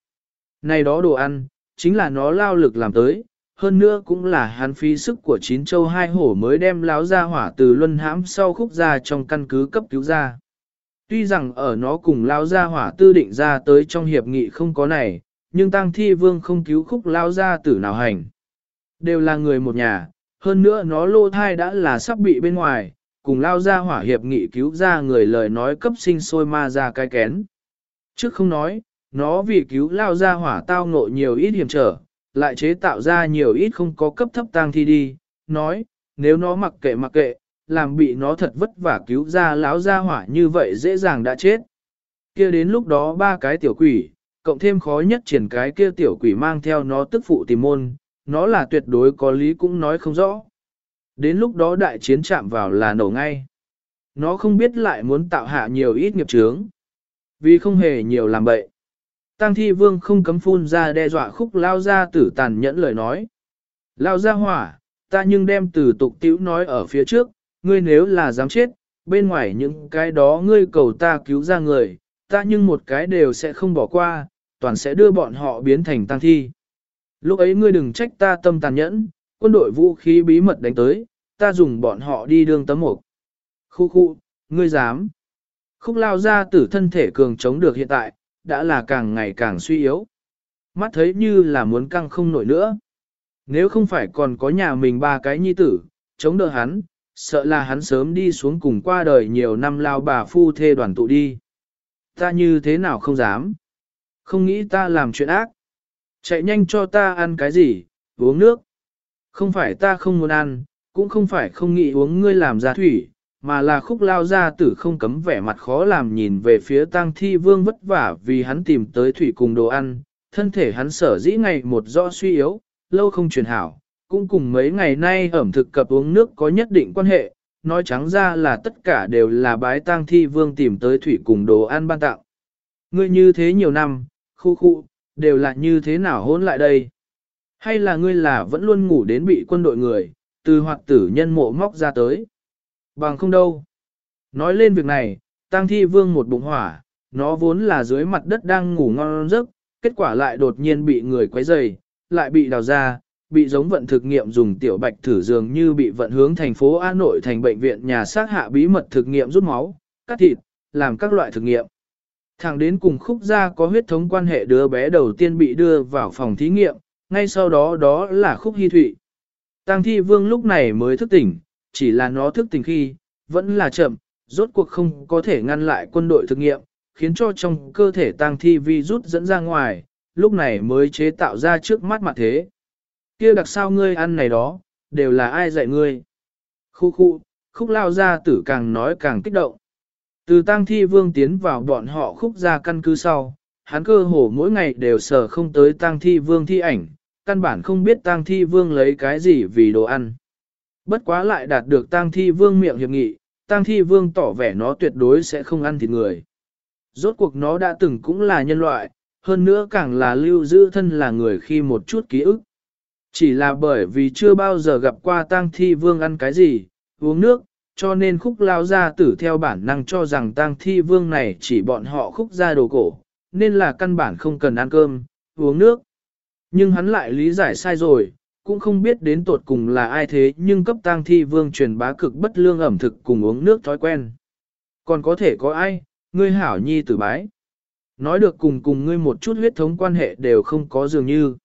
Speaker 1: Này đó đồ ăn, chính là nó lao lực làm tới, hơn nữa cũng là hắn phí sức của chín châu hai hổ mới đem láo ra hỏa từ luân hãm sau khúc ra trong căn cứ cấp cứu ra. Tuy rằng ở nó cùng lao gia hỏa tư định ra tới trong hiệp nghị không có này, nhưng tăng thi vương không cứu khúc lao gia tử nào hành. Đều là người một nhà, hơn nữa nó lô thai đã là sắp bị bên ngoài, cùng lao gia hỏa hiệp nghị cứu ra người lời nói cấp sinh sôi ma ra cái kén. Trước không nói, nó vì cứu lao gia hỏa tao ngộ nhiều ít hiểm trở, lại chế tạo ra nhiều ít không có cấp thấp tang thi đi, nói, nếu nó mặc kệ mặc kệ, làm bị nó thật vất vả cứu ra lão ra hỏa như vậy dễ dàng đã chết. kia đến lúc đó ba cái tiểu quỷ, cộng thêm khó nhất triển cái kia tiểu quỷ mang theo nó tức phụ tìm môn, nó là tuyệt đối có lý cũng nói không rõ. Đến lúc đó đại chiến chạm vào là nổ ngay. Nó không biết lại muốn tạo hạ nhiều ít nghiệp chướng. Vì không hề nhiều làm bậy. Tăng thi vương không cấm phun ra đe dọa khúc lao ra tử tàn nhẫn lời nói. Lao ra hỏa, ta nhưng đem từ tục tiểu nói ở phía trước, ngươi nếu là dám chết, bên ngoài những cái đó ngươi cầu ta cứu ra người, ta nhưng một cái đều sẽ không bỏ qua, toàn sẽ đưa bọn họ biến thành tăng thi. Lúc ấy ngươi đừng trách ta tâm tàn nhẫn, quân đội vũ khí bí mật đánh tới, ta dùng bọn họ đi đương tấm mục. Khu khu, ngươi dám. Khúc lao ra tử thân thể cường chống được hiện tại, đã là càng ngày càng suy yếu. Mắt thấy như là muốn căng không nổi nữa. Nếu không phải còn có nhà mình ba cái nhi tử, chống đỡ hắn, sợ là hắn sớm đi xuống cùng qua đời nhiều năm lao bà phu thê đoàn tụ đi. Ta như thế nào không dám. Không nghĩ ta làm chuyện ác. Chạy nhanh cho ta ăn cái gì, uống nước. Không phải ta không muốn ăn, cũng không phải không nghĩ uống ngươi làm ra thủy, mà là khúc lao ra tử không cấm vẻ mặt khó làm nhìn về phía tang thi vương vất vả vì hắn tìm tới thủy cùng đồ ăn, thân thể hắn sở dĩ ngày một do suy yếu, lâu không truyền hảo, cũng cùng mấy ngày nay ẩm thực cập uống nước có nhất định quan hệ, nói trắng ra là tất cả đều là bái tang thi vương tìm tới thủy cùng đồ ăn ban tặng Ngươi như thế nhiều năm, khu khu, đều là như thế nào hôn lại đây? Hay là ngươi là vẫn luôn ngủ đến bị quân đội người, từ hoạt tử nhân mộ móc ra tới? Bằng không đâu. Nói lên việc này, tang thi vương một bụng hỏa, nó vốn là dưới mặt đất đang ngủ ngon giấc, kết quả lại đột nhiên bị người quấy rầy, lại bị đào ra, bị giống vận thực nghiệm dùng tiểu bạch thử dường như bị vận hướng thành phố An Nội thành bệnh viện nhà xác hạ bí mật thực nghiệm rút máu, cắt thịt, làm các loại thực nghiệm. Thẳng đến cùng khúc gia có huyết thống quan hệ đứa bé đầu tiên bị đưa vào phòng thí nghiệm, ngay sau đó đó là khúc hy thụy. Tăng thi vương lúc này mới thức tỉnh, chỉ là nó thức tỉnh khi, vẫn là chậm, rốt cuộc không có thể ngăn lại quân đội thực nghiệm, khiến cho trong cơ thể tăng thi vi rút dẫn ra ngoài, lúc này mới chế tạo ra trước mắt mặt thế kia đặc sao ngươi ăn này đó, đều là ai dạy ngươi. Khu khu, khúc lao ra tử càng nói càng kích động. Từ tăng thi vương tiến vào bọn họ khúc ra căn cứ sau, hắn cơ hồ mỗi ngày đều sờ không tới tăng thi vương thi ảnh, căn bản không biết tăng thi vương lấy cái gì vì đồ ăn. Bất quá lại đạt được tăng thi vương miệng hiệp nghị, tăng thi vương tỏ vẻ nó tuyệt đối sẽ không ăn thịt người. Rốt cuộc nó đã từng cũng là nhân loại, hơn nữa càng là lưu giữ thân là người khi một chút ký ức. Chỉ là bởi vì chưa bao giờ gặp qua tang thi vương ăn cái gì, uống nước, cho nên khúc lao ra tử theo bản năng cho rằng tang thi vương này chỉ bọn họ khúc ra đồ cổ, nên là căn bản không cần ăn cơm, uống nước. Nhưng hắn lại lý giải sai rồi, cũng không biết đến tột cùng là ai thế nhưng cấp tang thi vương truyền bá cực bất lương ẩm thực cùng uống nước thói quen. Còn có thể có ai, ngươi hảo nhi tử bái. Nói được cùng cùng ngươi một chút huyết thống quan hệ đều không có dường như.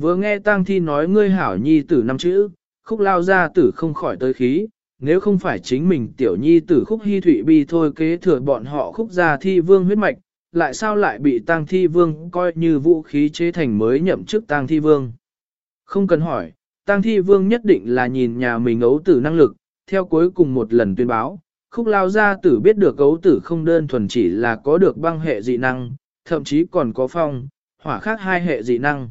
Speaker 1: Vừa nghe tang thi nói ngươi hảo nhi tử năm chữ, khúc lao ra tử không khỏi tới khí, nếu không phải chính mình tiểu nhi tử khúc hy thủy bi thôi kế thừa bọn họ khúc gia thi vương huyết mạch, lại sao lại bị tang thi vương coi như vũ khí chế thành mới nhậm chức tang thi vương. Không cần hỏi, tang thi vương nhất định là nhìn nhà mình ấu tử năng lực, theo cuối cùng một lần tuyên báo, khúc lao gia tử biết được ấu tử không đơn thuần chỉ là có được băng hệ dị năng, thậm chí còn có phong, hỏa khác hai hệ dị năng.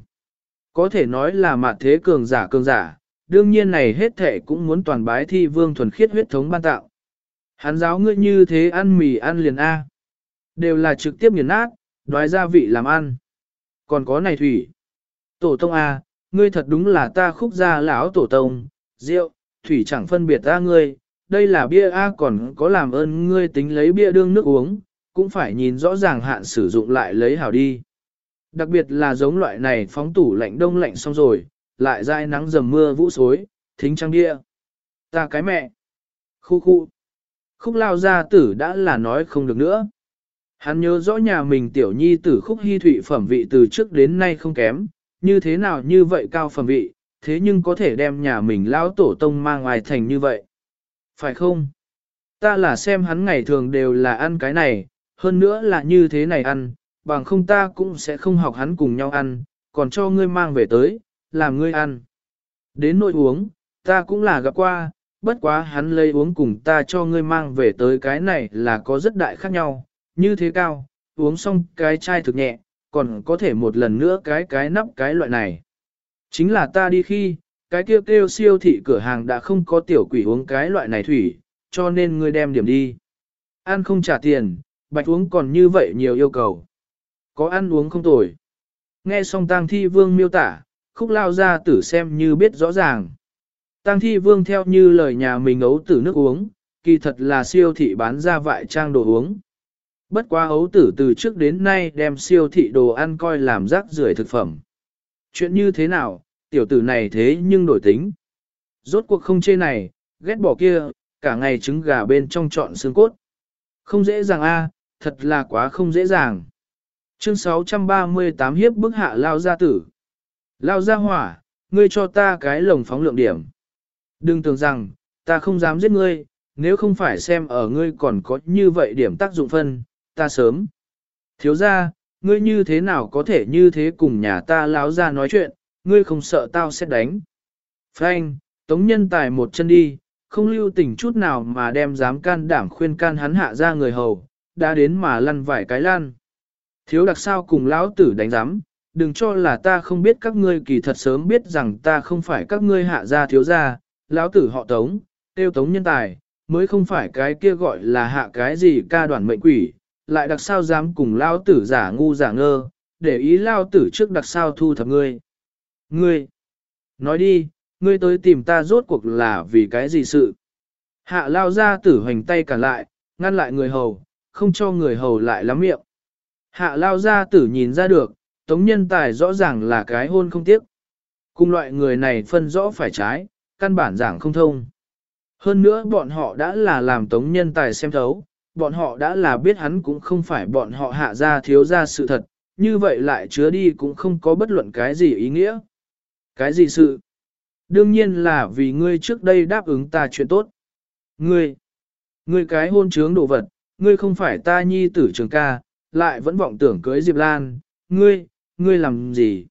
Speaker 1: Có thể nói là mạt thế cường giả cường giả, đương nhiên này hết thể cũng muốn toàn bái thi vương thuần khiết huyết thống ban tạo. Hắn giáo ngươi như thế ăn mì ăn liền A. Đều là trực tiếp nghiền nát, đoái gia vị làm ăn. Còn có này thủy. Tổ tông A, ngươi thật đúng là ta khúc gia lão tổ tông, rượu, thủy chẳng phân biệt ta ngươi, đây là bia A còn có làm ơn ngươi tính lấy bia đương nước uống, cũng phải nhìn rõ ràng hạn sử dụng lại lấy hảo đi. Đặc biệt là giống loại này phóng tủ lạnh đông lạnh xong rồi, lại dai nắng dầm mưa vũ xối, thính trăng địa. Ta cái mẹ. Khu khu. Khúc lao gia tử đã là nói không được nữa. Hắn nhớ rõ nhà mình tiểu nhi tử khúc hy thụy phẩm vị từ trước đến nay không kém, như thế nào như vậy cao phẩm vị, thế nhưng có thể đem nhà mình lão tổ tông mang ngoài thành như vậy. Phải không? Ta là xem hắn ngày thường đều là ăn cái này, hơn nữa là như thế này ăn, bằng không ta cũng sẽ không học hắn cùng nhau ăn, còn cho ngươi mang về tới, làm ngươi ăn. Đến nỗi uống, ta cũng là gặp qua, bất quá hắn lấy uống cùng ta cho ngươi mang về tới cái này là có rất đại khác nhau, như thế cao, uống xong cái chai thực nhẹ, còn có thể một lần nữa cái cái nắp cái loại này. Chính là ta đi khi, cái kêu kêu siêu thị cửa hàng đã không có tiểu quỷ uống cái loại này thủy, cho nên ngươi đem điểm đi. Ăn không trả tiền, bạch uống còn như vậy nhiều yêu cầu. Có ăn uống không tồi. Nghe xong tang thi vương miêu tả, khúc lao ra tử xem như biết rõ ràng. Tang thi vương theo như lời nhà mình ấu tử nước uống, kỳ thật là siêu thị bán ra vại trang đồ uống. Bất quá ấu tử từ trước đến nay đem siêu thị đồ ăn coi làm rác rưởi thực phẩm. Chuyện như thế nào, tiểu tử này thế nhưng đổi tính. Rốt cuộc không chê này, ghét bỏ kia, cả ngày trứng gà bên trong trọn xương cốt. Không dễ dàng a, thật là quá không dễ dàng. Chương 638 hiếp bức hạ lao gia tử. Lao gia hỏa, ngươi cho ta cái lồng phóng lượng điểm. Đừng tưởng rằng, ta không dám giết ngươi, nếu không phải xem ở ngươi còn có như vậy điểm tác dụng phân, ta sớm. Thiếu gia, ngươi như thế nào có thể như thế cùng nhà ta láo ra nói chuyện, ngươi không sợ tao sẽ đánh. Frank, tống nhân tài một chân đi, không lưu tình chút nào mà đem dám can đảm khuyên can hắn hạ ra người hầu, đã đến mà lăn vải cái lan. Thiếu đặc sao cùng lão tử đánh giám, đừng cho là ta không biết các ngươi kỳ thật sớm biết rằng ta không phải các ngươi hạ gia thiếu gia, lão tử họ tống, tiêu tống nhân tài, mới không phải cái kia gọi là hạ cái gì ca đoàn mệnh quỷ, lại đặc sao dám cùng Lão tử giả ngu giả ngơ, để ý Lão tử trước đặc sao thu thập ngươi. Ngươi, nói đi, ngươi tới tìm ta rốt cuộc là vì cái gì sự. Hạ lao ra tử hoành tay cả lại, ngăn lại người hầu, không cho người hầu lại lắm miệng. Hạ lao ra tử nhìn ra được, tống nhân tài rõ ràng là cái hôn không tiếc. Cùng loại người này phân rõ phải trái, căn bản giảng không thông. Hơn nữa bọn họ đã là làm tống nhân tài xem thấu, bọn họ đã là biết hắn cũng không phải bọn họ hạ ra thiếu ra sự thật, như vậy lại chứa đi cũng không có bất luận cái gì ý nghĩa. Cái gì sự? Đương nhiên là vì ngươi trước đây đáp ứng ta chuyện tốt. Ngươi, ngươi cái hôn trướng đồ vật, ngươi không phải ta nhi tử trường ca, lại vẫn vọng tưởng cưới Diệp Lan, ngươi, ngươi làm gì?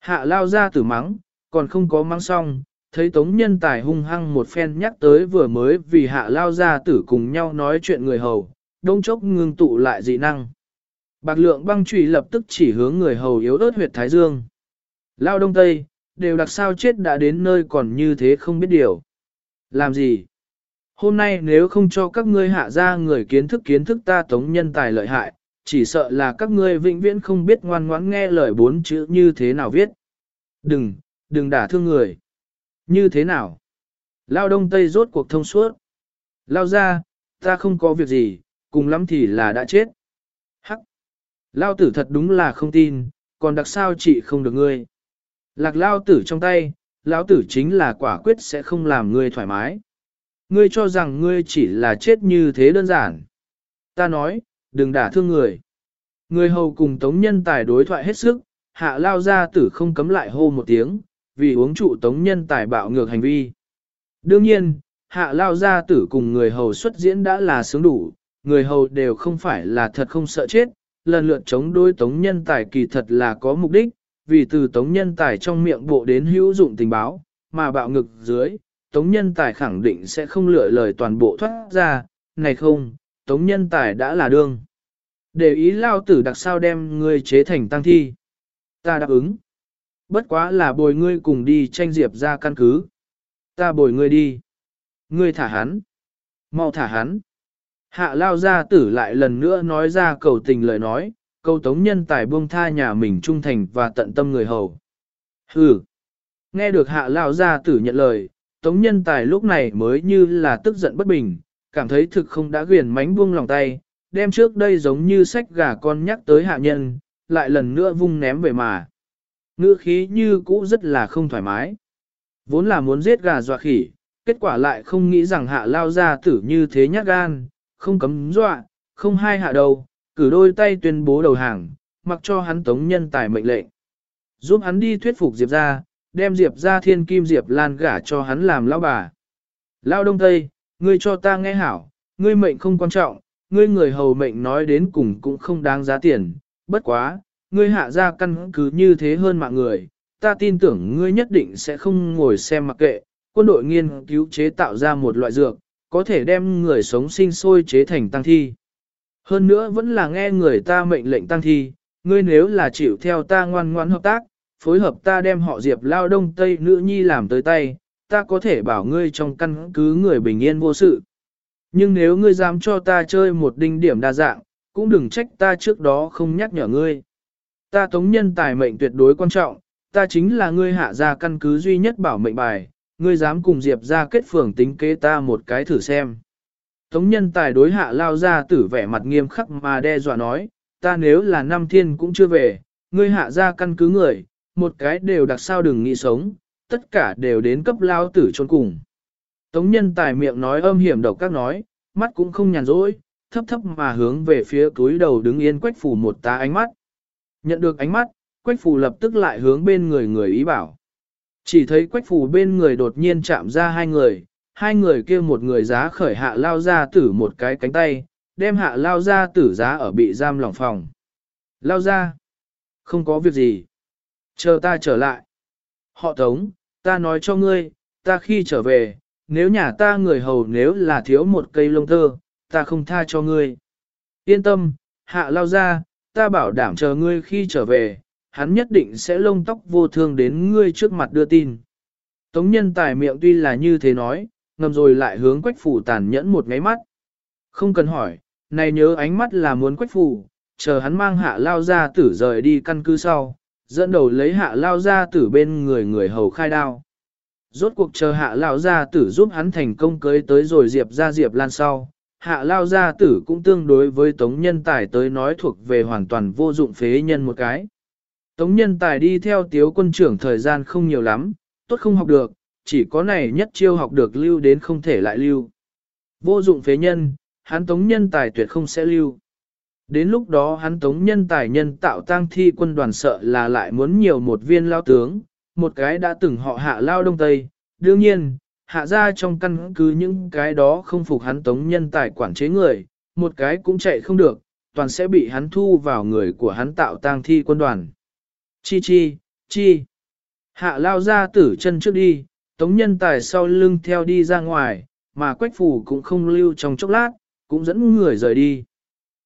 Speaker 1: Hạ lao ra tử mắng, còn không có mắng xong, thấy Tống Nhân Tài hung hăng một phen nhắc tới vừa mới vì hạ lao ra tử cùng nhau nói chuyện người hầu, đông chốc ngưng tụ lại dị năng. Bạc lượng băng trùy lập tức chỉ hướng người hầu yếu ớt huyệt Thái Dương. Lao Đông Tây, đều đặc sao chết đã đến nơi còn như thế không biết điều. Làm gì? Hôm nay nếu không cho các ngươi hạ ra người kiến thức kiến thức ta tống nhân tài lợi hại, chỉ sợ là các ngươi vĩnh viễn không biết ngoan ngoãn nghe lời bốn chữ như thế nào viết. Đừng, đừng đả thương người. Như thế nào? Lao đông tây rốt cuộc thông suốt. Lao ra, ta không có việc gì, cùng lắm thì là đã chết. Hắc! Lao tử thật đúng là không tin, còn đặc sao chị không được ngươi. Lạc lao tử trong tay, lão tử chính là quả quyết sẽ không làm ngươi thoải mái. Ngươi cho rằng ngươi chỉ là chết như thế đơn giản. Ta nói, đừng đả thương người. Người hầu cùng tống nhân tài đối thoại hết sức, hạ lao ra tử không cấm lại hô một tiếng, vì uống trụ tống nhân tài bạo ngược hành vi. Đương nhiên, hạ lao ra tử cùng người hầu xuất diễn đã là sướng đủ, người hầu đều không phải là thật không sợ chết, lần lượt chống đối tống nhân tài kỳ thật là có mục đích, vì từ tống nhân tài trong miệng bộ đến hữu dụng tình báo, mà bạo ngực dưới, tống nhân tài khẳng định sẽ không lựa lời toàn bộ thoát ra, này không, tống nhân tài đã là đương. Để ý lao tử đặc sao đem ngươi chế thành tăng thi. Ta đáp ứng. Bất quá là bồi ngươi cùng đi tranh diệp ra căn cứ. Ta bồi ngươi đi. Ngươi thả hắn. Mau thả hắn. Hạ lao gia tử lại lần nữa nói ra cầu tình lời nói, câu tống nhân tài buông tha nhà mình trung thành và tận tâm người hầu. Hừ. Nghe được hạ lao gia tử nhận lời, tống nhân tài lúc này mới như là tức giận bất bình, cảm thấy thực không đã quyền mánh buông lòng tay, đem trước đây giống như sách gà con nhắc tới hạ nhân, lại lần nữa vung ném về mà. Ngữ khí như cũ rất là không thoải mái. Vốn là muốn giết gà dọa khỉ, kết quả lại không nghĩ rằng hạ lao ra tử như thế nhát gan, không cấm dọa, không hai hạ đầu, cử đôi tay tuyên bố đầu hàng, mặc cho hắn tống nhân tài mệnh lệnh. Giúp hắn đi thuyết phục Diệp ra, đem Diệp ra thiên kim Diệp lan gả cho hắn làm lão bà. Lao đông tây, ngươi cho ta nghe hảo, ngươi mệnh không quan trọng, ngươi người hầu mệnh nói đến cùng cũng không đáng giá tiền, bất quá, ngươi hạ ra căn cứ như thế hơn mạng người, ta tin tưởng ngươi nhất định sẽ không ngồi xem mặc kệ, quân đội nghiên cứu chế tạo ra một loại dược, có thể đem người sống sinh sôi chế thành tăng thi. Hơn nữa vẫn là nghe người ta mệnh lệnh tăng thi, ngươi nếu là chịu theo ta ngoan ngoãn hợp tác, phối hợp ta đem họ diệp lao đông tây nữ nhi làm tới tay, ta có thể bảo ngươi trong căn cứ người bình yên vô sự. Nhưng nếu ngươi dám cho ta chơi một đinh điểm đa dạng, cũng đừng trách ta trước đó không nhắc nhở ngươi. Ta tống nhân tài mệnh tuyệt đối quan trọng, ta chính là ngươi hạ ra căn cứ duy nhất bảo mệnh bài, ngươi dám cùng Diệp ra kết phường tính kế ta một cái thử xem. Tống nhân tài đối hạ lao ra tử vẻ mặt nghiêm khắc mà đe dọa nói, ta nếu là năm thiên cũng chưa về, ngươi hạ ra căn cứ người, một cái đều đặc sao đừng nghĩ sống, tất cả đều đến cấp lao tử trốn cùng. Tống nhân tài miệng nói âm hiểm độc các nói, mắt cũng không nhàn rỗi, thấp thấp mà hướng về phía túi đầu đứng yên quách phủ một tá ánh mắt. Nhận được ánh mắt, quách phủ lập tức lại hướng bên người người ý bảo. Chỉ thấy quách phủ bên người đột nhiên chạm ra hai người, hai người kia một người giá khởi hạ lao ra tử một cái cánh tay, đem hạ lao ra tử giá ở bị giam lỏng phòng. Lao ra, không có việc gì. Chờ ta trở lại. Họ tống, ta nói cho ngươi, ta khi trở về, nếu nhà ta người hầu nếu là thiếu một cây lông tơ, ta không tha cho ngươi. Yên tâm, hạ lao ra, ta bảo đảm chờ ngươi khi trở về, hắn nhất định sẽ lông tóc vô thương đến ngươi trước mặt đưa tin. Tống nhân tài miệng tuy là như thế nói, ngầm rồi lại hướng quách phủ tàn nhẫn một ngáy mắt. Không cần hỏi, này nhớ ánh mắt là muốn quách phủ, chờ hắn mang hạ lao ra tử rời đi căn cứ sau, dẫn đầu lấy hạ lao ra tử bên người người hầu khai đao. Rốt cuộc chờ hạ lao ra tử giúp hắn thành công cưới tới rồi diệp ra diệp lan sau. Hạ lao gia tử cũng tương đối với tống nhân tài tới nói thuộc về hoàn toàn vô dụng phế nhân một cái. Tống nhân tài đi theo tiếu quân trưởng thời gian không nhiều lắm, tốt không học được, chỉ có này nhất chiêu học được lưu đến không thể lại lưu. Vô dụng phế nhân, hắn tống nhân tài tuyệt không sẽ lưu. Đến lúc đó hắn tống nhân tài nhân tạo tang thi quân đoàn sợ là lại muốn nhiều một viên lao tướng, một cái đã từng họ hạ lao đông tây. Đương nhiên, hạ ra trong căn cứ những cái đó không phục hắn tống nhân tài quản chế người, một cái cũng chạy không được, toàn sẽ bị hắn thu vào người của hắn tạo tang thi quân đoàn. Chi chi, chi. Hạ lao ra tử chân trước đi, tống nhân tài sau lưng theo đi ra ngoài, mà quách phủ cũng không lưu trong chốc lát, cũng dẫn người rời đi.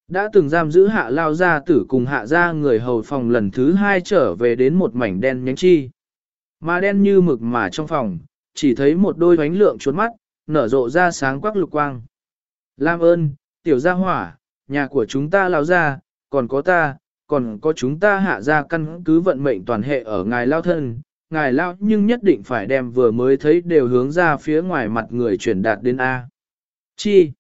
Speaker 1: Đã từng giam giữ hạ lao ra tử cùng hạ ra người hầu phòng lần thứ hai trở về đến một mảnh đen nhánh chi. Mà đen như mực mà trong phòng, chỉ thấy một đôi ánh lượng chuốt mắt, nở rộ ra sáng quắc lục quang. Lam ơn, tiểu gia hỏa, nhà của chúng ta lao ra, còn có ta, còn có chúng ta hạ ra căn cứ vận mệnh toàn hệ ở ngài lao thân, ngài lao nhưng nhất định phải đem vừa mới thấy đều hướng ra phía ngoài mặt người chuyển đạt đến A. Chi?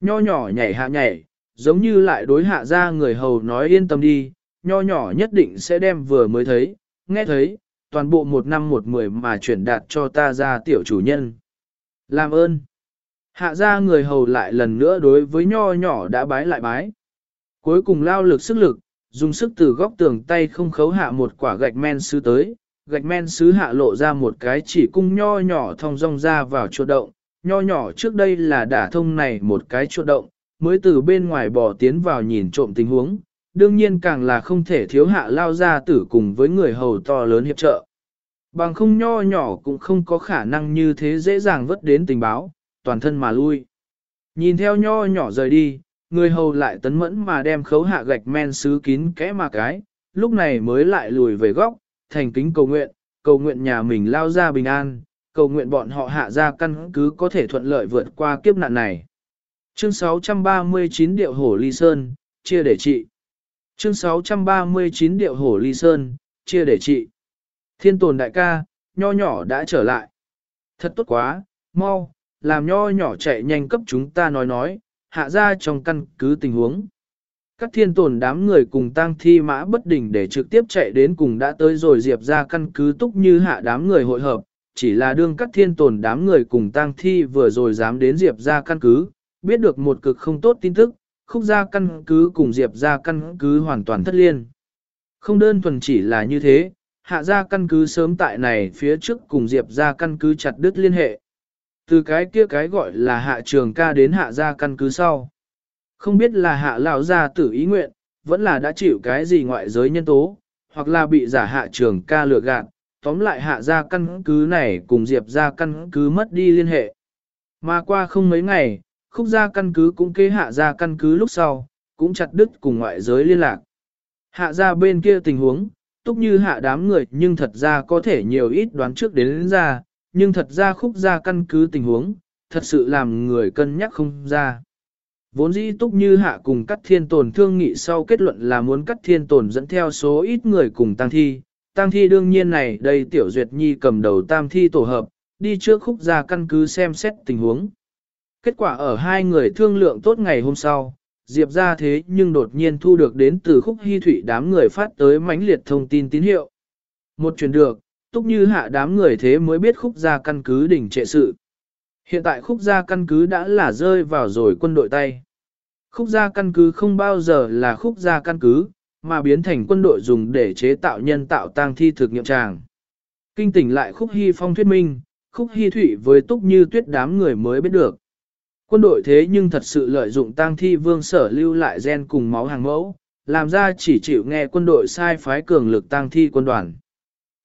Speaker 1: Nho nhỏ nhảy hạ nhảy, giống như lại đối hạ ra người hầu nói yên tâm đi, nho nhỏ nhất định sẽ đem vừa mới thấy, nghe thấy, toàn bộ một năm một mười mà chuyển đạt cho ta ra tiểu chủ nhân. Làm ơn. Hạ ra người hầu lại lần nữa đối với nho nhỏ đã bái lại bái. Cuối cùng lao lực sức lực, dùng sức từ góc tường tay không khấu hạ một quả gạch men sứ tới, gạch men sứ hạ lộ ra một cái chỉ cung nho nhỏ thong rong ra vào chuột động, nho nhỏ trước đây là đả thông này một cái chuột động, mới từ bên ngoài bỏ tiến vào nhìn trộm tình huống, đương nhiên càng là không thể thiếu hạ lao ra tử cùng với người hầu to lớn hiệp trợ. Bằng không nho nhỏ cũng không có khả năng như thế dễ dàng vất đến tình báo, toàn thân mà lui. Nhìn theo nho nhỏ rời đi, người hầu lại tấn mẫn mà đem khấu hạ gạch men sứ kín kẽ mà cái, lúc này mới lại lùi về góc, thành kính cầu nguyện, cầu nguyện nhà mình lao ra bình an, cầu nguyện bọn họ hạ ra căn cứ có thể thuận lợi vượt qua kiếp nạn này. Chương 639 Điệu Hổ Ly Sơn, chia để trị. Chương 639 Điệu Hổ Ly Sơn, chia để trị. Thiên tồn đại ca, nho nhỏ đã trở lại. Thật tốt quá, mau, làm nho nhỏ chạy nhanh cấp chúng ta nói nói, hạ ra trong căn cứ tình huống. Các thiên tồn đám người cùng tang thi mã bất đỉnh để trực tiếp chạy đến cùng đã tới rồi diệp ra căn cứ túc như hạ đám người hội hợp, chỉ là đương các thiên tồn đám người cùng tang thi vừa rồi dám đến diệp ra căn cứ, biết được một cực không tốt tin tức, khúc gia căn cứ cùng diệp gia căn cứ hoàn toàn thất liên. Không đơn thuần chỉ là như thế, hạ gia căn cứ sớm tại này phía trước cùng diệp gia căn cứ chặt đứt liên hệ. Từ cái kia cái gọi là hạ trường ca đến hạ gia căn cứ sau. Không biết là hạ lão gia tử ý nguyện, vẫn là đã chịu cái gì ngoại giới nhân tố, hoặc là bị giả hạ trường ca lừa gạt, tóm lại hạ ra căn cứ này cùng diệp ra căn cứ mất đi liên hệ. Mà qua không mấy ngày, khúc gia căn cứ cũng kế hạ gia căn cứ lúc sau, cũng chặt đứt cùng ngoại giới liên lạc. Hạ gia bên kia tình huống, túc như hạ đám người nhưng thật ra có thể nhiều ít đoán trước đến, đến ra, nhưng thật ra khúc gia căn cứ tình huống, thật sự làm người cân nhắc không ra. Vốn dĩ túc như hạ cùng cắt thiên tồn thương nghị sau kết luận là muốn cắt thiên tồn dẫn theo số ít người cùng tăng thi. Tăng thi đương nhiên này đây tiểu duyệt nhi cầm đầu tam thi tổ hợp, đi trước khúc gia căn cứ xem xét tình huống. Kết quả ở hai người thương lượng tốt ngày hôm sau, Diệp ra thế nhưng đột nhiên thu được đến từ khúc hy thủy đám người phát tới mãnh liệt thông tin tín hiệu. Một chuyển được, túc như hạ đám người thế mới biết khúc gia căn cứ đỉnh trệ sự. Hiện tại khúc gia căn cứ đã là rơi vào rồi quân đội tay. Khúc gia căn cứ không bao giờ là khúc gia căn cứ, mà biến thành quân đội dùng để chế tạo nhân tạo tang thi thực nghiệm tràng. Kinh tỉnh lại khúc hy phong thuyết minh, khúc hy thủy với túc như tuyết đám người mới biết được. Quân đội thế nhưng thật sự lợi dụng tang thi vương sở lưu lại gen cùng máu hàng mẫu, làm ra chỉ chịu nghe quân đội sai phái cường lực tang thi quân đoàn.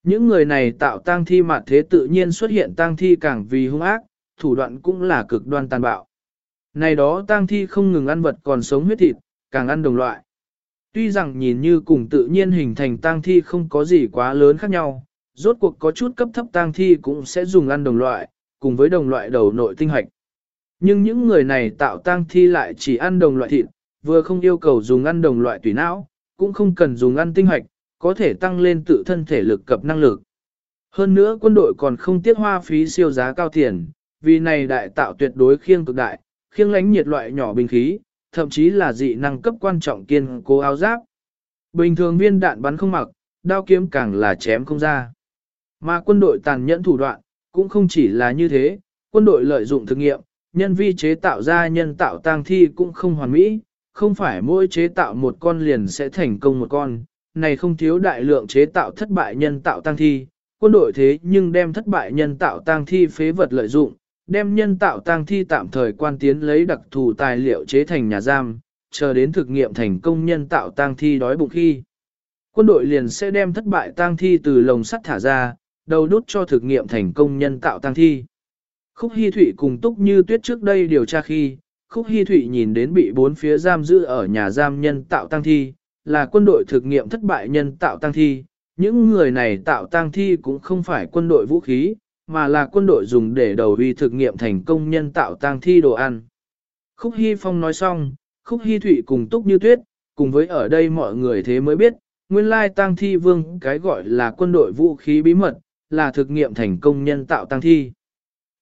Speaker 1: Những người này tạo tang thi mặt thế tự nhiên xuất hiện tang thi càng vì hung ác, thủ đoạn cũng là cực đoan tàn bạo. Này đó tang thi không ngừng ăn vật còn sống huyết thịt, càng ăn đồng loại. Tuy rằng nhìn như cùng tự nhiên hình thành tang thi không có gì quá lớn khác nhau, rốt cuộc có chút cấp thấp tang thi cũng sẽ dùng ăn đồng loại, cùng với đồng loại đầu nội tinh hạch. Nhưng những người này tạo tang thi lại chỉ ăn đồng loại thịt, vừa không yêu cầu dùng ăn đồng loại tùy não, cũng không cần dùng ăn tinh hoạch, có thể tăng lên tự thân thể lực cập năng lực. Hơn nữa quân đội còn không tiết hoa phí siêu giá cao tiền, vì này đại tạo tuyệt đối khiêng cực đại, khiêng lánh nhiệt loại nhỏ binh khí, thậm chí là dị năng cấp quan trọng kiên cố áo giáp. Bình thường viên đạn bắn không mặc, đao kiếm càng là chém không ra. Mà quân đội tàn nhẫn thủ đoạn, cũng không chỉ là như thế, quân đội lợi dụng thực nghiệm, nhân vi chế tạo ra nhân tạo tang thi cũng không hoàn mỹ, không phải mỗi chế tạo một con liền sẽ thành công một con, này không thiếu đại lượng chế tạo thất bại nhân tạo tang thi, quân đội thế nhưng đem thất bại nhân tạo tang thi phế vật lợi dụng, đem nhân tạo tang thi tạm thời quan tiến lấy đặc thù tài liệu chế thành nhà giam, chờ đến thực nghiệm thành công nhân tạo tang thi đói bụng khi. Quân đội liền sẽ đem thất bại tang thi từ lồng sắt thả ra, đầu đút cho thực nghiệm thành công nhân tạo tang thi. Khúc Hi Thụy cùng Túc Như Tuyết trước đây điều tra khi, Khúc Hi Thụy nhìn đến bị bốn phía giam giữ ở nhà giam nhân tạo tăng thi, là quân đội thực nghiệm thất bại nhân tạo tăng thi. Những người này tạo tăng thi cũng không phải quân đội vũ khí, mà là quân đội dùng để đầu vi thực nghiệm thành công nhân tạo tăng thi đồ ăn. Khúc Hi Phong nói xong, Khúc Hi Thụy cùng Túc Như Tuyết, cùng với ở đây mọi người thế mới biết, nguyên lai tăng thi vương cái gọi là quân đội vũ khí bí mật, là thực nghiệm thành công nhân tạo tăng thi.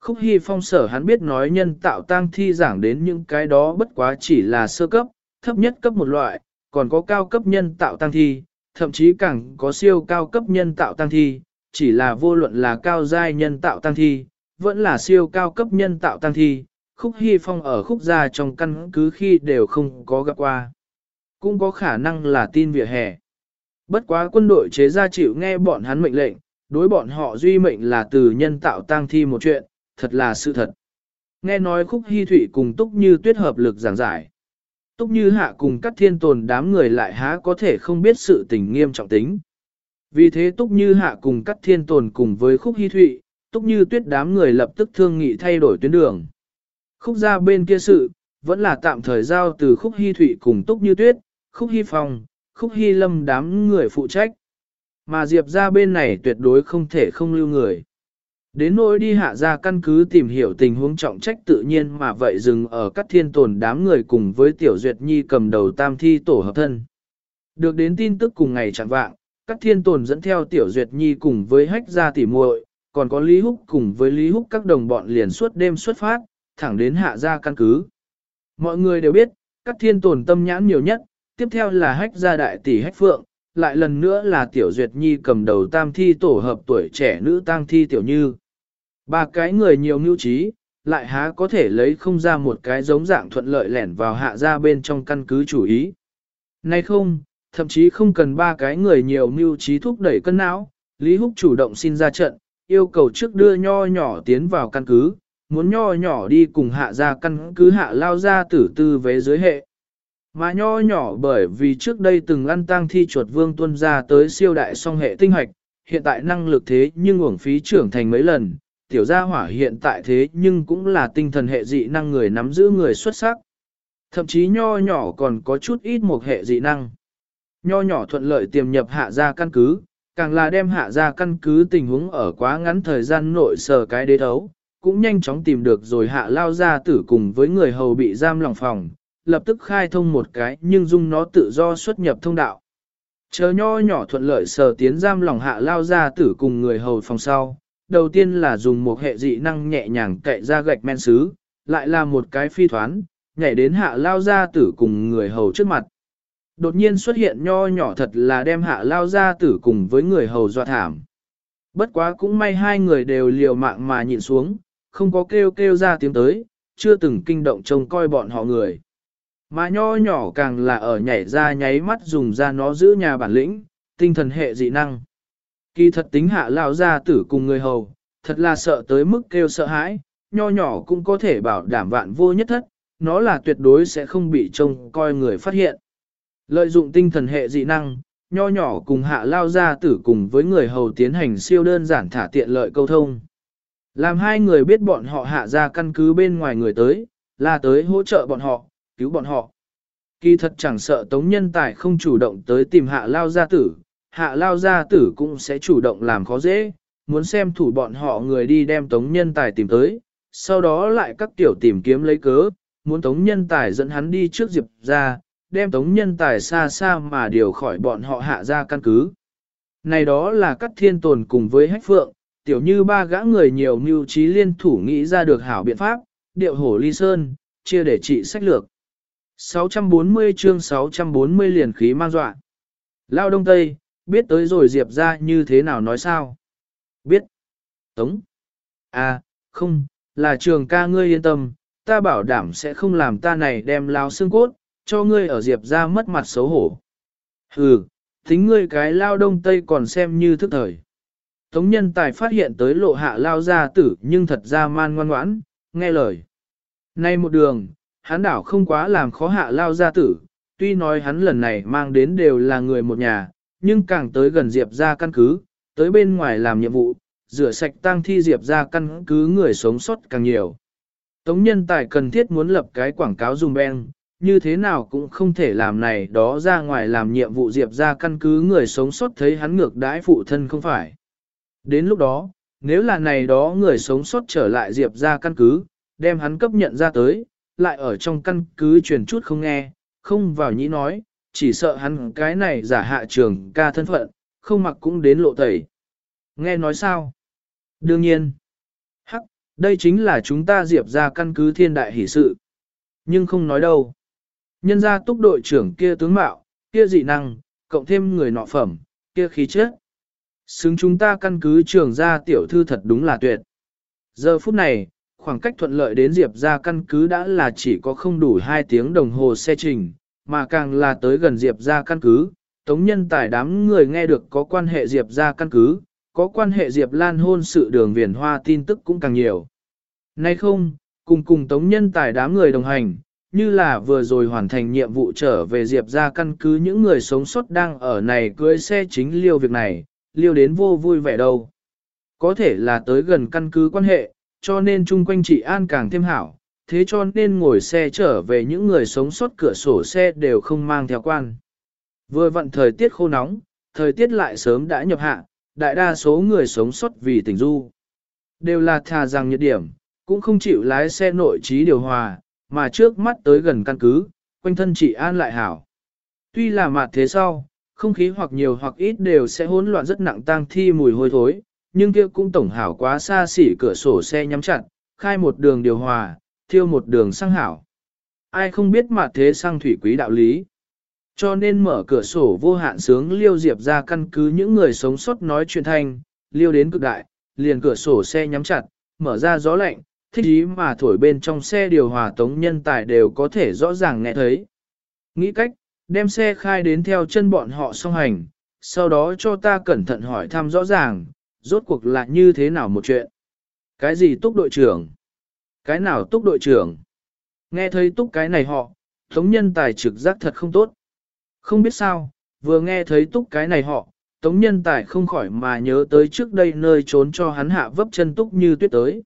Speaker 1: Khúc Hy Phong sở hắn biết nói nhân tạo tang thi giảng đến những cái đó bất quá chỉ là sơ cấp, thấp nhất cấp một loại, còn có cao cấp nhân tạo tăng thi, thậm chí càng có siêu cao cấp nhân tạo tăng thi, chỉ là vô luận là cao giai nhân tạo tăng thi, vẫn là siêu cao cấp nhân tạo tăng thi, khúc hy phong ở khúc gia trong căn cứ khi đều không có gặp qua. Cũng có khả năng là tin vỉa hè. Bất quá quân đội chế gia chịu nghe bọn hắn mệnh lệnh, đối bọn họ duy mệnh là từ nhân tạo tăng thi một chuyện, thật là sự thật. Nghe nói khúc hy thủy cùng túc như tuyết hợp lực giảng giải. Túc như hạ cùng các thiên tồn đám người lại há có thể không biết sự tình nghiêm trọng tính. Vì thế Túc Như Hạ cùng các thiên tồn cùng với Khúc Hy Thụy, Túc Như Tuyết đám người lập tức thương nghị thay đổi tuyến đường. Khúc ra bên kia sự, vẫn là tạm thời giao từ Khúc Hy Thụy cùng Túc Như Tuyết, Khúc Hy Phong, Khúc Hy Lâm đám người phụ trách. Mà Diệp ra bên này tuyệt đối không thể không lưu người. Đến nỗi đi hạ ra căn cứ tìm hiểu tình huống trọng trách tự nhiên mà vậy dừng ở các thiên tồn đám người cùng với Tiểu Duyệt Nhi cầm đầu tam thi tổ hợp thân. Được đến tin tức cùng ngày chẳng vạng, các thiên tồn dẫn theo Tiểu Duyệt Nhi cùng với hách gia tỉ muội, còn có Lý Húc cùng với Lý Húc các đồng bọn liền suốt đêm xuất phát, thẳng đến hạ gia căn cứ. Mọi người đều biết, các thiên tồn tâm nhãn nhiều nhất, tiếp theo là hách gia đại tỷ hách phượng, lại lần nữa là Tiểu Duyệt Nhi cầm đầu tam thi tổ hợp tuổi trẻ nữ tang thi Tiểu Như. Ba cái người nhiều mưu trí, lại há có thể lấy không ra một cái giống dạng thuận lợi lẻn vào hạ gia bên trong căn cứ chủ ý. Nay không, thậm chí không cần ba cái người nhiều mưu trí thúc đẩy cân não, Lý Húc chủ động xin ra trận, yêu cầu trước đưa nho nhỏ tiến vào căn cứ, muốn nho nhỏ đi cùng hạ ra căn cứ hạ lao ra tử tư về dưới hệ. Mà nho nhỏ bởi vì trước đây từng lăn tang thi chuột vương tuân ra tới siêu đại song hệ tinh hoạch, hiện tại năng lực thế nhưng uổng phí trưởng thành mấy lần, tiểu gia hỏa hiện tại thế nhưng cũng là tinh thần hệ dị năng người nắm giữ người xuất sắc. Thậm chí nho nhỏ còn có chút ít một hệ dị năng. Nho nhỏ thuận lợi tiềm nhập hạ gia căn cứ, càng là đem hạ gia căn cứ tình huống ở quá ngắn thời gian nội sở cái đế thấu, cũng nhanh chóng tìm được rồi hạ lao ra tử cùng với người hầu bị giam lòng phòng, lập tức khai thông một cái nhưng dung nó tự do xuất nhập thông đạo. Chờ nho nhỏ thuận lợi sở tiến giam lòng hạ lao ra tử cùng người hầu phòng sau, đầu tiên là dùng một hệ dị năng nhẹ nhàng cậy ra gạch men sứ, lại là một cái phi thoán, nhảy đến hạ lao gia tử cùng người hầu trước mặt. Đột nhiên xuất hiện nho nhỏ thật là đem hạ lao gia tử cùng với người hầu dọa thảm. Bất quá cũng may hai người đều liều mạng mà nhịn xuống, không có kêu kêu ra tiếng tới, chưa từng kinh động trông coi bọn họ người. Mà nho nhỏ càng là ở nhảy ra nháy mắt dùng ra nó giữ nhà bản lĩnh, tinh thần hệ dị năng. Kỳ thật tính hạ lao ra tử cùng người hầu, thật là sợ tới mức kêu sợ hãi, nho nhỏ cũng có thể bảo đảm vạn vô nhất thất, nó là tuyệt đối sẽ không bị trông coi người phát hiện. Lợi dụng tinh thần hệ dị năng, nho nhỏ cùng hạ lao ra tử cùng với người hầu tiến hành siêu đơn giản thả tiện lợi câu thông. Làm hai người biết bọn họ hạ ra căn cứ bên ngoài người tới, là tới hỗ trợ bọn họ, cứu bọn họ. Kỳ thật chẳng sợ tống nhân tài không chủ động tới tìm hạ lao gia tử, hạ lao gia tử cũng sẽ chủ động làm khó dễ, muốn xem thủ bọn họ người đi đem tống nhân tài tìm tới, sau đó lại các tiểu tìm kiếm lấy cớ, muốn tống nhân tài dẫn hắn đi trước diệp ra, đem tống nhân tài xa xa mà điều khỏi bọn họ hạ ra căn cứ. Này đó là các thiên tồn cùng với hách phượng, tiểu như ba gã người nhiều mưu trí liên thủ nghĩ ra được hảo biện pháp, điệu hổ ly sơn, chia để trị sách lược. 640 chương 640 liền khí mang dọa. Lao Đông Tây, biết tới rồi Diệp ra như thế nào nói sao? Biết. Tống. À, không, là trường ca ngươi yên tâm, ta bảo đảm sẽ không làm ta này đem lao xương cốt, cho ngươi ở Diệp ra mất mặt xấu hổ. Hừ, tính ngươi cái lao đông tây còn xem như thức thời. Tống nhân tài phát hiện tới lộ hạ lao ra tử nhưng thật ra man ngoan ngoãn, nghe lời. Nay một đường, hắn đảo không quá làm khó hạ lao gia tử, tuy nói hắn lần này mang đến đều là người một nhà, nhưng càng tới gần Diệp ra căn cứ, tới bên ngoài làm nhiệm vụ, rửa sạch tang thi Diệp ra căn cứ người sống sót càng nhiều. Tống nhân tài cần thiết muốn lập cái quảng cáo dùng beng, như thế nào cũng không thể làm này đó ra ngoài làm nhiệm vụ Diệp ra căn cứ người sống sót thấy hắn ngược đãi phụ thân không phải. Đến lúc đó, nếu là này đó người sống sót trở lại Diệp ra căn cứ, đem hắn cấp nhận ra tới, lại ở trong căn cứ truyền chút không nghe, không vào nhĩ nói, chỉ sợ hắn cái này giả hạ trường ca thân phận, không mặc cũng đến lộ tẩy. Nghe nói sao? Đương nhiên. Hắc, đây chính là chúng ta diệp ra căn cứ thiên đại hỷ sự. Nhưng không nói đâu. Nhân ra túc đội trưởng kia tướng mạo, kia dị năng, cộng thêm người nọ phẩm, kia khí chất. Xứng chúng ta căn cứ trường gia tiểu thư thật đúng là tuyệt. Giờ phút này, khoảng cách thuận lợi đến Diệp ra căn cứ đã là chỉ có không đủ 2 tiếng đồng hồ xe trình, mà càng là tới gần Diệp ra căn cứ, tống nhân tài đám người nghe được có quan hệ Diệp ra căn cứ, có quan hệ Diệp Lan hôn sự đường viền hoa tin tức cũng càng nhiều. Nay không, cùng cùng tống nhân tài đám người đồng hành, như là vừa rồi hoàn thành nhiệm vụ trở về Diệp ra căn cứ những người sống sót đang ở này cưới xe chính liêu việc này, liêu đến vô vui vẻ đâu. Có thể là tới gần căn cứ quan hệ, cho nên chung quanh chị An càng thêm hảo, thế cho nên ngồi xe trở về những người sống sót cửa sổ xe đều không mang theo quan. Vừa vặn thời tiết khô nóng, thời tiết lại sớm đã nhập hạ, đại đa số người sống sót vì tình du. Đều là thà rằng nhiệt điểm, cũng không chịu lái xe nội trí điều hòa, mà trước mắt tới gần căn cứ, quanh thân chỉ An lại hảo. Tuy là mặt thế sau, không khí hoặc nhiều hoặc ít đều sẽ hỗn loạn rất nặng tang thi mùi hôi thối, nhưng kia cũng tổng hảo quá xa xỉ cửa sổ xe nhắm chặt, khai một đường điều hòa, thiêu một đường sang hảo. Ai không biết mà thế sang thủy quý đạo lý. Cho nên mở cửa sổ vô hạn sướng liêu diệp ra căn cứ những người sống sót nói chuyện thanh, liêu đến cực đại, liền cửa sổ xe nhắm chặt, mở ra gió lạnh, thích ý mà thổi bên trong xe điều hòa tống nhân tài đều có thể rõ ràng nghe thấy. Nghĩ cách, đem xe khai đến theo chân bọn họ song hành, sau đó cho ta cẩn thận hỏi thăm rõ ràng, rốt cuộc là như thế nào một chuyện. Cái gì túc đội trưởng? Cái nào túc đội trưởng? Nghe thấy túc cái này họ, tống nhân tài trực giác thật không tốt. Không biết sao, vừa nghe thấy túc cái này họ, tống nhân tài không khỏi mà nhớ tới trước đây nơi trốn cho hắn hạ vấp chân túc như tuyết tới.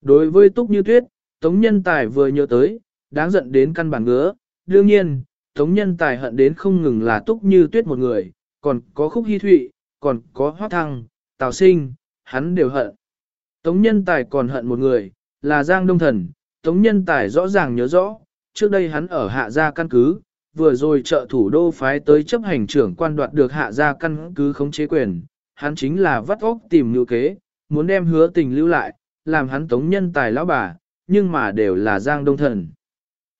Speaker 1: Đối với túc như tuyết, tống nhân tài vừa nhớ tới, đáng giận đến căn bản ngứa, đương nhiên, tống nhân tài hận đến không ngừng là túc như tuyết một người, còn có khúc hy thụy, còn có hoác thăng, tào sinh, hắn đều hận. Tống nhân tài còn hận một người, là Giang Đông Thần, Tống nhân tài rõ ràng nhớ rõ, trước đây hắn ở hạ gia căn cứ, vừa rồi trợ thủ đô phái tới chấp hành trưởng quan đoạt được hạ gia căn cứ khống chế quyền, hắn chính là vắt óc tìm ngữ kế, muốn đem hứa tình lưu lại, làm hắn tống nhân tài lão bà, nhưng mà đều là Giang Đông Thần.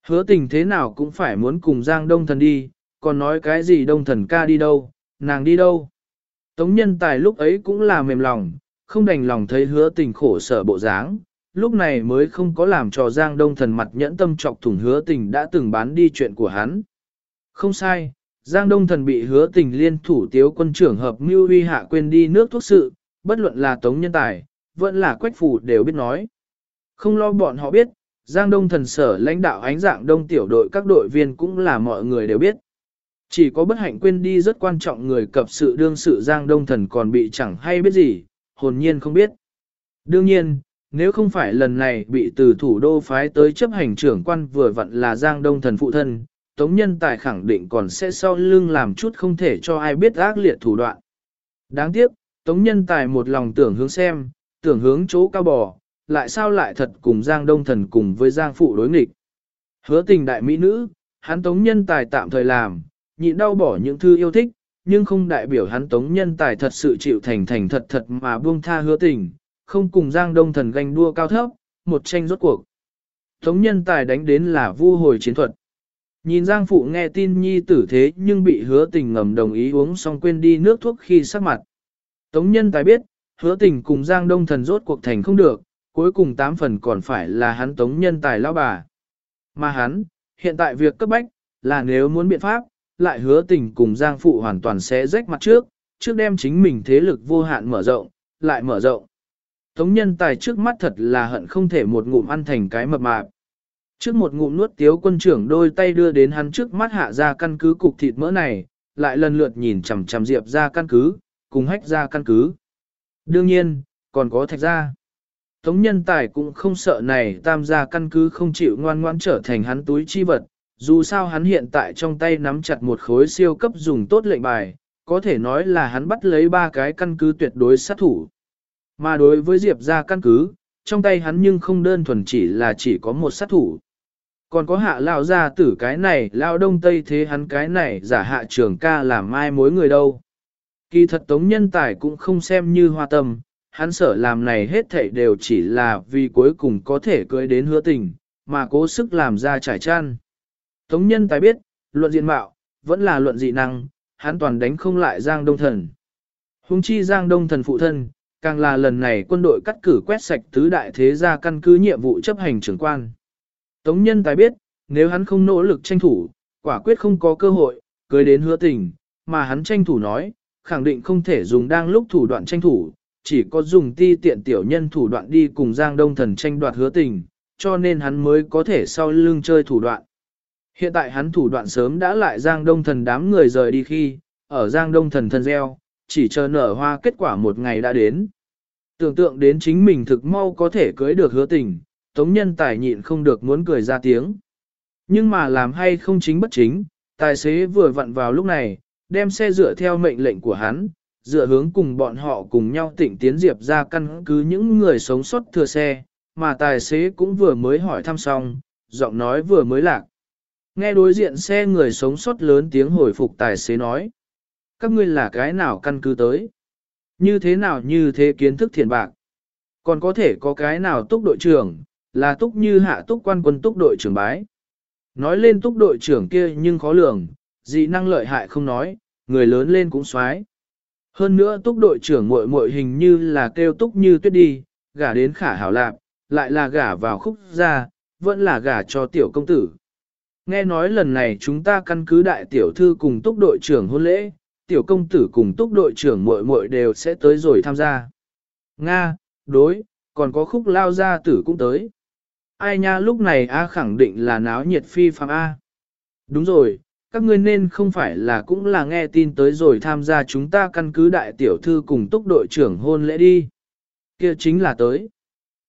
Speaker 1: Hứa tình thế nào cũng phải muốn cùng Giang Đông Thần đi, còn nói cái gì Đông Thần ca đi đâu, nàng đi đâu. Tống nhân tài lúc ấy cũng là mềm lòng, không đành lòng thấy hứa tình khổ sở bộ dáng, lúc này mới không có làm cho Giang Đông Thần mặt nhẫn tâm trọc thủng hứa tình đã từng bán đi chuyện của hắn. Không sai, Giang Đông Thần bị hứa tình liên thủ tiếu quân trưởng hợp mưu huy hạ quên đi nước thuốc sự, bất luận là tống nhân tài, vẫn là quách phủ đều biết nói. Không lo bọn họ biết, Giang Đông Thần sở lãnh đạo ánh dạng đông tiểu đội các đội viên cũng là mọi người đều biết. Chỉ có bất hạnh quên đi rất quan trọng người cập sự đương sự Giang Đông Thần còn bị chẳng hay biết gì, hồn nhiên không biết. Đương nhiên, nếu không phải lần này bị từ thủ đô phái tới chấp hành trưởng quan vừa vặn là Giang Đông Thần phụ thân, Tống Nhân Tài khẳng định còn sẽ sau lưng làm chút không thể cho ai biết ác liệt thủ đoạn. Đáng tiếc, Tống Nhân Tài một lòng tưởng hướng xem, tưởng hướng chỗ cao bò, lại sao lại thật cùng Giang Đông Thần cùng với Giang Phụ đối nghịch. Hứa tình đại mỹ nữ, hắn Tống Nhân Tài tạm thời làm, nhịn đau bỏ những thư yêu thích, nhưng không đại biểu hắn Tống Nhân Tài thật sự chịu thành thành thật thật mà buông tha hứa tình, không cùng Giang Đông Thần ganh đua cao thấp, một tranh rốt cuộc. Tống Nhân Tài đánh đến là vu hồi chiến thuật. Nhìn Giang Phụ nghe tin nhi tử thế nhưng bị hứa tình ngầm đồng ý uống xong quên đi nước thuốc khi sắc mặt. Tống nhân tài biết, hứa tình cùng Giang Đông Thần rốt cuộc thành không được, cuối cùng tám phần còn phải là hắn tống nhân tài lao bà. Mà hắn, hiện tại việc cấp bách, là nếu muốn biện pháp, lại hứa tình cùng Giang Phụ hoàn toàn sẽ rách mặt trước, trước đem chính mình thế lực vô hạn mở rộng, lại mở rộng. Tống nhân tài trước mắt thật là hận không thể một ngụm ăn thành cái mập mạp. Trước một ngụm nuốt tiếu quân trưởng đôi tay đưa đến hắn trước mắt hạ ra căn cứ cục thịt mỡ này, lại lần lượt nhìn chằm chằm diệp ra căn cứ, cùng hách ra căn cứ. Đương nhiên, còn có thạch ra. Tống nhân tài cũng không sợ này tam gia căn cứ không chịu ngoan ngoãn trở thành hắn túi chi vật, dù sao hắn hiện tại trong tay nắm chặt một khối siêu cấp dùng tốt lệnh bài, có thể nói là hắn bắt lấy ba cái căn cứ tuyệt đối sát thủ. Mà đối với Diệp ra căn cứ, trong tay hắn nhưng không đơn thuần chỉ là chỉ có một sát thủ. Còn có hạ lao ra tử cái này, lao đông tây thế hắn cái này giả hạ trưởng ca làm mai mối người đâu. Kỳ thật tống nhân tài cũng không xem như hoa tâm, hắn sợ làm này hết thảy đều chỉ là vì cuối cùng có thể cưới đến hứa tình, mà cố sức làm ra trải chăn. Tống nhân tài biết, luận diện mạo, vẫn là luận dị năng, hắn toàn đánh không lại Giang Đông Thần. Hùng chi Giang Đông thần phụ thân, càng là lần này quân đội cắt cử quét sạch tứ đại thế gia căn cứ nhiệm vụ chấp hành trưởng quan. Tống nhân tài biết, nếu hắn không nỗ lực tranh thủ, quả quyết không có cơ hội, cưới đến hứa tình, mà hắn tranh thủ nói, khẳng định không thể dùng đang lúc thủ đoạn tranh thủ, chỉ có dùng ti tiện tiểu nhân thủ đoạn đi cùng Giang Đông Thần tranh đoạt hứa tình, cho nên hắn mới có thể sau lưng chơi thủ đoạn. Hiện tại hắn thủ đoạn sớm đã lại Giang Đông Thần đám người rời đi khi, ở Giang Đông Thần thân gieo, chỉ chờ nở hoa kết quả một ngày đã đến. Tưởng tượng đến chính mình thực mau có thể cưới được hứa tình, Tống Nhân Tài nhịn không được muốn cười ra tiếng. Nhưng mà làm hay không chính bất chính, tài xế vừa vặn vào lúc này, đem xe dựa theo mệnh lệnh của hắn, dựa hướng cùng bọn họ cùng nhau tỉnh tiến diệp ra căn cứ những người sống sót thừa xe, mà tài xế cũng vừa mới hỏi thăm xong, giọng nói vừa mới lạc. Nghe đối diện xe người sống sót lớn tiếng hồi phục tài xế nói. Các ngươi là cái nào căn cứ tới? Như thế nào như thế kiến thức thiền bạc? Còn có thể có cái nào túc đội trưởng, là túc như hạ túc quan quân túc đội trưởng bái? Nói lên túc đội trưởng kia nhưng khó lường, dị năng lợi hại không nói, người lớn lên cũng xoái. Hơn nữa túc đội trưởng muội muội hình như là kêu túc như tuyết đi, gả đến khả hảo lạp, lại là gả vào khúc gia, vẫn là gả cho tiểu công tử. Nghe nói lần này chúng ta căn cứ đại tiểu thư cùng túc đội trưởng hôn lễ, tiểu công tử cùng túc đội trưởng muội muội đều sẽ tới rồi tham gia. Nga, đối, còn có khúc lao gia tử cũng tới. Ai nha lúc này A khẳng định là náo nhiệt phi phạm A. Đúng rồi, các ngươi nên không phải là cũng là nghe tin tới rồi tham gia chúng ta căn cứ đại tiểu thư cùng túc đội trưởng hôn lễ đi. kia chính là tới.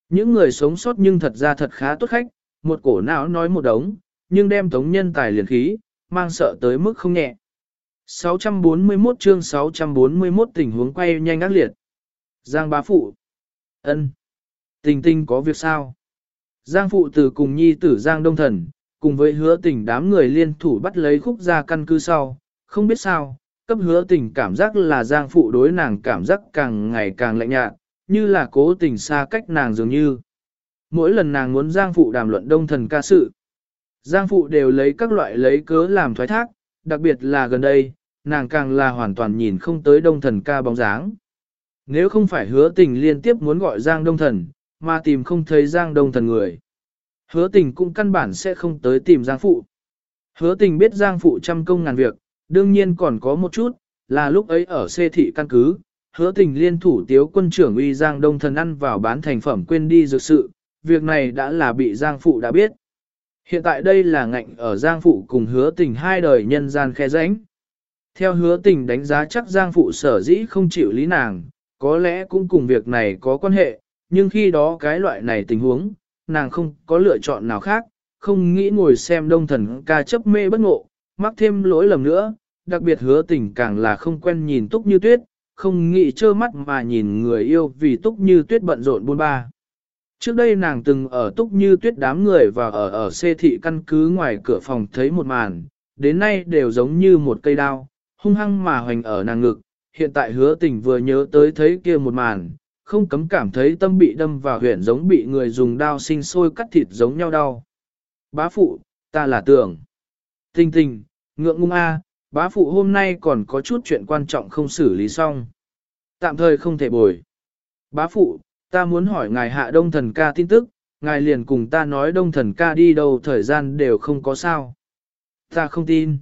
Speaker 1: Những người sống sót nhưng thật ra thật khá tốt khách, một cổ não nói một đống, nhưng đem tống nhân tài liền khí, mang sợ tới mức không nhẹ. 641 chương 641 tình huống quay nhanh ác liệt. Giang bá phụ. ân Tình tình có việc sao? Giang phụ tử cùng nhi tử Giang Đông Thần, cùng với hứa tình đám người liên thủ bắt lấy khúc ra căn cứ sau, không biết sao, cấp hứa tình cảm giác là Giang phụ đối nàng cảm giác càng ngày càng lạnh nhạt, như là cố tình xa cách nàng dường như. Mỗi lần nàng muốn Giang phụ đàm luận Đông Thần ca sự, Giang phụ đều lấy các loại lấy cớ làm thoái thác, đặc biệt là gần đây, nàng càng là hoàn toàn nhìn không tới Đông Thần ca bóng dáng. Nếu không phải hứa tình liên tiếp muốn gọi Giang Đông Thần, mà tìm không thấy Giang Đông Thần người. Hứa tình cũng căn bản sẽ không tới tìm Giang Phụ. Hứa tình biết Giang Phụ trăm công ngàn việc, đương nhiên còn có một chút, là lúc ấy ở xê thị căn cứ, hứa tình liên thủ tiếu quân trưởng uy Giang Đông Thần ăn vào bán thành phẩm quên đi dược sự, việc này đã là bị Giang Phụ đã biết. Hiện tại đây là ngạnh ở Giang Phụ cùng hứa tình hai đời nhân gian khe ránh. Theo hứa tình đánh giá chắc Giang Phụ sở dĩ không chịu lý nàng, có lẽ cũng cùng việc này có quan hệ, nhưng khi đó cái loại này tình huống, nàng không có lựa chọn nào khác, không nghĩ ngồi xem đông thần ca chấp mê bất ngộ, mắc thêm lỗi lầm nữa, đặc biệt hứa tình càng là không quen nhìn túc như tuyết, không nghĩ trơ mắt mà nhìn người yêu vì túc như tuyết bận rộn buôn ba. Trước đây nàng từng ở túc như tuyết đám người và ở ở xê thị căn cứ ngoài cửa phòng thấy một màn, đến nay đều giống như một cây đao, hung hăng mà hoành ở nàng ngực, hiện tại hứa tình vừa nhớ tới thấy kia một màn, không cấm cảm thấy tâm bị đâm vào huyện giống bị người dùng đao sinh sôi cắt thịt giống nhau đau. Bá phụ, ta là tưởng. Tình tình, ngượng ngung a, bá phụ hôm nay còn có chút chuyện quan trọng không xử lý xong. Tạm thời không thể bồi. Bá phụ, ta muốn hỏi ngài hạ đông thần ca tin tức, ngài liền cùng ta nói đông thần ca đi đâu thời gian đều không có sao. Ta không tin.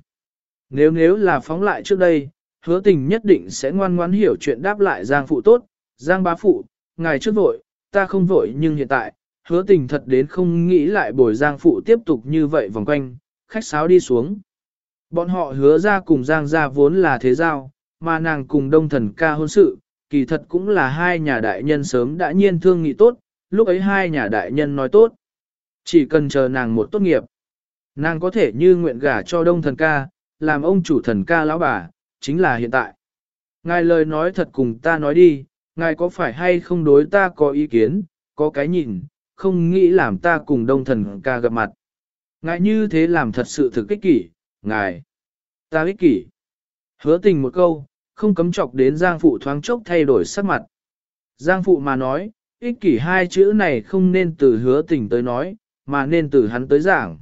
Speaker 1: Nếu nếu là phóng lại trước đây, hứa tình nhất định sẽ ngoan ngoãn hiểu chuyện đáp lại Giang phụ tốt, Giang bá phụ, ngài trước vội, ta không vội nhưng hiện tại, hứa tình thật đến không nghĩ lại bồi Giang phụ tiếp tục như vậy vòng quanh, khách sáo đi xuống. Bọn họ hứa ra cùng Giang ra vốn là thế giao, mà nàng cùng đông thần ca hôn sự, kỳ thật cũng là hai nhà đại nhân sớm đã nhiên thương nghị tốt, lúc ấy hai nhà đại nhân nói tốt. Chỉ cần chờ nàng một tốt nghiệp, nàng có thể như nguyện gả cho đông thần ca, làm ông chủ thần ca lão bà, chính là hiện tại. Ngài lời nói thật cùng ta nói đi, ngài có phải hay không đối ta có ý kiến, có cái nhìn, không nghĩ làm ta cùng đông thần ca gặp mặt. Ngài như thế làm thật sự thực kích kỷ, ngài. Ta ích kỷ. Hứa tình một câu, không cấm chọc đến Giang Phụ thoáng chốc thay đổi sắc mặt. Giang Phụ mà nói, ích kỷ hai chữ này không nên từ hứa tình tới nói, mà nên từ hắn tới giảng.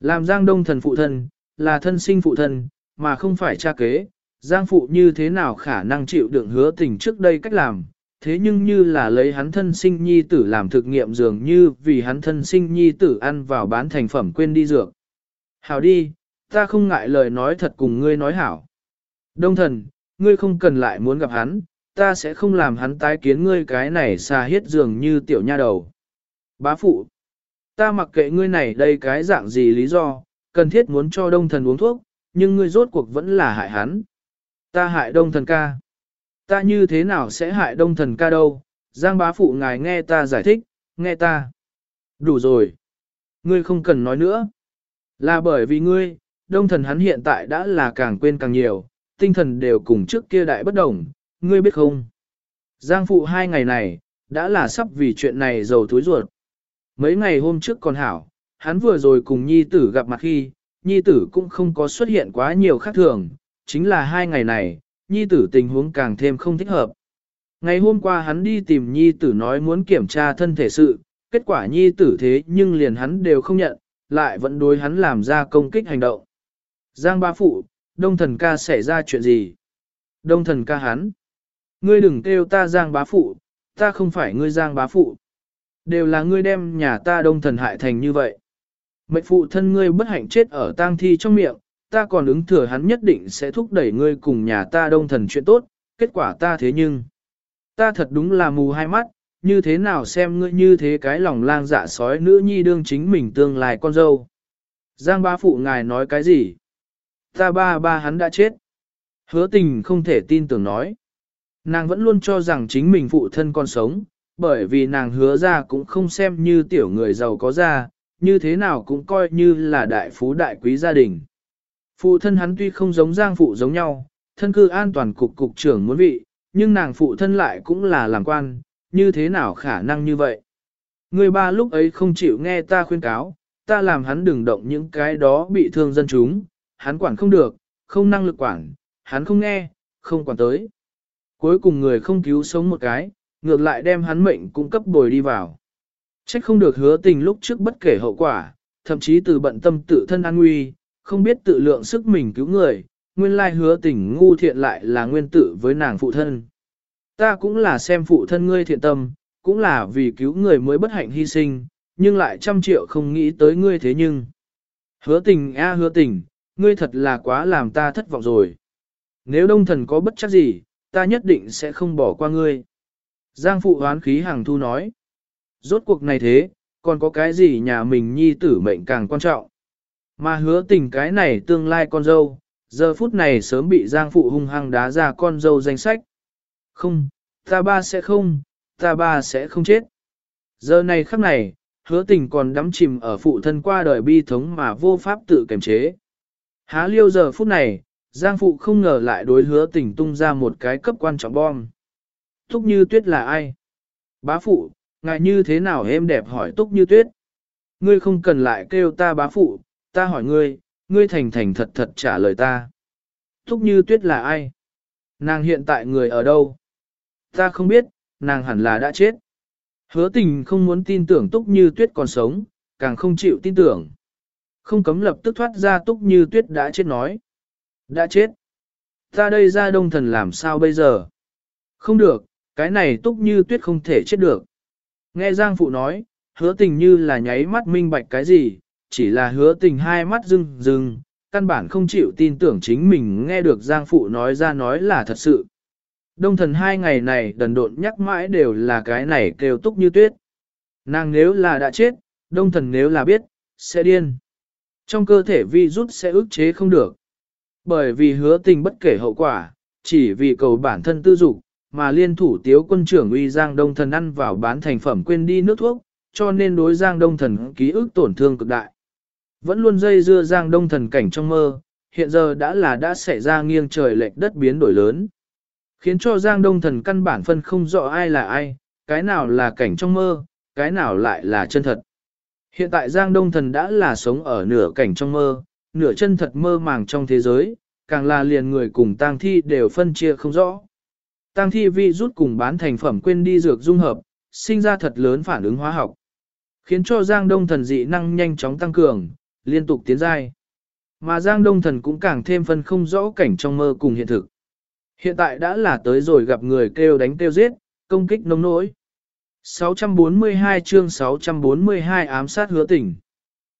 Speaker 1: Làm Giang Đông thần phụ thân, là thân sinh phụ thân, mà không phải cha kế, Giang phụ như thế nào khả năng chịu đựng hứa tình trước đây cách làm, thế nhưng như là lấy hắn thân sinh nhi tử làm thực nghiệm dường như vì hắn thân sinh nhi tử ăn vào bán thành phẩm quên đi dược. Hảo đi, ta không ngại lời nói thật cùng ngươi nói hảo. Đông thần, ngươi không cần lại muốn gặp hắn, ta sẽ không làm hắn tái kiến ngươi cái này xa hết dường như tiểu nha đầu. Bá phụ, ta mặc kệ ngươi này đây cái dạng gì lý do, cần thiết muốn cho đông thần uống thuốc, nhưng ngươi rốt cuộc vẫn là hại hắn. Ta hại đông thần ca. Ta như thế nào sẽ hại đông thần ca đâu? Giang bá phụ ngài nghe ta giải thích, nghe ta. Đủ rồi. Ngươi không cần nói nữa. Là bởi vì ngươi, đông thần hắn hiện tại đã là càng quên càng nhiều, tinh thần đều cùng trước kia đại bất đồng, ngươi biết không? Giang phụ hai ngày này, đã là sắp vì chuyện này giàu túi ruột. Mấy ngày hôm trước còn hảo, hắn vừa rồi cùng nhi tử gặp mặt khi, nhi tử cũng không có xuất hiện quá nhiều khác thường, chính là hai ngày này, nhi tử tình huống càng thêm không thích hợp. Ngày hôm qua hắn đi tìm nhi tử nói muốn kiểm tra thân thể sự, kết quả nhi tử thế nhưng liền hắn đều không nhận, lại vẫn đối hắn làm ra công kích hành động. Giang ba phụ, đông thần ca xảy ra chuyện gì? Đông thần ca hắn. Ngươi đừng kêu ta giang bá phụ, ta không phải ngươi giang bá phụ. Đều là ngươi đem nhà ta đông thần hại thành như vậy. Mệnh phụ thân ngươi bất hạnh chết ở tang thi trong miệng, ta còn ứng thừa hắn nhất định sẽ thúc đẩy ngươi cùng nhà ta đông thần chuyện tốt, kết quả ta thế nhưng. Ta thật đúng là mù hai mắt, như thế nào xem ngươi như thế cái lòng lang dạ sói nữ nhi đương chính mình tương lai con dâu. Giang Bá phụ ngài nói cái gì? Ta ba ba hắn đã chết. Hứa tình không thể tin tưởng nói. Nàng vẫn luôn cho rằng chính mình phụ thân còn sống, bởi vì nàng hứa ra cũng không xem như tiểu người giàu có ra, như thế nào cũng coi như là đại phú đại quý gia đình. Phụ thân hắn tuy không giống giang phụ giống nhau, thân cư an toàn cục cục trưởng muốn vị, nhưng nàng phụ thân lại cũng là làm quan, như thế nào khả năng như vậy. Người ba lúc ấy không chịu nghe ta khuyên cáo, ta làm hắn đừng động những cái đó bị thương dân chúng, hắn quản không được, không năng lực quản, hắn không nghe, không quản tới. Cuối cùng người không cứu sống một cái, ngược lại đem hắn mệnh cung cấp bồi đi vào. Trách không được hứa tình lúc trước bất kể hậu quả, thậm chí từ bận tâm tự thân an nguy, không biết tự lượng sức mình cứu người, nguyên lai hứa tình ngu thiện lại là nguyên tử với nàng phụ thân. Ta cũng là xem phụ thân ngươi thiện tâm, cũng là vì cứu người mới bất hạnh hy sinh, nhưng lại trăm triệu không nghĩ tới ngươi thế nhưng. Hứa tình a hứa tình, ngươi thật là quá làm ta thất vọng rồi. Nếu đông thần có bất chắc gì, ta nhất định sẽ không bỏ qua ngươi. Giang phụ hoán khí hàng thu nói. Rốt cuộc này thế, còn có cái gì nhà mình nhi tử mệnh càng quan trọng. Mà hứa tình cái này tương lai con dâu, giờ phút này sớm bị Giang phụ hung hăng đá ra con dâu danh sách. Không, ta ba sẽ không, ta ba sẽ không chết. Giờ này khắc này, hứa tình còn đắm chìm ở phụ thân qua đời bi thống mà vô pháp tự kiềm chế. Há liêu giờ phút này, Giang phụ không ngờ lại đối hứa tình tung ra một cái cấp quan trọng bom. Túc như tuyết là ai? Bá phụ, ngài như thế nào em đẹp hỏi túc như tuyết? Ngươi không cần lại kêu ta bá phụ, ta hỏi ngươi, ngươi thành thành thật thật trả lời ta. Túc như tuyết là ai? Nàng hiện tại người ở đâu? Ta không biết, nàng hẳn là đã chết. Hứa tình không muốn tin tưởng túc như tuyết còn sống, càng không chịu tin tưởng. Không cấm lập tức thoát ra túc như tuyết đã chết nói. Đã chết. Ta đây ra đông thần làm sao bây giờ? Không được, cái này túc như tuyết không thể chết được. Nghe Giang Phụ nói, hứa tình như là nháy mắt minh bạch cái gì, chỉ là hứa tình hai mắt rưng rưng, căn bản không chịu tin tưởng chính mình nghe được Giang Phụ nói ra nói là thật sự. Đông thần hai ngày này đần độn nhắc mãi đều là cái này kêu túc như tuyết. Nàng nếu là đã chết, đông thần nếu là biết, sẽ điên. Trong cơ thể vi rút sẽ ức chế không được. Bởi vì hứa tình bất kể hậu quả, chỉ vì cầu bản thân tư dục, mà liên thủ tiếu quân trưởng uy Giang Đông Thần ăn vào bán thành phẩm quên đi nước thuốc, cho nên đối Giang Đông Thần ký ức tổn thương cực đại. Vẫn luôn dây dưa Giang Đông Thần cảnh trong mơ, hiện giờ đã là đã xảy ra nghiêng trời lệch đất biến đổi lớn. Khiến cho Giang Đông Thần căn bản phân không rõ ai là ai, cái nào là cảnh trong mơ, cái nào lại là chân thật. Hiện tại Giang Đông Thần đã là sống ở nửa cảnh trong mơ, nửa chân thật mơ màng trong thế giới, càng là liền người cùng tang thi đều phân chia không rõ. Tang thi vi rút cùng bán thành phẩm quên đi dược dung hợp, sinh ra thật lớn phản ứng hóa học. Khiến cho Giang Đông thần dị năng nhanh chóng tăng cường, liên tục tiến giai. Mà Giang Đông Thần cũng càng thêm phân không rõ cảnh trong mơ cùng hiện thực. Hiện tại đã là tới rồi gặp người kêu đánh kêu giết, công kích nông nỗi. 642 chương 642 ám sát hứa tỉnh.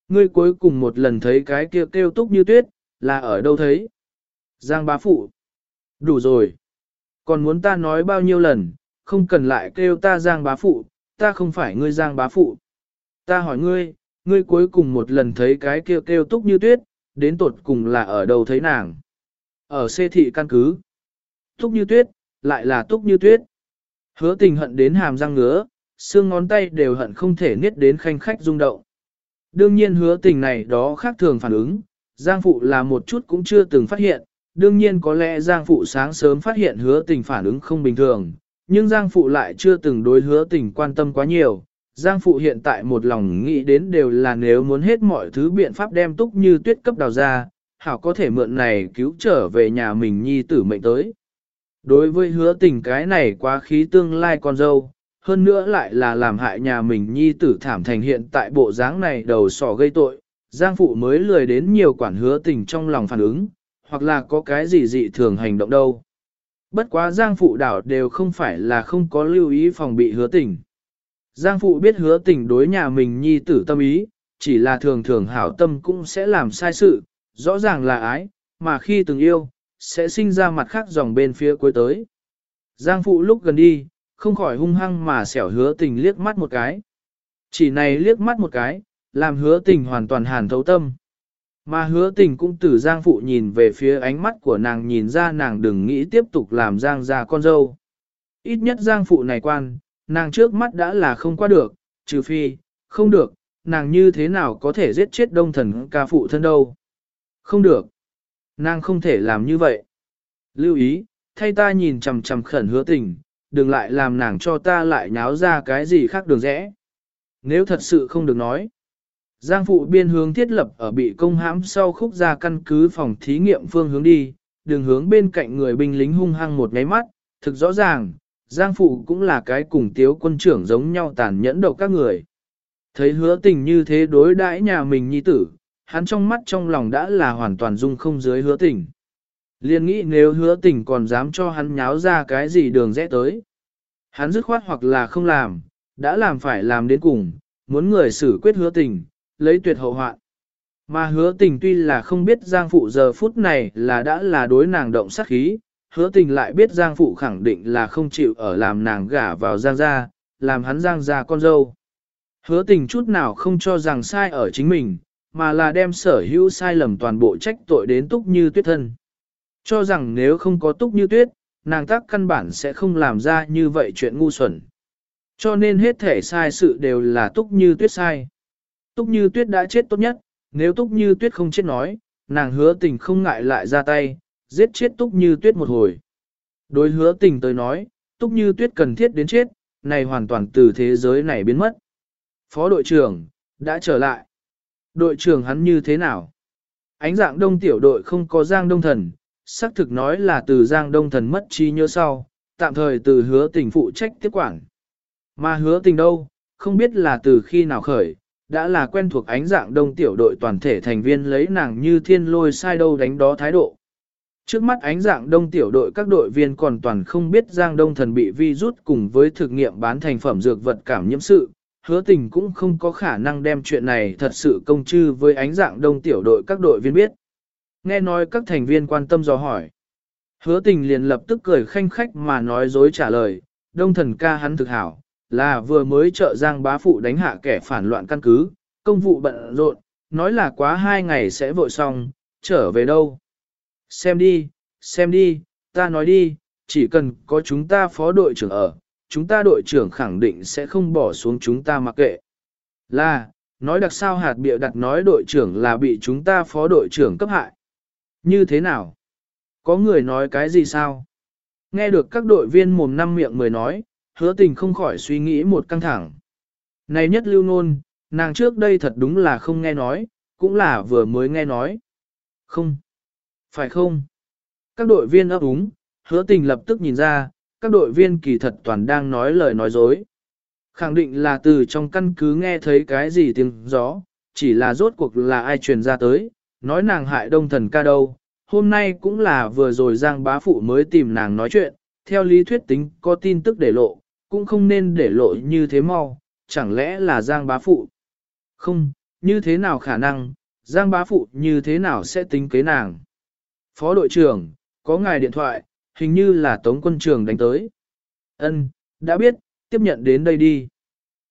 Speaker 1: Ngươi cuối cùng một lần thấy cái kia kêu, kêu túc như tuyết, là ở đâu thấy? Giang bá phụ. Đủ rồi. Còn muốn ta nói bao nhiêu lần, không cần lại kêu ta giang bá phụ, ta không phải ngươi giang bá phụ. Ta hỏi ngươi, ngươi cuối cùng một lần thấy cái kia kêu, kêu túc như tuyết, đến tột cùng là ở đâu thấy nàng? Ở xê thị căn cứ. Túc như tuyết, lại là túc như tuyết. Hứa tình hận đến hàm răng ngứa, xương ngón tay đều hận không thể niết đến khanh khách rung động. Đương nhiên hứa tình này đó khác thường phản ứng, Giang Phụ là một chút cũng chưa từng phát hiện, đương nhiên có lẽ Giang Phụ sáng sớm phát hiện hứa tình phản ứng không bình thường, nhưng Giang Phụ lại chưa từng đối hứa tình quan tâm quá nhiều. Giang Phụ hiện tại một lòng nghĩ đến đều là nếu muốn hết mọi thứ biện pháp đem túc như tuyết cấp đào ra, hảo có thể mượn này cứu trở về nhà mình nhi tử mệnh tới. Đối với hứa tình cái này quá khí tương lai con dâu, hơn nữa lại là làm hại nhà mình nhi tử thảm thành hiện tại bộ dáng này đầu sỏ gây tội, Giang Phụ mới lười đến nhiều quản hứa tình trong lòng phản ứng, hoặc là có cái gì dị thường hành động đâu. Bất quá Giang Phụ đảo đều không phải là không có lưu ý phòng bị hứa tình. Giang Phụ biết hứa tình đối nhà mình nhi tử tâm ý, chỉ là thường thường hảo tâm cũng sẽ làm sai sự, rõ ràng là ái, mà khi từng yêu, sẽ sinh ra mặt khác dòng bên phía cuối tới. Giang Phụ lúc gần đi, không khỏi hung hăng mà xẻo hứa tình liếc mắt một cái. Chỉ này liếc mắt một cái, làm hứa tình hoàn toàn hàn thấu tâm. Mà hứa tình cũng từ Giang Phụ nhìn về phía ánh mắt của nàng nhìn ra nàng đừng nghĩ tiếp tục làm Giang ra con dâu. Ít nhất Giang Phụ này quan, nàng trước mắt đã là không qua được, trừ phi, không được, nàng như thế nào có thể giết chết đông thần ca phụ thân đâu. Không được. Nàng không thể làm như vậy. Lưu ý, thay ta nhìn chằm chằm khẩn hứa tình, đừng lại làm nàng cho ta lại nháo ra cái gì khác đường rẽ. Nếu thật sự không được nói. Giang phụ biên hướng thiết lập ở bị công hãm sau khúc ra căn cứ phòng thí nghiệm phương hướng đi, đường hướng bên cạnh người binh lính hung hăng một ngáy mắt, thực rõ ràng, Giang phụ cũng là cái cùng tiếu quân trưởng giống nhau tàn nhẫn độc các người. Thấy hứa tình như thế đối đãi nhà mình nhi tử, hắn trong mắt trong lòng đã là hoàn toàn dung không dưới hứa tình. Liên nghĩ nếu hứa tình còn dám cho hắn nháo ra cái gì đường rẽ tới. Hắn dứt khoát hoặc là không làm, đã làm phải làm đến cùng, muốn người xử quyết hứa tình, lấy tuyệt hậu hoạn. Mà hứa tình tuy là không biết Giang Phụ giờ phút này là đã là đối nàng động sát khí, hứa tình lại biết Giang Phụ khẳng định là không chịu ở làm nàng gả vào Giang gia, làm hắn Giang gia con dâu. Hứa tình chút nào không cho rằng sai ở chính mình, mà là đem sở hữu sai lầm toàn bộ trách tội đến túc như tuyết thân. Cho rằng nếu không có túc như tuyết, nàng tác căn bản sẽ không làm ra như vậy chuyện ngu xuẩn. Cho nên hết thể sai sự đều là túc như tuyết sai. Túc như tuyết đã chết tốt nhất, nếu túc như tuyết không chết nói, nàng hứa tình không ngại lại ra tay, giết chết túc như tuyết một hồi. Đối hứa tình tới nói, túc như tuyết cần thiết đến chết, này hoàn toàn từ thế giới này biến mất. Phó đội trưởng, đã trở lại. Đội trưởng hắn như thế nào? Ánh dạng đông tiểu đội không có giang đông thần, xác thực nói là từ giang đông thần mất trí nhớ sau, tạm thời từ hứa tình phụ trách tiếp quản. Mà hứa tình đâu, không biết là từ khi nào khởi, đã là quen thuộc ánh dạng đông tiểu đội toàn thể thành viên lấy nàng như thiên lôi sai đâu đánh đó thái độ. Trước mắt ánh dạng đông tiểu đội các đội viên còn toàn không biết giang đông thần bị vi rút cùng với thực nghiệm bán thành phẩm dược vật cảm nhiễm sự, hứa tình cũng không có khả năng đem chuyện này thật sự công chư với ánh dạng đông tiểu đội các đội viên biết. Nghe nói các thành viên quan tâm dò hỏi. Hứa tình liền lập tức cười khanh khách mà nói dối trả lời, đông thần ca hắn thực hảo, là vừa mới trợ giang bá phụ đánh hạ kẻ phản loạn căn cứ, công vụ bận rộn, nói là quá hai ngày sẽ vội xong, trở về đâu. Xem đi, xem đi, ta nói đi, chỉ cần có chúng ta phó đội trưởng ở, chúng ta đội trưởng khẳng định sẽ không bỏ xuống chúng ta mặc kệ. Là, nói đặc sao hạt bịa đặt nói đội trưởng là bị chúng ta phó đội trưởng cấp hại. Như thế nào? Có người nói cái gì sao? Nghe được các đội viên mồm năm miệng mười nói, hứa tình không khỏi suy nghĩ một căng thẳng. Này nhất lưu nôn, nàng trước đây thật đúng là không nghe nói, cũng là vừa mới nghe nói. Không. Phải không? Các đội viên ấp úng, hứa tình lập tức nhìn ra, các đội viên kỳ thật toàn đang nói lời nói dối. Khẳng định là từ trong căn cứ nghe thấy cái gì tiếng gió, chỉ là rốt cuộc là ai truyền ra tới, nói nàng hại đông thần ca đâu, hôm nay cũng là vừa rồi Giang bá phụ mới tìm nàng nói chuyện, theo lý thuyết tính có tin tức để lộ, cũng không nên để lộ như thế mau, chẳng lẽ là Giang bá phụ? Không, như thế nào khả năng, Giang bá phụ như thế nào sẽ tính kế nàng? Phó đội trưởng, có ngài điện thoại, hình như là Tống quân trường đánh tới. Ân, đã biết, tiếp nhận đến đây đi.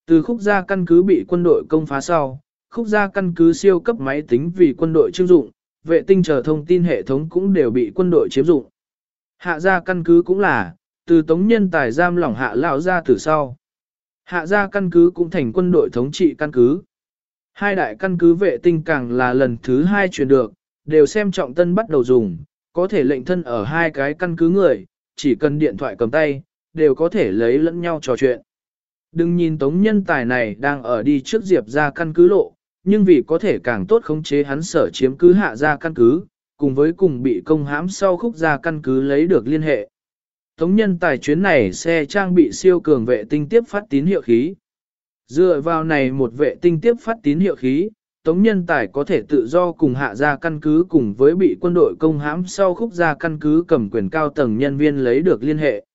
Speaker 1: Từ khúc gia căn cứ bị quân đội công phá sau, khúc gia căn cứ siêu cấp máy tính vì quân đội trưng dụng, vệ tinh chờ thông tin hệ thống cũng đều bị quân đội chiếm dụng. Hạ gia căn cứ cũng là, từ tống nhân tài giam lỏng hạ lão ra từ sau. Hạ gia căn cứ cũng thành quân đội thống trị căn cứ. Hai đại căn cứ vệ tinh càng là lần thứ hai truyền được, đều xem trọng tân bắt đầu dùng, có thể lệnh thân ở hai cái căn cứ người, chỉ cần điện thoại cầm tay, đều có thể lấy lẫn nhau trò chuyện. Đừng nhìn tống nhân tài này đang ở đi trước diệp ra căn cứ lộ, nhưng vì có thể càng tốt khống chế hắn sở chiếm cứ hạ ra căn cứ, cùng với cùng bị công hãm sau khúc ra căn cứ lấy được liên hệ. Tống nhân tài chuyến này xe trang bị siêu cường vệ tinh tiếp phát tín hiệu khí. Dựa vào này một vệ tinh tiếp phát tín hiệu khí, Tống nhân tài có thể tự do cùng hạ ra căn cứ cùng với bị quân đội công hãm sau khúc ra căn cứ cầm quyền cao tầng nhân viên lấy được liên hệ.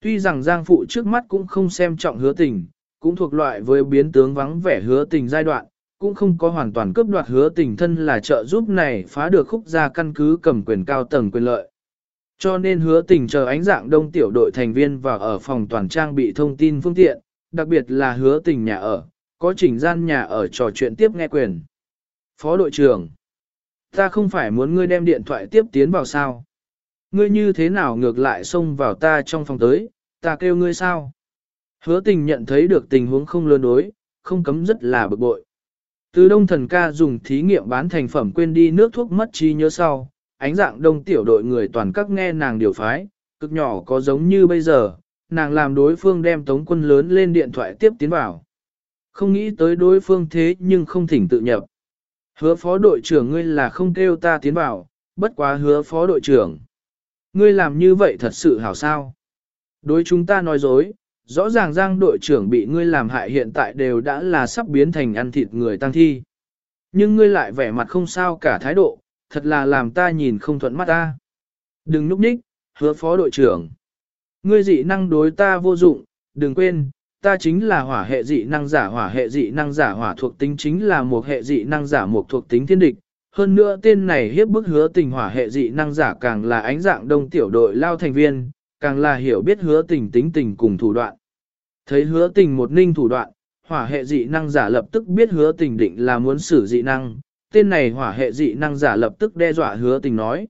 Speaker 1: Tuy rằng Giang Phụ trước mắt cũng không xem trọng hứa tình, cũng thuộc loại với biến tướng vắng vẻ hứa tình giai đoạn, cũng không có hoàn toàn cướp đoạt hứa tình thân là trợ giúp này phá được khúc ra căn cứ cầm quyền cao tầng quyền lợi. Cho nên hứa tình chờ ánh dạng đông tiểu đội thành viên vào ở phòng toàn trang bị thông tin phương tiện, đặc biệt là hứa tình nhà ở, có chỉnh gian nhà ở trò chuyện tiếp nghe quyền. Phó đội trưởng, ta không phải muốn ngươi đem điện thoại tiếp tiến vào sao? Ngươi như thế nào ngược lại xông vào ta trong phòng tới, ta kêu ngươi sao? Hứa tình nhận thấy được tình huống không lươn đối, không cấm rất là bực bội. Từ đông thần ca dùng thí nghiệm bán thành phẩm quên đi nước thuốc mất trí nhớ sau, ánh dạng đông tiểu đội người toàn các nghe nàng điều phái, cực nhỏ có giống như bây giờ, nàng làm đối phương đem tống quân lớn lên điện thoại tiếp tiến vào. Không nghĩ tới đối phương thế nhưng không thỉnh tự nhập. Hứa phó đội trưởng ngươi là không kêu ta tiến vào, bất quá hứa phó đội trưởng. Ngươi làm như vậy thật sự hảo sao. Đối chúng ta nói dối, rõ ràng giang đội trưởng bị ngươi làm hại hiện tại đều đã là sắp biến thành ăn thịt người tăng thi. Nhưng ngươi lại vẻ mặt không sao cả thái độ, thật là làm ta nhìn không thuận mắt ta. Đừng núp nhích, hứa phó đội trưởng. Ngươi dị năng đối ta vô dụng, đừng quên, ta chính là hỏa hệ dị năng giả hỏa hệ dị năng giả hỏa thuộc tính chính là một hệ dị năng giả một thuộc tính thiên địch. Hơn nữa tên này hiếp bức hứa tình hỏa hệ dị năng giả càng là ánh dạng đông tiểu đội lao thành viên, càng là hiểu biết hứa tình tính tình cùng thủ đoạn. Thấy hứa tình một ninh thủ đoạn, hỏa hệ dị năng giả lập tức biết hứa tình định là muốn xử dị năng, tên này hỏa hệ dị năng giả lập tức đe dọa hứa tình nói.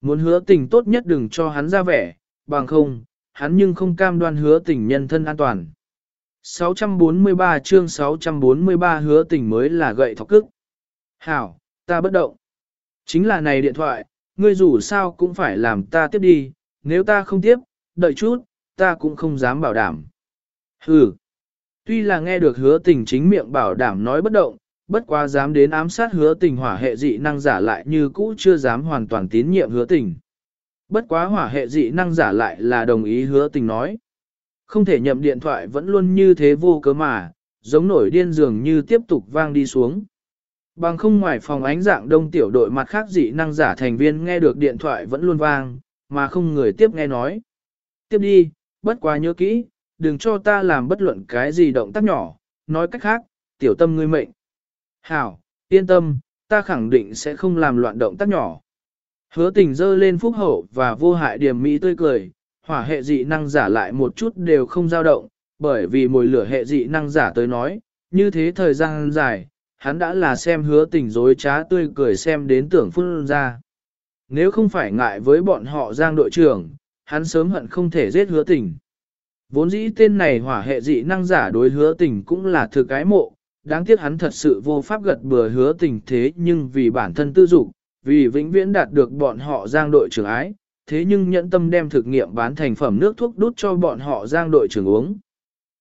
Speaker 1: Muốn hứa tình tốt nhất đừng cho hắn ra vẻ, bằng không, hắn nhưng không cam đoan hứa tình nhân thân an toàn. 643 chương 643 hứa tình mới là gậy thọc cức. Hảo, ta bất động. Chính là này điện thoại, ngươi dù sao cũng phải làm ta tiếp đi, nếu ta không tiếp, đợi chút, ta cũng không dám bảo đảm. Hừ. Tuy là nghe được hứa tình chính miệng bảo đảm nói bất động, bất quá dám đến ám sát hứa tình hỏa hệ dị năng giả lại như cũ chưa dám hoàn toàn tín nhiệm hứa tình. Bất quá hỏa hệ dị năng giả lại là đồng ý hứa tình nói. Không thể nhậm điện thoại vẫn luôn như thế vô cớ mà, giống nổi điên dường như tiếp tục vang đi xuống. Bằng không ngoài phòng ánh dạng đông tiểu đội mặt khác dị năng giả thành viên nghe được điện thoại vẫn luôn vang, mà không người tiếp nghe nói. Tiếp đi, bất quá nhớ kỹ, đừng cho ta làm bất luận cái gì động tác nhỏ, nói cách khác, tiểu tâm ngươi mệnh. Hảo, yên tâm, ta khẳng định sẽ không làm loạn động tác nhỏ. Hứa tình dơ lên phúc hậu và vô hại điểm mỹ tươi cười, hỏa hệ dị năng giả lại một chút đều không dao động, bởi vì mùi lửa hệ dị năng giả tới nói, như thế thời gian dài, hắn đã là xem hứa tình dối trá tươi cười xem đến tưởng phun ra. Nếu không phải ngại với bọn họ giang đội trưởng, hắn sớm hận không thể giết hứa tình. Vốn dĩ tên này hỏa hệ dị năng giả đối hứa tình cũng là thực cái mộ, đáng tiếc hắn thật sự vô pháp gật bừa hứa tình thế nhưng vì bản thân tư dục, vì vĩnh viễn đạt được bọn họ giang đội trưởng ái, thế nhưng nhẫn tâm đem thực nghiệm bán thành phẩm nước thuốc đút cho bọn họ giang đội trưởng uống.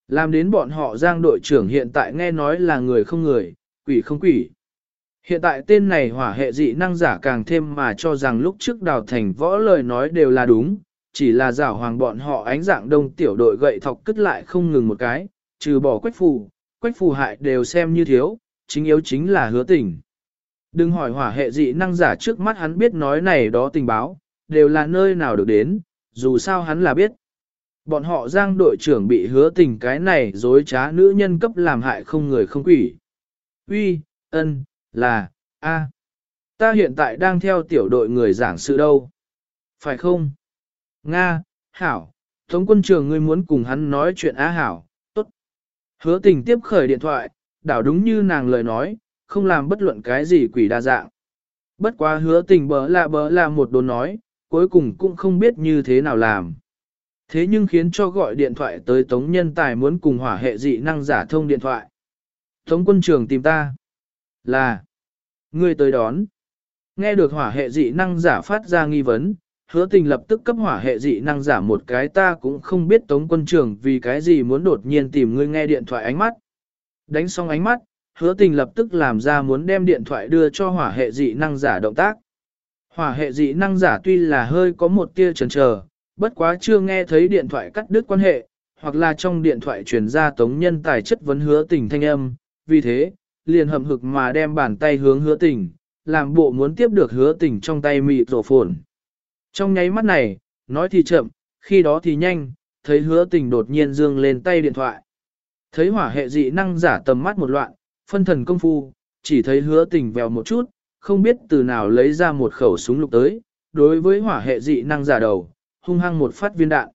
Speaker 1: Làm đến bọn họ giang đội trưởng hiện tại nghe nói là người không người, quỷ không quỷ. Hiện tại tên này hỏa hệ dị năng giả càng thêm mà cho rằng lúc trước đào thành võ lời nói đều là đúng, chỉ là giả hoàng bọn họ ánh dạng đông tiểu đội gậy thọc cất lại không ngừng một cái, trừ bỏ quách phù, quách phù hại đều xem như thiếu, chính yếu chính là hứa tình. Đừng hỏi hỏa hệ dị năng giả trước mắt hắn biết nói này đó tình báo, đều là nơi nào được đến, dù sao hắn là biết. Bọn họ giang đội trưởng bị hứa tình cái này dối trá nữ nhân cấp làm hại không người không quỷ. Uy, ân, là, a, Ta hiện tại đang theo tiểu đội người giảng sự đâu. Phải không? Nga, Hảo, Tống quân trường ngươi muốn cùng hắn nói chuyện á Hảo, tốt. Hứa tình tiếp khởi điện thoại, đảo đúng như nàng lời nói, không làm bất luận cái gì quỷ đa dạng. Bất quá hứa tình bỡ là bỡ là một đồn nói, cuối cùng cũng không biết như thế nào làm. Thế nhưng khiến cho gọi điện thoại tới Tống Nhân Tài muốn cùng hỏa hệ dị năng giả thông điện thoại. Tống quân trường tìm ta. Là. Ngươi tới đón. Nghe được hỏa hệ dị năng giả phát ra nghi vấn, hứa tình lập tức cấp hỏa hệ dị năng giả một cái ta cũng không biết Tống quân trường vì cái gì muốn đột nhiên tìm ngươi nghe điện thoại ánh mắt. Đánh xong ánh mắt, hứa tình lập tức làm ra muốn đem điện thoại đưa cho hỏa hệ dị năng giả động tác. Hỏa hệ dị năng giả tuy là hơi có một tia chần chờ, bất quá chưa nghe thấy điện thoại cắt đứt quan hệ, hoặc là trong điện thoại truyền ra tống nhân tài chất vấn hứa tình thanh âm, vì thế, liền hầm hực mà đem bàn tay hướng hứa tình, làm bộ muốn tiếp được hứa tình trong tay mịt rổ phồn. Trong nháy mắt này, nói thì chậm, khi đó thì nhanh, thấy hứa tình đột nhiên dương lên tay điện thoại. Thấy hỏa hệ dị năng giả tầm mắt một loạn, phân thần công phu, chỉ thấy hứa tình vèo một chút, không biết từ nào lấy ra một khẩu súng lục tới, đối với hỏa hệ dị năng giả đầu, hung hăng một phát viên đạn.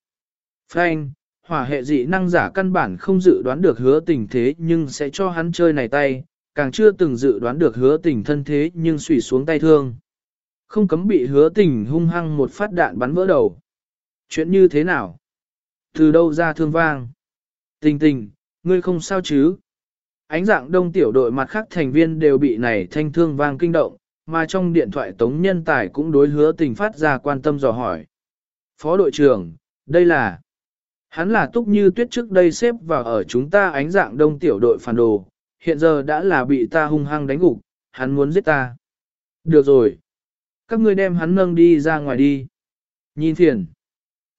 Speaker 1: Phanh, hỏa hệ dị năng giả căn bản không dự đoán được hứa tình thế nhưng sẽ cho hắn chơi này tay, càng chưa từng dự đoán được hứa tình thân thế nhưng xủy xuống tay thương. Không cấm bị hứa tình hung hăng một phát đạn bắn vỡ đầu. Chuyện như thế nào? Từ đâu ra thương vang? Tình tình, ngươi không sao chứ? Ánh dạng đông tiểu đội mặt khác thành viên đều bị này thanh thương vang kinh động, mà trong điện thoại tống nhân tài cũng đối hứa tình phát ra quan tâm dò hỏi. Phó đội trưởng, đây là... Hắn là túc như tuyết trước đây xếp vào ở chúng ta ánh dạng đông tiểu đội phản đồ, hiện giờ đã là bị ta hung hăng đánh gục, hắn muốn giết ta. Được rồi. Các ngươi đem hắn nâng đi ra ngoài đi. Nhìn thiền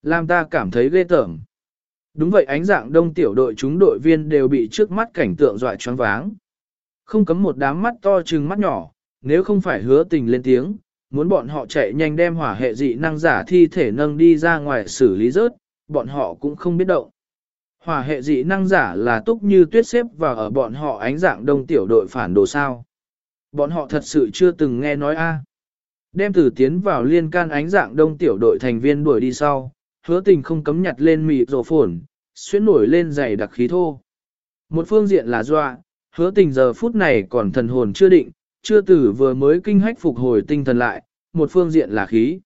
Speaker 1: Làm ta cảm thấy ghê tởm. Đúng vậy ánh dạng đông tiểu đội chúng đội viên đều bị trước mắt cảnh tượng dọa choáng váng. Không cấm một đám mắt to trừng mắt nhỏ, nếu không phải hứa tình lên tiếng, muốn bọn họ chạy nhanh đem hỏa hệ dị năng giả thi thể nâng đi ra ngoài xử lý rớt, bọn họ cũng không biết động. Hỏa hệ dị năng giả là túc như tuyết xếp và ở bọn họ ánh dạng đông tiểu đội phản đồ sao. Bọn họ thật sự chưa từng nghe nói a. Đem từ tiến vào liên can ánh dạng đông tiểu đội thành viên đuổi đi sau, hứa tình không cấm nhặt lên mịt rổ phồn, xuyên nổi lên dày đặc khí thô. Một phương diện là doa, hứa tình giờ phút này còn thần hồn chưa định, chưa tử vừa mới kinh hách phục hồi tinh thần lại, một phương diện là khí.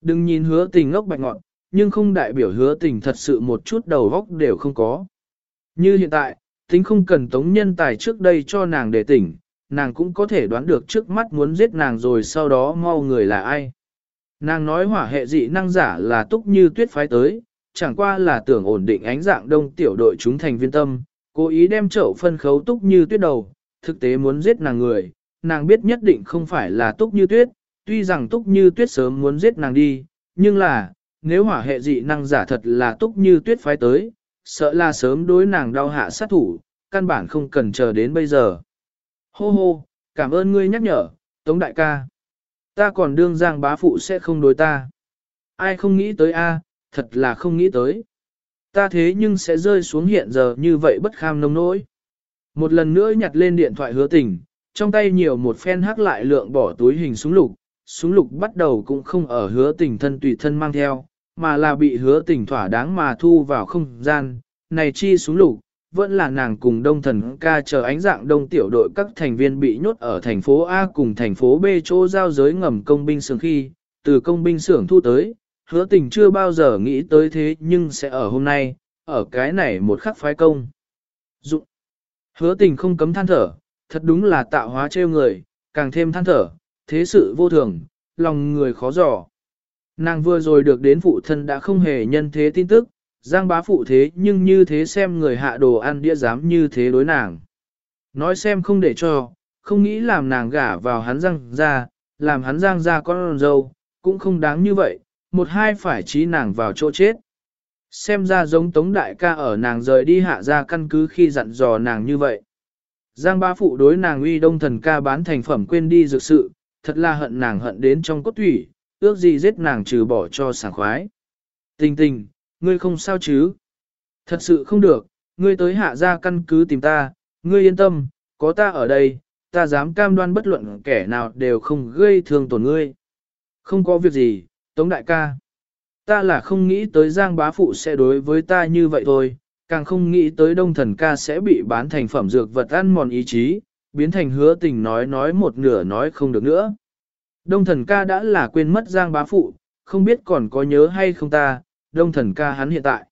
Speaker 1: Đừng nhìn hứa tình ngốc bạch ngọn, nhưng không đại biểu hứa tình thật sự một chút đầu góc đều không có. Như hiện tại, tính không cần tống nhân tài trước đây cho nàng để tỉnh, nàng cũng có thể đoán được trước mắt muốn giết nàng rồi sau đó mau người là ai. Nàng nói hỏa hệ dị năng giả là túc như tuyết phái tới, chẳng qua là tưởng ổn định ánh dạng đông tiểu đội chúng thành viên tâm, cố ý đem chậu phân khấu túc như tuyết đầu, thực tế muốn giết nàng người, nàng biết nhất định không phải là túc như tuyết, tuy rằng túc như tuyết sớm muốn giết nàng đi, nhưng là, nếu hỏa hệ dị năng giả thật là túc như tuyết phái tới, sợ là sớm đối nàng đau hạ sát thủ, căn bản không cần chờ đến bây giờ. Hô hô, cảm ơn ngươi nhắc nhở, Tống đại ca. Ta còn đương giang bá phụ sẽ không đối ta. Ai không nghĩ tới a, thật là không nghĩ tới. Ta thế nhưng sẽ rơi xuống hiện giờ như vậy bất kham nông nỗi. Một lần nữa nhặt lên điện thoại hứa tình, trong tay nhiều một phen hắc lại lượng bỏ túi hình súng lục, súng lục bắt đầu cũng không ở hứa tình thân tùy thân mang theo, mà là bị hứa tình thỏa đáng mà thu vào không gian, này chi súng lục, vẫn là nàng cùng đông thần ca chờ ánh dạng đông tiểu đội các thành viên bị nhốt ở thành phố A cùng thành phố B chỗ giao giới ngầm công binh xưởng khi, từ công binh xưởng thu tới, hứa tình chưa bao giờ nghĩ tới thế nhưng sẽ ở hôm nay, ở cái này một khắc phái công. Dụng. Hứa tình không cấm than thở, thật đúng là tạo hóa trêu người, càng thêm than thở, thế sự vô thường, lòng người khó dò. Nàng vừa rồi được đến phụ thân đã không hề nhân thế tin tức, giang bá phụ thế nhưng như thế xem người hạ đồ ăn đĩa dám như thế đối nàng. Nói xem không để cho, không nghĩ làm nàng gả vào hắn răng ra, làm hắn giang ra con dâu, cũng không đáng như vậy, một hai phải trí nàng vào chỗ chết. Xem ra giống tống đại ca ở nàng rời đi hạ ra căn cứ khi dặn dò nàng như vậy. Giang Bá phụ đối nàng uy đông thần ca bán thành phẩm quên đi dược sự, thật là hận nàng hận đến trong cốt thủy, ước gì giết nàng trừ bỏ cho sảng khoái. Tình tình, ngươi không sao chứ? Thật sự không được, ngươi tới hạ ra căn cứ tìm ta, ngươi yên tâm, có ta ở đây, ta dám cam đoan bất luận kẻ nào đều không gây thương tổn ngươi. Không có việc gì, Tống đại ca. Ta là không nghĩ tới Giang bá phụ sẽ đối với ta như vậy thôi, càng không nghĩ tới đông thần ca sẽ bị bán thành phẩm dược vật ăn mòn ý chí, biến thành hứa tình nói nói một nửa nói không được nữa. Đông thần ca đã là quên mất Giang bá phụ, không biết còn có nhớ hay không ta, đông thần ca hắn hiện tại.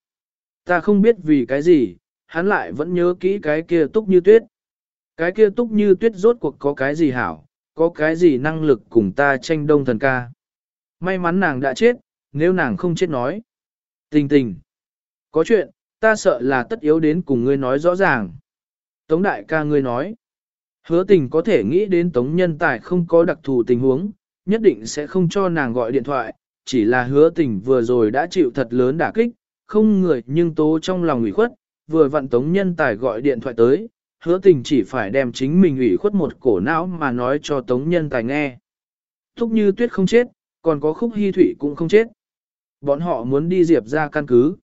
Speaker 1: Ta không biết vì cái gì, hắn lại vẫn nhớ kỹ cái kia túc như tuyết. Cái kia túc như tuyết rốt cuộc có cái gì hảo, có cái gì năng lực cùng ta tranh đông thần ca. May mắn nàng đã chết, nếu nàng không chết nói. Tình tình. Có chuyện, ta sợ là tất yếu đến cùng ngươi nói rõ ràng. Tống đại ca ngươi nói. Hứa tình có thể nghĩ đến tống nhân tài không có đặc thù tình huống, nhất định sẽ không cho nàng gọi điện thoại, chỉ là hứa tình vừa rồi đã chịu thật lớn đả kích, không người nhưng tố trong lòng ủy khuất, vừa vặn tống nhân tài gọi điện thoại tới, hứa tình chỉ phải đem chính mình ủy khuất một cổ não mà nói cho tống nhân tài nghe. Thúc như tuyết không chết, còn có khúc hy thủy cũng không chết. Bọn họ muốn đi diệp ra căn cứ.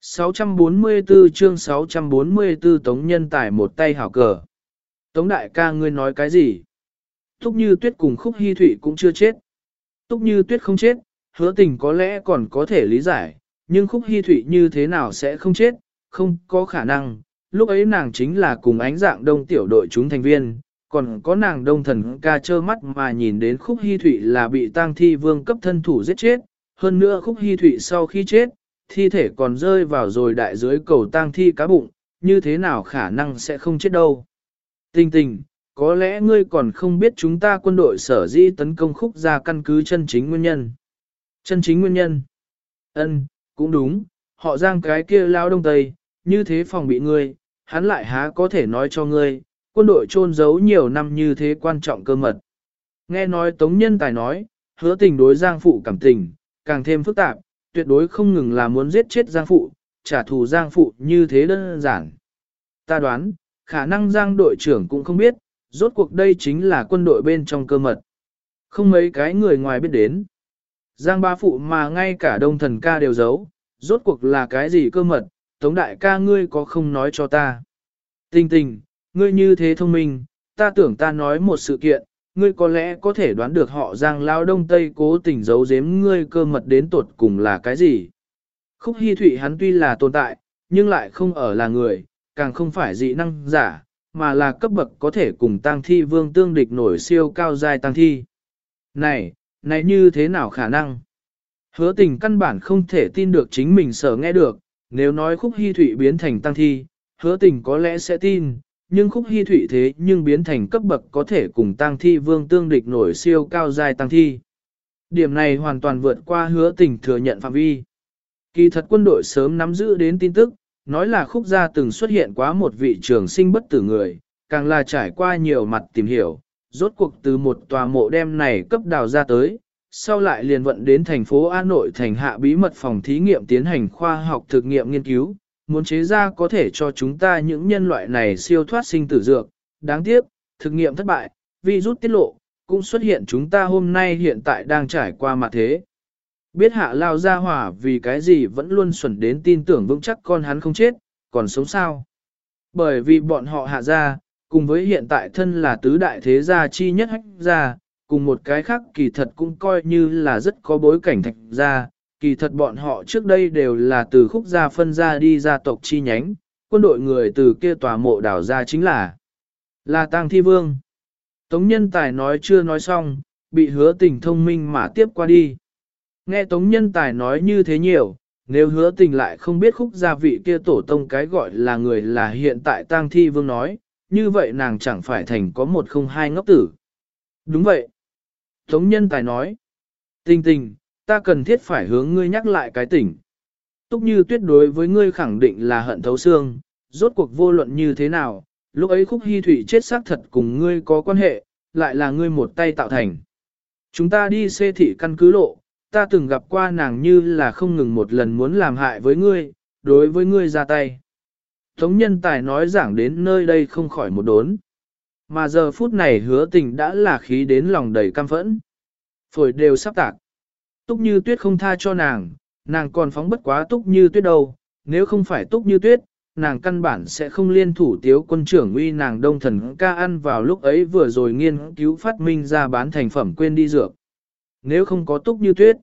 Speaker 1: 644 chương 644 Tống Nhân Tài một tay hảo cờ. Tống Đại ca ngươi nói cái gì? Túc Như Tuyết cùng Khúc Hy thủy cũng chưa chết. Túc Như Tuyết không chết, hứa tình có lẽ còn có thể lý giải, nhưng Khúc Hy Thụy như thế nào sẽ không chết, không có khả năng. Lúc ấy nàng chính là cùng ánh dạng đông tiểu đội chúng thành viên, còn có nàng đông thần ca trơ mắt mà nhìn đến Khúc Hy Thụy là bị tang thi vương cấp thân thủ giết chết, hơn nữa Khúc Hy Thụy sau khi chết, thi thể còn rơi vào rồi đại dưới cầu tang thi cá bụng, như thế nào khả năng sẽ không chết đâu. Tình tình, có lẽ ngươi còn không biết chúng ta quân đội sở dĩ tấn công khúc ra căn cứ chân chính nguyên nhân. Chân chính nguyên nhân. Ân, cũng đúng, họ giang cái kia lao đông tây, như thế phòng bị ngươi, hắn lại há có thể nói cho ngươi, quân đội trôn giấu nhiều năm như thế quan trọng cơ mật. Nghe nói Tống Nhân Tài nói, hứa tình đối Giang Phụ cảm tình, càng thêm phức tạp, tuyệt đối không ngừng là muốn giết chết Giang Phụ, trả thù Giang Phụ như thế đơn giản. Ta đoán, khả năng Giang đội trưởng cũng không biết, rốt cuộc đây chính là quân đội bên trong cơ mật. Không mấy cái người ngoài biết đến. Giang ba phụ mà ngay cả đông thần ca đều giấu, rốt cuộc là cái gì cơ mật, tống đại ca ngươi có không nói cho ta. Tình tình, ngươi như thế thông minh, ta tưởng ta nói một sự kiện, ngươi có lẽ có thể đoán được họ Giang Lao Đông Tây cố tình giấu giếm ngươi cơ mật đến tột cùng là cái gì. Khúc Hi Thụy hắn tuy là tồn tại, nhưng lại không ở là người, càng không phải dị năng giả, mà là cấp bậc có thể cùng tăng thi vương tương địch nổi siêu cao dài tăng thi. Này, này như thế nào khả năng? Hứa tình căn bản không thể tin được chính mình sở nghe được, nếu nói khúc hy thụy biến thành tăng thi, hứa tình có lẽ sẽ tin, nhưng khúc hy thụy thế nhưng biến thành cấp bậc có thể cùng tăng thi vương tương địch nổi siêu cao dài tăng thi. Điểm này hoàn toàn vượt qua hứa tình thừa nhận phạm vi. Kỳ thật quân đội sớm nắm giữ đến tin tức, nói là khúc gia từng xuất hiện quá một vị trường sinh bất tử người, càng là trải qua nhiều mặt tìm hiểu, rốt cuộc từ một tòa mộ đem này cấp đào ra tới, sau lại liền vận đến thành phố An Nội thành hạ bí mật phòng thí nghiệm tiến hành khoa học thực nghiệm nghiên cứu, muốn chế ra có thể cho chúng ta những nhân loại này siêu thoát sinh tử dược. Đáng tiếc, thực nghiệm thất bại, virus tiết lộ, cũng xuất hiện chúng ta hôm nay hiện tại đang trải qua mặt thế. Biết hạ lao ra hỏa vì cái gì vẫn luôn xuẩn đến tin tưởng vững chắc con hắn không chết, còn sống sao. Bởi vì bọn họ hạ ra, cùng với hiện tại thân là tứ đại thế gia chi nhất hách gia, cùng một cái khác kỳ thật cũng coi như là rất có bối cảnh thạch gia, kỳ thật bọn họ trước đây đều là từ khúc gia phân gia đi gia tộc chi nhánh, quân đội người từ kia tòa mộ đảo ra chính là là Tang Thi Vương. Tống Nhân Tài nói chưa nói xong, bị hứa tình thông minh mà tiếp qua đi. Nghe Tống Nhân Tài nói như thế nhiều, nếu hứa tình lại không biết khúc gia vị kia tổ tông cái gọi là người là hiện tại Tang Thi Vương nói, như vậy nàng chẳng phải thành có một không hai ngốc tử. Đúng vậy. Tống Nhân Tài nói, tình tình, ta cần thiết phải hướng ngươi nhắc lại cái tỉnh. Túc như tuyết đối với ngươi khẳng định là hận thấu xương, rốt cuộc vô luận như thế nào, lúc ấy khúc hy thủy chết xác thật cùng ngươi có quan hệ, lại là ngươi một tay tạo thành. Chúng ta đi xê thị căn cứ lộ, ta từng gặp qua nàng như là không ngừng một lần muốn làm hại với ngươi, đối với ngươi ra tay. Tống nhân tài nói giảng đến nơi đây không khỏi một đốn. Mà giờ phút này hứa tình đã là khí đến lòng đầy cam phẫn. Phổi đều sắp tạc. Túc như tuyết không tha cho nàng, nàng còn phóng bất quá túc như tuyết đâu, nếu không phải túc như tuyết, nàng căn bản sẽ không liên thủ tiếu quân trưởng uy nàng đông thần ca ăn vào lúc ấy vừa rồi nghiên cứu phát minh ra bán thành phẩm quên đi dược. Nếu không có túc như tuyết,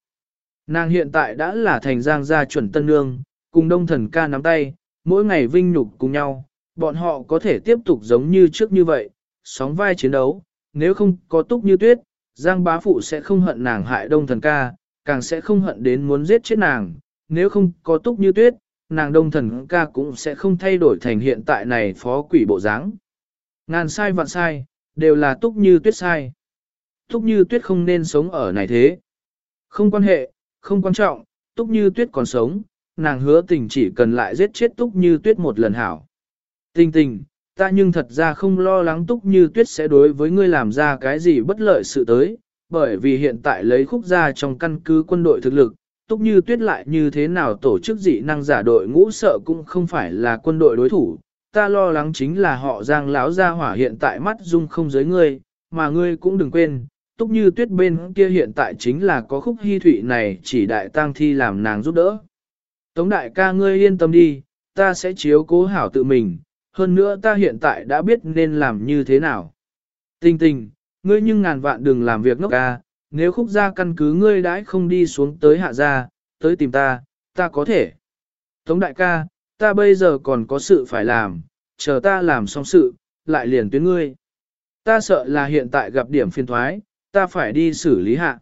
Speaker 1: nàng hiện tại đã là thành giang gia chuẩn tân nương, cùng đông thần ca nắm tay, mỗi ngày vinh nhục cùng nhau, bọn họ có thể tiếp tục giống như trước như vậy, sóng vai chiến đấu, nếu không có túc như tuyết, giang bá phụ sẽ không hận nàng hại đông thần ca, càng sẽ không hận đến muốn giết chết nàng, nếu không có túc như tuyết, nàng đông thần ca cũng sẽ không thay đổi thành hiện tại này phó quỷ bộ dáng. Ngàn sai vạn sai, đều là túc như tuyết sai. Túc như tuyết không nên sống ở này thế. Không quan hệ, không quan trọng, túc như tuyết còn sống, nàng hứa tình chỉ cần lại giết chết túc như tuyết một lần hảo. Tình tình, ta nhưng thật ra không lo lắng túc như tuyết sẽ đối với ngươi làm ra cái gì bất lợi sự tới, bởi vì hiện tại lấy khúc ra trong căn cứ quân đội thực lực, túc như tuyết lại như thế nào tổ chức dị năng giả đội ngũ sợ cũng không phải là quân đội đối thủ, ta lo lắng chính là họ giang láo ra hỏa hiện tại mắt dung không giới ngươi, mà ngươi cũng đừng quên, túc như tuyết bên kia hiện tại chính là có khúc hy thụy này chỉ đại tang thi làm nàng giúp đỡ. Tống đại ca ngươi yên tâm đi, ta sẽ chiếu cố hảo tự mình, hơn nữa ta hiện tại đã biết nên làm như thế nào. Tình tình, ngươi nhưng ngàn vạn đừng làm việc ngốc ca, nếu khúc ra căn cứ ngươi đãi không đi xuống tới hạ gia, tới tìm ta, ta có thể. Tống đại ca, ta bây giờ còn có sự phải làm, chờ ta làm xong sự, lại liền tuyến ngươi. Ta sợ là hiện tại gặp điểm phiên thoái, ta phải đi xử lý hạ.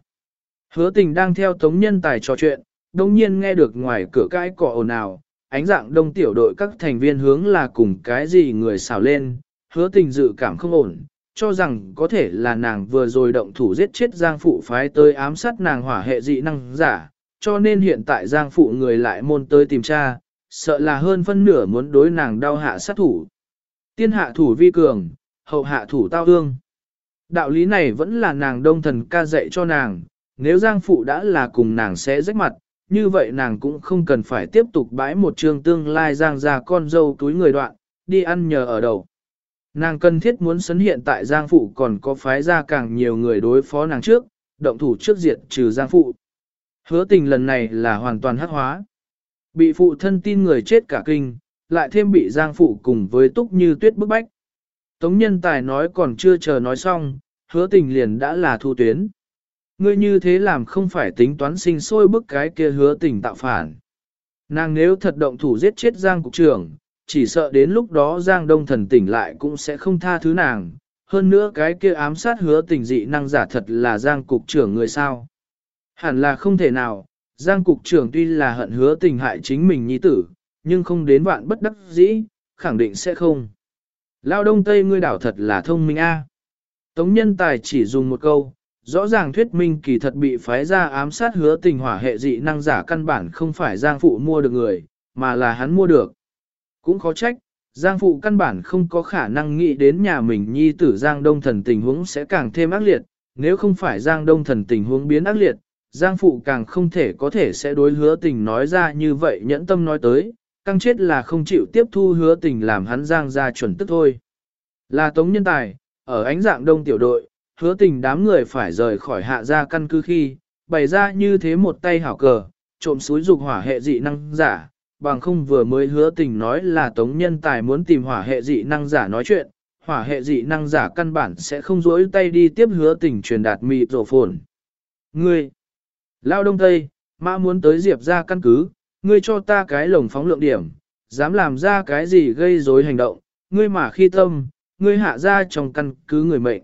Speaker 1: Hứa tình đang theo tống nhân tài trò chuyện, đồng nhiên nghe được ngoài cửa cái cỏ ồn ào, ánh dạng đông tiểu đội các thành viên hướng là cùng cái gì người xào lên, hứa tình dự cảm không ổn, cho rằng có thể là nàng vừa rồi động thủ giết chết Giang Phụ phái tới ám sát nàng hỏa hệ dị năng giả, cho nên hiện tại Giang Phụ người lại môn tới tìm tra, sợ là hơn phân nửa muốn đối nàng đau hạ sát thủ. Tiên hạ thủ vi cường, hậu hạ thủ tao ương. Đạo lý này vẫn là nàng đông thần ca dạy cho nàng, nếu Giang Phụ đã là cùng nàng sẽ rách mặt, như vậy nàng cũng không cần phải tiếp tục bãi một trường tương lai Giang ra con dâu túi người đoạn, đi ăn nhờ ở đầu. Nàng cần thiết muốn sấn hiện tại Giang Phụ còn có phái ra càng nhiều người đối phó nàng trước, động thủ trước diệt trừ Giang Phụ. Hứa tình lần này là hoàn toàn hắc hóa. Bị phụ thân tin người chết cả kinh, lại thêm bị Giang Phụ cùng với túc như tuyết bức bách. Tống nhân tài nói còn chưa chờ nói xong, hứa tình liền đã là thu tuyến. Ngươi như thế làm không phải tính toán sinh sôi bức cái kia hứa tình tạo phản. Nàng nếu thật động thủ giết chết Giang Cục trưởng, chỉ sợ đến lúc đó Giang Đông thần tỉnh lại cũng sẽ không tha thứ nàng. Hơn nữa cái kia ám sát hứa tình dị năng giả thật là Giang Cục trưởng người sao. Hẳn là không thể nào, Giang Cục trưởng tuy là hận hứa tình hại chính mình nhi tử, nhưng không đến vạn bất đắc dĩ, khẳng định sẽ không. Lao Đông Tây ngươi đảo thật là thông minh a. Tống nhân tài chỉ dùng một câu, rõ ràng thuyết minh kỳ thật bị phái ra ám sát hứa tình hỏa hệ dị năng giả căn bản không phải Giang Phụ mua được người, mà là hắn mua được. Cũng khó trách, Giang Phụ căn bản không có khả năng nghĩ đến nhà mình nhi tử Giang Đông Thần tình huống sẽ càng thêm ác liệt, nếu không phải Giang Đông Thần tình huống biến ác liệt, Giang Phụ càng không thể có thể sẽ đối hứa tình nói ra như vậy nhẫn tâm nói tới, căng chết là không chịu tiếp thu hứa tình làm hắn Giang ra chuẩn tức thôi. Là Tống Nhân Tài, ở ánh dạng đông tiểu đội, hứa tình đám người phải rời khỏi hạ gia căn cứ khi, bày ra như thế một tay hảo cờ, trộm suối dục hỏa hệ dị năng giả, bằng không vừa mới hứa tình nói là tống nhân tài muốn tìm hỏa hệ dị năng giả nói chuyện, hỏa hệ dị năng giả căn bản sẽ không rỗi tay đi tiếp hứa tình truyền đạt mịt rổ phồn. Ngươi, Lao Đông Tây, mã muốn tới diệp ra căn cứ, ngươi cho ta cái lồng phóng lượng điểm, dám làm ra cái gì gây rối hành động, ngươi mà khi tâm, ngươi hạ ra trong căn cứ người mệnh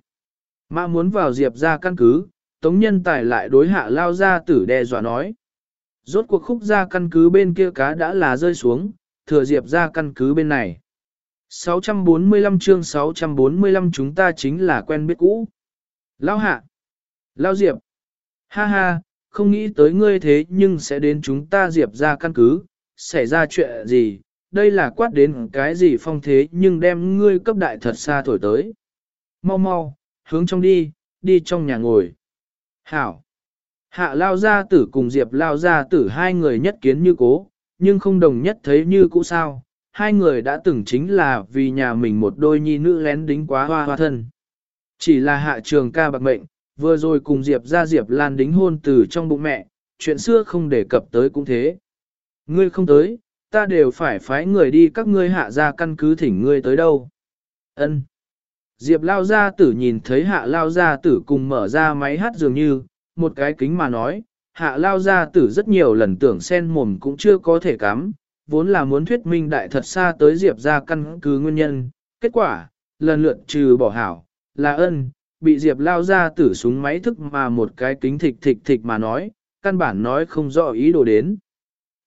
Speaker 1: mà muốn vào diệp ra căn cứ, tống nhân tài lại đối hạ lao ra tử đe dọa nói. Rốt cuộc khúc ra căn cứ bên kia cá đã là rơi xuống, thừa diệp ra căn cứ bên này. 645 chương 645 chúng ta chính là quen biết cũ. Lao hạ. Lao diệp. Ha ha, không nghĩ tới ngươi thế nhưng sẽ đến chúng ta diệp ra căn cứ, xảy ra chuyện gì, đây là quát đến cái gì phong thế nhưng đem ngươi cấp đại thật xa thổi tới. Mau mau, hướng trong đi, đi trong nhà ngồi. Hảo. Hạ lao gia tử cùng diệp lao gia tử hai người nhất kiến như cố, nhưng không đồng nhất thấy như cũ sao, hai người đã từng chính là vì nhà mình một đôi nhi nữ lén đính quá hoa hoa thân. Chỉ là hạ trường ca bạc mệnh, vừa rồi cùng Diệp ra Diệp Lan đính hôn từ trong bụng mẹ, chuyện xưa không đề cập tới cũng thế. Ngươi không tới, ta đều phải phái người đi các ngươi hạ ra căn cứ thỉnh ngươi tới đâu. Ân. Diệp lao gia tử nhìn thấy hạ lao gia tử cùng mở ra máy hát dường như, một cái kính mà nói, hạ lao gia tử rất nhiều lần tưởng sen mồm cũng chưa có thể cắm, vốn là muốn thuyết minh đại thật xa tới Diệp ra căn cứ nguyên nhân, kết quả, lần lượt trừ bỏ hảo, là ân, bị Diệp lao gia tử súng máy thức mà một cái kính thịch thịch thịch mà nói, căn bản nói không rõ ý đồ đến.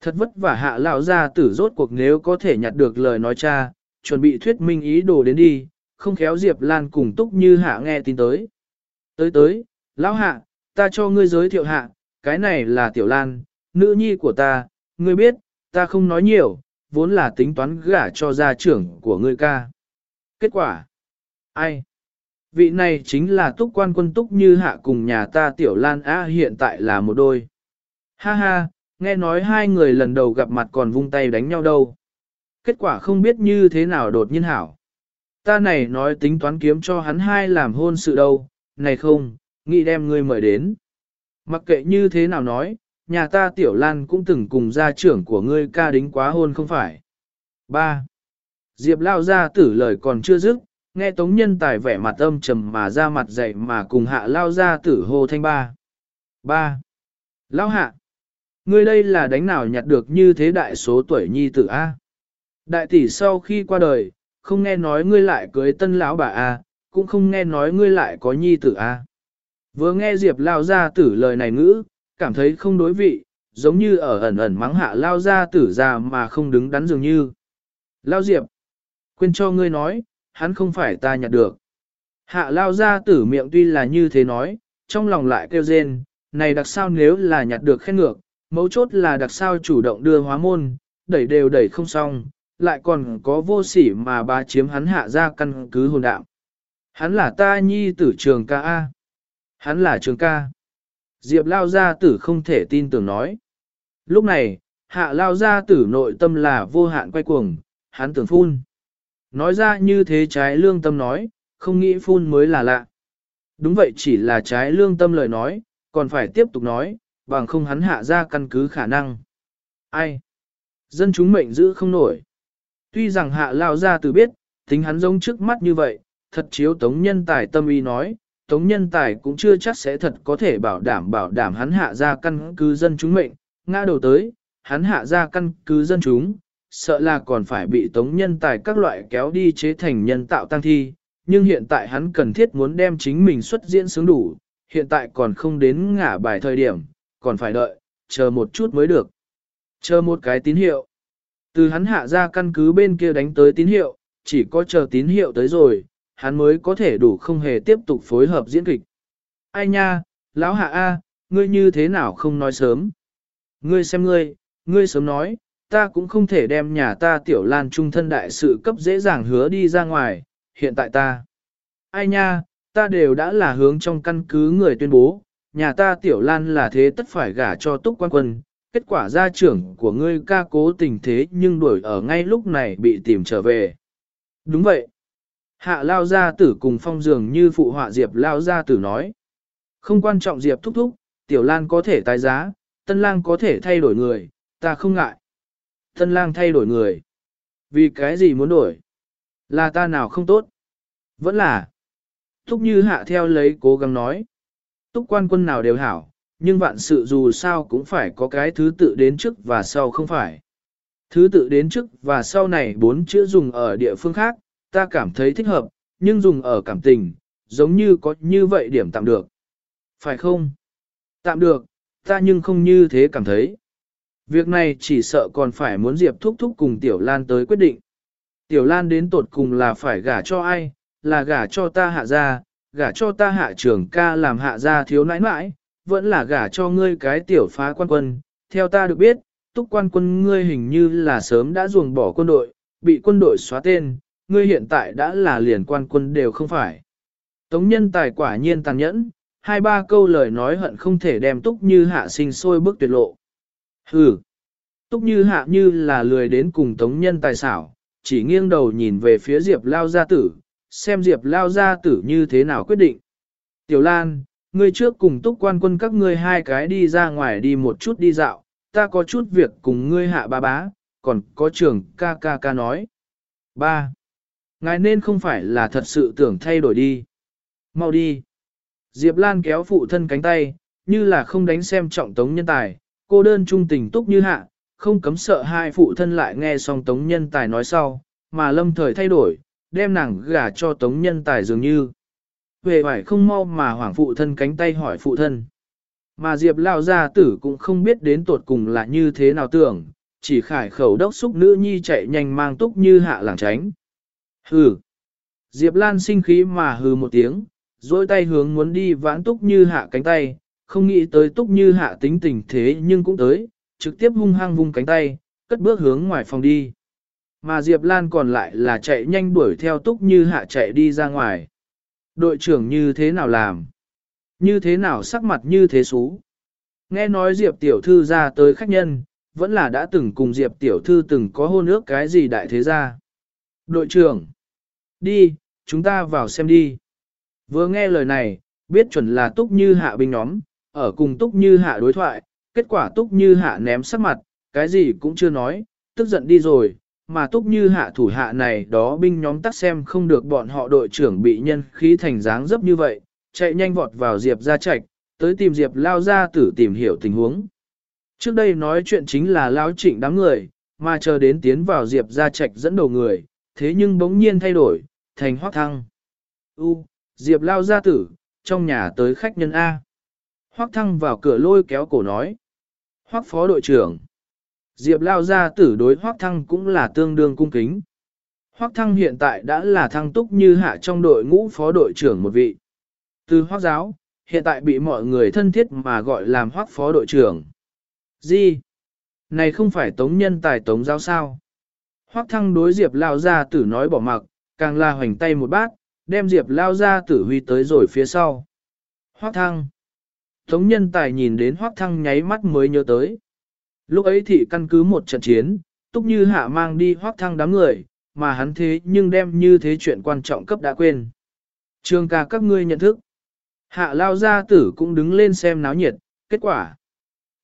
Speaker 1: Thật vất vả hạ lao gia tử rốt cuộc nếu có thể nhặt được lời nói cha, chuẩn bị thuyết minh ý đồ đến đi, không khéo Diệp Lan cùng túc như hạ nghe tin tới. Tới tới, lão hạ, ta cho ngươi giới thiệu hạ, cái này là Tiểu Lan, nữ nhi của ta, ngươi biết, ta không nói nhiều, vốn là tính toán gả cho gia trưởng của ngươi ca. Kết quả? Ai? Vị này chính là túc quan quân túc như hạ cùng nhà ta Tiểu Lan a hiện tại là một đôi. Ha ha, nghe nói hai người lần đầu gặp mặt còn vung tay đánh nhau đâu. Kết quả không biết như thế nào đột nhiên hảo. Ta này nói tính toán kiếm cho hắn hai làm hôn sự đâu, này không, nghĩ đem ngươi mời đến. Mặc kệ như thế nào nói, nhà ta Tiểu Lan cũng từng cùng gia trưởng của ngươi ca đính quá hôn không phải. 3. Diệp lao ra tử lời còn chưa dứt, nghe tống nhân tài vẻ mặt âm trầm mà ra mặt dậy mà cùng hạ lao ra tử hô thanh ba. 3. Lao hạ. Ngươi đây là đánh nào nhặt được như thế đại số tuổi nhi tử A. Đại tỷ sau khi qua đời, không nghe nói ngươi lại cưới tân lão bà A, cũng không nghe nói ngươi lại có nhi tử A. Vừa nghe Diệp lao ra tử lời này ngữ, cảm thấy không đối vị, giống như ở ẩn ẩn mắng hạ lao ra tử già mà không đứng đắn dường như. Lao Diệp, quên cho ngươi nói, hắn không phải ta nhặt được. Hạ lao ra tử miệng tuy là như thế nói, trong lòng lại kêu rên, này đặc sao nếu là nhặt được khen ngược, mấu chốt là đặc sao chủ động đưa hóa môn, đẩy đều đẩy không xong, lại còn có vô sỉ mà bá chiếm hắn hạ ra căn cứ hồn đạo. Hắn là ta nhi tử trường ca A. Hắn là trường ca. Diệp lao gia tử không thể tin tưởng nói. Lúc này, hạ lao gia tử nội tâm là vô hạn quay cuồng, hắn tưởng phun. Nói ra như thế trái lương tâm nói, không nghĩ phun mới là lạ. Đúng vậy chỉ là trái lương tâm lời nói, còn phải tiếp tục nói, bằng không hắn hạ ra căn cứ khả năng. Ai? Dân chúng mệnh giữ không nổi. Tuy rằng hạ lao ra từ biết, tính hắn giống trước mắt như vậy, thật chiếu tống nhân tài tâm ý nói, Tống Nhân Tài cũng chưa chắc sẽ thật có thể bảo đảm bảo đảm hắn hạ ra căn cứ dân chúng mệnh, ngã đầu tới, hắn hạ ra căn cứ dân chúng, sợ là còn phải bị Tống Nhân Tài các loại kéo đi chế thành nhân tạo tăng thi, nhưng hiện tại hắn cần thiết muốn đem chính mình xuất diễn sướng đủ, hiện tại còn không đến ngả bài thời điểm, còn phải đợi, chờ một chút mới được. Chờ một cái tín hiệu. Từ hắn hạ ra căn cứ bên kia đánh tới tín hiệu, chỉ có chờ tín hiệu tới rồi, hắn mới có thể đủ không hề tiếp tục phối hợp diễn kịch. Ai nha, lão hạ A, ngươi như thế nào không nói sớm? Ngươi xem ngươi, ngươi sớm nói, ta cũng không thể đem nhà ta tiểu lan trung thân đại sự cấp dễ dàng hứa đi ra ngoài, hiện tại ta. Ai nha, ta đều đã là hướng trong căn cứ người tuyên bố, nhà ta tiểu lan là thế tất phải gả cho túc quan quân, kết quả gia trưởng của ngươi ca cố tình thế nhưng đuổi ở ngay lúc này bị tìm trở về. Đúng vậy. Hạ lao gia tử cùng phong dường như phụ họa Diệp lao gia tử nói. Không quan trọng Diệp thúc thúc, tiểu lan có thể tái giá, tân lang có thể thay đổi người, ta không ngại. Tân lang thay đổi người. Vì cái gì muốn đổi? Là ta nào không tốt? Vẫn là. Thúc như hạ theo lấy cố gắng nói. Túc quan quân nào đều hảo, nhưng vạn sự dù sao cũng phải có cái thứ tự đến trước và sau không phải. Thứ tự đến trước và sau này bốn chữ dùng ở địa phương khác, ta cảm thấy thích hợp, nhưng dùng ở cảm tình, giống như có như vậy điểm tạm được. Phải không? Tạm được, ta nhưng không như thế cảm thấy. Việc này chỉ sợ còn phải muốn Diệp thúc thúc cùng Tiểu Lan tới quyết định. Tiểu Lan đến tột cùng là phải gả cho ai, là gả cho ta hạ gia gả cho ta hạ trưởng ca làm hạ gia thiếu nãi nãi, vẫn là gả cho ngươi cái tiểu phá quan quân. Theo ta được biết, túc quan quân ngươi hình như là sớm đã ruồng bỏ quân đội, bị quân đội xóa tên, ngươi hiện tại đã là liền quan quân đều không phải. Tống nhân tài quả nhiên tàn nhẫn, hai ba câu lời nói hận không thể đem túc như hạ sinh sôi bước tuyệt lộ. Hừ, túc như hạ như là lười đến cùng tống nhân tài xảo, chỉ nghiêng đầu nhìn về phía Diệp Lao Gia Tử, xem Diệp Lao Gia Tử như thế nào quyết định. Tiểu Lan, ngươi trước cùng túc quan quân các ngươi hai cái đi ra ngoài đi một chút đi dạo, ta có chút việc cùng ngươi hạ ba bá, còn có trưởng ca ca ca nói. Ba, ngài nên không phải là thật sự tưởng thay đổi đi. Mau đi. Diệp Lan kéo phụ thân cánh tay, như là không đánh xem trọng tống nhân tài, cô đơn trung tình túc như hạ, không cấm sợ hai phụ thân lại nghe xong tống nhân tài nói sau, mà lâm thời thay đổi, đem nàng gả cho tống nhân tài dường như. Về hoài không mau mà hoảng phụ thân cánh tay hỏi phụ thân. Mà Diệp Lao gia tử cũng không biết đến tuột cùng là như thế nào tưởng, chỉ khải khẩu đốc xúc nữ nhi chạy nhanh mang túc như hạ làng tránh. Hừ. Diệp Lan sinh khí mà hừ một tiếng, dối tay hướng muốn đi vãn túc như hạ cánh tay, không nghĩ tới túc như hạ tính tình thế nhưng cũng tới, trực tiếp hung hăng vung cánh tay, cất bước hướng ngoài phòng đi. Mà Diệp Lan còn lại là chạy nhanh đuổi theo túc như hạ chạy đi ra ngoài. Đội trưởng như thế nào làm? Như thế nào sắc mặt như thế xú? Nghe nói Diệp tiểu thư ra tới khách nhân, vẫn là đã từng cùng Diệp tiểu thư từng có hôn ước cái gì đại thế gia. Đội trưởng, đi, chúng ta vào xem đi. Vừa nghe lời này, biết chuẩn là túc như hạ binh nhóm, ở cùng túc như hạ đối thoại, kết quả túc như hạ ném sắc mặt, cái gì cũng chưa nói, tức giận đi rồi, mà túc như hạ thủ hạ này đó binh nhóm tắt xem không được bọn họ đội trưởng bị nhân khí thành dáng dấp như vậy, chạy nhanh vọt vào Diệp ra Trạch, tới tìm Diệp lao ra tử tìm hiểu tình huống. Trước đây nói chuyện chính là lao trịnh đám người, mà chờ đến tiến vào Diệp ra Trạch dẫn đầu người, thế nhưng bỗng nhiên thay đổi, thành hoác thăng. U, Diệp lao gia tử, trong nhà tới khách nhân A. Hoác thăng vào cửa lôi kéo cổ nói. Hoác phó đội trưởng. Diệp lao gia tử đối hoác thăng cũng là tương đương cung kính. Hoác thăng hiện tại đã là thăng túc như hạ trong đội ngũ phó đội trưởng một vị. Từ hoác giáo, hiện tại bị mọi người thân thiết mà gọi làm hoác phó đội trưởng. Gì? Này không phải tống nhân tài tống giáo sao? Hoác thăng đối Diệp lao gia tử nói bỏ mặc, càng là hoành tay một bát, đem Diệp lao gia tử huy tới rồi phía sau. Hoác thăng. Tống nhân tài nhìn đến hoác thăng nháy mắt mới nhớ tới. Lúc ấy thị căn cứ một trận chiến, túc như hạ mang đi hoác thăng đám người, mà hắn thế nhưng đem như thế chuyện quan trọng cấp đã quên. Trường ca các ngươi nhận thức. Hạ lao gia tử cũng đứng lên xem náo nhiệt, kết quả.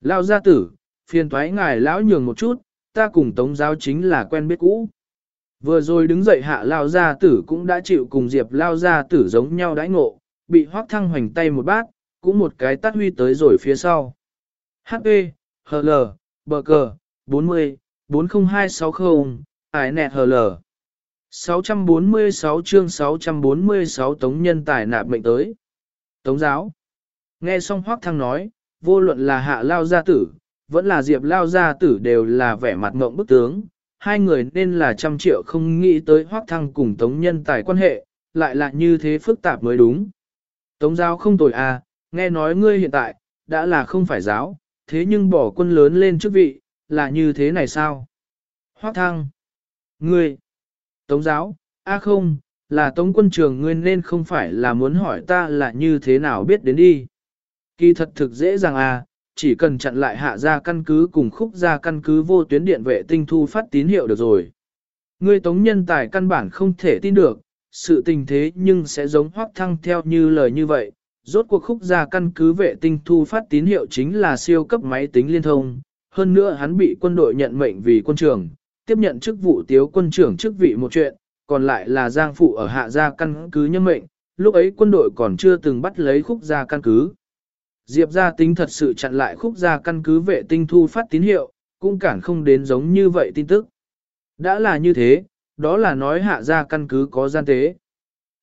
Speaker 1: Lao gia tử, phiền thoái ngài lão nhường một chút, ta cùng tống giáo chính là quen biết cũ. Vừa rồi đứng dậy hạ lao gia tử cũng đã chịu cùng diệp lao gia tử giống nhau đãi ngộ, bị hoác thăng hoành tay một bát, cũng một cái tắt huy tới rồi phía sau. HP, HL, bờ cờ, 40, 40260, ải nẹt HL. 646 chương 646 tống nhân tài nạp mệnh tới. Tống giáo. Nghe xong hoác thăng nói, vô luận là hạ lao gia tử, vẫn là diệp lao gia tử đều là vẻ mặt ngộng bức tướng. Hai người nên là trăm triệu không nghĩ tới hoác thăng cùng tống nhân tài quan hệ, lại là như thế phức tạp mới đúng. Tống giáo không tồi à, nghe nói ngươi hiện tại, đã là không phải giáo, thế nhưng bỏ quân lớn lên chức vị, là như thế này sao? Hoác thăng. Ngươi. Tống giáo, a không, là tống quân trường ngươi nên không phải là muốn hỏi ta là như thế nào biết đến đi. Kỳ thật thực dễ dàng à, chỉ cần chặn lại hạ ra căn cứ cùng khúc ra căn cứ vô tuyến điện vệ tinh thu phát tín hiệu được rồi. Ngươi tống nhân tài căn bản không thể tin được, sự tình thế nhưng sẽ giống hoác thăng theo như lời như vậy, rốt cuộc khúc ra căn cứ vệ tinh thu phát tín hiệu chính là siêu cấp máy tính liên thông, hơn nữa hắn bị quân đội nhận mệnh vì quân trưởng, tiếp nhận chức vụ tiếu quân trưởng chức vị một chuyện, còn lại là giang phụ ở hạ gia căn cứ nhân mệnh, lúc ấy quân đội còn chưa từng bắt lấy khúc gia căn cứ. Diệp gia tính thật sự chặn lại khúc gia căn cứ vệ tinh thu phát tín hiệu, cũng cản không đến giống như vậy tin tức. Đã là như thế, đó là nói hạ gia căn cứ có gian tế.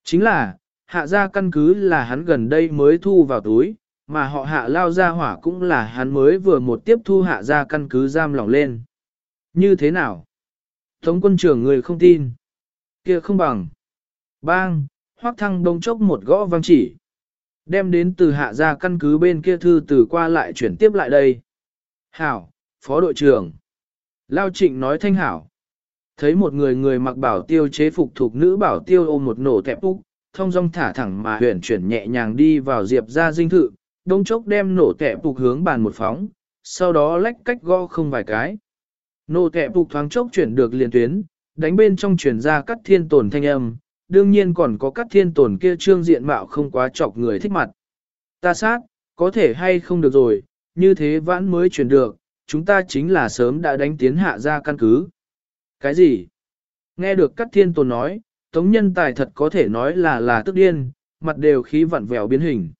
Speaker 1: Chính là, hạ gia căn cứ là hắn gần đây mới thu vào túi, mà họ hạ lao ra hỏa cũng là hắn mới vừa một tiếp thu hạ gia căn cứ giam lỏng lên. Như thế nào? Tống quân trưởng người không tin. kia không bằng. Bang, hoác thăng đông chốc một gõ vang chỉ. Đem đến từ hạ gia căn cứ bên kia thư từ qua lại chuyển tiếp lại đây. Hảo, phó đội trưởng. Lao trịnh nói thanh hảo. Thấy một người người mặc bảo tiêu chế phục thuộc nữ bảo tiêu ôm một nổ tẹp úc, thông dong thả thẳng mà huyền chuyển nhẹ nhàng đi vào diệp ra dinh thự, đông chốc đem nổ tẹp phục hướng bàn một phóng, sau đó lách cách gõ không vài cái. Nổ tẹp phục thoáng chốc chuyển được liền tuyến, đánh bên trong chuyển ra cắt thiên tồn thanh âm, đương nhiên còn có cắt thiên tồn kia trương diện mạo không quá chọc người thích mặt. Ta sát, có thể hay không được rồi, như thế vãn mới chuyển được, chúng ta chính là sớm đã đánh tiến hạ ra căn cứ. Cái gì? Nghe được cắt thiên tồn nói, tống nhân tài thật có thể nói là là tức điên, mặt đều khí vặn vẹo biến hình.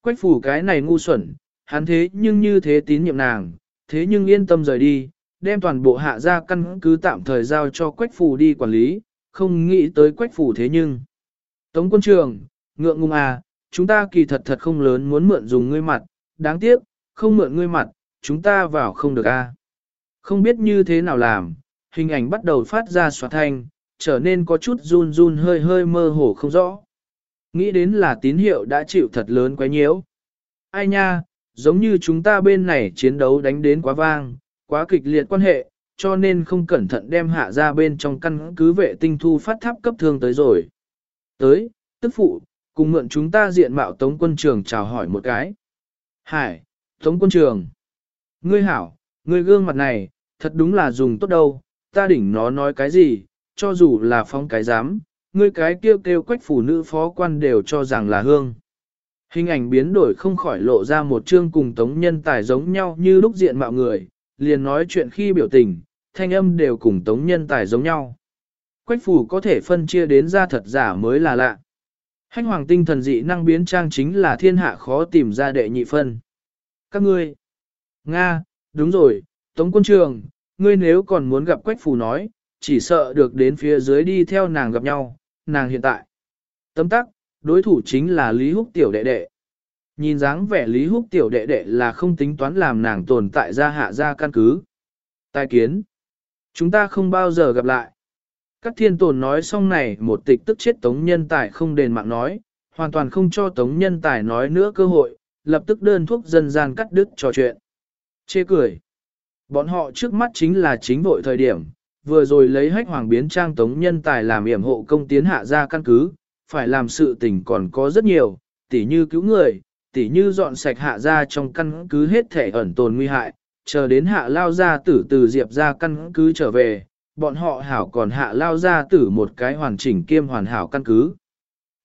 Speaker 1: Quách phủ cái này ngu xuẩn, hắn thế nhưng như thế tín nhiệm nàng, thế nhưng yên tâm rời đi, đem toàn bộ hạ ra căn cứ tạm thời giao cho quách phủ đi quản lý, không nghĩ tới quách phủ thế nhưng. Tống quân trường, ngượng ngùng à, chúng ta kỳ thật thật không lớn muốn mượn dùng ngươi mặt, đáng tiếc, không mượn ngươi mặt, chúng ta vào không được a. À. Không biết như thế nào làm, hình ảnh bắt đầu phát ra xóa thanh, trở nên có chút run run hơi hơi mơ hồ không rõ. Nghĩ đến là tín hiệu đã chịu thật lớn quá nhiễu. Ai nha, giống như chúng ta bên này chiến đấu đánh đến quá vang, quá kịch liệt quan hệ, cho nên không cẩn thận đem hạ ra bên trong căn cứ vệ tinh thu phát tháp cấp thương tới rồi. Tới, tức phụ, cùng mượn chúng ta diện mạo tống quân trường chào hỏi một cái. Hải, tống quân trường. Ngươi hảo, ngươi gương mặt này, thật đúng là dùng tốt đâu, ta đỉnh nó nói cái gì, cho dù là phong cái giám, ngươi cái kêu kêu quách phụ nữ phó quan đều cho rằng là hương. Hình ảnh biến đổi không khỏi lộ ra một chương cùng tống nhân tài giống nhau như lúc diện mạo người, liền nói chuyện khi biểu tình, thanh âm đều cùng tống nhân tài giống nhau. Quách phủ có thể phân chia đến ra thật giả mới là lạ. Hách hoàng tinh thần dị năng biến trang chính là thiên hạ khó tìm ra đệ nhị phân. Các ngươi, Nga, đúng rồi, Tống quân trường, ngươi nếu còn muốn gặp Quách phủ nói, chỉ sợ được đến phía dưới đi theo nàng gặp nhau, nàng hiện tại. Tấm tắc, đối thủ chính là Lý Húc tiểu đệ đệ. Nhìn dáng vẻ Lý Húc tiểu đệ đệ là không tính toán làm nàng tồn tại ra hạ ra căn cứ. Tài kiến. Chúng ta không bao giờ gặp lại. Các thiên tồn nói xong này một tịch tức chết tống nhân tài không đền mạng nói, hoàn toàn không cho tống nhân tài nói nữa cơ hội, lập tức đơn thuốc dân gian cắt đứt trò chuyện. Chê cười. Bọn họ trước mắt chính là chính vội thời điểm, vừa rồi lấy hách hoàng biến trang tống nhân tài làm yểm hộ công tiến hạ ra căn cứ, phải làm sự tình còn có rất nhiều, tỉ như cứu người, tỉ như dọn sạch hạ ra trong căn cứ hết thể ẩn tồn nguy hại, chờ đến hạ lao ra tử từ diệp ra căn cứ trở về, bọn họ hảo còn hạ lao ra tử một cái hoàn chỉnh kiêm hoàn hảo căn cứ.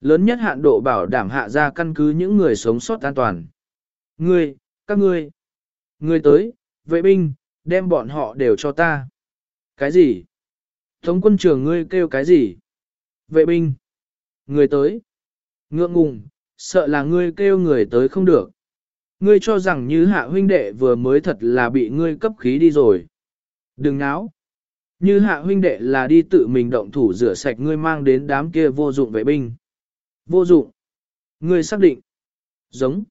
Speaker 1: Lớn nhất hạn độ bảo đảm hạ ra căn cứ những người sống sót an toàn. Ngươi, các ngươi, ngươi tới, vệ binh, đem bọn họ đều cho ta. Cái gì? Thống quân trưởng ngươi kêu cái gì? Vệ binh. Người tới. Ngượng ngùng, sợ là ngươi kêu người tới không được. Ngươi cho rằng như hạ huynh đệ vừa mới thật là bị ngươi cấp khí đi rồi. Đừng náo. Như hạ huynh đệ là đi tự mình động thủ rửa sạch ngươi mang đến đám kia vô dụng vệ binh. Vô dụng. Ngươi xác định. Giống.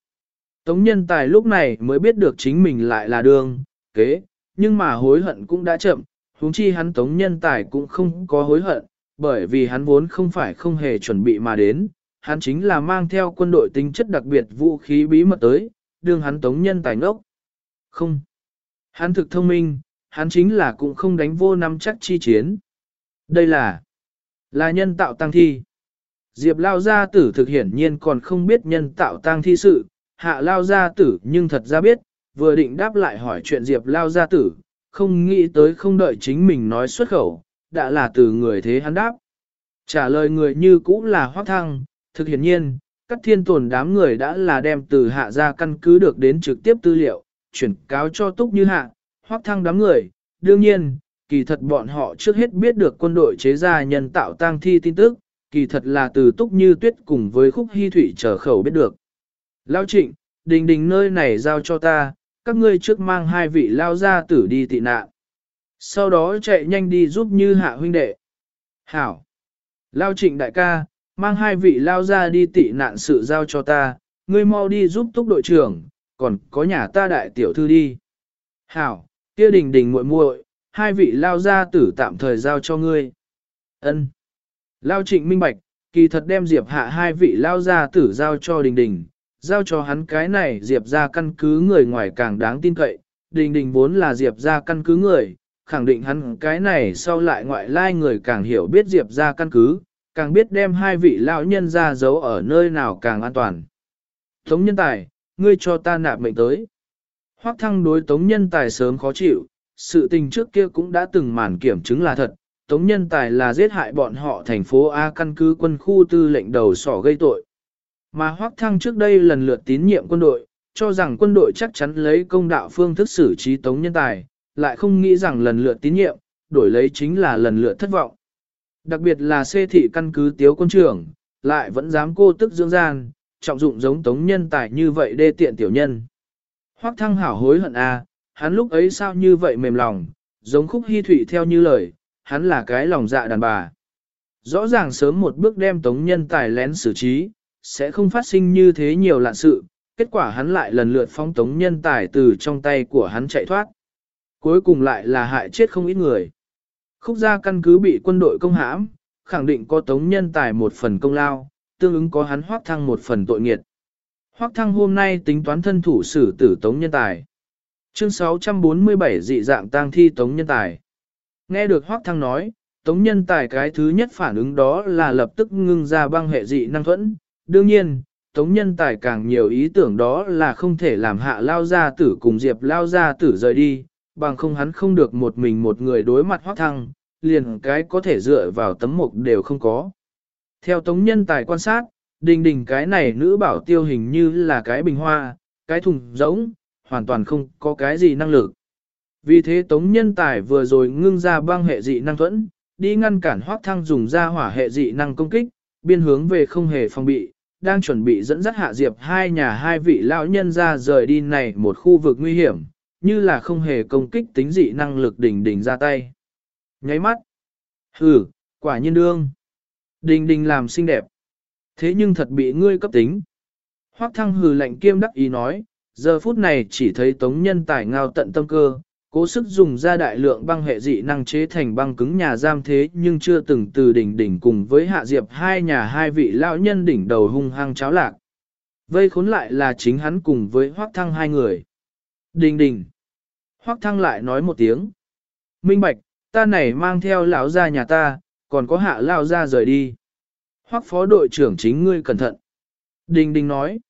Speaker 1: Tống nhân tài lúc này mới biết được chính mình lại là đường, kế, nhưng mà hối hận cũng đã chậm, huống chi hắn tống nhân tài cũng không có hối hận, bởi vì hắn vốn không phải không hề chuẩn bị mà đến, hắn chính là mang theo quân đội tính chất đặc biệt vũ khí bí mật tới, đương hắn tống nhân tài ngốc. Không. Hắn thực thông minh, hắn chính là cũng không đánh vô nắm chắc chi chiến. Đây là, là nhân tạo tăng thi. Diệp lao gia tử thực hiển nhiên còn không biết nhân tạo tăng thi sự, hạ lao gia tử nhưng thật ra biết, vừa định đáp lại hỏi chuyện Diệp lao gia tử, không nghĩ tới không đợi chính mình nói xuất khẩu, đã là từ người thế hắn đáp. Trả lời người như cũ là hoác thăng, thực hiển nhiên, các thiên tồn đám người đã là đem từ hạ ra căn cứ được đến trực tiếp tư liệu, chuyển cáo cho túc như hạ, hoác thăng đám người. Đương nhiên, kỳ thật bọn họ trước hết biết được quân đội chế ra nhân tạo tang thi tin tức, kỳ thật là từ túc như tuyết cùng với khúc hy thủy trở khẩu biết được. Lao trịnh, đình đình nơi này giao cho ta, các ngươi trước mang hai vị lao gia tử đi tị nạn. Sau đó chạy nhanh đi giúp như hạ huynh đệ. Hảo! Lao trịnh đại ca, mang hai vị lao ra đi tị nạn sự giao cho ta, ngươi mau đi giúp túc đội trưởng, còn có nhà ta đại tiểu thư đi. Hảo, kia đình đình muội muội, hai vị lao ra tử tạm thời giao cho ngươi. Ân. Lao trịnh minh bạch, kỳ thật đem diệp hạ hai vị lao ra tử giao cho đình đình, giao cho hắn cái này diệp ra căn cứ người ngoài càng đáng tin cậy, đình đình vốn là diệp ra căn cứ người, khẳng định hắn cái này sau lại ngoại lai người càng hiểu biết diệp ra căn cứ, càng biết đem hai vị lão nhân ra giấu ở nơi nào càng an toàn. Tống nhân tài, ngươi cho ta nạp mệnh tới. Hoắc thăng đối tống nhân tài sớm khó chịu, sự tình trước kia cũng đã từng màn kiểm chứng là thật, Tống Nhân Tài là giết hại bọn họ thành phố A căn cứ quân khu tư lệnh đầu sỏ gây tội. Mà Hoắc Thăng trước đây lần lượt tín nhiệm quân đội, cho rằng quân đội chắc chắn lấy công đạo phương thức xử trí Tống Nhân Tài, lại không nghĩ rằng lần lượt tín nhiệm, đổi lấy chính là lần lượt thất vọng. Đặc biệt là xê thị căn cứ tiếu quân trưởng, lại vẫn dám cô tức dưỡng gian, trọng dụng giống Tống Nhân Tài như vậy đê tiện tiểu nhân. Hoắc Thăng hảo hối hận a, à, hắn lúc ấy sao như vậy mềm lòng, giống khúc hy thủy theo như lời, hắn là cái lòng dạ đàn bà. Rõ ràng sớm một bước đem tống nhân tài lén xử trí, sẽ không phát sinh như thế nhiều lạ sự, kết quả hắn lại lần lượt phóng tống nhân tài từ trong tay của hắn chạy thoát. Cuối cùng lại là hại chết không ít người. Khúc gia căn cứ bị quân đội công hãm, khẳng định có tống nhân tài một phần công lao, tương ứng có hắn hoác thăng một phần tội nghiệt. Hoác thăng hôm nay tính toán thân thủ xử tử tống nhân tài. Chương 647 dị dạng tang thi tống nhân tài. Nghe được Hoác Thăng nói, Tống Nhân Tài cái thứ nhất phản ứng đó là lập tức ngưng ra băng hệ dị năng thuẫn. Đương nhiên, Tống Nhân Tài càng nhiều ý tưởng đó là không thể làm hạ lao gia tử cùng Diệp lao gia tử rời đi, bằng không hắn không được một mình một người đối mặt Hoác Thăng, liền cái có thể dựa vào tấm mục đều không có. Theo Tống Nhân Tài quan sát, đình đình cái này nữ bảo tiêu hình như là cái bình hoa, cái thùng rỗng, hoàn toàn không có cái gì năng lực. Vì thế Tống Nhân Tài vừa rồi ngưng ra băng hệ dị năng thuẫn, đi ngăn cản Hoắc Thăng dùng ra hỏa hệ dị năng công kích, biên hướng về không hề phòng bị, đang chuẩn bị dẫn dắt hạ diệp hai nhà hai vị lão nhân ra rời đi này một khu vực nguy hiểm, như là không hề công kích tính dị năng lực đỉnh đỉnh ra tay. Nháy mắt. Hừ, quả nhiên đương. Đình đình làm xinh đẹp. Thế nhưng thật bị ngươi cấp tính. Hoắc thăng hừ lạnh kiêm đắc ý nói, giờ phút này chỉ thấy tống nhân tài ngao tận tâm cơ, cố sức dùng ra đại lượng băng hệ dị năng chế thành băng cứng nhà giam thế nhưng chưa từng từ đỉnh đỉnh cùng với hạ diệp hai nhà hai vị lão nhân đỉnh đầu hung hăng cháo lạc. Vây khốn lại là chính hắn cùng với hoác thăng hai người. Đình đình. Hoác thăng lại nói một tiếng. Minh bạch, ta này mang theo lão ra nhà ta, còn có hạ lao ra rời đi. Hoác phó đội trưởng chính ngươi cẩn thận. Đình đình nói.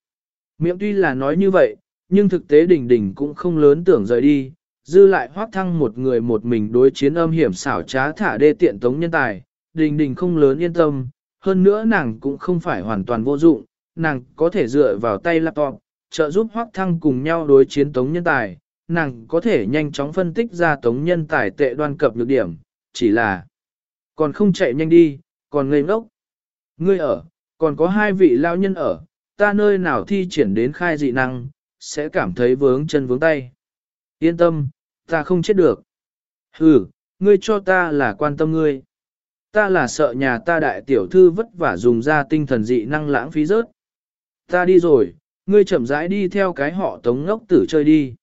Speaker 1: Miệng tuy là nói như vậy, nhưng thực tế đình đình cũng không lớn tưởng rời đi, dư lại hoác thăng một người một mình đối chiến âm hiểm xảo trá thả đê tiện tống nhân tài, đình đình không lớn yên tâm, hơn nữa nàng cũng không phải hoàn toàn vô dụng, nàng có thể dựa vào tay laptop, trợ giúp hoác thăng cùng nhau đối chiến tống nhân tài, nàng có thể nhanh chóng phân tích ra tống nhân tài tệ đoan cập nhược điểm, chỉ là còn không chạy nhanh đi, còn ngây ngốc. Ngươi ở, còn có hai vị lao nhân ở, ta nơi nào thi triển đến khai dị năng, sẽ cảm thấy vướng chân vướng tay. Yên tâm, ta không chết được. hừ, ngươi cho ta là quan tâm ngươi. Ta là sợ nhà ta đại tiểu thư vất vả dùng ra tinh thần dị năng lãng phí rớt. Ta đi rồi, ngươi chậm rãi đi theo cái họ tống ngốc tử chơi đi.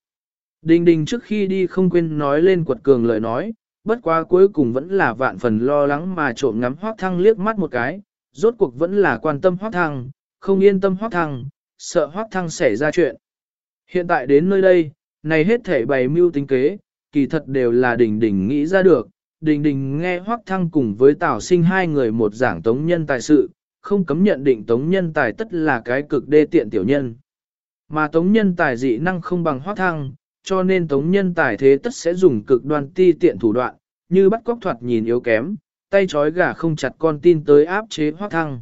Speaker 1: Đình đình trước khi đi không quên nói lên quật cường lời nói, bất quá cuối cùng vẫn là vạn phần lo lắng mà trộm ngắm hoác thăng liếc mắt một cái, rốt cuộc vẫn là quan tâm hoác thăng, không yên tâm hoác thăng, sợ hoác thăng xảy ra chuyện. Hiện tại đến nơi đây, này hết thể bày mưu tính kế, kỳ thật đều là đình đình nghĩ ra được. Đình đình nghe hoác thăng cùng với Tào sinh hai người một giảng tống nhân tài sự, không cấm nhận định tống nhân tài tất là cái cực đê tiện tiểu nhân. Mà tống nhân tài dị năng không bằng hoác thăng, cho nên tống nhân tài thế tất sẽ dùng cực đoan ti tiện thủ đoạn, như bắt cóc thoạt nhìn yếu kém, tay trói gà không chặt con tin tới áp chế hoác thăng.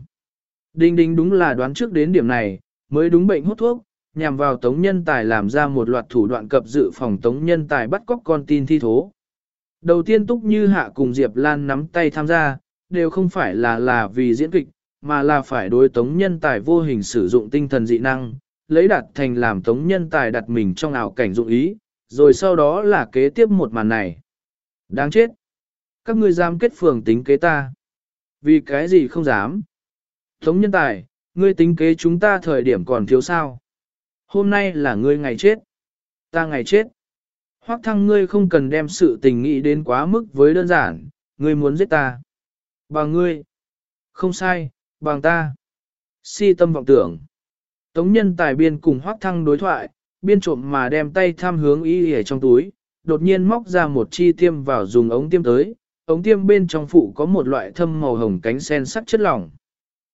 Speaker 1: Đình đình đúng là đoán trước đến điểm này, mới đúng bệnh hút thuốc, nhằm vào tống nhân tài làm ra một loạt thủ đoạn cập dự phòng tống nhân tài bắt cóc con tin thi thố. Đầu tiên Túc Như Hạ cùng Diệp Lan nắm tay tham gia, đều không phải là là vì diễn kịch, mà là phải đối tống nhân tài vô hình sử dụng tinh thần dị năng, lấy đạt thành làm tống nhân tài đặt mình trong ảo cảnh dụng ý, rồi sau đó là kế tiếp một màn này. Đáng chết! Các ngươi dám kết phường tính kế ta. Vì cái gì không dám? Tống nhân tài, ngươi tính kế chúng ta thời điểm còn thiếu sao? Hôm nay là ngươi ngày chết. Ta ngày chết. Hoắc thăng ngươi không cần đem sự tình nghĩ đến quá mức với đơn giản, ngươi muốn giết ta. Bằng ngươi. Không sai, bằng ta. Si tâm vọng tưởng. Tống nhân tài biên cùng Hoắc thăng đối thoại, biên trộm mà đem tay tham hướng y ở trong túi, đột nhiên móc ra một chi tiêm vào dùng ống tiêm tới, ống tiêm bên trong phụ có một loại thâm màu hồng cánh sen sắc chất lỏng.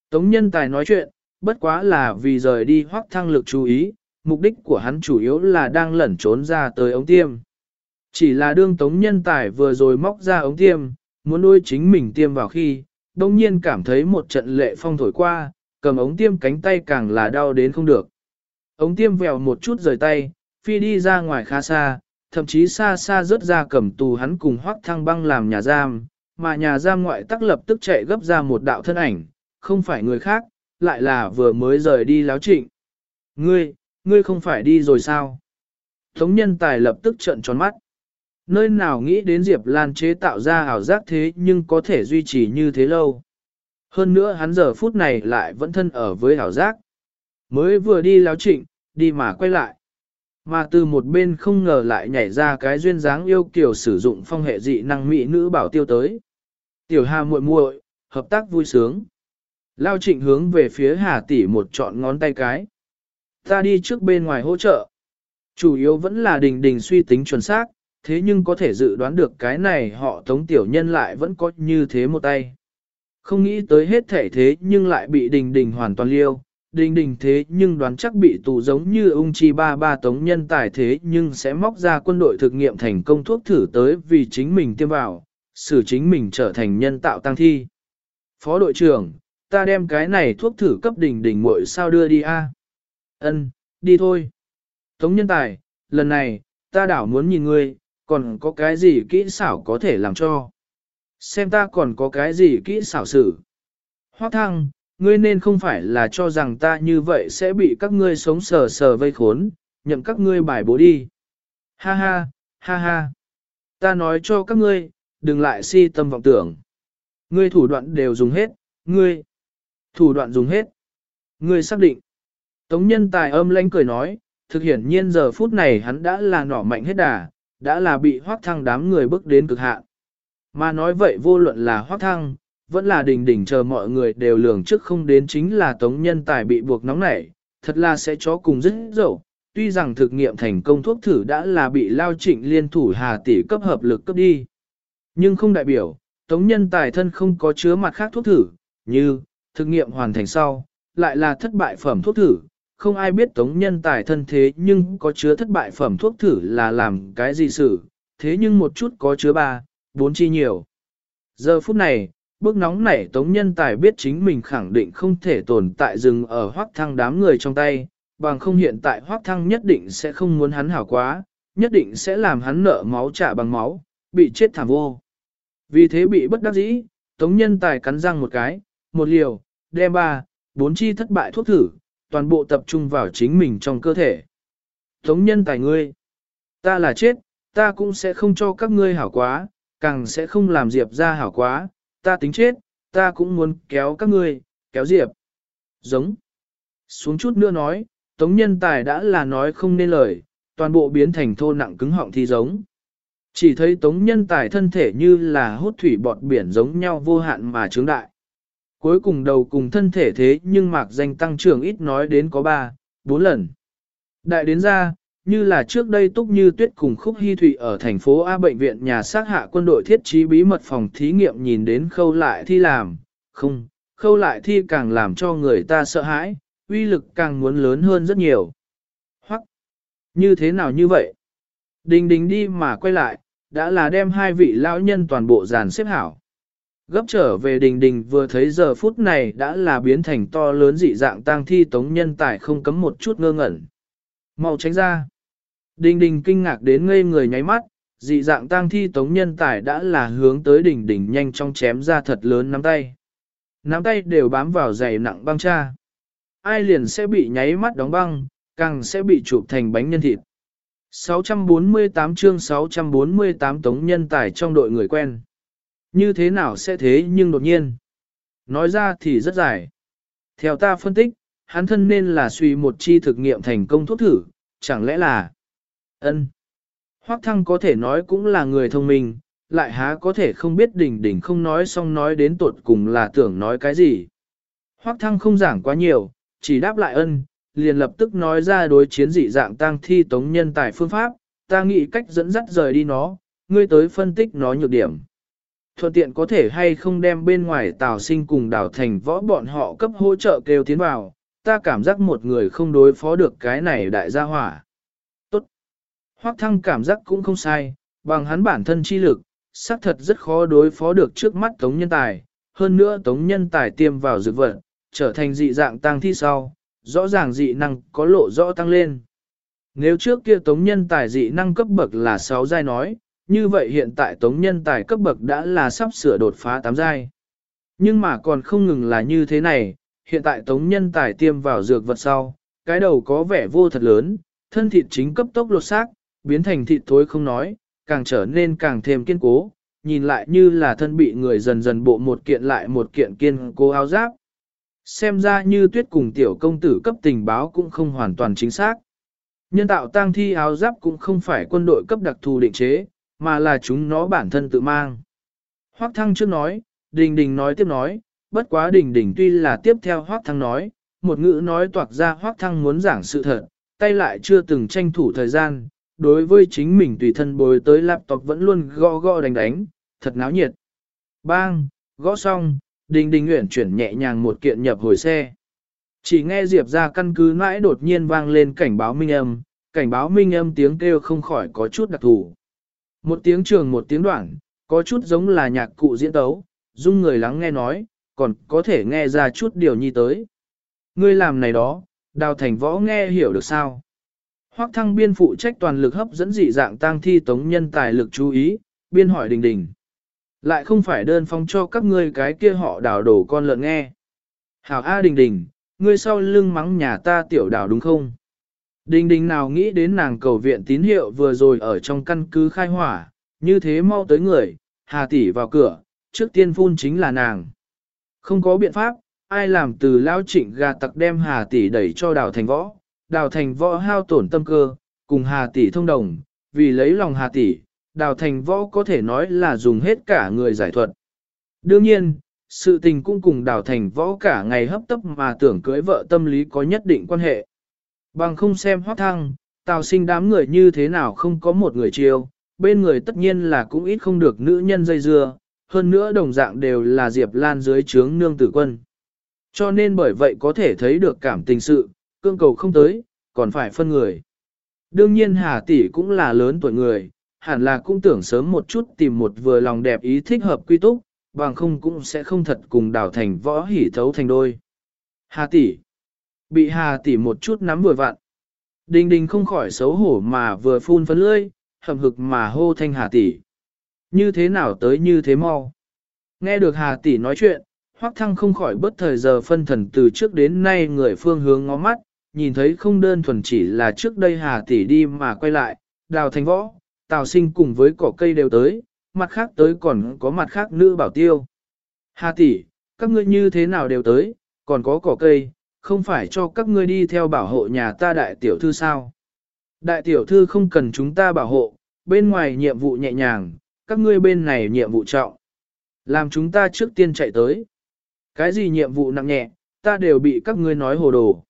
Speaker 1: Tống nhân tài nói chuyện, bất quá là vì rời đi Hoắc thăng lực chú ý, mục đích của hắn chủ yếu là đang lẩn trốn ra tới ống tiêm. Chỉ là đương tống nhân tài vừa rồi móc ra ống tiêm, muốn nuôi chính mình tiêm vào khi, đông nhiên cảm thấy một trận lệ phong thổi qua, cầm ống tiêm cánh tay càng là đau đến không được. Ống tiêm vèo một chút rời tay, phi đi ra ngoài khá xa, thậm chí xa xa rớt ra cầm tù hắn cùng hoác thăng băng làm nhà giam, mà nhà giam ngoại tắc lập tức chạy gấp ra một đạo thân ảnh, không phải người khác, lại là vừa mới rời đi láo trịnh. Ngươi, ngươi không phải đi rồi sao? Tống nhân tài lập tức trợn tròn mắt. Nơi nào nghĩ đến Diệp Lan chế tạo ra ảo giác thế nhưng có thể duy trì như thế lâu. Hơn nữa hắn giờ phút này lại vẫn thân ở với ảo giác. Mới vừa đi láo trịnh, đi mà quay lại. Mà từ một bên không ngờ lại nhảy ra cái duyên dáng yêu kiểu sử dụng phong hệ dị năng mỹ nữ bảo tiêu tới. Tiểu Hà muội muội, hợp tác vui sướng. Lao trịnh hướng về phía Hà tỷ một trọn ngón tay cái. Ta đi trước bên ngoài hỗ trợ. Chủ yếu vẫn là đình đình suy tính chuẩn xác, thế nhưng có thể dự đoán được cái này họ tống tiểu nhân lại vẫn có như thế một tay. Không nghĩ tới hết thể thế nhưng lại bị đình đình hoàn toàn liêu, đình đình thế nhưng đoán chắc bị tù giống như ung chi ba ba tống nhân tài thế nhưng sẽ móc ra quân đội thực nghiệm thành công thuốc thử tới vì chính mình tiêm vào, xử chính mình trở thành nhân tạo tăng thi. Phó đội trưởng, ta đem cái này thuốc thử cấp đình đình muội sao đưa đi a? Ân, đi thôi. Tống nhân tài, lần này, ta đảo muốn nhìn ngươi, còn có cái gì kỹ xảo có thể làm cho. Xem ta còn có cái gì kỹ xảo xử. Hoác thăng, ngươi nên không phải là cho rằng ta như vậy sẽ bị các ngươi sống sờ sờ vây khốn, nhậm các ngươi bài bố đi. Ha ha, ha ha. Ta nói cho các ngươi, đừng lại si tâm vọng tưởng. Ngươi thủ đoạn đều dùng hết, ngươi. Thủ đoạn dùng hết. Ngươi xác định. Tống nhân tài âm lãnh cười nói, thực hiện nhiên giờ phút này hắn đã là nỏ mạnh hết đà, đã là bị hoác thăng đám người bước đến cực hạn. Mà nói vậy vô luận là hoác thăng, vẫn là đình đỉnh chờ mọi người đều lường trước không đến chính là tống nhân tài bị buộc nóng nảy, thật là sẽ chó cùng rất dậu. Tuy rằng thực nghiệm thành công thuốc thử đã là bị lao trịnh liên thủ hà tỷ cấp hợp lực cấp đi. Nhưng không đại biểu, tống nhân tài thân không có chứa mặt khác thuốc thử, như, thực nghiệm hoàn thành sau, lại là thất bại phẩm thuốc thử, không ai biết tống nhân tài thân thế nhưng có chứa thất bại phẩm thuốc thử là làm cái gì xử thế nhưng một chút có chứa ba, bốn chi nhiều. Giờ phút này, bước nóng nảy tống nhân tài biết chính mình khẳng định không thể tồn tại rừng ở hoác thăng đám người trong tay, bằng không hiện tại hoác thăng nhất định sẽ không muốn hắn hảo quá, nhất định sẽ làm hắn nợ máu trả bằng máu, bị chết thảm vô. Vì thế bị bất đắc dĩ, tống nhân tài cắn răng một cái, một liều, đem ba, bốn chi thất bại thuốc thử, toàn bộ tập trung vào chính mình trong cơ thể. Tống nhân tài ngươi, ta là chết, ta cũng sẽ không cho các ngươi hảo quá, càng sẽ không làm Diệp ra hảo quá, ta tính chết, ta cũng muốn kéo các ngươi, kéo Diệp. Giống. Xuống chút nữa nói, Tống nhân tài đã là nói không nên lời, toàn bộ biến thành thô nặng cứng họng thi giống. Chỉ thấy Tống nhân tài thân thể như là hút thủy bọt biển giống nhau vô hạn mà trướng đại. Cuối cùng đầu cùng thân thể thế nhưng mạc danh tăng trưởng ít nói đến có 3, 4 lần. Đại đến ra, như là trước đây túc như tuyết cùng khúc hy thụy ở thành phố A bệnh viện nhà xác hạ quân đội thiết trí bí mật phòng thí nghiệm nhìn đến khâu lại thi làm, không, khâu lại thi càng làm cho người ta sợ hãi, uy lực càng muốn lớn hơn rất nhiều. Hoặc, như thế nào như vậy? Đình đình đi mà quay lại, đã là đem hai vị lão nhân toàn bộ dàn xếp hảo. Gấp trở về đình đình vừa thấy giờ phút này đã là biến thành to lớn dị dạng tang thi tống nhân tài không cấm một chút ngơ ngẩn. Mau tránh ra. Đình đình kinh ngạc đến ngây người nháy mắt, dị dạng tang thi tống nhân tài đã là hướng tới đình đình nhanh trong chém ra thật lớn nắm tay. Nắm tay đều bám vào dày nặng băng cha. Ai liền sẽ bị nháy mắt đóng băng, càng sẽ bị chụp thành bánh nhân thịt. 648 chương 648 tống nhân tài trong đội người quen. Như thế nào sẽ thế nhưng đột nhiên. Nói ra thì rất dài. Theo ta phân tích, hắn thân nên là suy một chi thực nghiệm thành công thuốc thử, chẳng lẽ là ân Hoắc thăng có thể nói cũng là người thông minh, lại há có thể không biết đỉnh đỉnh không nói xong nói đến tột cùng là tưởng nói cái gì. Hoắc thăng không giảng quá nhiều, chỉ đáp lại ân, liền lập tức nói ra đối chiến dị dạng tăng thi tống nhân tài phương pháp, ta nghĩ cách dẫn dắt rời đi nó, ngươi tới phân tích nó nhược điểm. Thuận tiện có thể hay không đem bên ngoài tào sinh cùng đảo thành võ bọn họ cấp hỗ trợ kêu tiến vào, ta cảm giác một người không đối phó được cái này đại gia hỏa. Tốt. Hoác thăng cảm giác cũng không sai, bằng hắn bản thân chi lực, xác thật rất khó đối phó được trước mắt tống nhân tài, hơn nữa tống nhân tài tiêm vào dược vật, trở thành dị dạng tăng thi sau, rõ ràng dị năng có lộ rõ tăng lên. Nếu trước kia tống nhân tài dị năng cấp bậc là 6 giai nói, như vậy hiện tại tống nhân tài cấp bậc đã là sắp sửa đột phá tám giai. Nhưng mà còn không ngừng là như thế này, hiện tại tống nhân tài tiêm vào dược vật sau, cái đầu có vẻ vô thật lớn, thân thịt chính cấp tốc lột xác, biến thành thịt thối không nói, càng trở nên càng thêm kiên cố, nhìn lại như là thân bị người dần dần bộ một kiện lại một kiện kiên cố áo giáp. Xem ra như tuyết cùng tiểu công tử cấp tình báo cũng không hoàn toàn chính xác. Nhân tạo tang thi áo giáp cũng không phải quân đội cấp đặc thù định chế, mà là chúng nó bản thân tự mang. Hoác thăng trước nói, đình đình nói tiếp nói, bất quá đình đình tuy là tiếp theo hoác thăng nói, một ngữ nói toạc ra hoác thăng muốn giảng sự thật, tay lại chưa từng tranh thủ thời gian, đối với chính mình tùy thân bồi tới laptop vẫn luôn gõ gõ đánh đánh, thật náo nhiệt. Bang, gõ xong, đình đình nguyện chuyển nhẹ nhàng một kiện nhập hồi xe. Chỉ nghe Diệp ra căn cứ mãi đột nhiên vang lên cảnh báo minh âm, cảnh báo minh âm tiếng kêu không khỏi có chút đặc thù. Một tiếng trường một tiếng đoạn, có chút giống là nhạc cụ diễn tấu, dung người lắng nghe nói, còn có thể nghe ra chút điều nhi tới. Ngươi làm này đó, đào thành võ nghe hiểu được sao? Hoắc thăng biên phụ trách toàn lực hấp dẫn dị dạng tang thi tống nhân tài lực chú ý, biên hỏi đình đình. Lại không phải đơn phong cho các ngươi cái kia họ đào đổ con lợn nghe. Hảo A đình đình, ngươi sau lưng mắng nhà ta tiểu đào đúng không? Đình đình nào nghĩ đến nàng cầu viện tín hiệu vừa rồi ở trong căn cứ khai hỏa, như thế mau tới người, hà tỷ vào cửa, trước tiên phun chính là nàng. Không có biện pháp, ai làm từ lao trịnh gà tặc đem hà tỷ đẩy cho đào thành võ, đào thành võ hao tổn tâm cơ, cùng hà tỷ thông đồng, vì lấy lòng hà tỷ, đào thành võ có thể nói là dùng hết cả người giải thuật. Đương nhiên, sự tình cũng cùng đào thành võ cả ngày hấp tấp mà tưởng cưới vợ tâm lý có nhất định quan hệ. Bằng không xem hoác thăng, tào sinh đám người như thế nào không có một người chiêu, bên người tất nhiên là cũng ít không được nữ nhân dây dưa, hơn nữa đồng dạng đều là Diệp Lan dưới trướng nương tử quân. Cho nên bởi vậy có thể thấy được cảm tình sự, cương cầu không tới, còn phải phân người. Đương nhiên Hà Tỷ cũng là lớn tuổi người, hẳn là cũng tưởng sớm một chút tìm một vừa lòng đẹp ý thích hợp quy túc, bằng không cũng sẽ không thật cùng đảo thành võ hỉ thấu thành đôi. Hà Tỷ Bị Hà Tỉ một chút nắm vừa vặn. Đình đình không khỏi xấu hổ mà vừa phun phấn lưỡi, hầm hực mà hô thanh Hà Tỷ. Như thế nào tới như thế mau. Nghe được Hà Tỷ nói chuyện, Hoắc Thăng không khỏi bất thời giờ phân thần từ trước đến nay người phương hướng ngó mắt, nhìn thấy không đơn thuần chỉ là trước đây Hà Tỷ đi mà quay lại, đào thành võ, tào sinh cùng với cỏ cây đều tới, mặt khác tới còn có mặt khác nữ bảo tiêu. Hà Tỷ, các ngươi như thế nào đều tới, còn có cỏ cây, không phải cho các ngươi đi theo bảo hộ nhà ta đại tiểu thư sao? Đại tiểu thư không cần chúng ta bảo hộ, bên ngoài nhiệm vụ nhẹ nhàng, các ngươi bên này nhiệm vụ trọng. Làm chúng ta trước tiên chạy tới. Cái gì nhiệm vụ nặng nhẹ, ta đều bị các ngươi nói hồ đồ.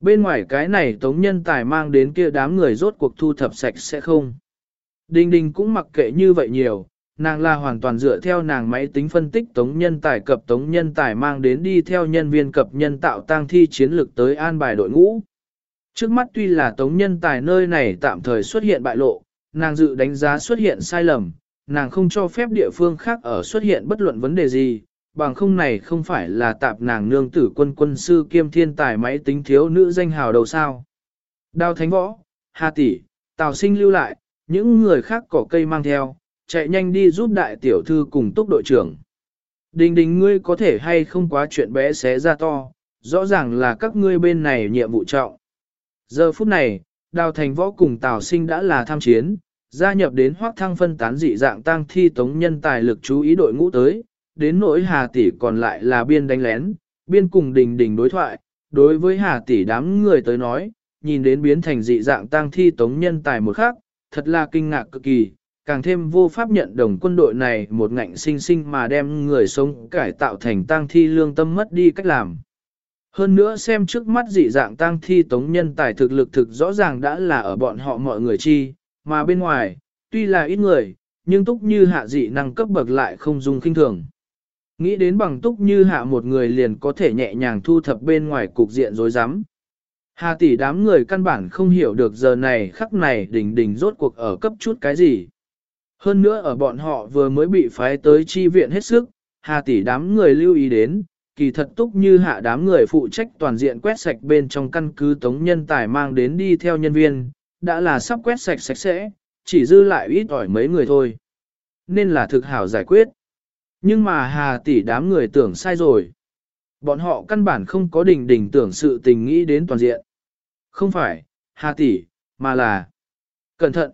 Speaker 1: Bên ngoài cái này tống nhân tài mang đến kia đám người rốt cuộc thu thập sạch sẽ không. Đình đình cũng mặc kệ như vậy nhiều, nàng là hoàn toàn dựa theo nàng máy tính phân tích tống nhân tài cập tống nhân tài mang đến đi theo nhân viên cập nhân tạo tăng thi chiến lược tới an bài đội ngũ. Trước mắt tuy là tống nhân tài nơi này tạm thời xuất hiện bại lộ, nàng dự đánh giá xuất hiện sai lầm, nàng không cho phép địa phương khác ở xuất hiện bất luận vấn đề gì, bằng không này không phải là tạp nàng nương tử quân quân sư kiêm thiên tài máy tính thiếu nữ danh hào đầu sao. Đao Thánh Võ, Hà Tỷ, Tào Sinh lưu lại, những người khác cỏ cây mang theo, chạy nhanh đi giúp đại tiểu thư cùng túc đội trưởng. Đình đình ngươi có thể hay không quá chuyện bé xé ra to, rõ ràng là các ngươi bên này nhiệm vụ trọng. Giờ phút này, Đào Thành Võ cùng Tào Sinh đã là tham chiến, gia nhập đến hoác thăng phân tán dị dạng tăng thi tống nhân tài lực chú ý đội ngũ tới, đến nỗi Hà Tỷ còn lại là biên đánh lén, biên cùng đình đình đối thoại, đối với Hà Tỷ đám người tới nói, nhìn đến biến thành dị dạng tăng thi tống nhân tài một khác, thật là kinh ngạc cực kỳ, càng thêm vô pháp nhận đồng quân đội này một ngạnh sinh sinh mà đem người sống cải tạo thành tang thi lương tâm mất đi cách làm. Hơn nữa xem trước mắt dị dạng tang thi tống nhân tài thực lực thực rõ ràng đã là ở bọn họ mọi người chi, mà bên ngoài, tuy là ít người, nhưng túc như hạ dị năng cấp bậc lại không dùng kinh thường. Nghĩ đến bằng túc như hạ một người liền có thể nhẹ nhàng thu thập bên ngoài cục diện rối rắm. Hà tỷ đám người căn bản không hiểu được giờ này khắc này đỉnh đỉnh rốt cuộc ở cấp chút cái gì. Hơn nữa ở bọn họ vừa mới bị phái tới chi viện hết sức, hà tỷ đám người lưu ý đến, kỳ thật túc như hạ đám người phụ trách toàn diện quét sạch bên trong căn cứ tống nhân tài mang đến đi theo nhân viên, đã là sắp quét sạch sạch sẽ, chỉ dư lại ít ỏi mấy người thôi. Nên là thực hảo giải quyết. Nhưng mà hà tỷ đám người tưởng sai rồi. Bọn họ căn bản không có đình đình tưởng sự tình nghĩ đến toàn diện. Không phải, hà tỷ, mà là... Cẩn thận!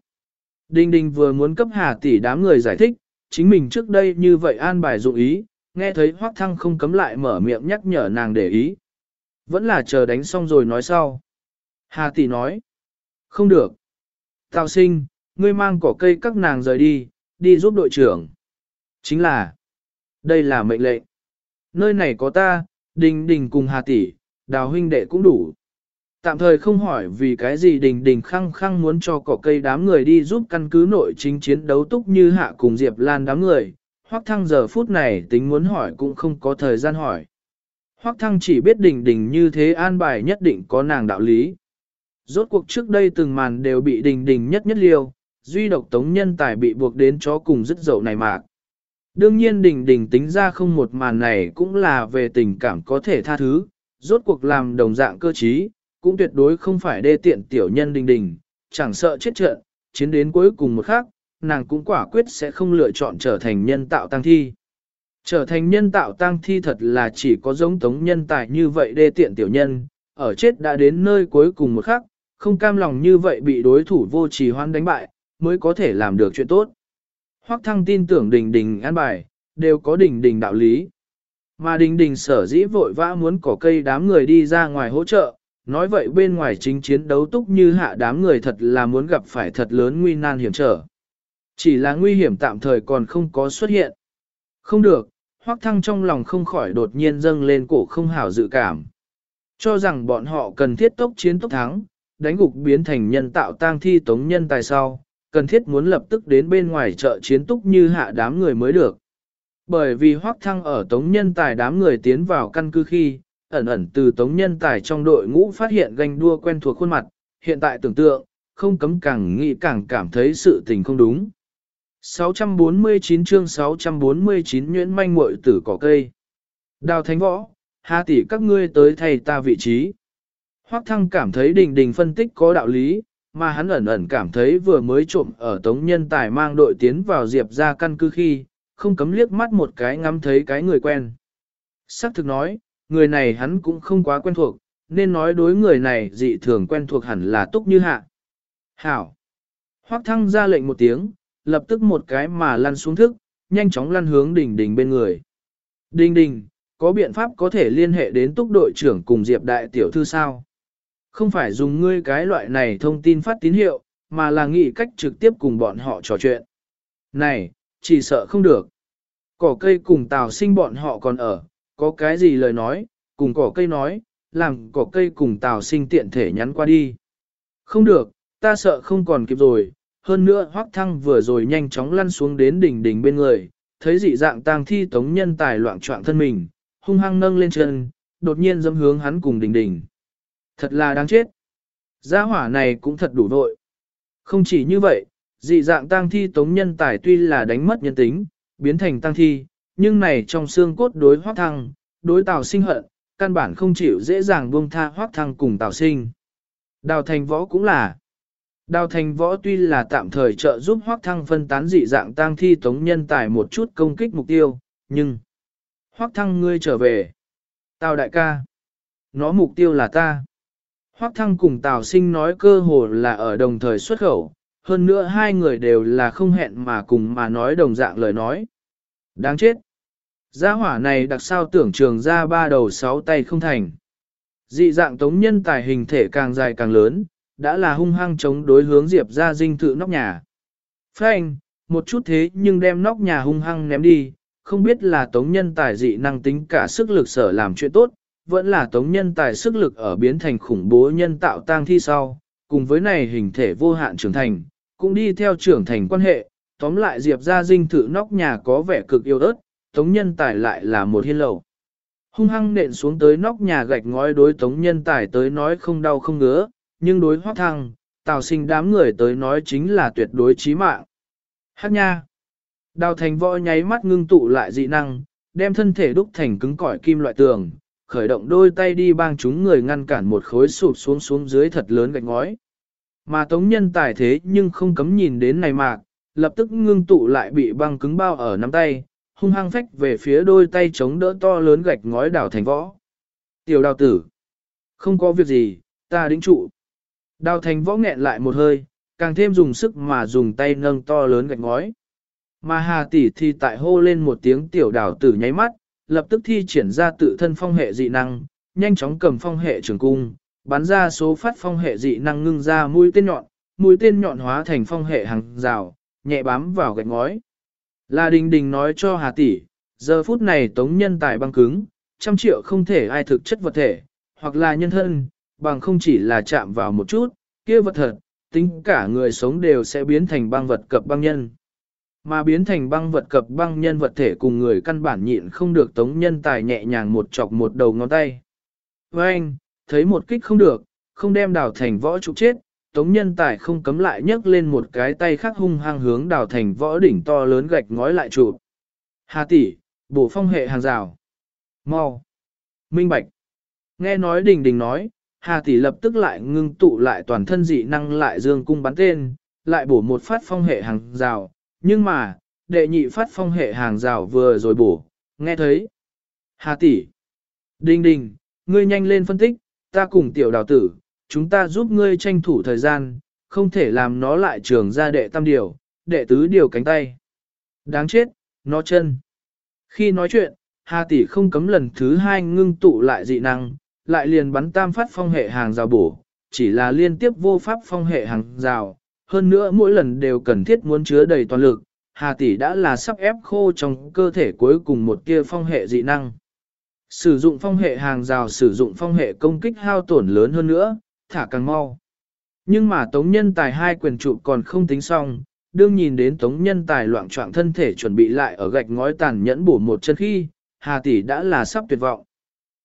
Speaker 1: Đình đình vừa muốn cấp hà tỷ đám người giải thích, chính mình trước đây như vậy an bài dụng ý, nghe thấy hoác thăng không cấm lại mở miệng nhắc nhở nàng để ý. Vẫn là chờ đánh xong rồi nói sau. Hà tỷ nói. Không được. Tào sinh, ngươi mang cỏ cây các nàng rời đi, đi giúp đội trưởng. Chính là, đây là mệnh lệnh. Nơi này có ta, đình đình cùng hà tỷ, đào huynh đệ cũng đủ. Tạm thời không hỏi vì cái gì đình đình khăng khăng muốn cho cỏ cây đám người đi giúp căn cứ nội chính chiến đấu túc như hạ cùng Diệp Lan đám người, Hoắc Thăng giờ phút này tính muốn hỏi cũng không có thời gian hỏi. Hoắc Thăng chỉ biết đình đình như thế an bài nhất định có nàng đạo lý. Rốt cuộc trước đây từng màn đều bị đình đình nhất nhất liêu, duy độc tống nhân tài bị buộc đến chó cùng dứt dậu này mạc. Đương nhiên đình đình tính ra không một màn này cũng là về tình cảm có thể tha thứ, rốt cuộc làm đồng dạng cơ trí, cũng tuyệt đối không phải đê tiện tiểu nhân đình đình, chẳng sợ chết trận, chiến đến cuối cùng một khắc, nàng cũng quả quyết sẽ không lựa chọn trở thành nhân tạo tăng thi. Trở thành nhân tạo tăng thi thật là chỉ có giống tống nhân tài như vậy đê tiện tiểu nhân, ở chết đã đến nơi cuối cùng một khắc, không cam lòng như vậy bị đối thủ vô trì hoan đánh bại, mới có thể làm được chuyện tốt. Hoắc thăng tin tưởng đình đình an bài, đều có đình đình đạo lý. Mà đình đình sở dĩ vội vã muốn cỏ cây đám người đi ra ngoài hỗ trợ, nói vậy bên ngoài chính chiến đấu túc như hạ đám người thật là muốn gặp phải thật lớn nguy nan hiểm trở. Chỉ là nguy hiểm tạm thời còn không có xuất hiện. Không được, Hoắc thăng trong lòng không khỏi đột nhiên dâng lên cổ không hảo dự cảm. Cho rằng bọn họ cần thiết tốc chiến tốc thắng, đánh gục biến thành nhân tạo tang thi tống nhân tài sau, cần thiết muốn lập tức đến bên ngoài chợ chiến túc như hạ đám người mới được. Bởi vì hoác thăng ở tống nhân tài đám người tiến vào căn cứ khi, ẩn ẩn từ tống nhân tài trong đội ngũ phát hiện ganh đua quen thuộc khuôn mặt, hiện tại tưởng tượng, không cấm càng nghĩ càng cảm thấy sự tình không đúng. 649 chương 649 nhuyễn manh muội tử cỏ cây. Đào thánh võ, hà tỷ các ngươi tới thầy ta vị trí. Hoắc thăng cảm thấy đình đình phân tích có đạo lý, mà hắn ẩn ẩn cảm thấy vừa mới trộm ở tống nhân tài mang đội tiến vào diệp ra căn cứ khi, không cấm liếc mắt một cái ngắm thấy cái người quen. Sắc thực nói, người này hắn cũng không quá quen thuộc, nên nói đối người này dị thường quen thuộc hẳn là túc như hạ. Hảo! Hoắc thăng ra lệnh một tiếng, lập tức một cái mà lăn xuống thức, nhanh chóng lăn hướng đỉnh đỉnh bên người. Đinh đình, có biện pháp có thể liên hệ đến túc đội trưởng cùng Diệp đại tiểu thư sao? Không phải dùng ngươi cái loại này thông tin phát tín hiệu, mà là nghĩ cách trực tiếp cùng bọn họ trò chuyện. Này, chỉ sợ không được. Cỏ cây cùng tào sinh bọn họ còn ở, có cái gì lời nói, cùng cỏ cây nói, làm cỏ cây cùng tào sinh tiện thể nhắn qua đi. Không được, ta sợ không còn kịp rồi, hơn nữa hoác thăng vừa rồi nhanh chóng lăn xuống đến đỉnh đỉnh bên người, thấy dị dạng tang thi tống nhân tài loạn trọng thân mình, hung hăng nâng lên chân, đột nhiên dâm hướng hắn cùng đỉnh đỉnh. Thật là đáng chết. Gia hỏa này cũng thật đủ vội. Không chỉ như vậy, dị dạng tang thi tống nhân tài tuy là đánh mất nhân tính, biến thành tang thi, nhưng này trong xương cốt đối hoác thăng, đối tào sinh hận, căn bản không chịu dễ dàng buông tha hoác thăng cùng tào sinh. Đào thành võ cũng là. Đào thành võ tuy là tạm thời trợ giúp hoác thăng phân tán dị dạng tang thi tống nhân tài một chút công kích mục tiêu, nhưng... Hoác thăng ngươi trở về. Tào đại ca. Nó mục tiêu là ta. Hoác Thăng cùng Tào Sinh nói cơ hồ là ở đồng thời xuất khẩu, hơn nữa hai người đều là không hẹn mà cùng mà nói đồng dạng lời nói. Đáng chết! Gia hỏa này đặc sao tưởng trường ra ba đầu sáu tay không thành. Dị dạng tống nhân tài hình thể càng dài càng lớn, đã là hung hăng chống đối hướng Diệp ra dinh thự nóc nhà. Phanh, một chút thế nhưng đem nóc nhà hung hăng ném đi, không biết là tống nhân tài dị năng tính cả sức lực sở làm chuyện tốt, vẫn là tống nhân tài sức lực ở biến thành khủng bố nhân tạo tang thi sau, cùng với này hình thể vô hạn trưởng thành, cũng đi theo trưởng thành quan hệ, tóm lại Diệp ra dinh thự nóc nhà có vẻ cực yêu ớt, tống nhân tài lại là một hiên lầu. Hung hăng nện xuống tới nóc nhà gạch ngói đối tống nhân tài tới nói không đau không ngứa, nhưng đối hoác thăng, tào sinh đám người tới nói chính là tuyệt đối chí mạng. Hát nha! Đào thành võ nháy mắt ngưng tụ lại dị năng, đem thân thể đúc thành cứng cỏi kim loại tường, khởi động đôi tay đi bang chúng người ngăn cản một khối sụp xuống xuống dưới thật lớn gạch ngói. Mà tống nhân tài thế nhưng không cấm nhìn đến này mạc, lập tức ngưng tụ lại bị băng cứng bao ở nắm tay, hung hăng phách về phía đôi tay chống đỡ to lớn gạch ngói đảo thành võ. Tiểu đào tử, không có việc gì, ta đính trụ. Đào thành võ nghẹn lại một hơi, càng thêm dùng sức mà dùng tay nâng to lớn gạch ngói. Mà hà tỷ thì tại hô lên một tiếng tiểu đào tử nháy mắt, lập tức thi triển ra tự thân phong hệ dị năng, nhanh chóng cầm phong hệ trường cung, bắn ra số phát phong hệ dị năng ngưng ra mũi tên nhọn, mũi tên nhọn hóa thành phong hệ hàng rào, nhẹ bám vào gạch ngói. La Đình Đình nói cho Hà tỷ, giờ phút này tống nhân tài băng cứng, trăm triệu không thể ai thực chất vật thể, hoặc là nhân thân, bằng không chỉ là chạm vào một chút, kia vật thật, tính cả người sống đều sẽ biến thành băng vật cập băng nhân. Mà biến thành băng vật cập băng nhân vật thể cùng người căn bản nhịn không được tống nhân tài nhẹ nhàng một chọc một đầu ngón tay. Với anh, thấy một kích không được, không đem đào thành võ trục chết, tống nhân tài không cấm lại nhấc lên một cái tay khác hung hăng hướng đào thành võ đỉnh to lớn gạch ngói lại trụ. Hà tỷ, bổ phong hệ hàng rào. Mau. Minh bạch. Nghe nói đình đình nói, Hà tỷ lập tức lại ngưng tụ lại toàn thân dị năng lại dương cung bắn tên, lại bổ một phát phong hệ hàng rào, nhưng mà, đệ nhị phát phong hệ hàng rào vừa rồi bổ, nghe thấy. Hà tỷ, Đình đình, ngươi nhanh lên phân tích, ta cùng tiểu đào tử, chúng ta giúp ngươi tranh thủ thời gian, không thể làm nó lại trường ra đệ tam điều, đệ tứ điều cánh tay. Đáng chết, nó chân. Khi nói chuyện, Hà tỷ không cấm lần thứ hai ngưng tụ lại dị năng, lại liền bắn tam phát phong hệ hàng rào bổ, chỉ là liên tiếp vô pháp phong hệ hàng rào, hơn nữa mỗi lần đều cần thiết muốn chứa đầy toàn lực, Hà tỷ đã là sắp ép khô trong cơ thể cuối cùng một kia phong hệ dị năng. Sử dụng phong hệ hàng rào sử dụng phong hệ công kích hao tổn lớn hơn nữa, thả càng mau. Nhưng mà tống nhân tài hai quyền trụ còn không tính xong, đương nhìn đến tống nhân tài loạn trọng thân thể chuẩn bị lại ở gạch ngói tàn nhẫn bổ một chân khi, Hà tỷ đã là sắp tuyệt vọng.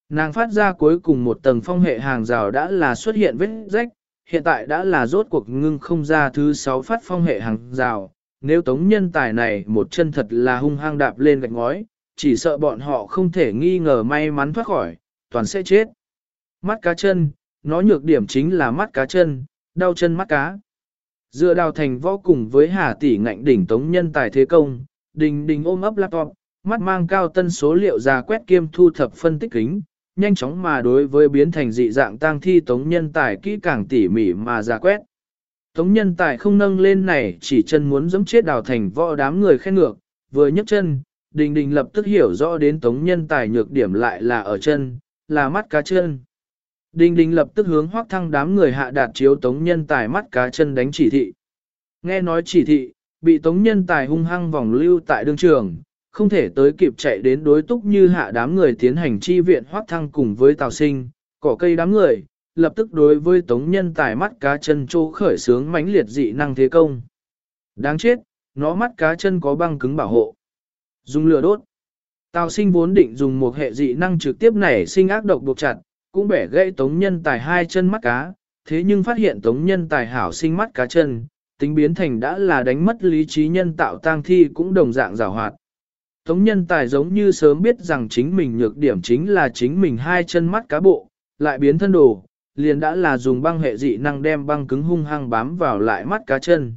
Speaker 1: Nàng phát ra cuối cùng một tầng phong hệ hàng rào đã là xuất hiện vết rách, hiện tại đã là rốt cuộc ngưng không ra thứ sáu phát phong hệ hàng rào. Nếu tống nhân tài này một chân thật là hung hăng đạp lên gạch ngói, chỉ sợ bọn họ không thể nghi ngờ may mắn thoát khỏi, toàn sẽ chết. Mắt cá chân, nó nhược điểm chính là mắt cá chân, đau chân mắt cá. Dựa đào thành võ cùng với hà tỷ ngạnh đỉnh tống nhân tài thế công, đình đình ôm ấp laptop, mắt mang cao tân số liệu ra quét kiêm thu thập phân tích kính, nhanh chóng mà đối với biến thành dị dạng tang thi tống nhân tài kỹ càng tỉ mỉ mà ra quét. Tống nhân tài không nâng lên này chỉ chân muốn giống chết đào thành võ đám người khen ngược, vừa nhấc chân, đình đình lập tức hiểu rõ đến tống nhân tài nhược điểm lại là ở chân, là mắt cá chân. Đình đình lập tức hướng hoác thăng đám người hạ đạt chiếu tống nhân tài mắt cá chân đánh chỉ thị. Nghe nói chỉ thị, bị tống nhân tài hung hăng vòng lưu tại đương trường, không thể tới kịp chạy đến đối túc như hạ đám người tiến hành chi viện hoác thăng cùng với tào sinh, cỏ cây đám người, lập tức đối với tống nhân tài mắt cá chân chỗ khởi sướng mãnh liệt dị năng thế công. Đáng chết, nó mắt cá chân có băng cứng bảo hộ. Dùng lửa đốt. Tào sinh vốn định dùng một hệ dị năng trực tiếp nảy sinh ác độc buộc chặt, cũng bẻ gãy tống nhân tài hai chân mắt cá, thế nhưng phát hiện tống nhân tài hảo sinh mắt cá chân, tính biến thành đã là đánh mất lý trí nhân tạo tang thi cũng đồng dạng rào hoạt. Tống nhân tài giống như sớm biết rằng chính mình nhược điểm chính là chính mình hai chân mắt cá bộ, lại biến thân đồ, liền đã là dùng băng hệ dị năng đem băng cứng hung hăng bám vào lại mắt cá chân.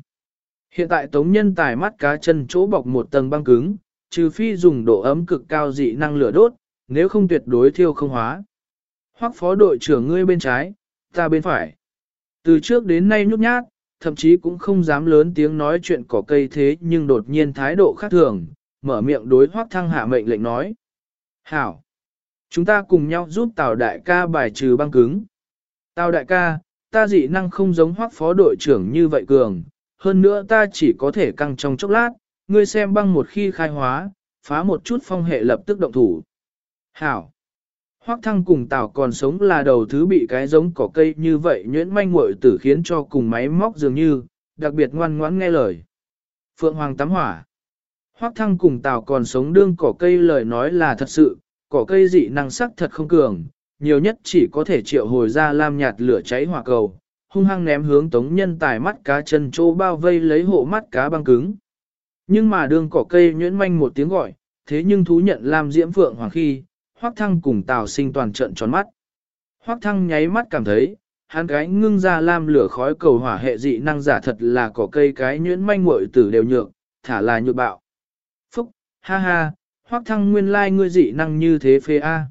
Speaker 1: Hiện tại tống nhân tài mắt cá chân chỗ bọc một tầng băng cứng, trừ phi dùng độ ấm cực cao dị năng lửa đốt, nếu không tuyệt đối thiêu không hóa. Hoắc phó đội trưởng ngươi bên trái, ta bên phải. Từ trước đến nay nhút nhát, thậm chí cũng không dám lớn tiếng nói chuyện cỏ cây thế nhưng đột nhiên thái độ khác thường, mở miệng đối hoác thăng hạ mệnh lệnh nói. Hảo! Chúng ta cùng nhau giúp Tào đại ca bài trừ băng cứng. Tào đại ca, ta dị năng không giống hoác phó đội trưởng như vậy cường, hơn nữa ta chỉ có thể căng trong chốc lát, ngươi xem băng một khi khai hóa, phá một chút phong hệ lập tức động thủ. Hảo! Hoác thăng cùng Tào còn sống là đầu thứ bị cái giống cỏ cây như vậy nhuyễn manh muội tử khiến cho cùng máy móc dường như, đặc biệt ngoan ngoãn nghe lời. Phượng Hoàng tắm hỏa. Hoắc thăng cùng Tào còn sống đương cỏ cây lời nói là thật sự, cỏ cây dị năng sắc thật không cường, nhiều nhất chỉ có thể triệu hồi ra lam nhạt lửa cháy hỏa cầu, hung hăng ném hướng tống nhân tài mắt cá chân trô bao vây lấy hộ mắt cá băng cứng. Nhưng mà đường cỏ cây nhuyễn manh một tiếng gọi, thế nhưng thú nhận làm diễm phượng hoàng khi, hoác thăng cùng tào sinh toàn trận tròn mắt. Hoác thăng nháy mắt cảm thấy, hắn cái ngưng ra lam lửa khói cầu hỏa hệ dị năng giả thật là cỏ cây cái nhuyễn manh muội tử đều nhược, thả là nhược bạo. Phúc, ha ha, hoác thăng nguyên lai like ngươi dị năng như thế phê a.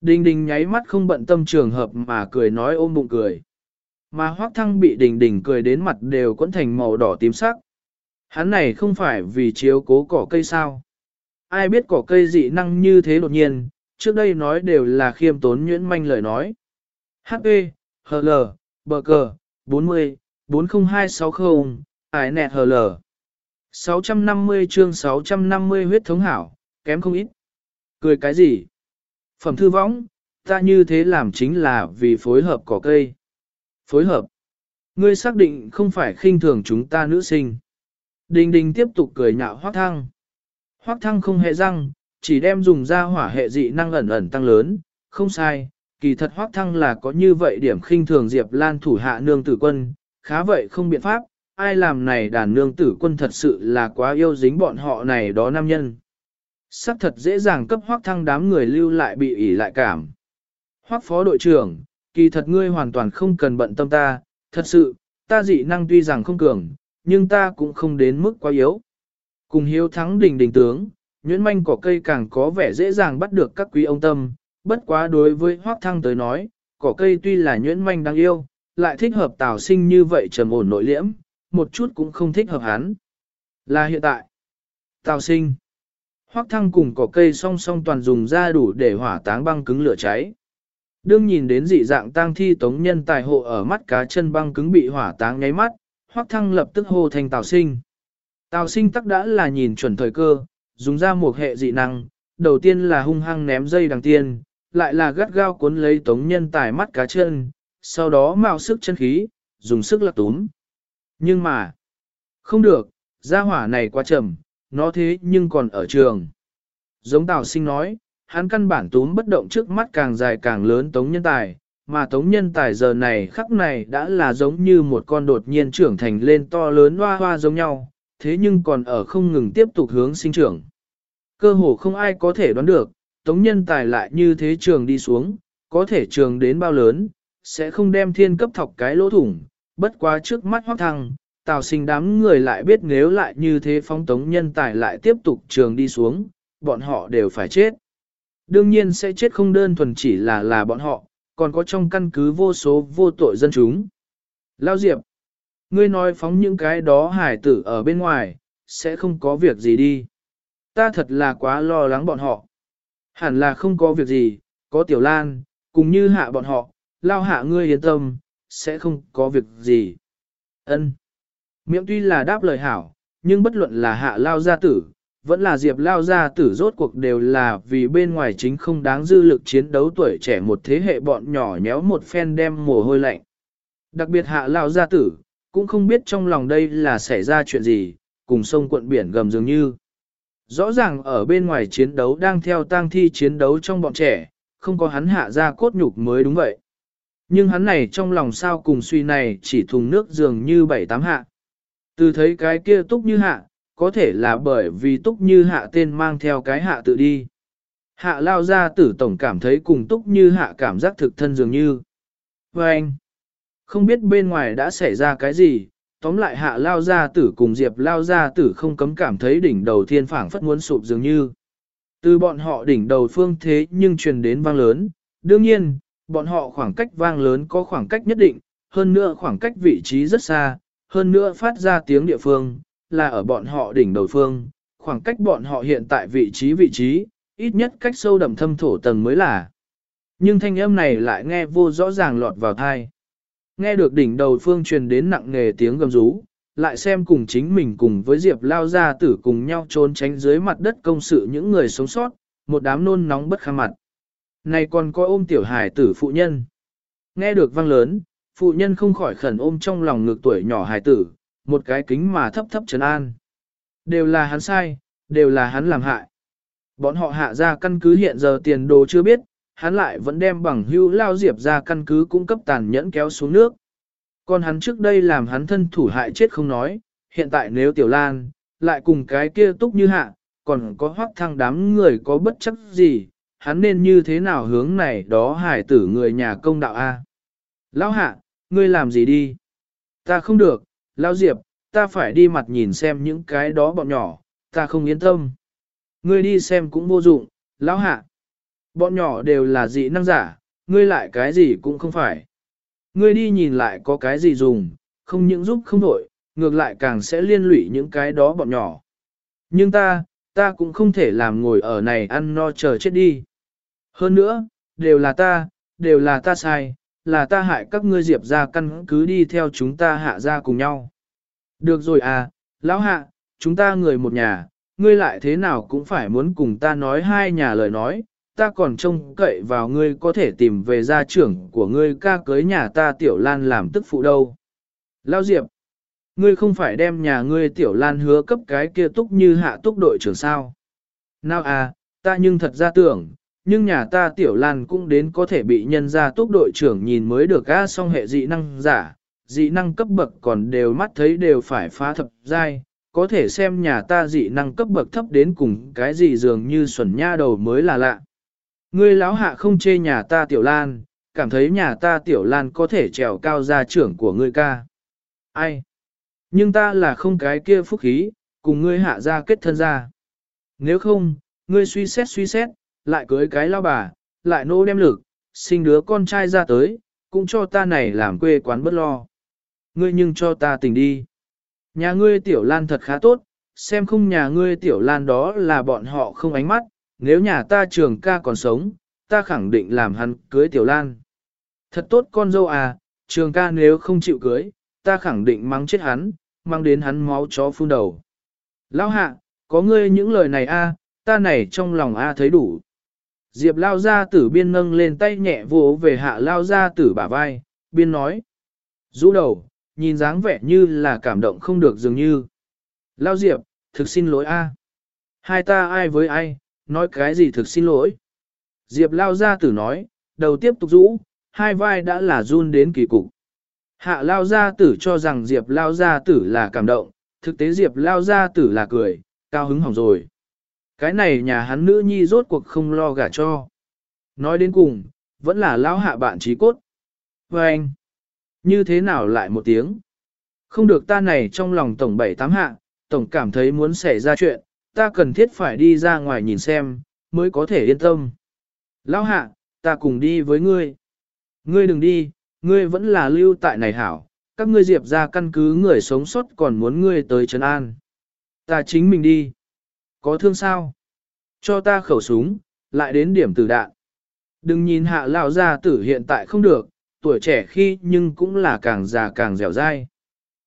Speaker 1: Đình đình nháy mắt không bận tâm trường hợp mà cười nói ôm bụng cười. Mà hoác thăng bị đình đình cười đến mặt đều quẫn thành màu đỏ tím sắc. Hắn này không phải vì chiếu cố cỏ cây sao. Ai biết cỏ cây dị năng như thế đột nhiên, trước đây nói đều là khiêm tốn nhuyễn manh lời nói. HP, HL, bờ cờ, 40, 40260, ải nẹt HL. 650 chương 650 huyết thống hảo, kém không ít. Cười cái gì? Phẩm thư võng, ta như thế làm chính là vì phối hợp cỏ cây. Phối hợp. Ngươi xác định không phải khinh thường chúng ta nữ sinh. Đình đình tiếp tục cười nhạo hoác thăng. Hoác thăng không hề răng, chỉ đem dùng ra hỏa hệ dị năng ẩn ẩn tăng lớn, không sai. Kỳ thật hoác thăng là có như vậy điểm khinh thường Diệp Lan thủ hạ nương tử quân, khá vậy không biện pháp, ai làm này đàn nương tử quân thật sự là quá yêu dính bọn họ này đó nam nhân. Sắc thật dễ dàng cấp hoác thăng đám người lưu lại bị ỉ lại cảm. Hoác phó đội trưởng, kỳ thật ngươi hoàn toàn không cần bận tâm ta, thật sự, ta dị năng tuy rằng không cường, nhưng ta cũng không đến mức quá yếu. Cùng hiếu thắng đình đình tướng, nhuyễn manh cỏ cây càng có vẻ dễ dàng bắt được các quý ông tâm, bất quá đối với hoác thăng tới nói, cỏ cây tuy là nhuyễn manh đáng yêu, lại thích hợp tào sinh như vậy trầm ổn nội liễm, một chút cũng không thích hợp hắn. Là hiện tại. Tào sinh. Hoác thăng cùng cỏ cây song song toàn dùng ra đủ để hỏa táng băng cứng lửa cháy. Đương nhìn đến dị dạng tang thi tống nhân tài hộ ở mắt cá chân băng cứng bị hỏa táng nháy mắt, hoác thăng lập tức hô thành tào sinh. Tào sinh tắc đã là nhìn chuẩn thời cơ, dùng ra một hệ dị năng, đầu tiên là hung hăng ném dây đằng tiên, lại là gắt gao cuốn lấy tống nhân tài mắt cá chân, sau đó mạo sức chân khí, dùng sức lật túm. Nhưng mà, không được, gia hỏa này quá chậm, nó thế nhưng còn ở trường. Giống Tào Sinh nói, hắn căn bản túm bất động trước mắt càng dài càng lớn tống nhân tài, mà tống nhân tài giờ này khắc này đã là giống như một con đột nhiên trưởng thành lên to lớn hoa hoa giống nhau, thế nhưng còn ở không ngừng tiếp tục hướng sinh trưởng. Cơ hồ không ai có thể đoán được, tống nhân tài lại như thế trường đi xuống, có thể trường đến bao lớn, sẽ không đem thiên cấp thọc cái lỗ thủng, bất quá trước mắt hoác thăng, tào sinh đám người lại biết nếu lại như thế phong tống nhân tài lại tiếp tục trường đi xuống, bọn họ đều phải chết. Đương nhiên sẽ chết không đơn thuần chỉ là là bọn họ, còn có trong căn cứ vô số vô tội dân chúng. Lao Diệp, ngươi nói phóng những cái đó hải tử ở bên ngoài, sẽ không có việc gì đi. Ta thật là quá lo lắng bọn họ. Hẳn là không có việc gì, có tiểu lan, cùng như hạ bọn họ, lao hạ ngươi yên tâm, sẽ không có việc gì. Ân. Miệng tuy là đáp lời hảo, nhưng bất luận là hạ lao gia tử, vẫn là diệp lao gia tử rốt cuộc đều là vì bên ngoài chính không đáng dư lực chiến đấu tuổi trẻ một thế hệ bọn nhỏ nhéo một phen đem mồ hôi lạnh. Đặc biệt hạ lao gia tử, cũng không biết trong lòng đây là xảy ra chuyện gì, cùng sông quận biển gầm dường như. Rõ ràng ở bên ngoài chiến đấu đang theo tang thi chiến đấu trong bọn trẻ, không có hắn hạ ra cốt nhục mới đúng vậy. Nhưng hắn này trong lòng sao cùng suy này chỉ thùng nước dường như bảy tám hạ. Từ thấy cái kia túc như hạ, có thể là bởi vì túc như hạ tên mang theo cái hạ tự đi. Hạ lao ra tử tổng cảm thấy cùng túc như hạ cảm giác thực thân dường như. Và anh, không biết bên ngoài đã xảy ra cái gì, tóm lại hạ lao gia tử cùng diệp lao gia tử không cấm cảm thấy đỉnh đầu thiên phảng phất muốn sụp dường như. Từ bọn họ đỉnh đầu phương thế nhưng truyền đến vang lớn, đương nhiên, bọn họ khoảng cách vang lớn có khoảng cách nhất định, hơn nữa khoảng cách vị trí rất xa, hơn nữa phát ra tiếng địa phương, là ở bọn họ đỉnh đầu phương, khoảng cách bọn họ hiện tại vị trí vị trí, ít nhất cách sâu đậm thâm thổ tầng mới là. Nhưng thanh âm này lại nghe vô rõ ràng lọt vào thai. Nghe được đỉnh đầu phương truyền đến nặng nề tiếng gầm rú, lại xem cùng chính mình cùng với Diệp lao ra tử cùng nhau trốn tránh dưới mặt đất công sự những người sống sót, một đám nôn nóng bất kham mặt. Này còn có ôm tiểu hài tử phụ nhân. Nghe được vang lớn, phụ nhân không khỏi khẩn ôm trong lòng ngực tuổi nhỏ hài tử, một cái kính mà thấp thấp trấn an. Đều là hắn sai, đều là hắn làm hại. Bọn họ hạ ra căn cứ hiện giờ tiền đồ chưa biết, hắn lại vẫn đem bằng hưu lao diệp ra căn cứ cung cấp tàn nhẫn kéo xuống nước. Còn hắn trước đây làm hắn thân thủ hại chết không nói, hiện tại nếu tiểu lan, lại cùng cái kia túc như hạ, còn có hoác thăng đám người có bất chấp gì, hắn nên như thế nào hướng này đó hải tử người nhà công đạo A. Lão hạ, ngươi làm gì đi? Ta không được, Lão Diệp, ta phải đi mặt nhìn xem những cái đó bọn nhỏ, ta không yên tâm. Ngươi đi xem cũng vô dụng, Lão hạ. Bọn nhỏ đều là dị năng giả, ngươi lại cái gì cũng không phải. Ngươi đi nhìn lại có cái gì dùng, không những giúp không đổi, ngược lại càng sẽ liên lụy những cái đó bọn nhỏ. Nhưng ta, ta cũng không thể làm ngồi ở này ăn no chờ chết đi. Hơn nữa, đều là ta, đều là ta sai, là ta hại các ngươi diệp ra căn cứ đi theo chúng ta hạ ra cùng nhau. Được rồi à, lão hạ, chúng ta người một nhà, ngươi lại thế nào cũng phải muốn cùng ta nói hai nhà lời nói, ta còn trông cậy vào ngươi có thể tìm về gia trưởng của ngươi ca cưới nhà ta tiểu lan làm tức phụ đâu. Lão Diệp, ngươi không phải đem nhà ngươi tiểu lan hứa cấp cái kia túc như hạ túc đội trưởng sao. Nào à, ta nhưng thật ra tưởng, nhưng nhà ta tiểu lan cũng đến có thể bị nhân gia túc đội trưởng nhìn mới được ca song hệ dị năng giả, dị năng cấp bậc còn đều mắt thấy đều phải phá thập giai, có thể xem nhà ta dị năng cấp bậc thấp đến cùng cái gì dường như xuẩn nha đầu mới là lạ. Ngươi lão hạ không chê nhà ta tiểu lan, cảm thấy nhà ta tiểu lan có thể trèo cao gia trưởng của ngươi ca. Ai? Nhưng ta là không cái kia phúc khí, cùng ngươi hạ ra kết thân ra. Nếu không, ngươi suy xét suy xét, lại cưới cái lao bà, lại nô đem lực, sinh đứa con trai ra tới, cũng cho ta này làm quê quán bất lo. Ngươi nhưng cho ta tình đi. Nhà ngươi tiểu lan thật khá tốt, xem không nhà ngươi tiểu lan đó là bọn họ không ánh mắt, nếu nhà ta trường ca còn sống, ta khẳng định làm hắn cưới tiểu lan. Thật tốt con dâu à, trường ca nếu không chịu cưới, ta khẳng định mắng chết hắn, mang đến hắn máu chó phun đầu. Lão hạ, có ngươi những lời này a, ta này trong lòng a thấy đủ. Diệp lao ra tử biên nâng lên tay nhẹ vỗ về hạ lao ra tử bả vai, biên nói. Rũ đầu, nhìn dáng vẻ như là cảm động không được dường như. Lao Diệp, thực xin lỗi a. Hai ta ai với ai, nói cái gì thực xin lỗi. Diệp lao ra tử nói, đầu tiếp tục rũ, hai vai đã là run đến kỳ cục. Hạ lao gia tử cho rằng Diệp lao gia tử là cảm động, thực tế Diệp lao gia tử là cười, cao hứng hỏng rồi. Cái này nhà hắn nữ nhi rốt cuộc không lo gả cho. Nói đến cùng, vẫn là lao hạ bạn trí cốt. Và anh, như thế nào lại một tiếng? Không được ta này trong lòng tổng bảy tám hạ, tổng cảm thấy muốn xảy ra chuyện, ta cần thiết phải đi ra ngoài nhìn xem, mới có thể yên tâm. Lão hạ, ta cùng đi với ngươi. Ngươi đừng đi, Ngươi vẫn là lưu tại này hảo, các ngươi diệp ra căn cứ người sống sót còn muốn ngươi tới trấn an. Ta chính mình đi. Có thương sao? Cho ta khẩu súng, lại đến điểm tử đạn. Đừng nhìn hạ Lão gia tử hiện tại không được, tuổi trẻ khi nhưng cũng là càng già càng dẻo dai.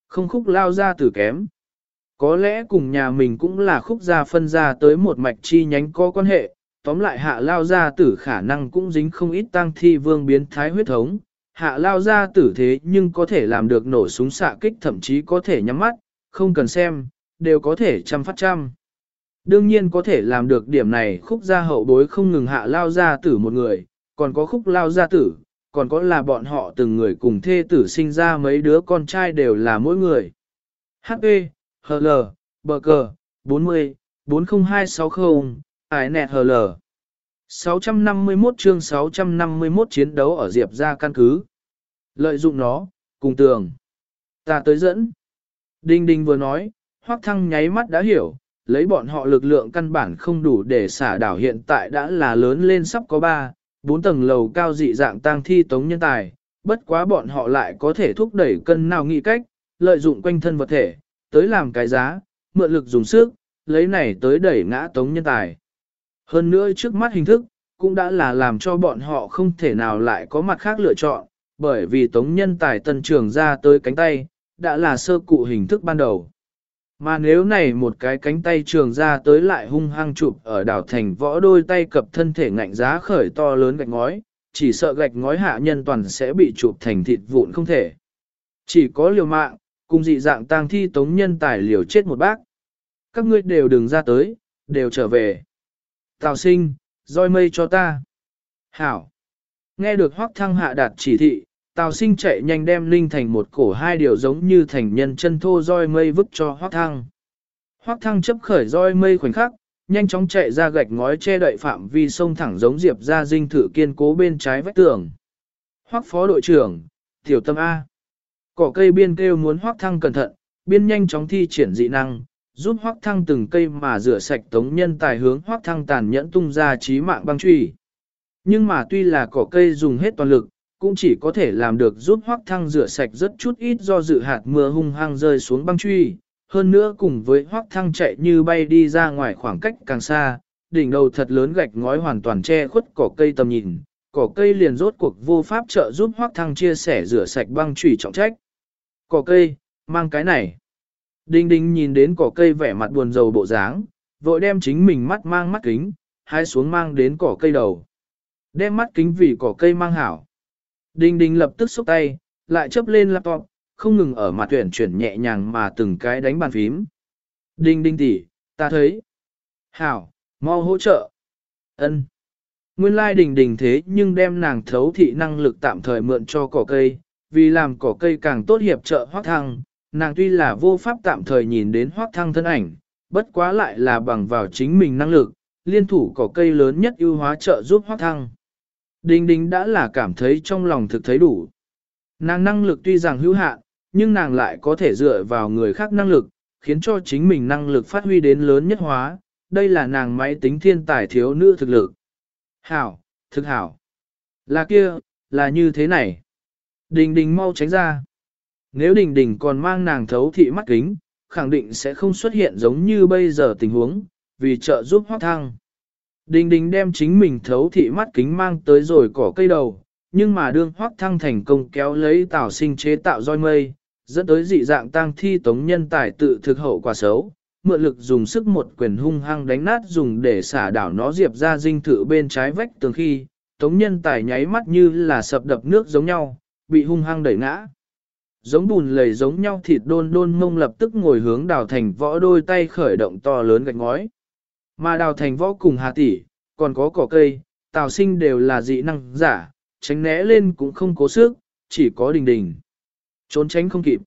Speaker 1: Không khúc lao gia tử kém. Có lẽ cùng nhà mình cũng là khúc gia phân ra tới một mạch chi nhánh có quan hệ, tóm lại hạ lao gia tử khả năng cũng dính không ít tăng thi vương biến thái huyết thống, hạ lao gia tử thế nhưng có thể làm được nổ súng xạ kích thậm chí có thể nhắm mắt, không cần xem, đều có thể trăm phát trăm. Đương nhiên có thể làm được điểm này khúc gia hậu bối không ngừng hạ lao gia tử một người, còn có khúc lao gia tử, còn có là bọn họ từng người cùng thê tử sinh ra mấy đứa con trai đều là mỗi người. HP, HL, bờ cờ, 40, 40260, ải nẹt HL. 651 chương 651 chiến đấu ở Diệp ra căn cứ. Lợi dụng nó, cùng tường. Ta tới dẫn. Đinh Đinh vừa nói, Hoắc Thăng nháy mắt đã hiểu, lấy bọn họ lực lượng căn bản không đủ để xả đảo hiện tại đã là lớn lên sắp có 3, 4 tầng lầu cao dị dạng tang thi tống nhân tài, bất quá bọn họ lại có thể thúc đẩy cân nào nghĩ cách, lợi dụng quanh thân vật thể, tới làm cái giá, mượn lực dùng sức, lấy này tới đẩy ngã tống nhân tài. Hơn nữa trước mắt hình thức, cũng đã là làm cho bọn họ không thể nào lại có mặt khác lựa chọn, bởi vì tống nhân tài tân trường ra tới cánh tay, đã là sơ cụ hình thức ban đầu. Mà nếu này một cái cánh tay trường ra tới lại hung hăng chụp ở đảo thành võ đôi tay cập thân thể ngạnh giá khởi to lớn gạch ngói, chỉ sợ gạch ngói hạ nhân toàn sẽ bị chụp thành thịt vụn không thể. Chỉ có liều mạng, cùng dị dạng tang thi tống nhân tài liều chết một bác. Các ngươi đều đừng ra tới, đều trở về. Tào sinh, roi mây cho ta. Hảo. Nghe được hoác thăng hạ đạt chỉ thị, Tào sinh chạy nhanh đem linh thành một cổ hai điều giống như thành nhân chân thô roi mây vứt cho hoác thăng. Hoắc thăng chấp khởi roi mây khoảnh khắc, nhanh chóng chạy ra gạch ngói che đậy phạm vi sông thẳng giống diệp ra dinh thử kiên cố bên trái vách tường. Hoắc phó đội trưởng, tiểu tâm A. Cỏ cây biên kêu muốn hoác thăng cẩn thận, biên nhanh chóng thi triển dị năng, giúp hoác thăng từng cây mà rửa sạch tống nhân tài hướng hoác thăng tàn nhẫn tung ra trí mạng băng truy. Nhưng mà tuy là cỏ cây dùng hết toàn lực, cũng chỉ có thể làm được giúp hoác thăng rửa sạch rất chút ít do dự hạt mưa hung hăng rơi xuống băng truy. Hơn nữa cùng với hoác thăng chạy như bay đi ra ngoài khoảng cách càng xa, đỉnh đầu thật lớn gạch ngói hoàn toàn che khuất cỏ cây tầm nhìn, cỏ cây liền rốt cuộc vô pháp trợ giúp hoác thăng chia sẻ rửa sạch băng trùy trọng trách. Cỏ cây, mang cái này. Đinh đinh nhìn đến cỏ cây vẻ mặt buồn rầu bộ dáng, vội đem chính mình mắt mang mắt kính, hai xuống mang đến cỏ cây đầu. Đem mắt kính vì cỏ cây mang hảo. Đinh đinh lập tức xúc tay, lại chấp lên laptop, không ngừng ở mặt tuyển chuyển nhẹ nhàng mà từng cái đánh bàn phím. Đinh đinh tỷ, ta thấy. Hảo, mau hỗ trợ. Ân. Nguyên lai đình đình thế nhưng đem nàng thấu thị năng lực tạm thời mượn cho cỏ cây, vì làm cỏ cây càng tốt hiệp trợ hoác thăng, nàng tuy là vô pháp tạm thời nhìn đến hoác thăng thân ảnh, bất quá lại là bằng vào chính mình năng lực, liên thủ cỏ cây lớn nhất ưu hóa trợ giúp hoác thăng. Đình đình đã là cảm thấy trong lòng thực thấy đủ. Nàng năng lực tuy rằng hữu hạn, nhưng nàng lại có thể dựa vào người khác năng lực, khiến cho chính mình năng lực phát huy đến lớn nhất hóa, đây là nàng máy tính thiên tài thiếu nữ thực lực. Hảo, thực hảo. Là kia, là như thế này. Đình đình mau tránh ra. Nếu đình đình còn mang nàng thấu thị mắt kính, khẳng định sẽ không xuất hiện giống như bây giờ tình huống, vì trợ giúp hoác thăng. Đình đình đem chính mình thấu thị mắt kính mang tới rồi cỏ cây đầu, nhưng mà đương hoác thăng thành công kéo lấy tảo sinh chế tạo roi mây, dẫn tới dị dạng tăng thi tống nhân tài tự thực hậu quả xấu, mượn lực dùng sức một quyền hung hăng đánh nát dùng để xả đảo nó diệp ra dinh thự bên trái vách tường khi, tống nhân tài nháy mắt như là sập đập nước giống nhau, bị hung hăng đẩy ngã. Giống bùn lầy giống nhau thịt đôn đôn mông lập tức ngồi hướng đào thành võ đôi tay khởi động to lớn gạch ngói. Mà đào thành võ cùng hà tỷ, còn có cỏ cây, tào sinh đều là dị năng giả, tránh né lên cũng không cố sức, chỉ có đình đình. Trốn tránh không kịp.